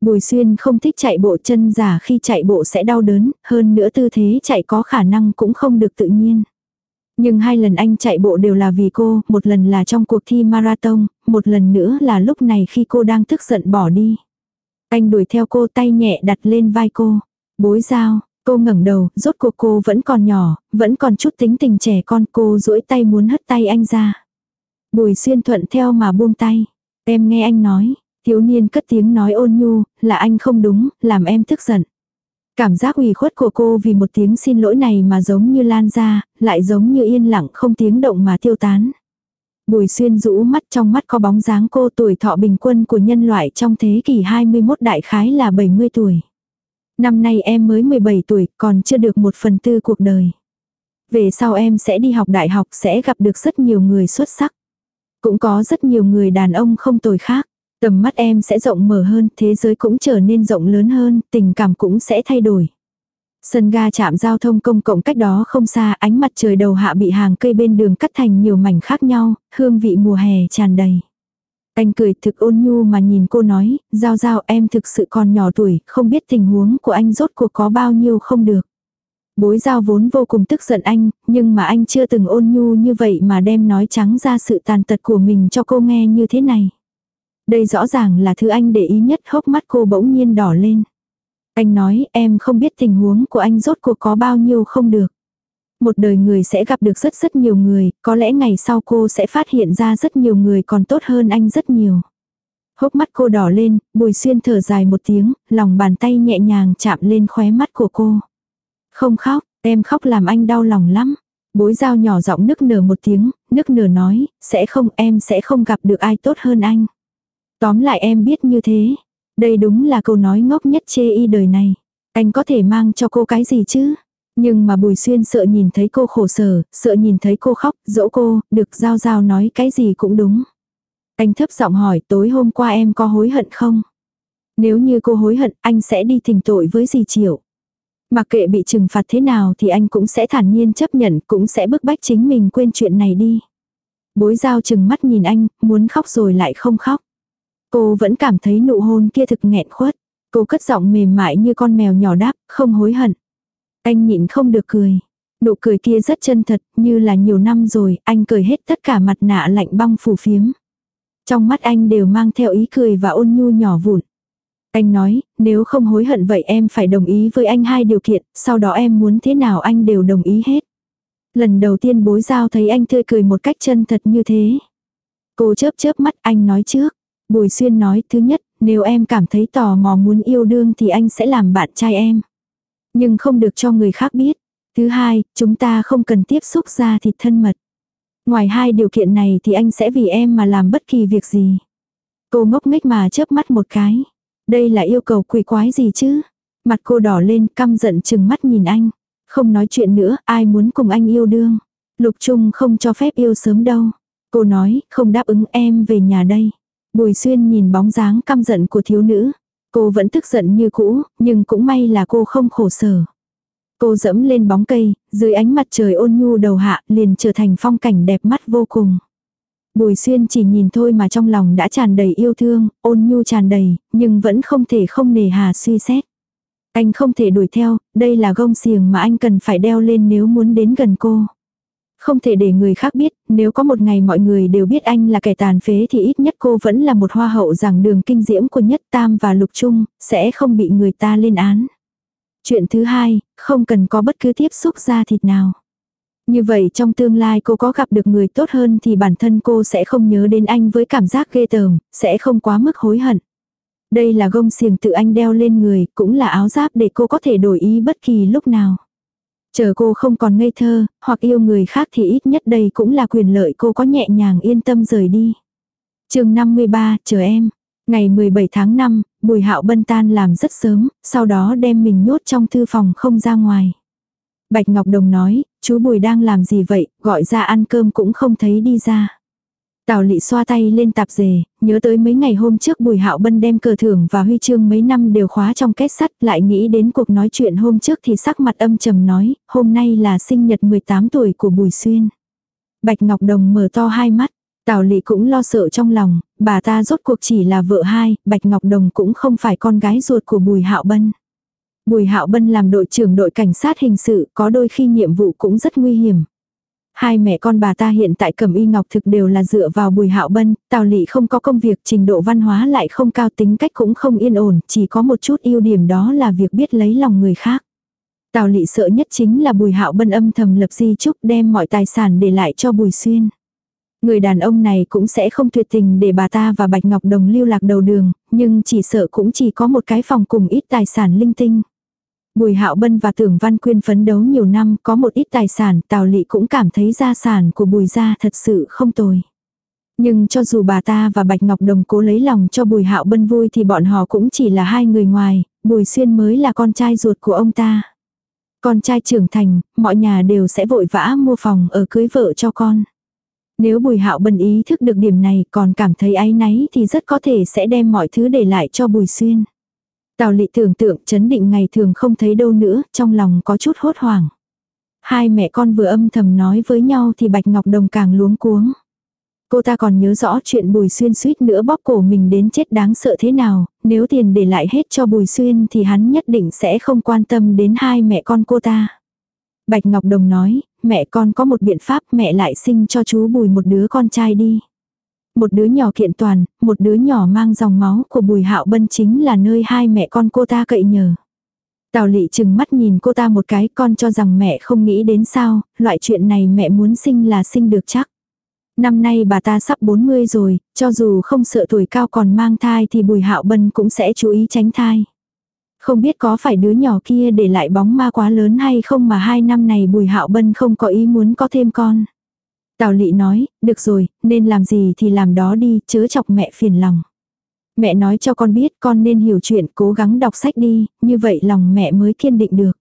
Bùi xuyên không thích chạy bộ chân giả khi chạy bộ sẽ đau đớn, hơn nữa tư thế chạy có khả năng cũng không được tự nhiên. Nhưng hai lần anh chạy bộ đều là vì cô, một lần là trong cuộc thi marathon, một lần nữa là lúc này khi cô đang tức giận bỏ đi. Anh đuổi theo cô tay nhẹ đặt lên vai cô. Bối giao, cô ngẩng đầu, rốt cuộc cô vẫn còn nhỏ, vẫn còn chút tính tình trẻ con cô duỗi tay muốn hất tay anh ra. Bùi xuyên thuận theo mà buông tay. Em nghe anh nói, thiếu niên cất tiếng nói ôn nhu, là anh không đúng, làm em tức giận. Cảm giác ủy khuất của cô vì một tiếng xin lỗi này mà giống như lan ra, lại giống như yên lặng không tiếng động mà tiêu tán. Bùi xuyên rũ mắt trong mắt có bóng dáng cô tuổi thọ bình quân của nhân loại trong thế kỷ 21 đại khái là 70 tuổi. Năm nay em mới 17 tuổi còn chưa được một phần tư cuộc đời. Về sau em sẽ đi học đại học sẽ gặp được rất nhiều người xuất sắc. Cũng có rất nhiều người đàn ông không tồi khác. Tầm mắt em sẽ rộng mở hơn, thế giới cũng trở nên rộng lớn hơn, tình cảm cũng sẽ thay đổi. Sân ga chạm giao thông công cộng cách đó không xa, ánh mặt trời đầu hạ bị hàng cây bên đường cắt thành nhiều mảnh khác nhau, hương vị mùa hè tràn đầy. Anh cười thực ôn nhu mà nhìn cô nói, giao giao em thực sự còn nhỏ tuổi, không biết tình huống của anh rốt cuộc có bao nhiêu không được. Bối giao vốn vô cùng tức giận anh, nhưng mà anh chưa từng ôn nhu như vậy mà đem nói trắng ra sự tàn tật của mình cho cô nghe như thế này. Đây rõ ràng là thứ anh để ý nhất hốc mắt cô bỗng nhiên đỏ lên. Anh nói em không biết tình huống của anh rốt cuộc có bao nhiêu không được. Một đời người sẽ gặp được rất rất nhiều người, có lẽ ngày sau cô sẽ phát hiện ra rất nhiều người còn tốt hơn anh rất nhiều. Hốc mắt cô đỏ lên, bùi xuyên thở dài một tiếng, lòng bàn tay nhẹ nhàng chạm lên khóe mắt của cô. Không khóc, em khóc làm anh đau lòng lắm. Bối dao nhỏ giọng nức nở một tiếng, nức nở nói, sẽ không em sẽ không gặp được ai tốt hơn anh. Tóm lại em biết như thế. Đây đúng là câu nói ngốc nhất chê y đời này. Anh có thể mang cho cô cái gì chứ? Nhưng mà Bùi Xuyên sợ nhìn thấy cô khổ sở, sợ nhìn thấy cô khóc, dỗ cô, được giao giao nói cái gì cũng đúng. Anh thấp giọng hỏi tối hôm qua em có hối hận không? Nếu như cô hối hận anh sẽ đi thỉnh tội với dì Triệu. Mặc kệ bị trừng phạt thế nào thì anh cũng sẽ thản nhiên chấp nhận, cũng sẽ bức bách chính mình quên chuyện này đi. Bối giao chừng mắt nhìn anh, muốn khóc rồi lại không khóc. Cô vẫn cảm thấy nụ hôn kia thực nghẹn khuất. Cô cất giọng mềm mại như con mèo nhỏ đáp, không hối hận. Anh nhịn không được cười. Nụ cười kia rất chân thật, như là nhiều năm rồi, anh cười hết tất cả mặt nạ lạnh băng phủ phiếm. Trong mắt anh đều mang theo ý cười và ôn nhu nhỏ vụn. Anh nói, nếu không hối hận vậy em phải đồng ý với anh hai điều kiện, sau đó em muốn thế nào anh đều đồng ý hết. Lần đầu tiên bối giao thấy anh tươi cười một cách chân thật như thế. Cô chớp chớp mắt anh nói trước. Bùi xuyên nói thứ nhất, nếu em cảm thấy tò mò muốn yêu đương thì anh sẽ làm bạn trai em. Nhưng không được cho người khác biết. Thứ hai, chúng ta không cần tiếp xúc ra thịt thân mật. Ngoài hai điều kiện này thì anh sẽ vì em mà làm bất kỳ việc gì. Cô ngốc nghếch mà chớp mắt một cái. Đây là yêu cầu quỷ quái gì chứ? Mặt cô đỏ lên căm giận chừng mắt nhìn anh. Không nói chuyện nữa, ai muốn cùng anh yêu đương. Lục Trung không cho phép yêu sớm đâu. Cô nói, không đáp ứng em về nhà đây. Bùi xuyên nhìn bóng dáng căm giận của thiếu nữ. Cô vẫn tức giận như cũ, nhưng cũng may là cô không khổ sở. Cô dẫm lên bóng cây, dưới ánh mặt trời ôn nhu đầu hạ liền trở thành phong cảnh đẹp mắt vô cùng. Bùi xuyên chỉ nhìn thôi mà trong lòng đã tràn đầy yêu thương, ôn nhu tràn đầy, nhưng vẫn không thể không nề hà suy xét. Anh không thể đuổi theo, đây là gông xiềng mà anh cần phải đeo lên nếu muốn đến gần cô. Không thể để người khác biết, nếu có một ngày mọi người đều biết anh là kẻ tàn phế thì ít nhất cô vẫn là một hoa hậu giảng đường kinh diễm của nhất tam và lục trung, sẽ không bị người ta lên án. Chuyện thứ hai, không cần có bất cứ tiếp xúc da thịt nào. Như vậy trong tương lai cô có gặp được người tốt hơn thì bản thân cô sẽ không nhớ đến anh với cảm giác ghê tởm, sẽ không quá mức hối hận. Đây là gông xiềng tự anh đeo lên người, cũng là áo giáp để cô có thể đổi ý bất kỳ lúc nào. Chờ cô không còn ngây thơ, hoặc yêu người khác thì ít nhất đây cũng là quyền lợi cô có nhẹ nhàng yên tâm rời đi. chương 53, chờ em. Ngày 17 tháng 5, Bùi Hạo Bân tan làm rất sớm, sau đó đem mình nhốt trong thư phòng không ra ngoài. Bạch Ngọc Đồng nói, chú Bùi đang làm gì vậy, gọi ra ăn cơm cũng không thấy đi ra. Tào lị xoa tay lên tạp dề, nhớ tới mấy ngày hôm trước Bùi Hạo Bân đem cờ thưởng và huy chương mấy năm đều khóa trong kết sắt, lại nghĩ đến cuộc nói chuyện hôm trước thì sắc mặt âm trầm nói, hôm nay là sinh nhật 18 tuổi của Bùi Xuyên. Bạch Ngọc Đồng mở to hai mắt, Tào lị cũng lo sợ trong lòng, bà ta rốt cuộc chỉ là vợ hai, Bạch Ngọc Đồng cũng không phải con gái ruột của Bùi Hạo Bân. Bùi Hạo Bân làm đội trưởng đội cảnh sát hình sự, có đôi khi nhiệm vụ cũng rất nguy hiểm. Hai mẹ con bà ta hiện tại cẩm y ngọc thực đều là dựa vào bùi hạo bân, tào lị không có công việc trình độ văn hóa lại không cao tính cách cũng không yên ổn, chỉ có một chút ưu điểm đó là việc biết lấy lòng người khác. Tào lị sợ nhất chính là bùi hạo bân âm thầm lập di chúc đem mọi tài sản để lại cho bùi xuyên. Người đàn ông này cũng sẽ không tuyệt tình để bà ta và Bạch Ngọc Đồng lưu lạc đầu đường, nhưng chỉ sợ cũng chỉ có một cái phòng cùng ít tài sản linh tinh. Bùi Hạo Bân và Tưởng Văn Quyên phấn đấu nhiều năm, có một ít tài sản, Tào Lị cũng cảm thấy gia sản của Bùi gia thật sự không tồi. Nhưng cho dù bà ta và Bạch Ngọc Đồng cố lấy lòng cho Bùi Hạo Bân vui thì bọn họ cũng chỉ là hai người ngoài, Bùi Xuyên mới là con trai ruột của ông ta. Con trai trưởng thành, mọi nhà đều sẽ vội vã mua phòng ở cưới vợ cho con. Nếu Bùi Hạo Bân ý thức được điểm này còn cảm thấy áy náy thì rất có thể sẽ đem mọi thứ để lại cho Bùi Xuyên. Tào lị tưởng tượng chấn định ngày thường không thấy đâu nữa, trong lòng có chút hốt hoảng. Hai mẹ con vừa âm thầm nói với nhau thì Bạch Ngọc Đồng càng luống cuống. Cô ta còn nhớ rõ chuyện Bùi Xuyên suýt nữa bóp cổ mình đến chết đáng sợ thế nào, nếu tiền để lại hết cho Bùi Xuyên thì hắn nhất định sẽ không quan tâm đến hai mẹ con cô ta. Bạch Ngọc Đồng nói, mẹ con có một biện pháp mẹ lại sinh cho chú Bùi một đứa con trai đi một đứa nhỏ kiện toàn, một đứa nhỏ mang dòng máu của Bùi Hạo Bân chính là nơi hai mẹ con cô ta cậy nhờ. Tào lị chừng mắt nhìn cô ta một cái con cho rằng mẹ không nghĩ đến sao, loại chuyện này mẹ muốn sinh là sinh được chắc. Năm nay bà ta sắp 40 rồi, cho dù không sợ tuổi cao còn mang thai thì Bùi Hạo Bân cũng sẽ chú ý tránh thai. Không biết có phải đứa nhỏ kia để lại bóng ma quá lớn hay không mà hai năm này Bùi Hạo Bân không có ý muốn có thêm con. Tào lị nói, được rồi, nên làm gì thì làm đó đi, chớ chọc mẹ phiền lòng. Mẹ nói cho con biết con nên hiểu chuyện, cố gắng đọc sách đi, như vậy lòng mẹ mới kiên định được.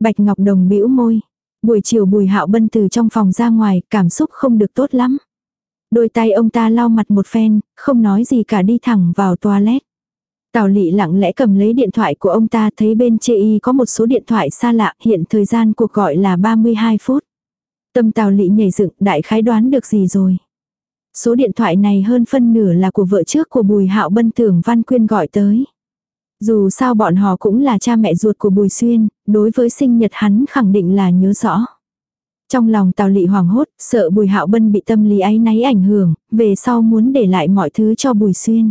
Bạch Ngọc Đồng bĩu môi. Buổi chiều Bùi Hạo Bân từ trong phòng ra ngoài, cảm xúc không được tốt lắm. Đôi tay ông ta lau mặt một phen, không nói gì cả đi thẳng vào toilet. Tào lị lặng lẽ cầm lấy điện thoại của ông ta thấy bên chê y có một số điện thoại xa lạ, hiện thời gian cuộc gọi là 32 phút. Tâm tào lị nhảy dựng đại khái đoán được gì rồi. Số điện thoại này hơn phân nửa là của vợ trước của Bùi Hạo Bân tưởng Văn Quyên gọi tới. Dù sao bọn họ cũng là cha mẹ ruột của Bùi Xuyên, đối với sinh nhật hắn khẳng định là nhớ rõ. Trong lòng Tào Lị hoảng hốt, sợ Bùi Hạo Bân bị tâm lý ấy náy ảnh hưởng, về sau muốn để lại mọi thứ cho Bùi Xuyên.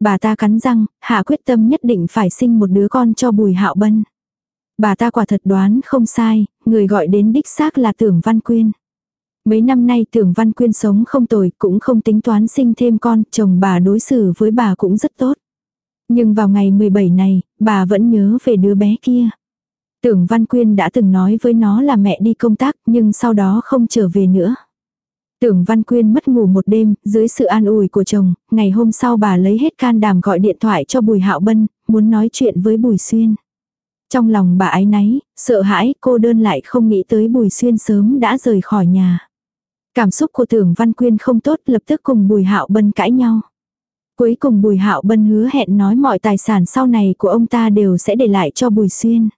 Bà ta cắn răng, hạ quyết tâm nhất định phải sinh một đứa con cho Bùi Hạo Bân. Bà ta quả thật đoán không sai, người gọi đến đích xác là tưởng Văn Quyên. Mấy năm nay tưởng Văn Quyên sống không tồi, cũng không tính toán sinh thêm con, chồng bà đối xử với bà cũng rất tốt. Nhưng vào ngày 17 này, bà vẫn nhớ về đứa bé kia. Tưởng Văn Quyên đã từng nói với nó là mẹ đi công tác nhưng sau đó không trở về nữa. Tưởng Văn Quyên mất ngủ một đêm, dưới sự an ủi của chồng, ngày hôm sau bà lấy hết can đảm gọi điện thoại cho Bùi Hạo Bân, muốn nói chuyện với Bùi Xuyên. Trong lòng bà ái náy, sợ hãi, cô đơn lại không nghĩ tới Bùi Xuyên sớm đã rời khỏi nhà. Cảm xúc của Tưởng Văn Quyên không tốt, lập tức cùng Bùi Hạo Bân cãi nhau. Cuối cùng Bùi Hạo Bân hứa hẹn nói mọi tài sản sau này của ông ta đều sẽ để lại cho Bùi Xuyên.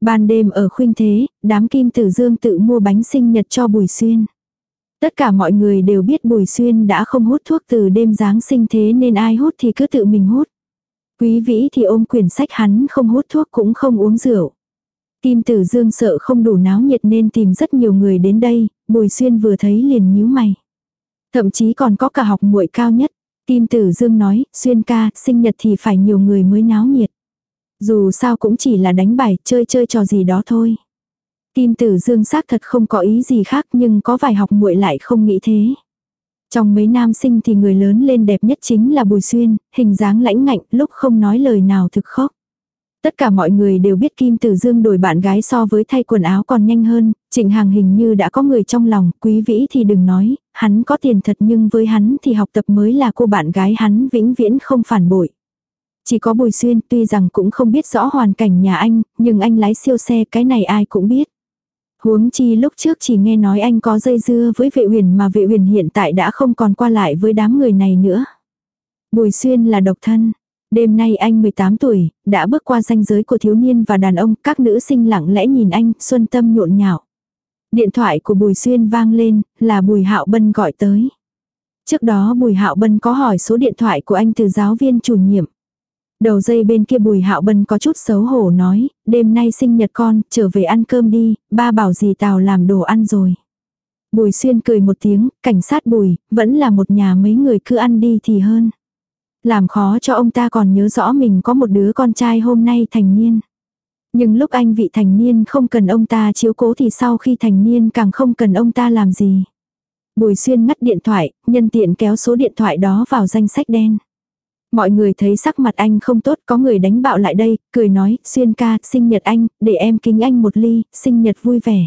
Ban đêm ở khuynh thế, đám kim tử dương tự mua bánh sinh nhật cho Bùi Xuyên. Tất cả mọi người đều biết Bùi Xuyên đã không hút thuốc từ đêm Giáng sinh thế nên ai hút thì cứ tự mình hút. Quý vĩ thì ôm quyển sách hắn không hút thuốc cũng không uống rượu. Kim tử dương sợ không đủ náo nhiệt nên tìm rất nhiều người đến đây, Bùi Xuyên vừa thấy liền nhíu mày. Thậm chí còn có cả học muội cao nhất. Kim tử dương nói, Xuyên ca, sinh nhật thì phải nhiều người mới náo nhiệt. Dù sao cũng chỉ là đánh bài, chơi chơi trò gì đó thôi. Kim tử dương xác thật không có ý gì khác nhưng có vài học muội lại không nghĩ thế. Trong mấy nam sinh thì người lớn lên đẹp nhất chính là Bùi Xuyên, hình dáng lãnh ngạnh, lúc không nói lời nào thực khóc. Tất cả mọi người đều biết Kim Tử Dương đổi bạn gái so với thay quần áo còn nhanh hơn, Trịnh Hàng hình như đã có người trong lòng, quý vĩ thì đừng nói, hắn có tiền thật nhưng với hắn thì học tập mới là cô bạn gái hắn vĩnh viễn không phản bội. Chỉ có Bùi Xuyên tuy rằng cũng không biết rõ hoàn cảnh nhà anh, nhưng anh lái siêu xe cái này ai cũng biết. Huống chi lúc trước chỉ nghe nói anh có dây dưa với vệ huyền mà vệ huyền hiện tại đã không còn qua lại với đám người này nữa. Bùi Xuyên là độc thân. Đêm nay anh 18 tuổi, đã bước qua ranh giới của thiếu niên và đàn ông, các nữ sinh lặng lẽ nhìn anh, xuân tâm nhộn nhạo. Điện thoại của Bùi Xuyên vang lên, là Bùi Hạo Bân gọi tới. Trước đó Bùi Hạo Bân có hỏi số điện thoại của anh từ giáo viên chủ nhiệm. Đầu dây bên kia Bùi Hạo Bân có chút xấu hổ nói, đêm nay sinh nhật con, trở về ăn cơm đi, ba bảo gì Tào làm đồ ăn rồi. Bùi Xuyên cười một tiếng, cảnh sát Bùi, vẫn là một nhà mấy người cứ ăn đi thì hơn. Làm khó cho ông ta còn nhớ rõ mình có một đứa con trai hôm nay thành niên. Nhưng lúc anh vị thành niên không cần ông ta chiếu cố thì sau khi thành niên càng không cần ông ta làm gì. Bùi Xuyên ngắt điện thoại, nhân tiện kéo số điện thoại đó vào danh sách đen. Mọi người thấy sắc mặt anh không tốt, có người đánh bạo lại đây, cười nói, Xuyên ca, sinh nhật anh, để em kính anh một ly, sinh nhật vui vẻ.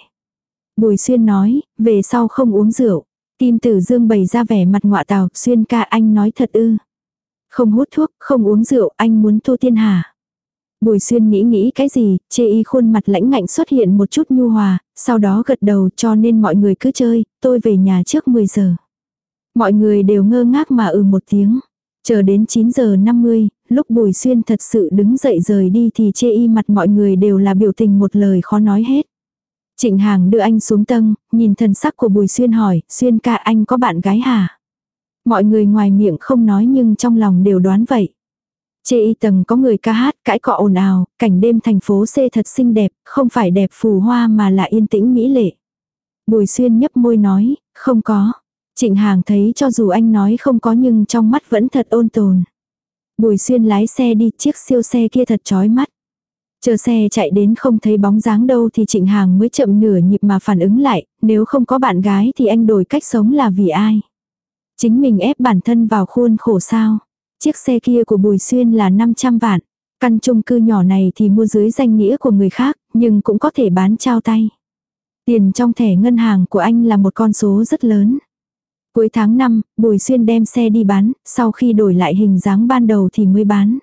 Bùi Xuyên nói, về sau không uống rượu. Kim Tử Dương bày ra vẻ mặt ngọa tào, Xuyên ca anh nói thật ư. Không hút thuốc, không uống rượu, anh muốn tu tiên hà. Bùi Xuyên nghĩ nghĩ cái gì, chê y khuôn mặt lãnh ngạnh xuất hiện một chút nhu hòa, sau đó gật đầu cho nên mọi người cứ chơi, tôi về nhà trước 10 giờ. Mọi người đều ngơ ngác mà ừ một tiếng. Chờ đến 9 giờ 50, lúc Bùi Xuyên thật sự đứng dậy rời đi thì chê y mặt mọi người đều là biểu tình một lời khó nói hết. Trịnh Hàng đưa anh xuống tầng, nhìn thần sắc của Bùi Xuyên hỏi, Xuyên ca anh có bạn gái hả? Mọi người ngoài miệng không nói nhưng trong lòng đều đoán vậy. Chê y tầng có người ca hát, cãi cọ ồn ào, cảnh đêm thành phố C thật xinh đẹp, không phải đẹp phù hoa mà là yên tĩnh mỹ lệ. Bùi Xuyên nhấp môi nói, không có. Trịnh Hàng thấy cho dù anh nói không có nhưng trong mắt vẫn thật ôn tồn. Bùi Xuyên lái xe đi, chiếc siêu xe kia thật chói mắt. Chờ xe chạy đến không thấy bóng dáng đâu thì Trịnh Hàng mới chậm nửa nhịp mà phản ứng lại, nếu không có bạn gái thì anh đổi cách sống là vì ai. Chính mình ép bản thân vào khuôn khổ sao. Chiếc xe kia của Bùi Xuyên là 500 vạn. Căn chung cư nhỏ này thì mua dưới danh nghĩa của người khác, nhưng cũng có thể bán trao tay. Tiền trong thẻ ngân hàng của anh là một con số rất lớn. Cuối tháng 5, Bùi Xuyên đem xe đi bán, sau khi đổi lại hình dáng ban đầu thì mới bán.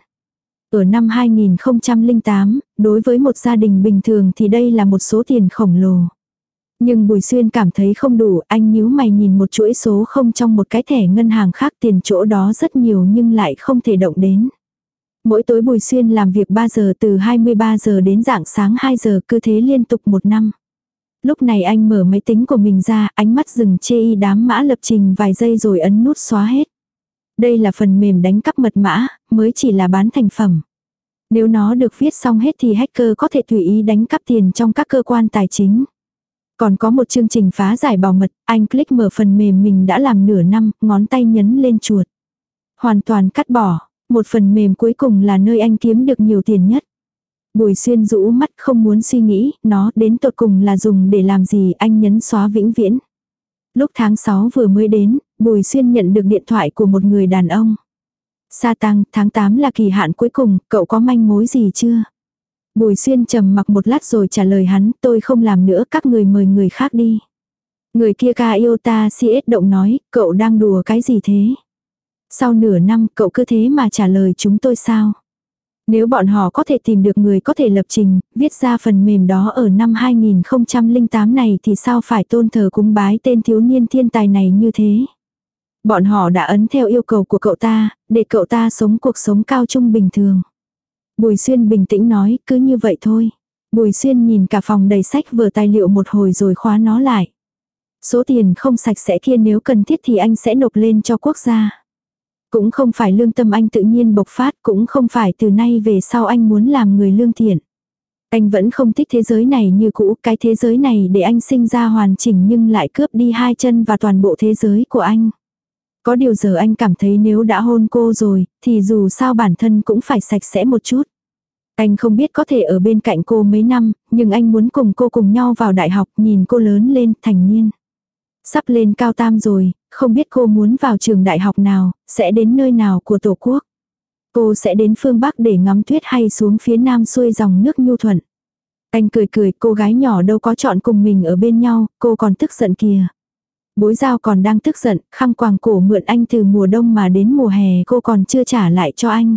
Ở năm 2008, đối với một gia đình bình thường thì đây là một số tiền khổng lồ. Nhưng Bùi Xuyên cảm thấy không đủ, anh nhíu mày nhìn một chuỗi số không trong một cái thẻ ngân hàng khác tiền chỗ đó rất nhiều nhưng lại không thể động đến. Mỗi tối Bùi Xuyên làm việc 3 giờ từ 23 giờ đến dạng sáng 2 giờ cứ thế liên tục một năm. Lúc này anh mở máy tính của mình ra, ánh mắt dừng chê y đám mã lập trình vài giây rồi ấn nút xóa hết. Đây là phần mềm đánh cắp mật mã, mới chỉ là bán thành phẩm. Nếu nó được viết xong hết thì hacker có thể tùy ý đánh cắp tiền trong các cơ quan tài chính. Còn có một chương trình phá giải bảo mật, anh click mở phần mềm mình đã làm nửa năm, ngón tay nhấn lên chuột. Hoàn toàn cắt bỏ, một phần mềm cuối cùng là nơi anh kiếm được nhiều tiền nhất. Bùi xuyên rũ mắt không muốn suy nghĩ, nó đến tột cùng là dùng để làm gì anh nhấn xóa vĩnh viễn. Lúc tháng 6 vừa mới đến, Bùi Xuyên nhận được điện thoại của một người đàn ông. Sa tăng, tháng 8 là kỳ hạn cuối cùng, cậu có manh mối gì chưa? Bùi Xuyên trầm mặc một lát rồi trả lời hắn, tôi không làm nữa, các người mời người khác đi. Người kia ca yêu ta siết động nói, cậu đang đùa cái gì thế? Sau nửa năm cậu cứ thế mà trả lời chúng tôi sao? Nếu bọn họ có thể tìm được người có thể lập trình, viết ra phần mềm đó ở năm 2008 này thì sao phải tôn thờ cúng bái tên thiếu niên thiên tài này như thế? Bọn họ đã ấn theo yêu cầu của cậu ta, để cậu ta sống cuộc sống cao trung bình thường. Bùi Xuyên bình tĩnh nói, cứ như vậy thôi. Bùi Xuyên nhìn cả phòng đầy sách vừa tài liệu một hồi rồi khóa nó lại. Số tiền không sạch sẽ kia nếu cần thiết thì anh sẽ nộp lên cho quốc gia. Cũng không phải lương tâm anh tự nhiên bộc phát, cũng không phải từ nay về sau anh muốn làm người lương thiện. Anh vẫn không thích thế giới này như cũ, cái thế giới này để anh sinh ra hoàn chỉnh nhưng lại cướp đi hai chân và toàn bộ thế giới của anh. Có điều giờ anh cảm thấy nếu đã hôn cô rồi, thì dù sao bản thân cũng phải sạch sẽ một chút. Anh không biết có thể ở bên cạnh cô mấy năm, nhưng anh muốn cùng cô cùng nhau vào đại học nhìn cô lớn lên thành niên. Sắp lên cao tam rồi, không biết cô muốn vào trường đại học nào, sẽ đến nơi nào của Tổ quốc. Cô sẽ đến phương Bắc để ngắm tuyết hay xuống phía nam xuôi dòng nước nhu thuận. Anh cười cười cô gái nhỏ đâu có chọn cùng mình ở bên nhau, cô còn tức giận kìa. Bối giao còn đang tức giận, khăng quàng cổ mượn anh từ mùa đông mà đến mùa hè cô còn chưa trả lại cho anh.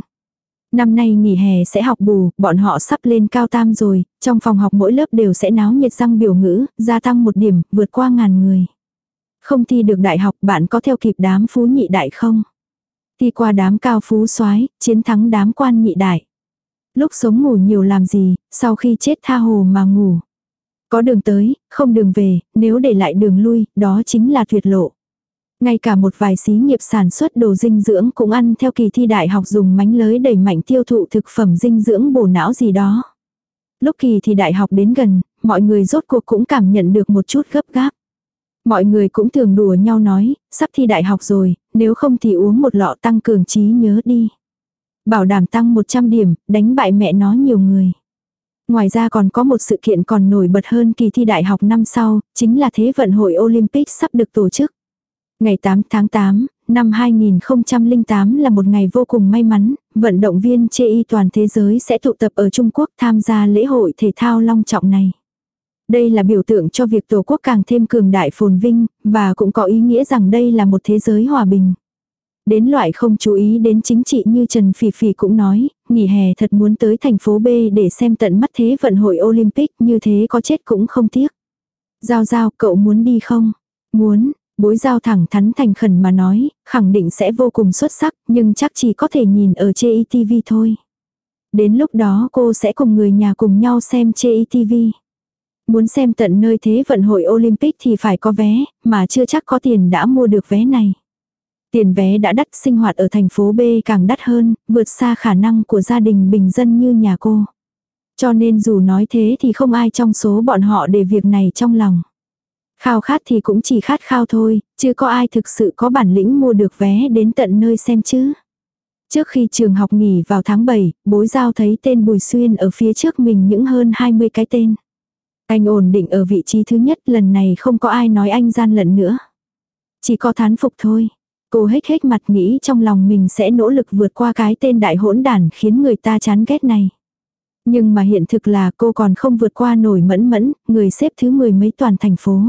Năm nay nghỉ hè sẽ học bù, bọn họ sắp lên cao tam rồi, trong phòng học mỗi lớp đều sẽ náo nhiệt răng biểu ngữ, gia tăng một điểm, vượt qua ngàn người. Không thi được đại học bạn có theo kịp đám phú nhị đại không? Thi qua đám cao phú soái chiến thắng đám quan nhị đại. Lúc sống ngủ nhiều làm gì, sau khi chết tha hồ mà ngủ. Có đường tới, không đường về, nếu để lại đường lui, đó chính là tuyệt lộ. Ngay cả một vài xí nghiệp sản xuất đồ dinh dưỡng cũng ăn theo kỳ thi đại học dùng mánh lới đẩy mạnh tiêu thụ thực phẩm dinh dưỡng bổ não gì đó. Lúc kỳ thi đại học đến gần, mọi người rốt cuộc cũng cảm nhận được một chút gấp gáp. Mọi người cũng thường đùa nhau nói, sắp thi đại học rồi, nếu không thì uống một lọ tăng cường trí nhớ đi. Bảo đảm tăng 100 điểm, đánh bại mẹ nó nhiều người. Ngoài ra còn có một sự kiện còn nổi bật hơn kỳ thi đại học năm sau, chính là Thế vận hội Olympic sắp được tổ chức. Ngày 8 tháng 8, năm 2008 là một ngày vô cùng may mắn, vận động viên chê y toàn thế giới sẽ tụ tập ở Trung Quốc tham gia lễ hội thể thao long trọng này. Đây là biểu tượng cho việc Tổ quốc càng thêm cường đại phồn vinh, và cũng có ý nghĩa rằng đây là một thế giới hòa bình. Đến loại không chú ý đến chính trị như Trần Phỉ Phỉ cũng nói, nghỉ hè thật muốn tới thành phố B để xem tận mắt thế vận hội Olympic như thế có chết cũng không tiếc. Giao giao cậu muốn đi không? Muốn, bối giao thẳng thắn thành khẩn mà nói, khẳng định sẽ vô cùng xuất sắc nhưng chắc chỉ có thể nhìn ở JETV thôi. Đến lúc đó cô sẽ cùng người nhà cùng nhau xem JETV. Muốn xem tận nơi thế vận hội Olympic thì phải có vé, mà chưa chắc có tiền đã mua được vé này. Tiền vé đã đắt sinh hoạt ở thành phố B càng đắt hơn, vượt xa khả năng của gia đình bình dân như nhà cô. Cho nên dù nói thế thì không ai trong số bọn họ để việc này trong lòng. Khao khát thì cũng chỉ khát khao thôi, chứ có ai thực sự có bản lĩnh mua được vé đến tận nơi xem chứ. Trước khi trường học nghỉ vào tháng 7, bối giao thấy tên Bùi Xuyên ở phía trước mình những hơn 20 cái tên. Anh ổn định ở vị trí thứ nhất lần này không có ai nói anh gian lận nữa. Chỉ có thán phục thôi. Cô hết hết mặt nghĩ trong lòng mình sẽ nỗ lực vượt qua cái tên đại hỗn đản khiến người ta chán ghét này. Nhưng mà hiện thực là cô còn không vượt qua nổi mẫn mẫn, người xếp thứ mười mấy toàn thành phố.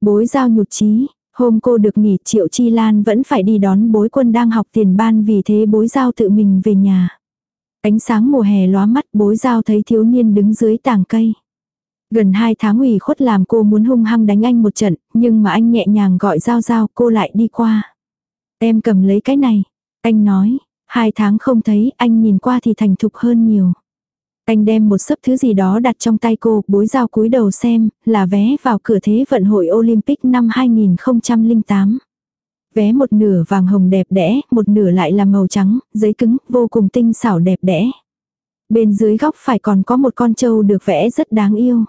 Bối giao nhụt chí hôm cô được nghỉ triệu chi lan vẫn phải đi đón bối quân đang học tiền ban vì thế bối giao tự mình về nhà. Ánh sáng mùa hè lóa mắt bối giao thấy thiếu niên đứng dưới tàng cây. Gần hai tháng ủy khuất làm cô muốn hung hăng đánh anh một trận, nhưng mà anh nhẹ nhàng gọi giao giao cô lại đi qua. Em cầm lấy cái này. Anh nói, hai tháng không thấy anh nhìn qua thì thành thục hơn nhiều. Anh đem một sấp thứ gì đó đặt trong tay cô, bối giao cúi đầu xem, là vé vào cửa thế vận hội Olympic năm 2008. Vé một nửa vàng hồng đẹp đẽ, một nửa lại là màu trắng, giấy cứng, vô cùng tinh xảo đẹp đẽ. Bên dưới góc phải còn có một con trâu được vẽ rất đáng yêu.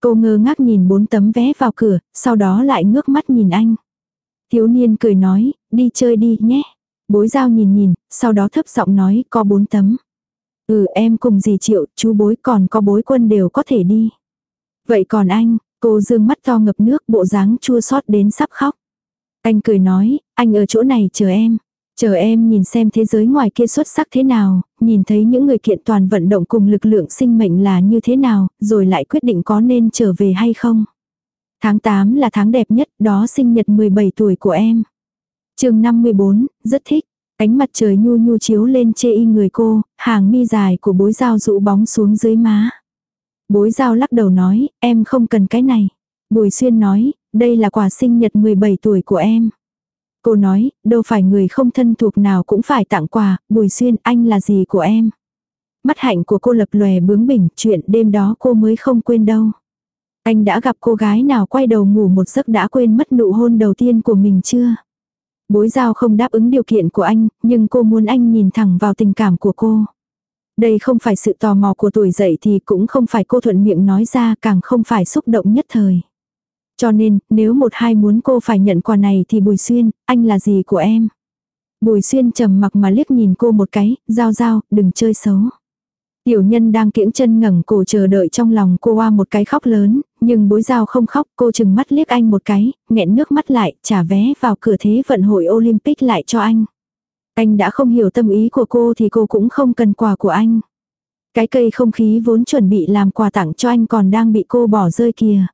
Cô ngơ ngác nhìn bốn tấm vé vào cửa, sau đó lại ngước mắt nhìn anh. Thiếu niên cười nói, đi chơi đi nhé. Bối giao nhìn nhìn, sau đó thấp giọng nói, có bốn tấm. Ừ em cùng dì triệu, chú bối còn có bối quân đều có thể đi. Vậy còn anh, cô dương mắt to ngập nước bộ dáng chua xót đến sắp khóc. Anh cười nói, anh ở chỗ này chờ em. Chờ em nhìn xem thế giới ngoài kia xuất sắc thế nào, nhìn thấy những người kiện toàn vận động cùng lực lượng sinh mệnh là như thế nào, rồi lại quyết định có nên trở về hay không. Tháng 8 là tháng đẹp nhất, đó sinh nhật 17 tuổi của em. chương 54, rất thích. Ánh mặt trời nhu nhu chiếu lên chê y người cô, hàng mi dài của bối dao rũ bóng xuống dưới má. Bối dao lắc đầu nói, em không cần cái này. Bùi xuyên nói, đây là quà sinh nhật 17 tuổi của em. Cô nói, đâu phải người không thân thuộc nào cũng phải tặng quà, Bùi Xuyên anh là gì của em. Mắt hạnh của cô lập lòe bướng bỉnh, chuyện đêm đó cô mới không quên đâu. Anh đã gặp cô gái nào quay đầu ngủ một giấc đã quên mất nụ hôn đầu tiên của mình chưa? Bối giao không đáp ứng điều kiện của anh, nhưng cô muốn anh nhìn thẳng vào tình cảm của cô. Đây không phải sự tò mò của tuổi dậy thì cũng không phải cô thuận miệng nói ra càng không phải xúc động nhất thời. Cho nên, nếu một hai muốn cô phải nhận quà này thì Bùi Xuyên, anh là gì của em? Bùi Xuyên trầm mặc mà liếc nhìn cô một cái, giao giao, đừng chơi xấu. Tiểu nhân đang kiễng chân ngẩng cổ chờ đợi trong lòng cô qua một cái khóc lớn, nhưng bối giao không khóc, cô chừng mắt liếc anh một cái, nghẹn nước mắt lại, trả vé vào cửa thế vận hội Olympic lại cho anh. Anh đã không hiểu tâm ý của cô thì cô cũng không cần quà của anh. Cái cây không khí vốn chuẩn bị làm quà tặng cho anh còn đang bị cô bỏ rơi kìa.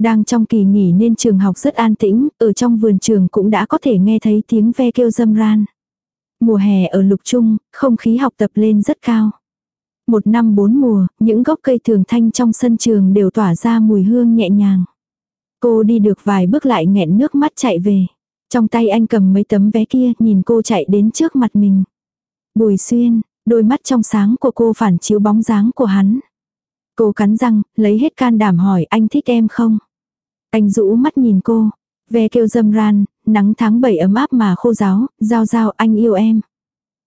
Đang trong kỳ nghỉ nên trường học rất an tĩnh, ở trong vườn trường cũng đã có thể nghe thấy tiếng ve kêu dâm ran. Mùa hè ở lục trung, không khí học tập lên rất cao. Một năm bốn mùa, những gốc cây thường thanh trong sân trường đều tỏa ra mùi hương nhẹ nhàng. Cô đi được vài bước lại nghẹn nước mắt chạy về. Trong tay anh cầm mấy tấm vé kia nhìn cô chạy đến trước mặt mình. Bùi xuyên, đôi mắt trong sáng của cô phản chiếu bóng dáng của hắn. Cô cắn răng, lấy hết can đảm hỏi anh thích em không? Anh rũ mắt nhìn cô. Ve kêu dâm ran, nắng tháng 7 ấm áp mà khô giáo, giao giao anh yêu em.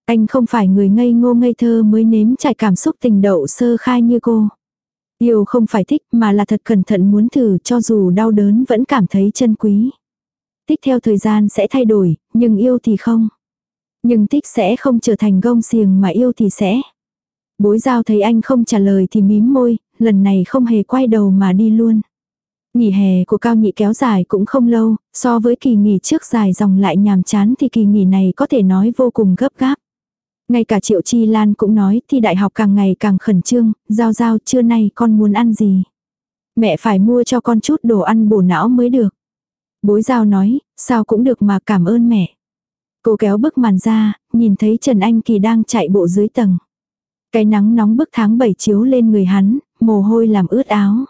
Anh không phải người ngây ngô ngây thơ mới nếm trải cảm xúc tình đậu sơ khai như cô. Yêu không phải thích mà là thật cẩn thận muốn thử cho dù đau đớn vẫn cảm thấy chân quý. tích theo thời gian sẽ thay đổi, nhưng yêu thì không. Nhưng tích sẽ không trở thành gông xiềng mà yêu thì sẽ. Bối giao thấy anh không trả lời thì mím môi, lần này không hề quay đầu mà đi luôn. Nghỉ hè của cao nhị kéo dài cũng không lâu, so với kỳ nghỉ trước dài dòng lại nhàm chán thì kỳ nghỉ này có thể nói vô cùng gấp gáp. Ngay cả Triệu Chi Lan cũng nói thi đại học càng ngày càng khẩn trương, giao giao trưa nay con muốn ăn gì. Mẹ phải mua cho con chút đồ ăn bổ não mới được. Bối giao nói, sao cũng được mà cảm ơn mẹ. Cô kéo bức màn ra, nhìn thấy Trần Anh Kỳ đang chạy bộ dưới tầng. Cái nắng nóng bức tháng 7 chiếu lên người hắn, mồ hôi làm ướt áo.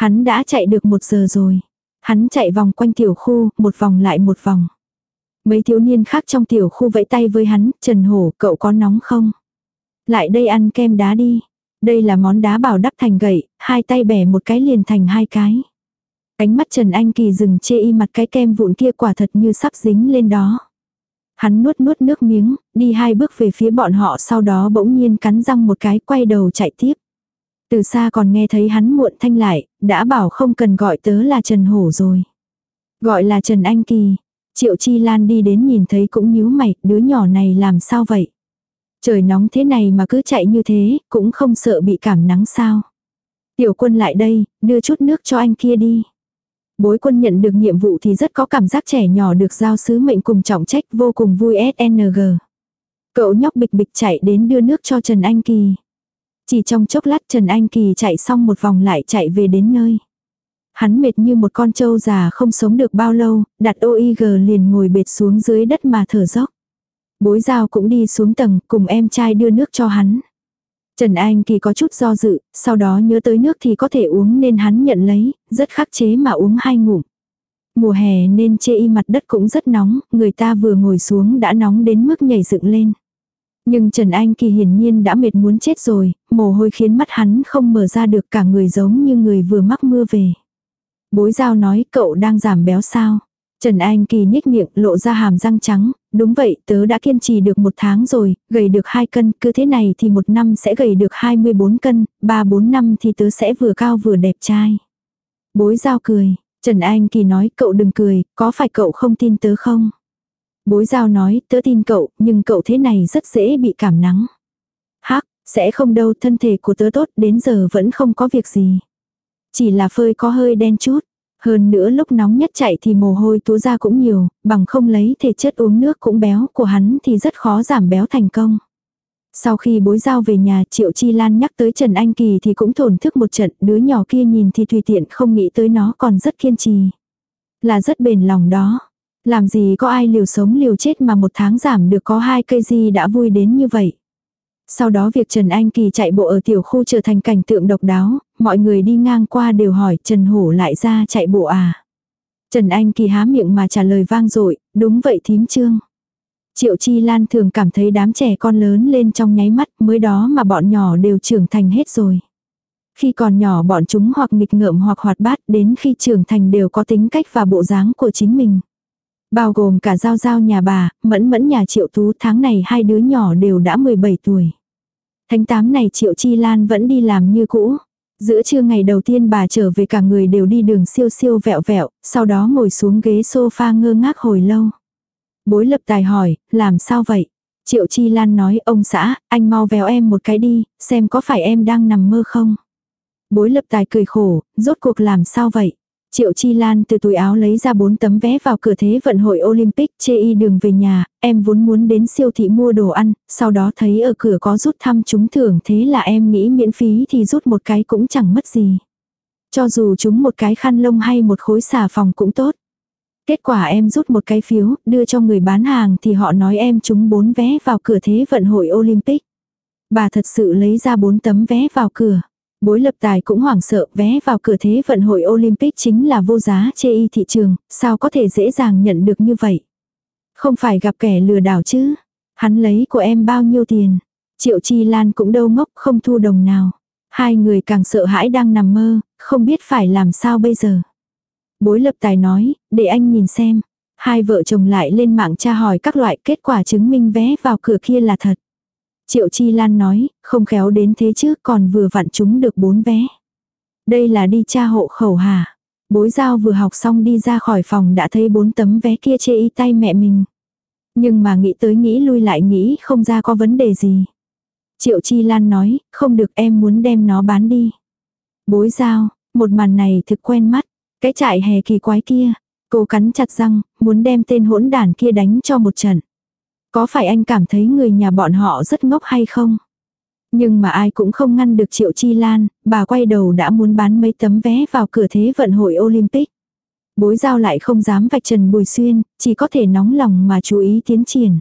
Hắn đã chạy được một giờ rồi. Hắn chạy vòng quanh tiểu khu, một vòng lại một vòng. Mấy thiếu niên khác trong tiểu khu vẫy tay với hắn, Trần Hổ, cậu có nóng không? Lại đây ăn kem đá đi. Đây là món đá bảo đắp thành gậy, hai tay bẻ một cái liền thành hai cái. Ánh mắt Trần Anh Kỳ dừng chê y mặt cái kem vụn kia quả thật như sắp dính lên đó. Hắn nuốt nuốt nước miếng, đi hai bước về phía bọn họ sau đó bỗng nhiên cắn răng một cái quay đầu chạy tiếp. Từ xa còn nghe thấy hắn muộn thanh lại, đã bảo không cần gọi tớ là Trần Hổ rồi. Gọi là Trần Anh Kỳ. Triệu Chi Lan đi đến nhìn thấy cũng nhíu mày, đứa nhỏ này làm sao vậy? Trời nóng thế này mà cứ chạy như thế, cũng không sợ bị cảm nắng sao? Tiểu quân lại đây, đưa chút nước cho anh kia đi. Bối quân nhận được nhiệm vụ thì rất có cảm giác trẻ nhỏ được giao sứ mệnh cùng trọng trách vô cùng vui SNG. Cậu nhóc bịch bịch chạy đến đưa nước cho Trần Anh Kỳ. Chỉ trong chốc lát Trần Anh Kỳ chạy xong một vòng lại chạy về đến nơi. Hắn mệt như một con trâu già không sống được bao lâu, đặt OIG liền ngồi bệt xuống dưới đất mà thở dốc. Bối giao cũng đi xuống tầng cùng em trai đưa nước cho hắn. Trần Anh Kỳ có chút do dự, sau đó nhớ tới nước thì có thể uống nên hắn nhận lấy, rất khắc chế mà uống hai ngụm. Mùa hè nên chê y mặt đất cũng rất nóng, người ta vừa ngồi xuống đã nóng đến mức nhảy dựng lên. Nhưng Trần Anh Kỳ hiển nhiên đã mệt muốn chết rồi, mồ hôi khiến mắt hắn không mở ra được cả người giống như người vừa mắc mưa về. Bối giao nói cậu đang giảm béo sao. Trần Anh Kỳ nhếch miệng lộ ra hàm răng trắng, đúng vậy tớ đã kiên trì được một tháng rồi, gầy được 2 cân, cứ thế này thì một năm sẽ gầy được 24 cân, 3-4 năm thì tớ sẽ vừa cao vừa đẹp trai. Bối giao cười, Trần Anh Kỳ nói cậu đừng cười, có phải cậu không tin tớ không? Bối giao nói, tớ tin cậu, nhưng cậu thế này rất dễ bị cảm nắng. Hắc, sẽ không đâu, thân thể của tớ tốt, đến giờ vẫn không có việc gì. Chỉ là phơi có hơi đen chút. Hơn nữa lúc nóng nhất chạy thì mồ hôi túa ra cũng nhiều, bằng không lấy thể chất uống nước cũng béo của hắn thì rất khó giảm béo thành công. Sau khi bối giao về nhà Triệu Chi Lan nhắc tới Trần Anh Kỳ thì cũng thổn thức một trận, đứa nhỏ kia nhìn thì tùy tiện không nghĩ tới nó còn rất kiên trì. Là rất bền lòng đó. Làm gì có ai liều sống liều chết mà một tháng giảm được có hai cây gì đã vui đến như vậy. Sau đó việc Trần Anh Kỳ chạy bộ ở tiểu khu trở thành cảnh tượng độc đáo, mọi người đi ngang qua đều hỏi Trần Hổ lại ra chạy bộ à. Trần Anh Kỳ há miệng mà trả lời vang dội đúng vậy thím trương. Triệu Chi Lan thường cảm thấy đám trẻ con lớn lên trong nháy mắt mới đó mà bọn nhỏ đều trưởng thành hết rồi. Khi còn nhỏ bọn chúng hoặc nghịch ngợm hoặc hoạt bát đến khi trưởng thành đều có tính cách và bộ dáng của chính mình. Bao gồm cả giao giao nhà bà, mẫn mẫn nhà triệu tú tháng này hai đứa nhỏ đều đã 17 tuổi. tháng tám này triệu chi lan vẫn đi làm như cũ. Giữa trưa ngày đầu tiên bà trở về cả người đều đi đường siêu siêu vẹo vẹo, sau đó ngồi xuống ghế sofa ngơ ngác hồi lâu. Bối lập tài hỏi, làm sao vậy? Triệu Chi Lan nói, ông xã, anh mau véo em một cái đi, xem có phải em đang nằm mơ không? Bối lập tài cười khổ, rốt cuộc làm sao vậy? Triệu Chi Lan từ túi áo lấy ra bốn tấm vé vào cửa thế vận hội Olympic chê y đường về nhà, em vốn muốn đến siêu thị mua đồ ăn, sau đó thấy ở cửa có rút thăm trúng thưởng thế là em nghĩ miễn phí thì rút một cái cũng chẳng mất gì. Cho dù chúng một cái khăn lông hay một khối xà phòng cũng tốt. Kết quả em rút một cái phiếu, đưa cho người bán hàng thì họ nói em trúng bốn vé vào cửa thế vận hội Olympic. Bà thật sự lấy ra bốn tấm vé vào cửa. Bối lập tài cũng hoảng sợ vé vào cửa thế vận hội Olympic chính là vô giá chê y thị trường, sao có thể dễ dàng nhận được như vậy. Không phải gặp kẻ lừa đảo chứ. Hắn lấy của em bao nhiêu tiền. Triệu Chi Lan cũng đâu ngốc không thu đồng nào. Hai người càng sợ hãi đang nằm mơ, không biết phải làm sao bây giờ. Bối lập tài nói, để anh nhìn xem. Hai vợ chồng lại lên mạng tra hỏi các loại kết quả chứng minh vé vào cửa kia là thật. Triệu Chi Lan nói, không khéo đến thế chứ còn vừa vặn chúng được bốn vé. Đây là đi tra hộ khẩu hả? Bối giao vừa học xong đi ra khỏi phòng đã thấy bốn tấm vé kia chê y tay mẹ mình. Nhưng mà nghĩ tới nghĩ lui lại nghĩ không ra có vấn đề gì. Triệu Chi Lan nói, không được em muốn đem nó bán đi. Bối giao, một màn này thực quen mắt. Cái trại hè kỳ quái kia. Cô cắn chặt răng, muốn đem tên hỗn đản kia đánh cho một trận. Có phải anh cảm thấy người nhà bọn họ rất ngốc hay không? Nhưng mà ai cũng không ngăn được Triệu Chi Lan, bà quay đầu đã muốn bán mấy tấm vé vào cửa thế vận hội Olympic. Bối giao lại không dám vạch trần Bùi Xuyên, chỉ có thể nóng lòng mà chú ý tiến triển.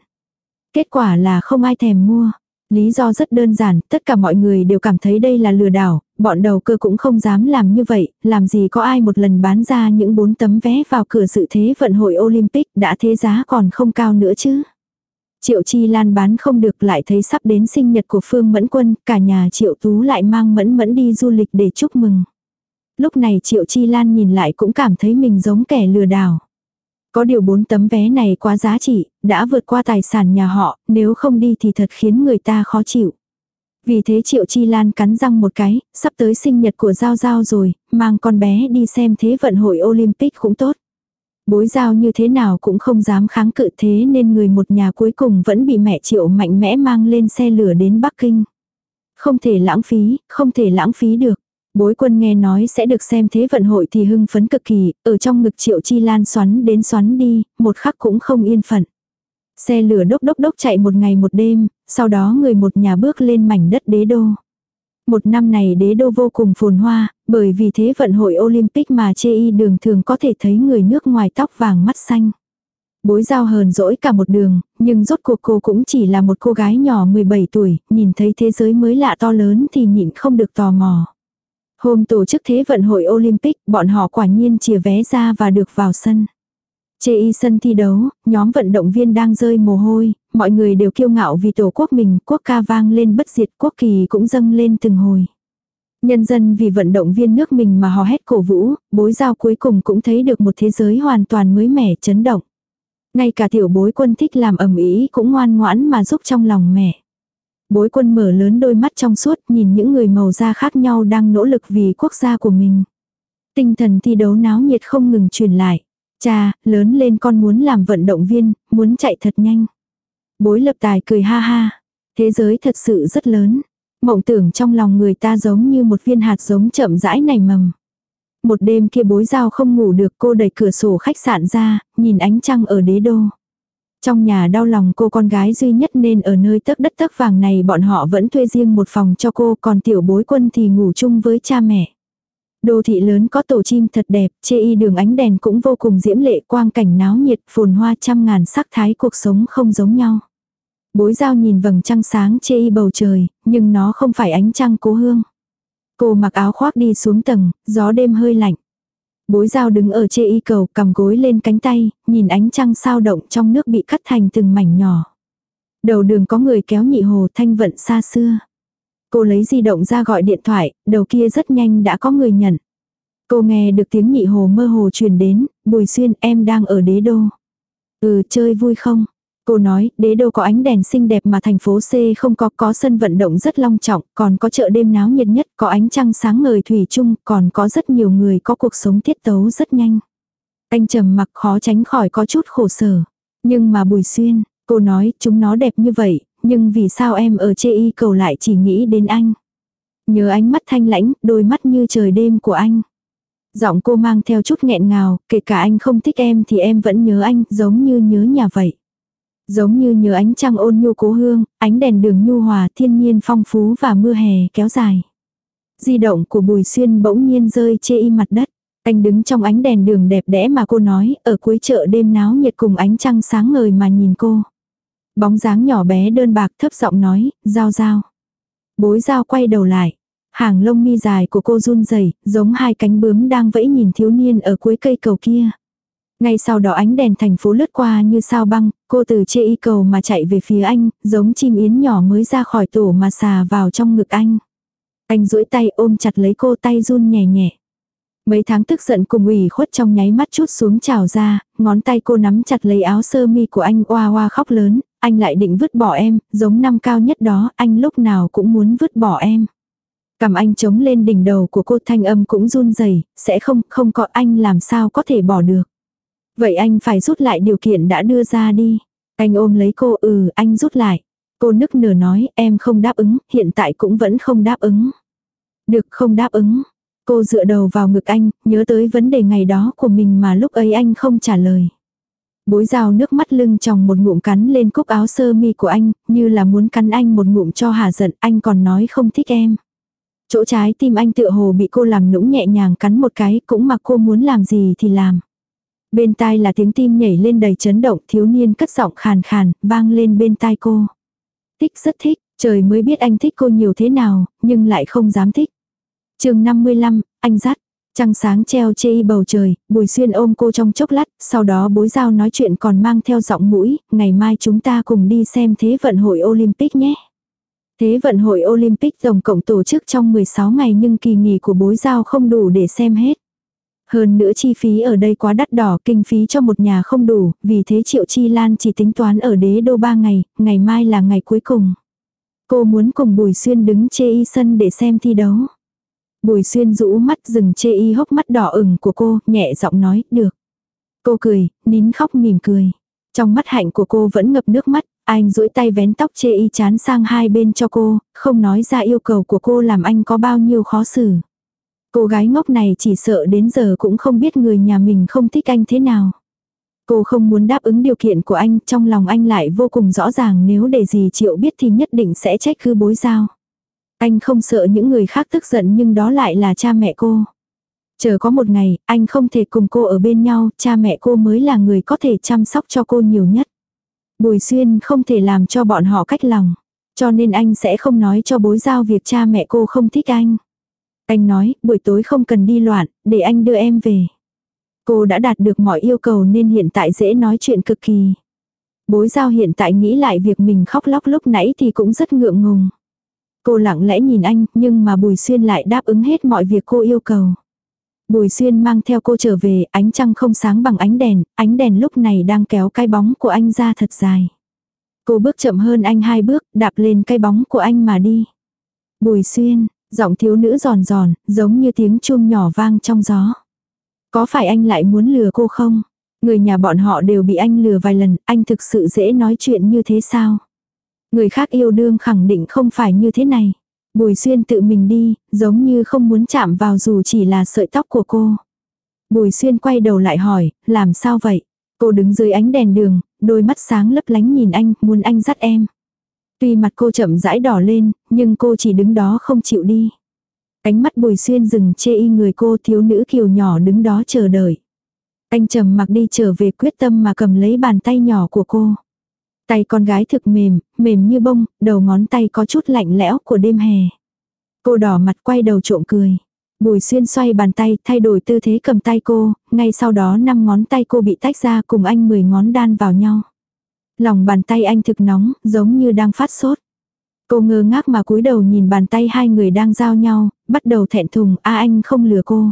Kết quả là không ai thèm mua. Lý do rất đơn giản, tất cả mọi người đều cảm thấy đây là lừa đảo, bọn đầu cơ cũng không dám làm như vậy, làm gì có ai một lần bán ra những bốn tấm vé vào cửa dự thế vận hội Olympic đã thế giá còn không cao nữa chứ. Triệu Chi Lan bán không được lại thấy sắp đến sinh nhật của Phương Mẫn Quân, cả nhà Triệu Tú lại mang Mẫn Mẫn đi du lịch để chúc mừng. Lúc này Triệu Chi Lan nhìn lại cũng cảm thấy mình giống kẻ lừa đảo. Có điều bốn tấm vé này quá giá trị, đã vượt qua tài sản nhà họ, nếu không đi thì thật khiến người ta khó chịu. Vì thế Triệu Chi Lan cắn răng một cái, sắp tới sinh nhật của Giao Giao rồi, mang con bé đi xem thế vận hội Olympic cũng tốt. Bối giao như thế nào cũng không dám kháng cự thế nên người một nhà cuối cùng vẫn bị mẹ Triệu mạnh mẽ mang lên xe lửa đến Bắc Kinh. Không thể lãng phí, không thể lãng phí được. Bối quân nghe nói sẽ được xem thế vận hội thì hưng phấn cực kỳ, ở trong ngực triệu chi lan xoắn đến xoắn đi, một khắc cũng không yên phận. Xe lửa đốc đốc đốc chạy một ngày một đêm, sau đó người một nhà bước lên mảnh đất đế đô. Một năm này đế đô vô cùng phồn hoa, bởi vì thế vận hội Olympic mà chê y đường thường có thể thấy người nước ngoài tóc vàng mắt xanh. Bối giao hờn dỗi cả một đường, nhưng rốt cuộc cô cũng chỉ là một cô gái nhỏ 17 tuổi, nhìn thấy thế giới mới lạ to lớn thì nhịn không được tò mò. Hôm tổ chức thế vận hội Olympic, bọn họ quả nhiên chìa vé ra và được vào sân. Chê y sân thi đấu, nhóm vận động viên đang rơi mồ hôi, mọi người đều kiêu ngạo vì tổ quốc mình, quốc ca vang lên bất diệt, quốc kỳ cũng dâng lên từng hồi. Nhân dân vì vận động viên nước mình mà hò hét cổ vũ, bối giao cuối cùng cũng thấy được một thế giới hoàn toàn mới mẻ chấn động. Ngay cả tiểu bối quân thích làm ẩm ý cũng ngoan ngoãn mà giúp trong lòng mẹ. Bối quân mở lớn đôi mắt trong suốt nhìn những người màu da khác nhau đang nỗ lực vì quốc gia của mình. Tinh thần thi đấu náo nhiệt không ngừng truyền lại. Cha, lớn lên con muốn làm vận động viên, muốn chạy thật nhanh. Bối lập tài cười ha ha. Thế giới thật sự rất lớn. Mộng tưởng trong lòng người ta giống như một viên hạt giống chậm rãi nảy mầm. Một đêm kia bối giao không ngủ được cô đẩy cửa sổ khách sạn ra, nhìn ánh trăng ở đế đô. Trong nhà đau lòng cô con gái duy nhất nên ở nơi tấc đất tấc vàng này bọn họ vẫn thuê riêng một phòng cho cô còn tiểu bối quân thì ngủ chung với cha mẹ. Đô thị lớn có tổ chim thật đẹp, chê y đường ánh đèn cũng vô cùng diễm lệ quang cảnh náo nhiệt phồn hoa trăm ngàn sắc thái cuộc sống không giống nhau. Bối giao nhìn vầng trăng sáng chê y bầu trời, nhưng nó không phải ánh trăng cố hương. Cô mặc áo khoác đi xuống tầng, gió đêm hơi lạnh. Bối giao đứng ở chê y cầu cầm gối lên cánh tay, nhìn ánh trăng sao động trong nước bị cắt thành từng mảnh nhỏ. Đầu đường có người kéo nhị hồ thanh vận xa xưa. Cô lấy di động ra gọi điện thoại, đầu kia rất nhanh đã có người nhận. Cô nghe được tiếng nhị hồ mơ hồ truyền đến, Bùi Xuyên em đang ở đế đô. Ừ chơi vui không? Cô nói, đế đô có ánh đèn xinh đẹp mà thành phố C không có, có sân vận động rất long trọng, còn có chợ đêm náo nhiệt nhất, có ánh trăng sáng ngời thủy chung, còn có rất nhiều người có cuộc sống tiết tấu rất nhanh. Anh trầm mặc khó tránh khỏi có chút khổ sở. Nhưng mà Bùi Xuyên, cô nói, chúng nó đẹp như vậy, nhưng vì sao em ở chê y cầu lại chỉ nghĩ đến anh. Nhớ ánh mắt thanh lãnh, đôi mắt như trời đêm của anh. Giọng cô mang theo chút nghẹn ngào, kể cả anh không thích em thì em vẫn nhớ anh, giống như nhớ nhà vậy. Giống như nhớ ánh trăng ôn nhu cố hương, ánh đèn đường nhu hòa thiên nhiên phong phú và mưa hè kéo dài. Di động của Bùi Xuyên bỗng nhiên rơi chê y mặt đất. Anh đứng trong ánh đèn đường đẹp đẽ mà cô nói, ở cuối chợ đêm náo nhiệt cùng ánh trăng sáng ngời mà nhìn cô. Bóng dáng nhỏ bé đơn bạc thấp giọng nói, giao giao. Bối giao quay đầu lại. Hàng lông mi dài của cô run rẩy giống hai cánh bướm đang vẫy nhìn thiếu niên ở cuối cây cầu kia. Ngay sau đó ánh đèn thành phố lướt qua như sao băng, cô từ chê y cầu mà chạy về phía anh, giống chim yến nhỏ mới ra khỏi tổ mà xà vào trong ngực anh. Anh duỗi tay ôm chặt lấy cô tay run nhẹ nhẹ. Mấy tháng tức giận cùng ủy khuất trong nháy mắt chút xuống trào ra, ngón tay cô nắm chặt lấy áo sơ mi của anh oa oa khóc lớn, anh lại định vứt bỏ em, giống năm cao nhất đó, anh lúc nào cũng muốn vứt bỏ em. Cầm anh chống lên đỉnh đầu của cô thanh âm cũng run rẩy sẽ không, không có anh làm sao có thể bỏ được. Vậy anh phải rút lại điều kiện đã đưa ra đi. Anh ôm lấy cô ừ anh rút lại. Cô nức nở nói em không đáp ứng, hiện tại cũng vẫn không đáp ứng. Được không đáp ứng. Cô dựa đầu vào ngực anh, nhớ tới vấn đề ngày đó của mình mà lúc ấy anh không trả lời. Bối rào nước mắt lưng trong một ngụm cắn lên cúc áo sơ mi của anh, như là muốn cắn anh một ngụm cho hà giận, anh còn nói không thích em. Chỗ trái tim anh tựa hồ bị cô làm nũng nhẹ nhàng cắn một cái, cũng mà cô muốn làm gì thì làm. Bên tai là tiếng tim nhảy lên đầy chấn động, thiếu niên cất giọng khàn khàn, vang lên bên tai cô. Thích rất thích, trời mới biết anh thích cô nhiều thế nào, nhưng lại không dám thích. chương 55, anh dắt. Trăng sáng treo chê bầu trời, Bùi Xuyên ôm cô trong chốc lát, sau đó bối giao nói chuyện còn mang theo giọng mũi, ngày mai chúng ta cùng đi xem Thế vận hội Olympic nhé. Thế vận hội Olympic tổng cộng tổ chức trong 16 ngày nhưng kỳ nghỉ của bối giao không đủ để xem hết. Hơn nữa chi phí ở đây quá đắt đỏ, kinh phí cho một nhà không đủ, vì thế Triệu Chi Lan chỉ tính toán ở đế đô 3 ngày, ngày mai là ngày cuối cùng. Cô muốn cùng Bùi Xuyên đứng chê y sân để xem thi đấu. Bùi Xuyên rũ mắt dừng chê y hốc mắt đỏ ửng của cô, nhẹ giọng nói, được. Cô cười, nín khóc mỉm cười. Trong mắt hạnh của cô vẫn ngập nước mắt, anh duỗi tay vén tóc chê y chán sang hai bên cho cô, không nói ra yêu cầu của cô làm anh có bao nhiêu khó xử. Cô gái ngốc này chỉ sợ đến giờ cũng không biết người nhà mình không thích anh thế nào. Cô không muốn đáp ứng điều kiện của anh, trong lòng anh lại vô cùng rõ ràng nếu để gì chịu biết thì nhất định sẽ trách cứ bối giao. Anh không sợ những người khác tức giận nhưng đó lại là cha mẹ cô. Chờ có một ngày, anh không thể cùng cô ở bên nhau, cha mẹ cô mới là người có thể chăm sóc cho cô nhiều nhất. Bùi xuyên không thể làm cho bọn họ cách lòng. Cho nên anh sẽ không nói cho bối giao việc cha mẹ cô không thích anh. Anh nói, buổi tối không cần đi loạn, để anh đưa em về. Cô đã đạt được mọi yêu cầu nên hiện tại dễ nói chuyện cực kỳ. Bối giao hiện tại nghĩ lại việc mình khóc lóc lúc nãy thì cũng rất ngượng ngùng. Cô lặng lẽ nhìn anh, nhưng mà Bùi Xuyên lại đáp ứng hết mọi việc cô yêu cầu. Bùi Xuyên mang theo cô trở về, ánh trăng không sáng bằng ánh đèn, ánh đèn lúc này đang kéo cái bóng của anh ra thật dài. Cô bước chậm hơn anh hai bước, đạp lên cái bóng của anh mà đi. Bùi Xuyên, giọng thiếu nữ giòn giòn, giống như tiếng chuông nhỏ vang trong gió. Có phải anh lại muốn lừa cô không? Người nhà bọn họ đều bị anh lừa vài lần, anh thực sự dễ nói chuyện như thế sao? Người khác yêu đương khẳng định không phải như thế này. Bùi xuyên tự mình đi, giống như không muốn chạm vào dù chỉ là sợi tóc của cô. Bùi xuyên quay đầu lại hỏi, làm sao vậy? Cô đứng dưới ánh đèn đường, đôi mắt sáng lấp lánh nhìn anh, muốn anh dắt em. Tuy mặt cô chậm rãi đỏ lên, nhưng cô chỉ đứng đó không chịu đi. Ánh mắt bùi xuyên dừng chê y người cô thiếu nữ kiều nhỏ đứng đó chờ đợi. Anh trầm mặc đi trở về quyết tâm mà cầm lấy bàn tay nhỏ của cô. Tay con gái thực mềm, mềm như bông, đầu ngón tay có chút lạnh lẽo của đêm hè. Cô đỏ mặt quay đầu trộm cười. Bùi xuyên xoay bàn tay, thay đổi tư thế cầm tay cô, ngay sau đó năm ngón tay cô bị tách ra cùng anh mười ngón đan vào nhau. Lòng bàn tay anh thực nóng, giống như đang phát sốt. Cô ngơ ngác mà cúi đầu nhìn bàn tay hai người đang giao nhau, bắt đầu thẹn thùng, a anh không lừa cô.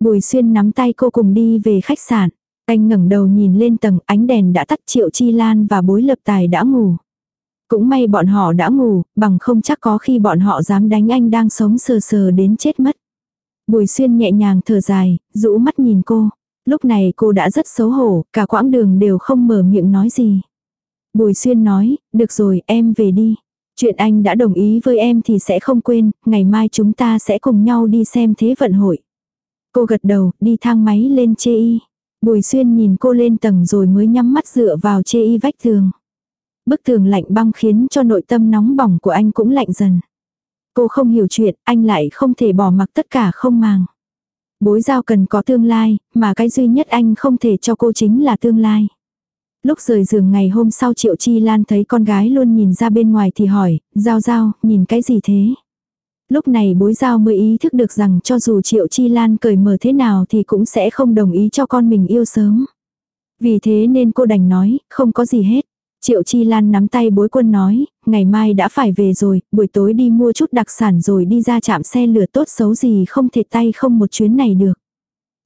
Bùi xuyên nắm tay cô cùng đi về khách sạn. Anh ngẩng đầu nhìn lên tầng ánh đèn đã tắt triệu chi lan và bối lập tài đã ngủ. Cũng may bọn họ đã ngủ, bằng không chắc có khi bọn họ dám đánh anh đang sống sờ sờ đến chết mất. Bùi xuyên nhẹ nhàng thở dài, rũ mắt nhìn cô. Lúc này cô đã rất xấu hổ, cả quãng đường đều không mở miệng nói gì. Bùi xuyên nói, được rồi em về đi. Chuyện anh đã đồng ý với em thì sẽ không quên, ngày mai chúng ta sẽ cùng nhau đi xem thế vận hội. Cô gật đầu, đi thang máy lên chê y. Bùi xuyên nhìn cô lên tầng rồi mới nhắm mắt dựa vào chê y vách tường. Bức tường lạnh băng khiến cho nội tâm nóng bỏng của anh cũng lạnh dần. Cô không hiểu chuyện, anh lại không thể bỏ mặc tất cả không màng. Bối giao cần có tương lai, mà cái duy nhất anh không thể cho cô chính là tương lai. Lúc rời giường ngày hôm sau Triệu Chi Lan thấy con gái luôn nhìn ra bên ngoài thì hỏi, Giao Giao, nhìn cái gì thế? Lúc này bối giao mới ý thức được rằng cho dù Triệu Chi Lan cởi mở thế nào thì cũng sẽ không đồng ý cho con mình yêu sớm. Vì thế nên cô đành nói, không có gì hết. Triệu Chi Lan nắm tay bối quân nói, ngày mai đã phải về rồi, buổi tối đi mua chút đặc sản rồi đi ra chạm xe lửa tốt xấu gì không thể tay không một chuyến này được.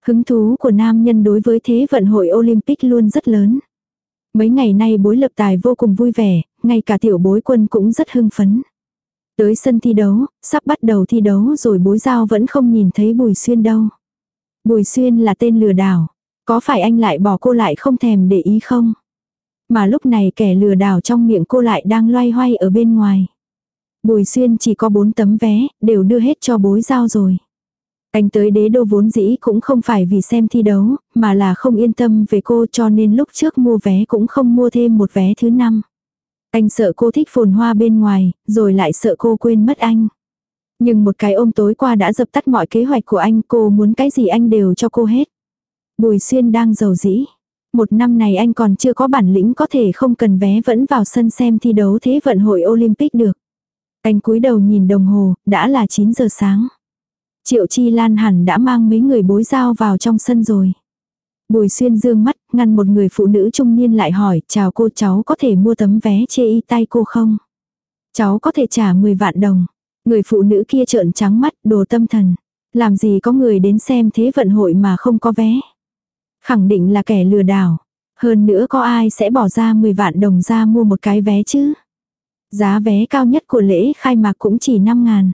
Hứng thú của nam nhân đối với thế vận hội Olympic luôn rất lớn. Mấy ngày nay bối lập tài vô cùng vui vẻ, ngay cả tiểu bối quân cũng rất hưng phấn. Tới sân thi đấu, sắp bắt đầu thi đấu rồi bối giao vẫn không nhìn thấy Bùi Xuyên đâu. Bùi Xuyên là tên lừa đảo. Có phải anh lại bỏ cô lại không thèm để ý không? Mà lúc này kẻ lừa đảo trong miệng cô lại đang loay hoay ở bên ngoài. Bùi Xuyên chỉ có bốn tấm vé, đều đưa hết cho bối giao rồi. Anh tới đế đô vốn dĩ cũng không phải vì xem thi đấu, mà là không yên tâm về cô cho nên lúc trước mua vé cũng không mua thêm một vé thứ năm. Anh sợ cô thích phồn hoa bên ngoài, rồi lại sợ cô quên mất anh. Nhưng một cái ôm tối qua đã dập tắt mọi kế hoạch của anh, cô muốn cái gì anh đều cho cô hết. Bùi xuyên đang giàu dĩ. Một năm này anh còn chưa có bản lĩnh có thể không cần vé vẫn vào sân xem thi đấu thế vận hội Olympic được. Anh cúi đầu nhìn đồng hồ, đã là 9 giờ sáng. Triệu Chi Lan hẳn đã mang mấy người bối giao vào trong sân rồi. Bùi xuyên dương mắt, ngăn một người phụ nữ trung niên lại hỏi, chào cô cháu có thể mua tấm vé chê y tay cô không? Cháu có thể trả 10 vạn đồng. Người phụ nữ kia trợn trắng mắt, đồ tâm thần. Làm gì có người đến xem thế vận hội mà không có vé. Khẳng định là kẻ lừa đảo. Hơn nữa có ai sẽ bỏ ra 10 vạn đồng ra mua một cái vé chứ? Giá vé cao nhất của lễ khai mạc cũng chỉ 5 ngàn.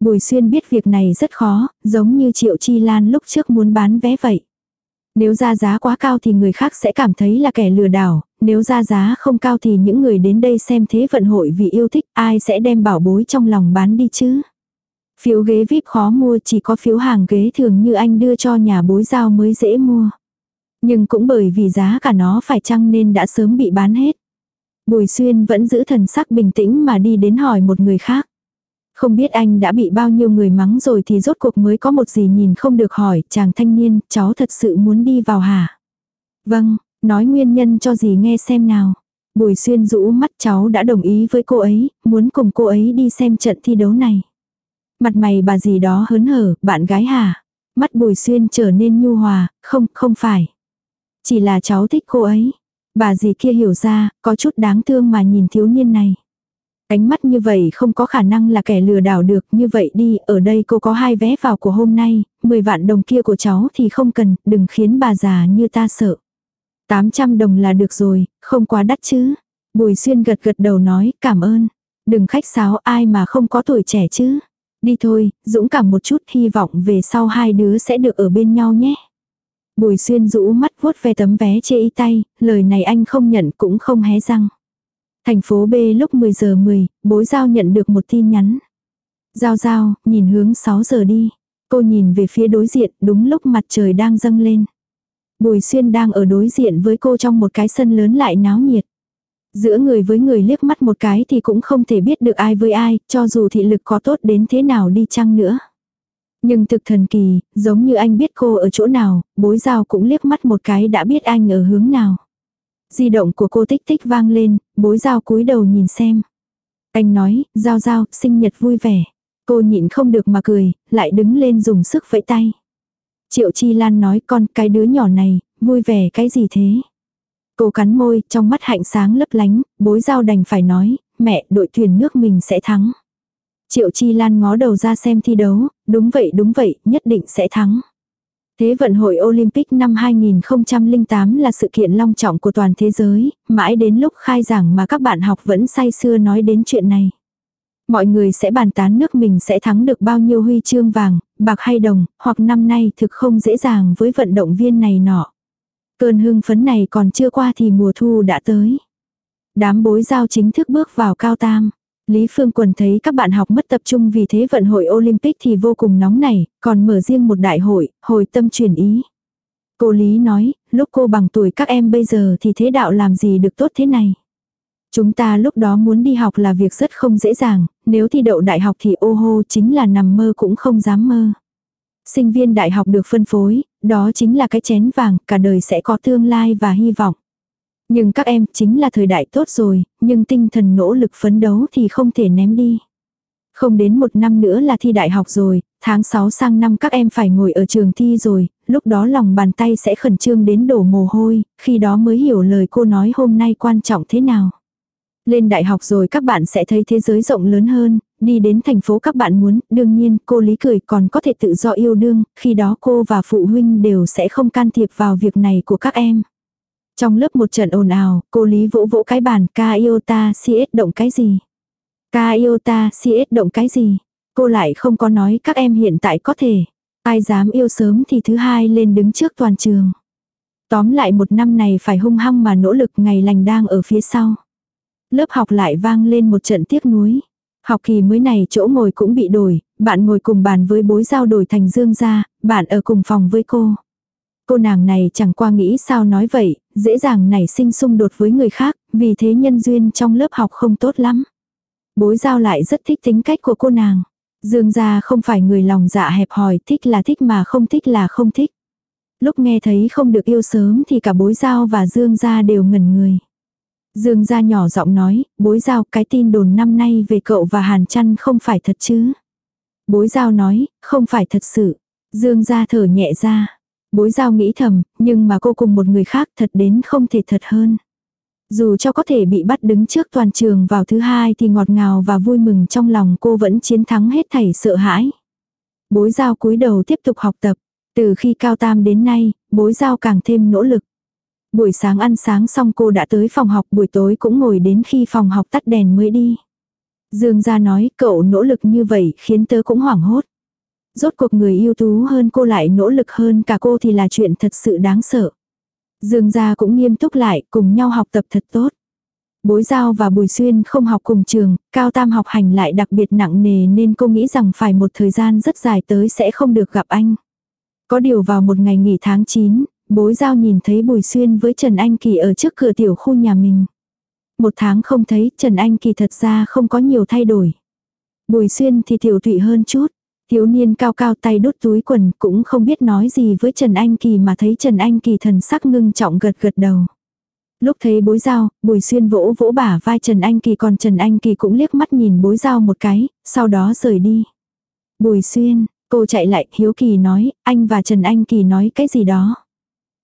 Bùi xuyên biết việc này rất khó, giống như Triệu Chi Lan lúc trước muốn bán vé vậy. Nếu ra giá quá cao thì người khác sẽ cảm thấy là kẻ lừa đảo, nếu ra giá không cao thì những người đến đây xem thế vận hội vì yêu thích ai sẽ đem bảo bối trong lòng bán đi chứ. Phiếu ghế VIP khó mua chỉ có phiếu hàng ghế thường như anh đưa cho nhà bối giao mới dễ mua. Nhưng cũng bởi vì giá cả nó phải chăng nên đã sớm bị bán hết. Bùi xuyên vẫn giữ thần sắc bình tĩnh mà đi đến hỏi một người khác. Không biết anh đã bị bao nhiêu người mắng rồi thì rốt cuộc mới có một gì nhìn không được hỏi, chàng thanh niên, cháu thật sự muốn đi vào hả? Vâng, nói nguyên nhân cho gì nghe xem nào. Bùi xuyên rũ mắt cháu đã đồng ý với cô ấy, muốn cùng cô ấy đi xem trận thi đấu này. Mặt mày bà gì đó hớn hở, bạn gái hả? Mắt bùi xuyên trở nên nhu hòa, không, không phải. Chỉ là cháu thích cô ấy. Bà gì kia hiểu ra, có chút đáng thương mà nhìn thiếu niên này. Ánh mắt như vậy không có khả năng là kẻ lừa đảo được, như vậy đi, ở đây cô có hai vé vào của hôm nay, 10 vạn đồng kia của cháu thì không cần, đừng khiến bà già như ta sợ. 800 đồng là được rồi, không quá đắt chứ. Bùi xuyên gật gật đầu nói, cảm ơn. Đừng khách sáo ai mà không có tuổi trẻ chứ. Đi thôi, dũng cảm một chút, hy vọng về sau hai đứa sẽ được ở bên nhau nhé. Bùi xuyên rũ mắt vuốt về tấm vé chê y tay, lời này anh không nhận cũng không hé răng. Thành phố B lúc 10 giờ 10, bối giao nhận được một tin nhắn. Giao giao, nhìn hướng 6 giờ đi. Cô nhìn về phía đối diện, đúng lúc mặt trời đang dâng lên. Bùi xuyên đang ở đối diện với cô trong một cái sân lớn lại náo nhiệt. Giữa người với người liếc mắt một cái thì cũng không thể biết được ai với ai, cho dù thị lực có tốt đến thế nào đi chăng nữa. Nhưng thực thần kỳ, giống như anh biết cô ở chỗ nào, bối giao cũng liếc mắt một cái đã biết anh ở hướng nào. Di động của cô tích tích vang lên, bối giao cúi đầu nhìn xem. Anh nói, giao giao, sinh nhật vui vẻ. Cô nhịn không được mà cười, lại đứng lên dùng sức vẫy tay. Triệu Chi Lan nói con cái đứa nhỏ này, vui vẻ cái gì thế? Cô cắn môi, trong mắt hạnh sáng lấp lánh, bối giao đành phải nói, mẹ, đội thuyền nước mình sẽ thắng. Triệu Chi Lan ngó đầu ra xem thi đấu, đúng vậy đúng vậy, nhất định sẽ thắng. Thế vận hội Olympic năm 2008 là sự kiện long trọng của toàn thế giới, mãi đến lúc khai giảng mà các bạn học vẫn say sưa nói đến chuyện này. Mọi người sẽ bàn tán nước mình sẽ thắng được bao nhiêu huy chương vàng, bạc hay đồng, hoặc năm nay thực không dễ dàng với vận động viên này nọ. Cơn hưng phấn này còn chưa qua thì mùa thu đã tới. Đám bối giao chính thức bước vào cao tam. Lý Phương Quần thấy các bạn học mất tập trung vì thế vận hội Olympic thì vô cùng nóng nảy, còn mở riêng một đại hội, hồi tâm chuyển ý. Cô Lý nói, lúc cô bằng tuổi các em bây giờ thì thế đạo làm gì được tốt thế này. Chúng ta lúc đó muốn đi học là việc rất không dễ dàng, nếu thi đậu đại học thì ô hô chính là nằm mơ cũng không dám mơ. Sinh viên đại học được phân phối, đó chính là cái chén vàng, cả đời sẽ có tương lai và hy vọng. Nhưng các em chính là thời đại tốt rồi, nhưng tinh thần nỗ lực phấn đấu thì không thể ném đi. Không đến một năm nữa là thi đại học rồi, tháng 6 sang năm các em phải ngồi ở trường thi rồi, lúc đó lòng bàn tay sẽ khẩn trương đến đổ mồ hôi, khi đó mới hiểu lời cô nói hôm nay quan trọng thế nào. Lên đại học rồi các bạn sẽ thấy thế giới rộng lớn hơn, đi đến thành phố các bạn muốn, đương nhiên cô Lý cười còn có thể tự do yêu đương, khi đó cô và phụ huynh đều sẽ không can thiệp vào việc này của các em. Trong lớp một trận ồn ào, cô Lý vỗ vỗ cái bàn ca yêu ta CS động cái gì. Ca yêu ta CS động cái gì. Cô lại không có nói các em hiện tại có thể. Ai dám yêu sớm thì thứ hai lên đứng trước toàn trường. Tóm lại một năm này phải hung hăng mà nỗ lực ngày lành đang ở phía sau. Lớp học lại vang lên một trận tiếc nuối. Học kỳ mới này chỗ ngồi cũng bị đổi, bạn ngồi cùng bàn với bối giao đổi thành dương gia, bạn ở cùng phòng với cô. Cô nàng này chẳng qua nghĩ sao nói vậy, dễ dàng nảy sinh xung đột với người khác, vì thế nhân duyên trong lớp học không tốt lắm. Bối giao lại rất thích tính cách của cô nàng. Dương gia không phải người lòng dạ hẹp hòi, thích là thích mà không thích là không thích. Lúc nghe thấy không được yêu sớm thì cả bối giao và Dương gia đều ngẩn người. Dương gia nhỏ giọng nói, bối giao cái tin đồn năm nay về cậu và Hàn chăn không phải thật chứ. Bối giao nói, không phải thật sự. Dương gia thở nhẹ ra. Bối giao nghĩ thầm, nhưng mà cô cùng một người khác thật đến không thể thật hơn. Dù cho có thể bị bắt đứng trước toàn trường vào thứ hai thì ngọt ngào và vui mừng trong lòng cô vẫn chiến thắng hết thảy sợ hãi. Bối giao cúi đầu tiếp tục học tập. Từ khi cao tam đến nay, bối giao càng thêm nỗ lực. Buổi sáng ăn sáng xong cô đã tới phòng học buổi tối cũng ngồi đến khi phòng học tắt đèn mới đi. Dương gia nói cậu nỗ lực như vậy khiến tớ cũng hoảng hốt. Rốt cuộc người ưu tú hơn cô lại nỗ lực hơn cả cô thì là chuyện thật sự đáng sợ. Dương gia cũng nghiêm túc lại cùng nhau học tập thật tốt. Bối Giao và Bùi Xuyên không học cùng trường, cao tam học hành lại đặc biệt nặng nề nên cô nghĩ rằng phải một thời gian rất dài tới sẽ không được gặp anh. Có điều vào một ngày nghỉ tháng 9, bối Giao nhìn thấy Bùi Xuyên với Trần Anh Kỳ ở trước cửa tiểu khu nhà mình. Một tháng không thấy Trần Anh Kỳ thật ra không có nhiều thay đổi. Bùi Xuyên thì tiểu tụy hơn chút. Thiếu niên cao cao tay đút túi quần cũng không biết nói gì với Trần Anh Kỳ mà thấy Trần Anh Kỳ thần sắc ngưng trọng gật gật đầu. Lúc thấy bối giao, bùi xuyên vỗ vỗ bả vai Trần Anh Kỳ còn Trần Anh Kỳ cũng liếc mắt nhìn bối giao một cái, sau đó rời đi. Bùi xuyên, cô chạy lại hiếu kỳ nói, anh và Trần Anh Kỳ nói cái gì đó.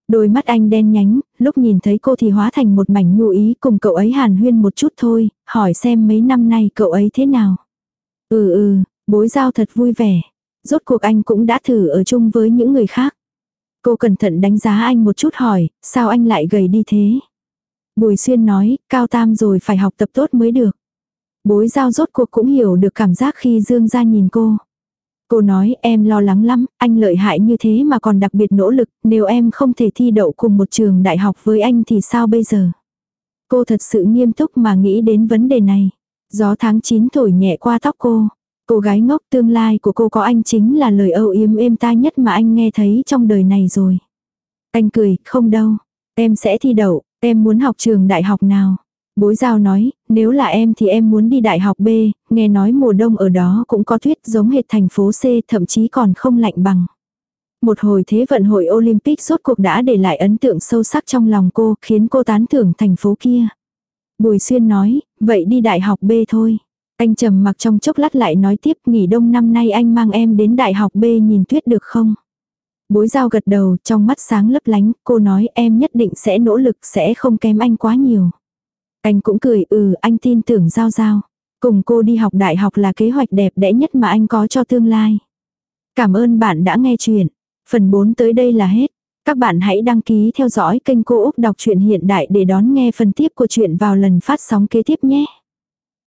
Đôi mắt anh đen nhánh, lúc nhìn thấy cô thì hóa thành một mảnh nhu ý cùng cậu ấy hàn huyên một chút thôi, hỏi xem mấy năm nay cậu ấy thế nào. Ừ ừ, Bối giao thật vui vẻ. Rốt cuộc anh cũng đã thử ở chung với những người khác. Cô cẩn thận đánh giá anh một chút hỏi, sao anh lại gầy đi thế? Bùi xuyên nói, cao tam rồi phải học tập tốt mới được. Bối giao rốt cuộc cũng hiểu được cảm giác khi Dương ra nhìn cô. Cô nói em lo lắng lắm, anh lợi hại như thế mà còn đặc biệt nỗ lực, nếu em không thể thi đậu cùng một trường đại học với anh thì sao bây giờ? Cô thật sự nghiêm túc mà nghĩ đến vấn đề này. Gió tháng 9 thổi nhẹ qua tóc cô. Cô gái ngốc tương lai của cô có anh chính là lời âu yếm êm tai nhất mà anh nghe thấy trong đời này rồi. Anh cười, không đâu. Em sẽ thi đậu, em muốn học trường đại học nào. Bối giao nói, nếu là em thì em muốn đi đại học B, nghe nói mùa đông ở đó cũng có tuyết giống hệt thành phố C thậm chí còn không lạnh bằng. Một hồi thế vận hội Olympic rốt cuộc đã để lại ấn tượng sâu sắc trong lòng cô, khiến cô tán thưởng thành phố kia. Bùi Xuyên nói, vậy đi đại học B thôi. Anh trầm mặc trong chốc lát lại nói tiếp nghỉ đông năm nay anh mang em đến đại học B nhìn tuyết được không? Bối giao gật đầu trong mắt sáng lấp lánh, cô nói em nhất định sẽ nỗ lực sẽ không kém anh quá nhiều. Anh cũng cười ừ anh tin tưởng giao giao. Cùng cô đi học đại học là kế hoạch đẹp đẽ nhất mà anh có cho tương lai. Cảm ơn bạn đã nghe chuyện. Phần 4 tới đây là hết. Các bạn hãy đăng ký theo dõi kênh Cô Úc Đọc truyện Hiện Đại để đón nghe phần tiếp của chuyện vào lần phát sóng kế tiếp nhé.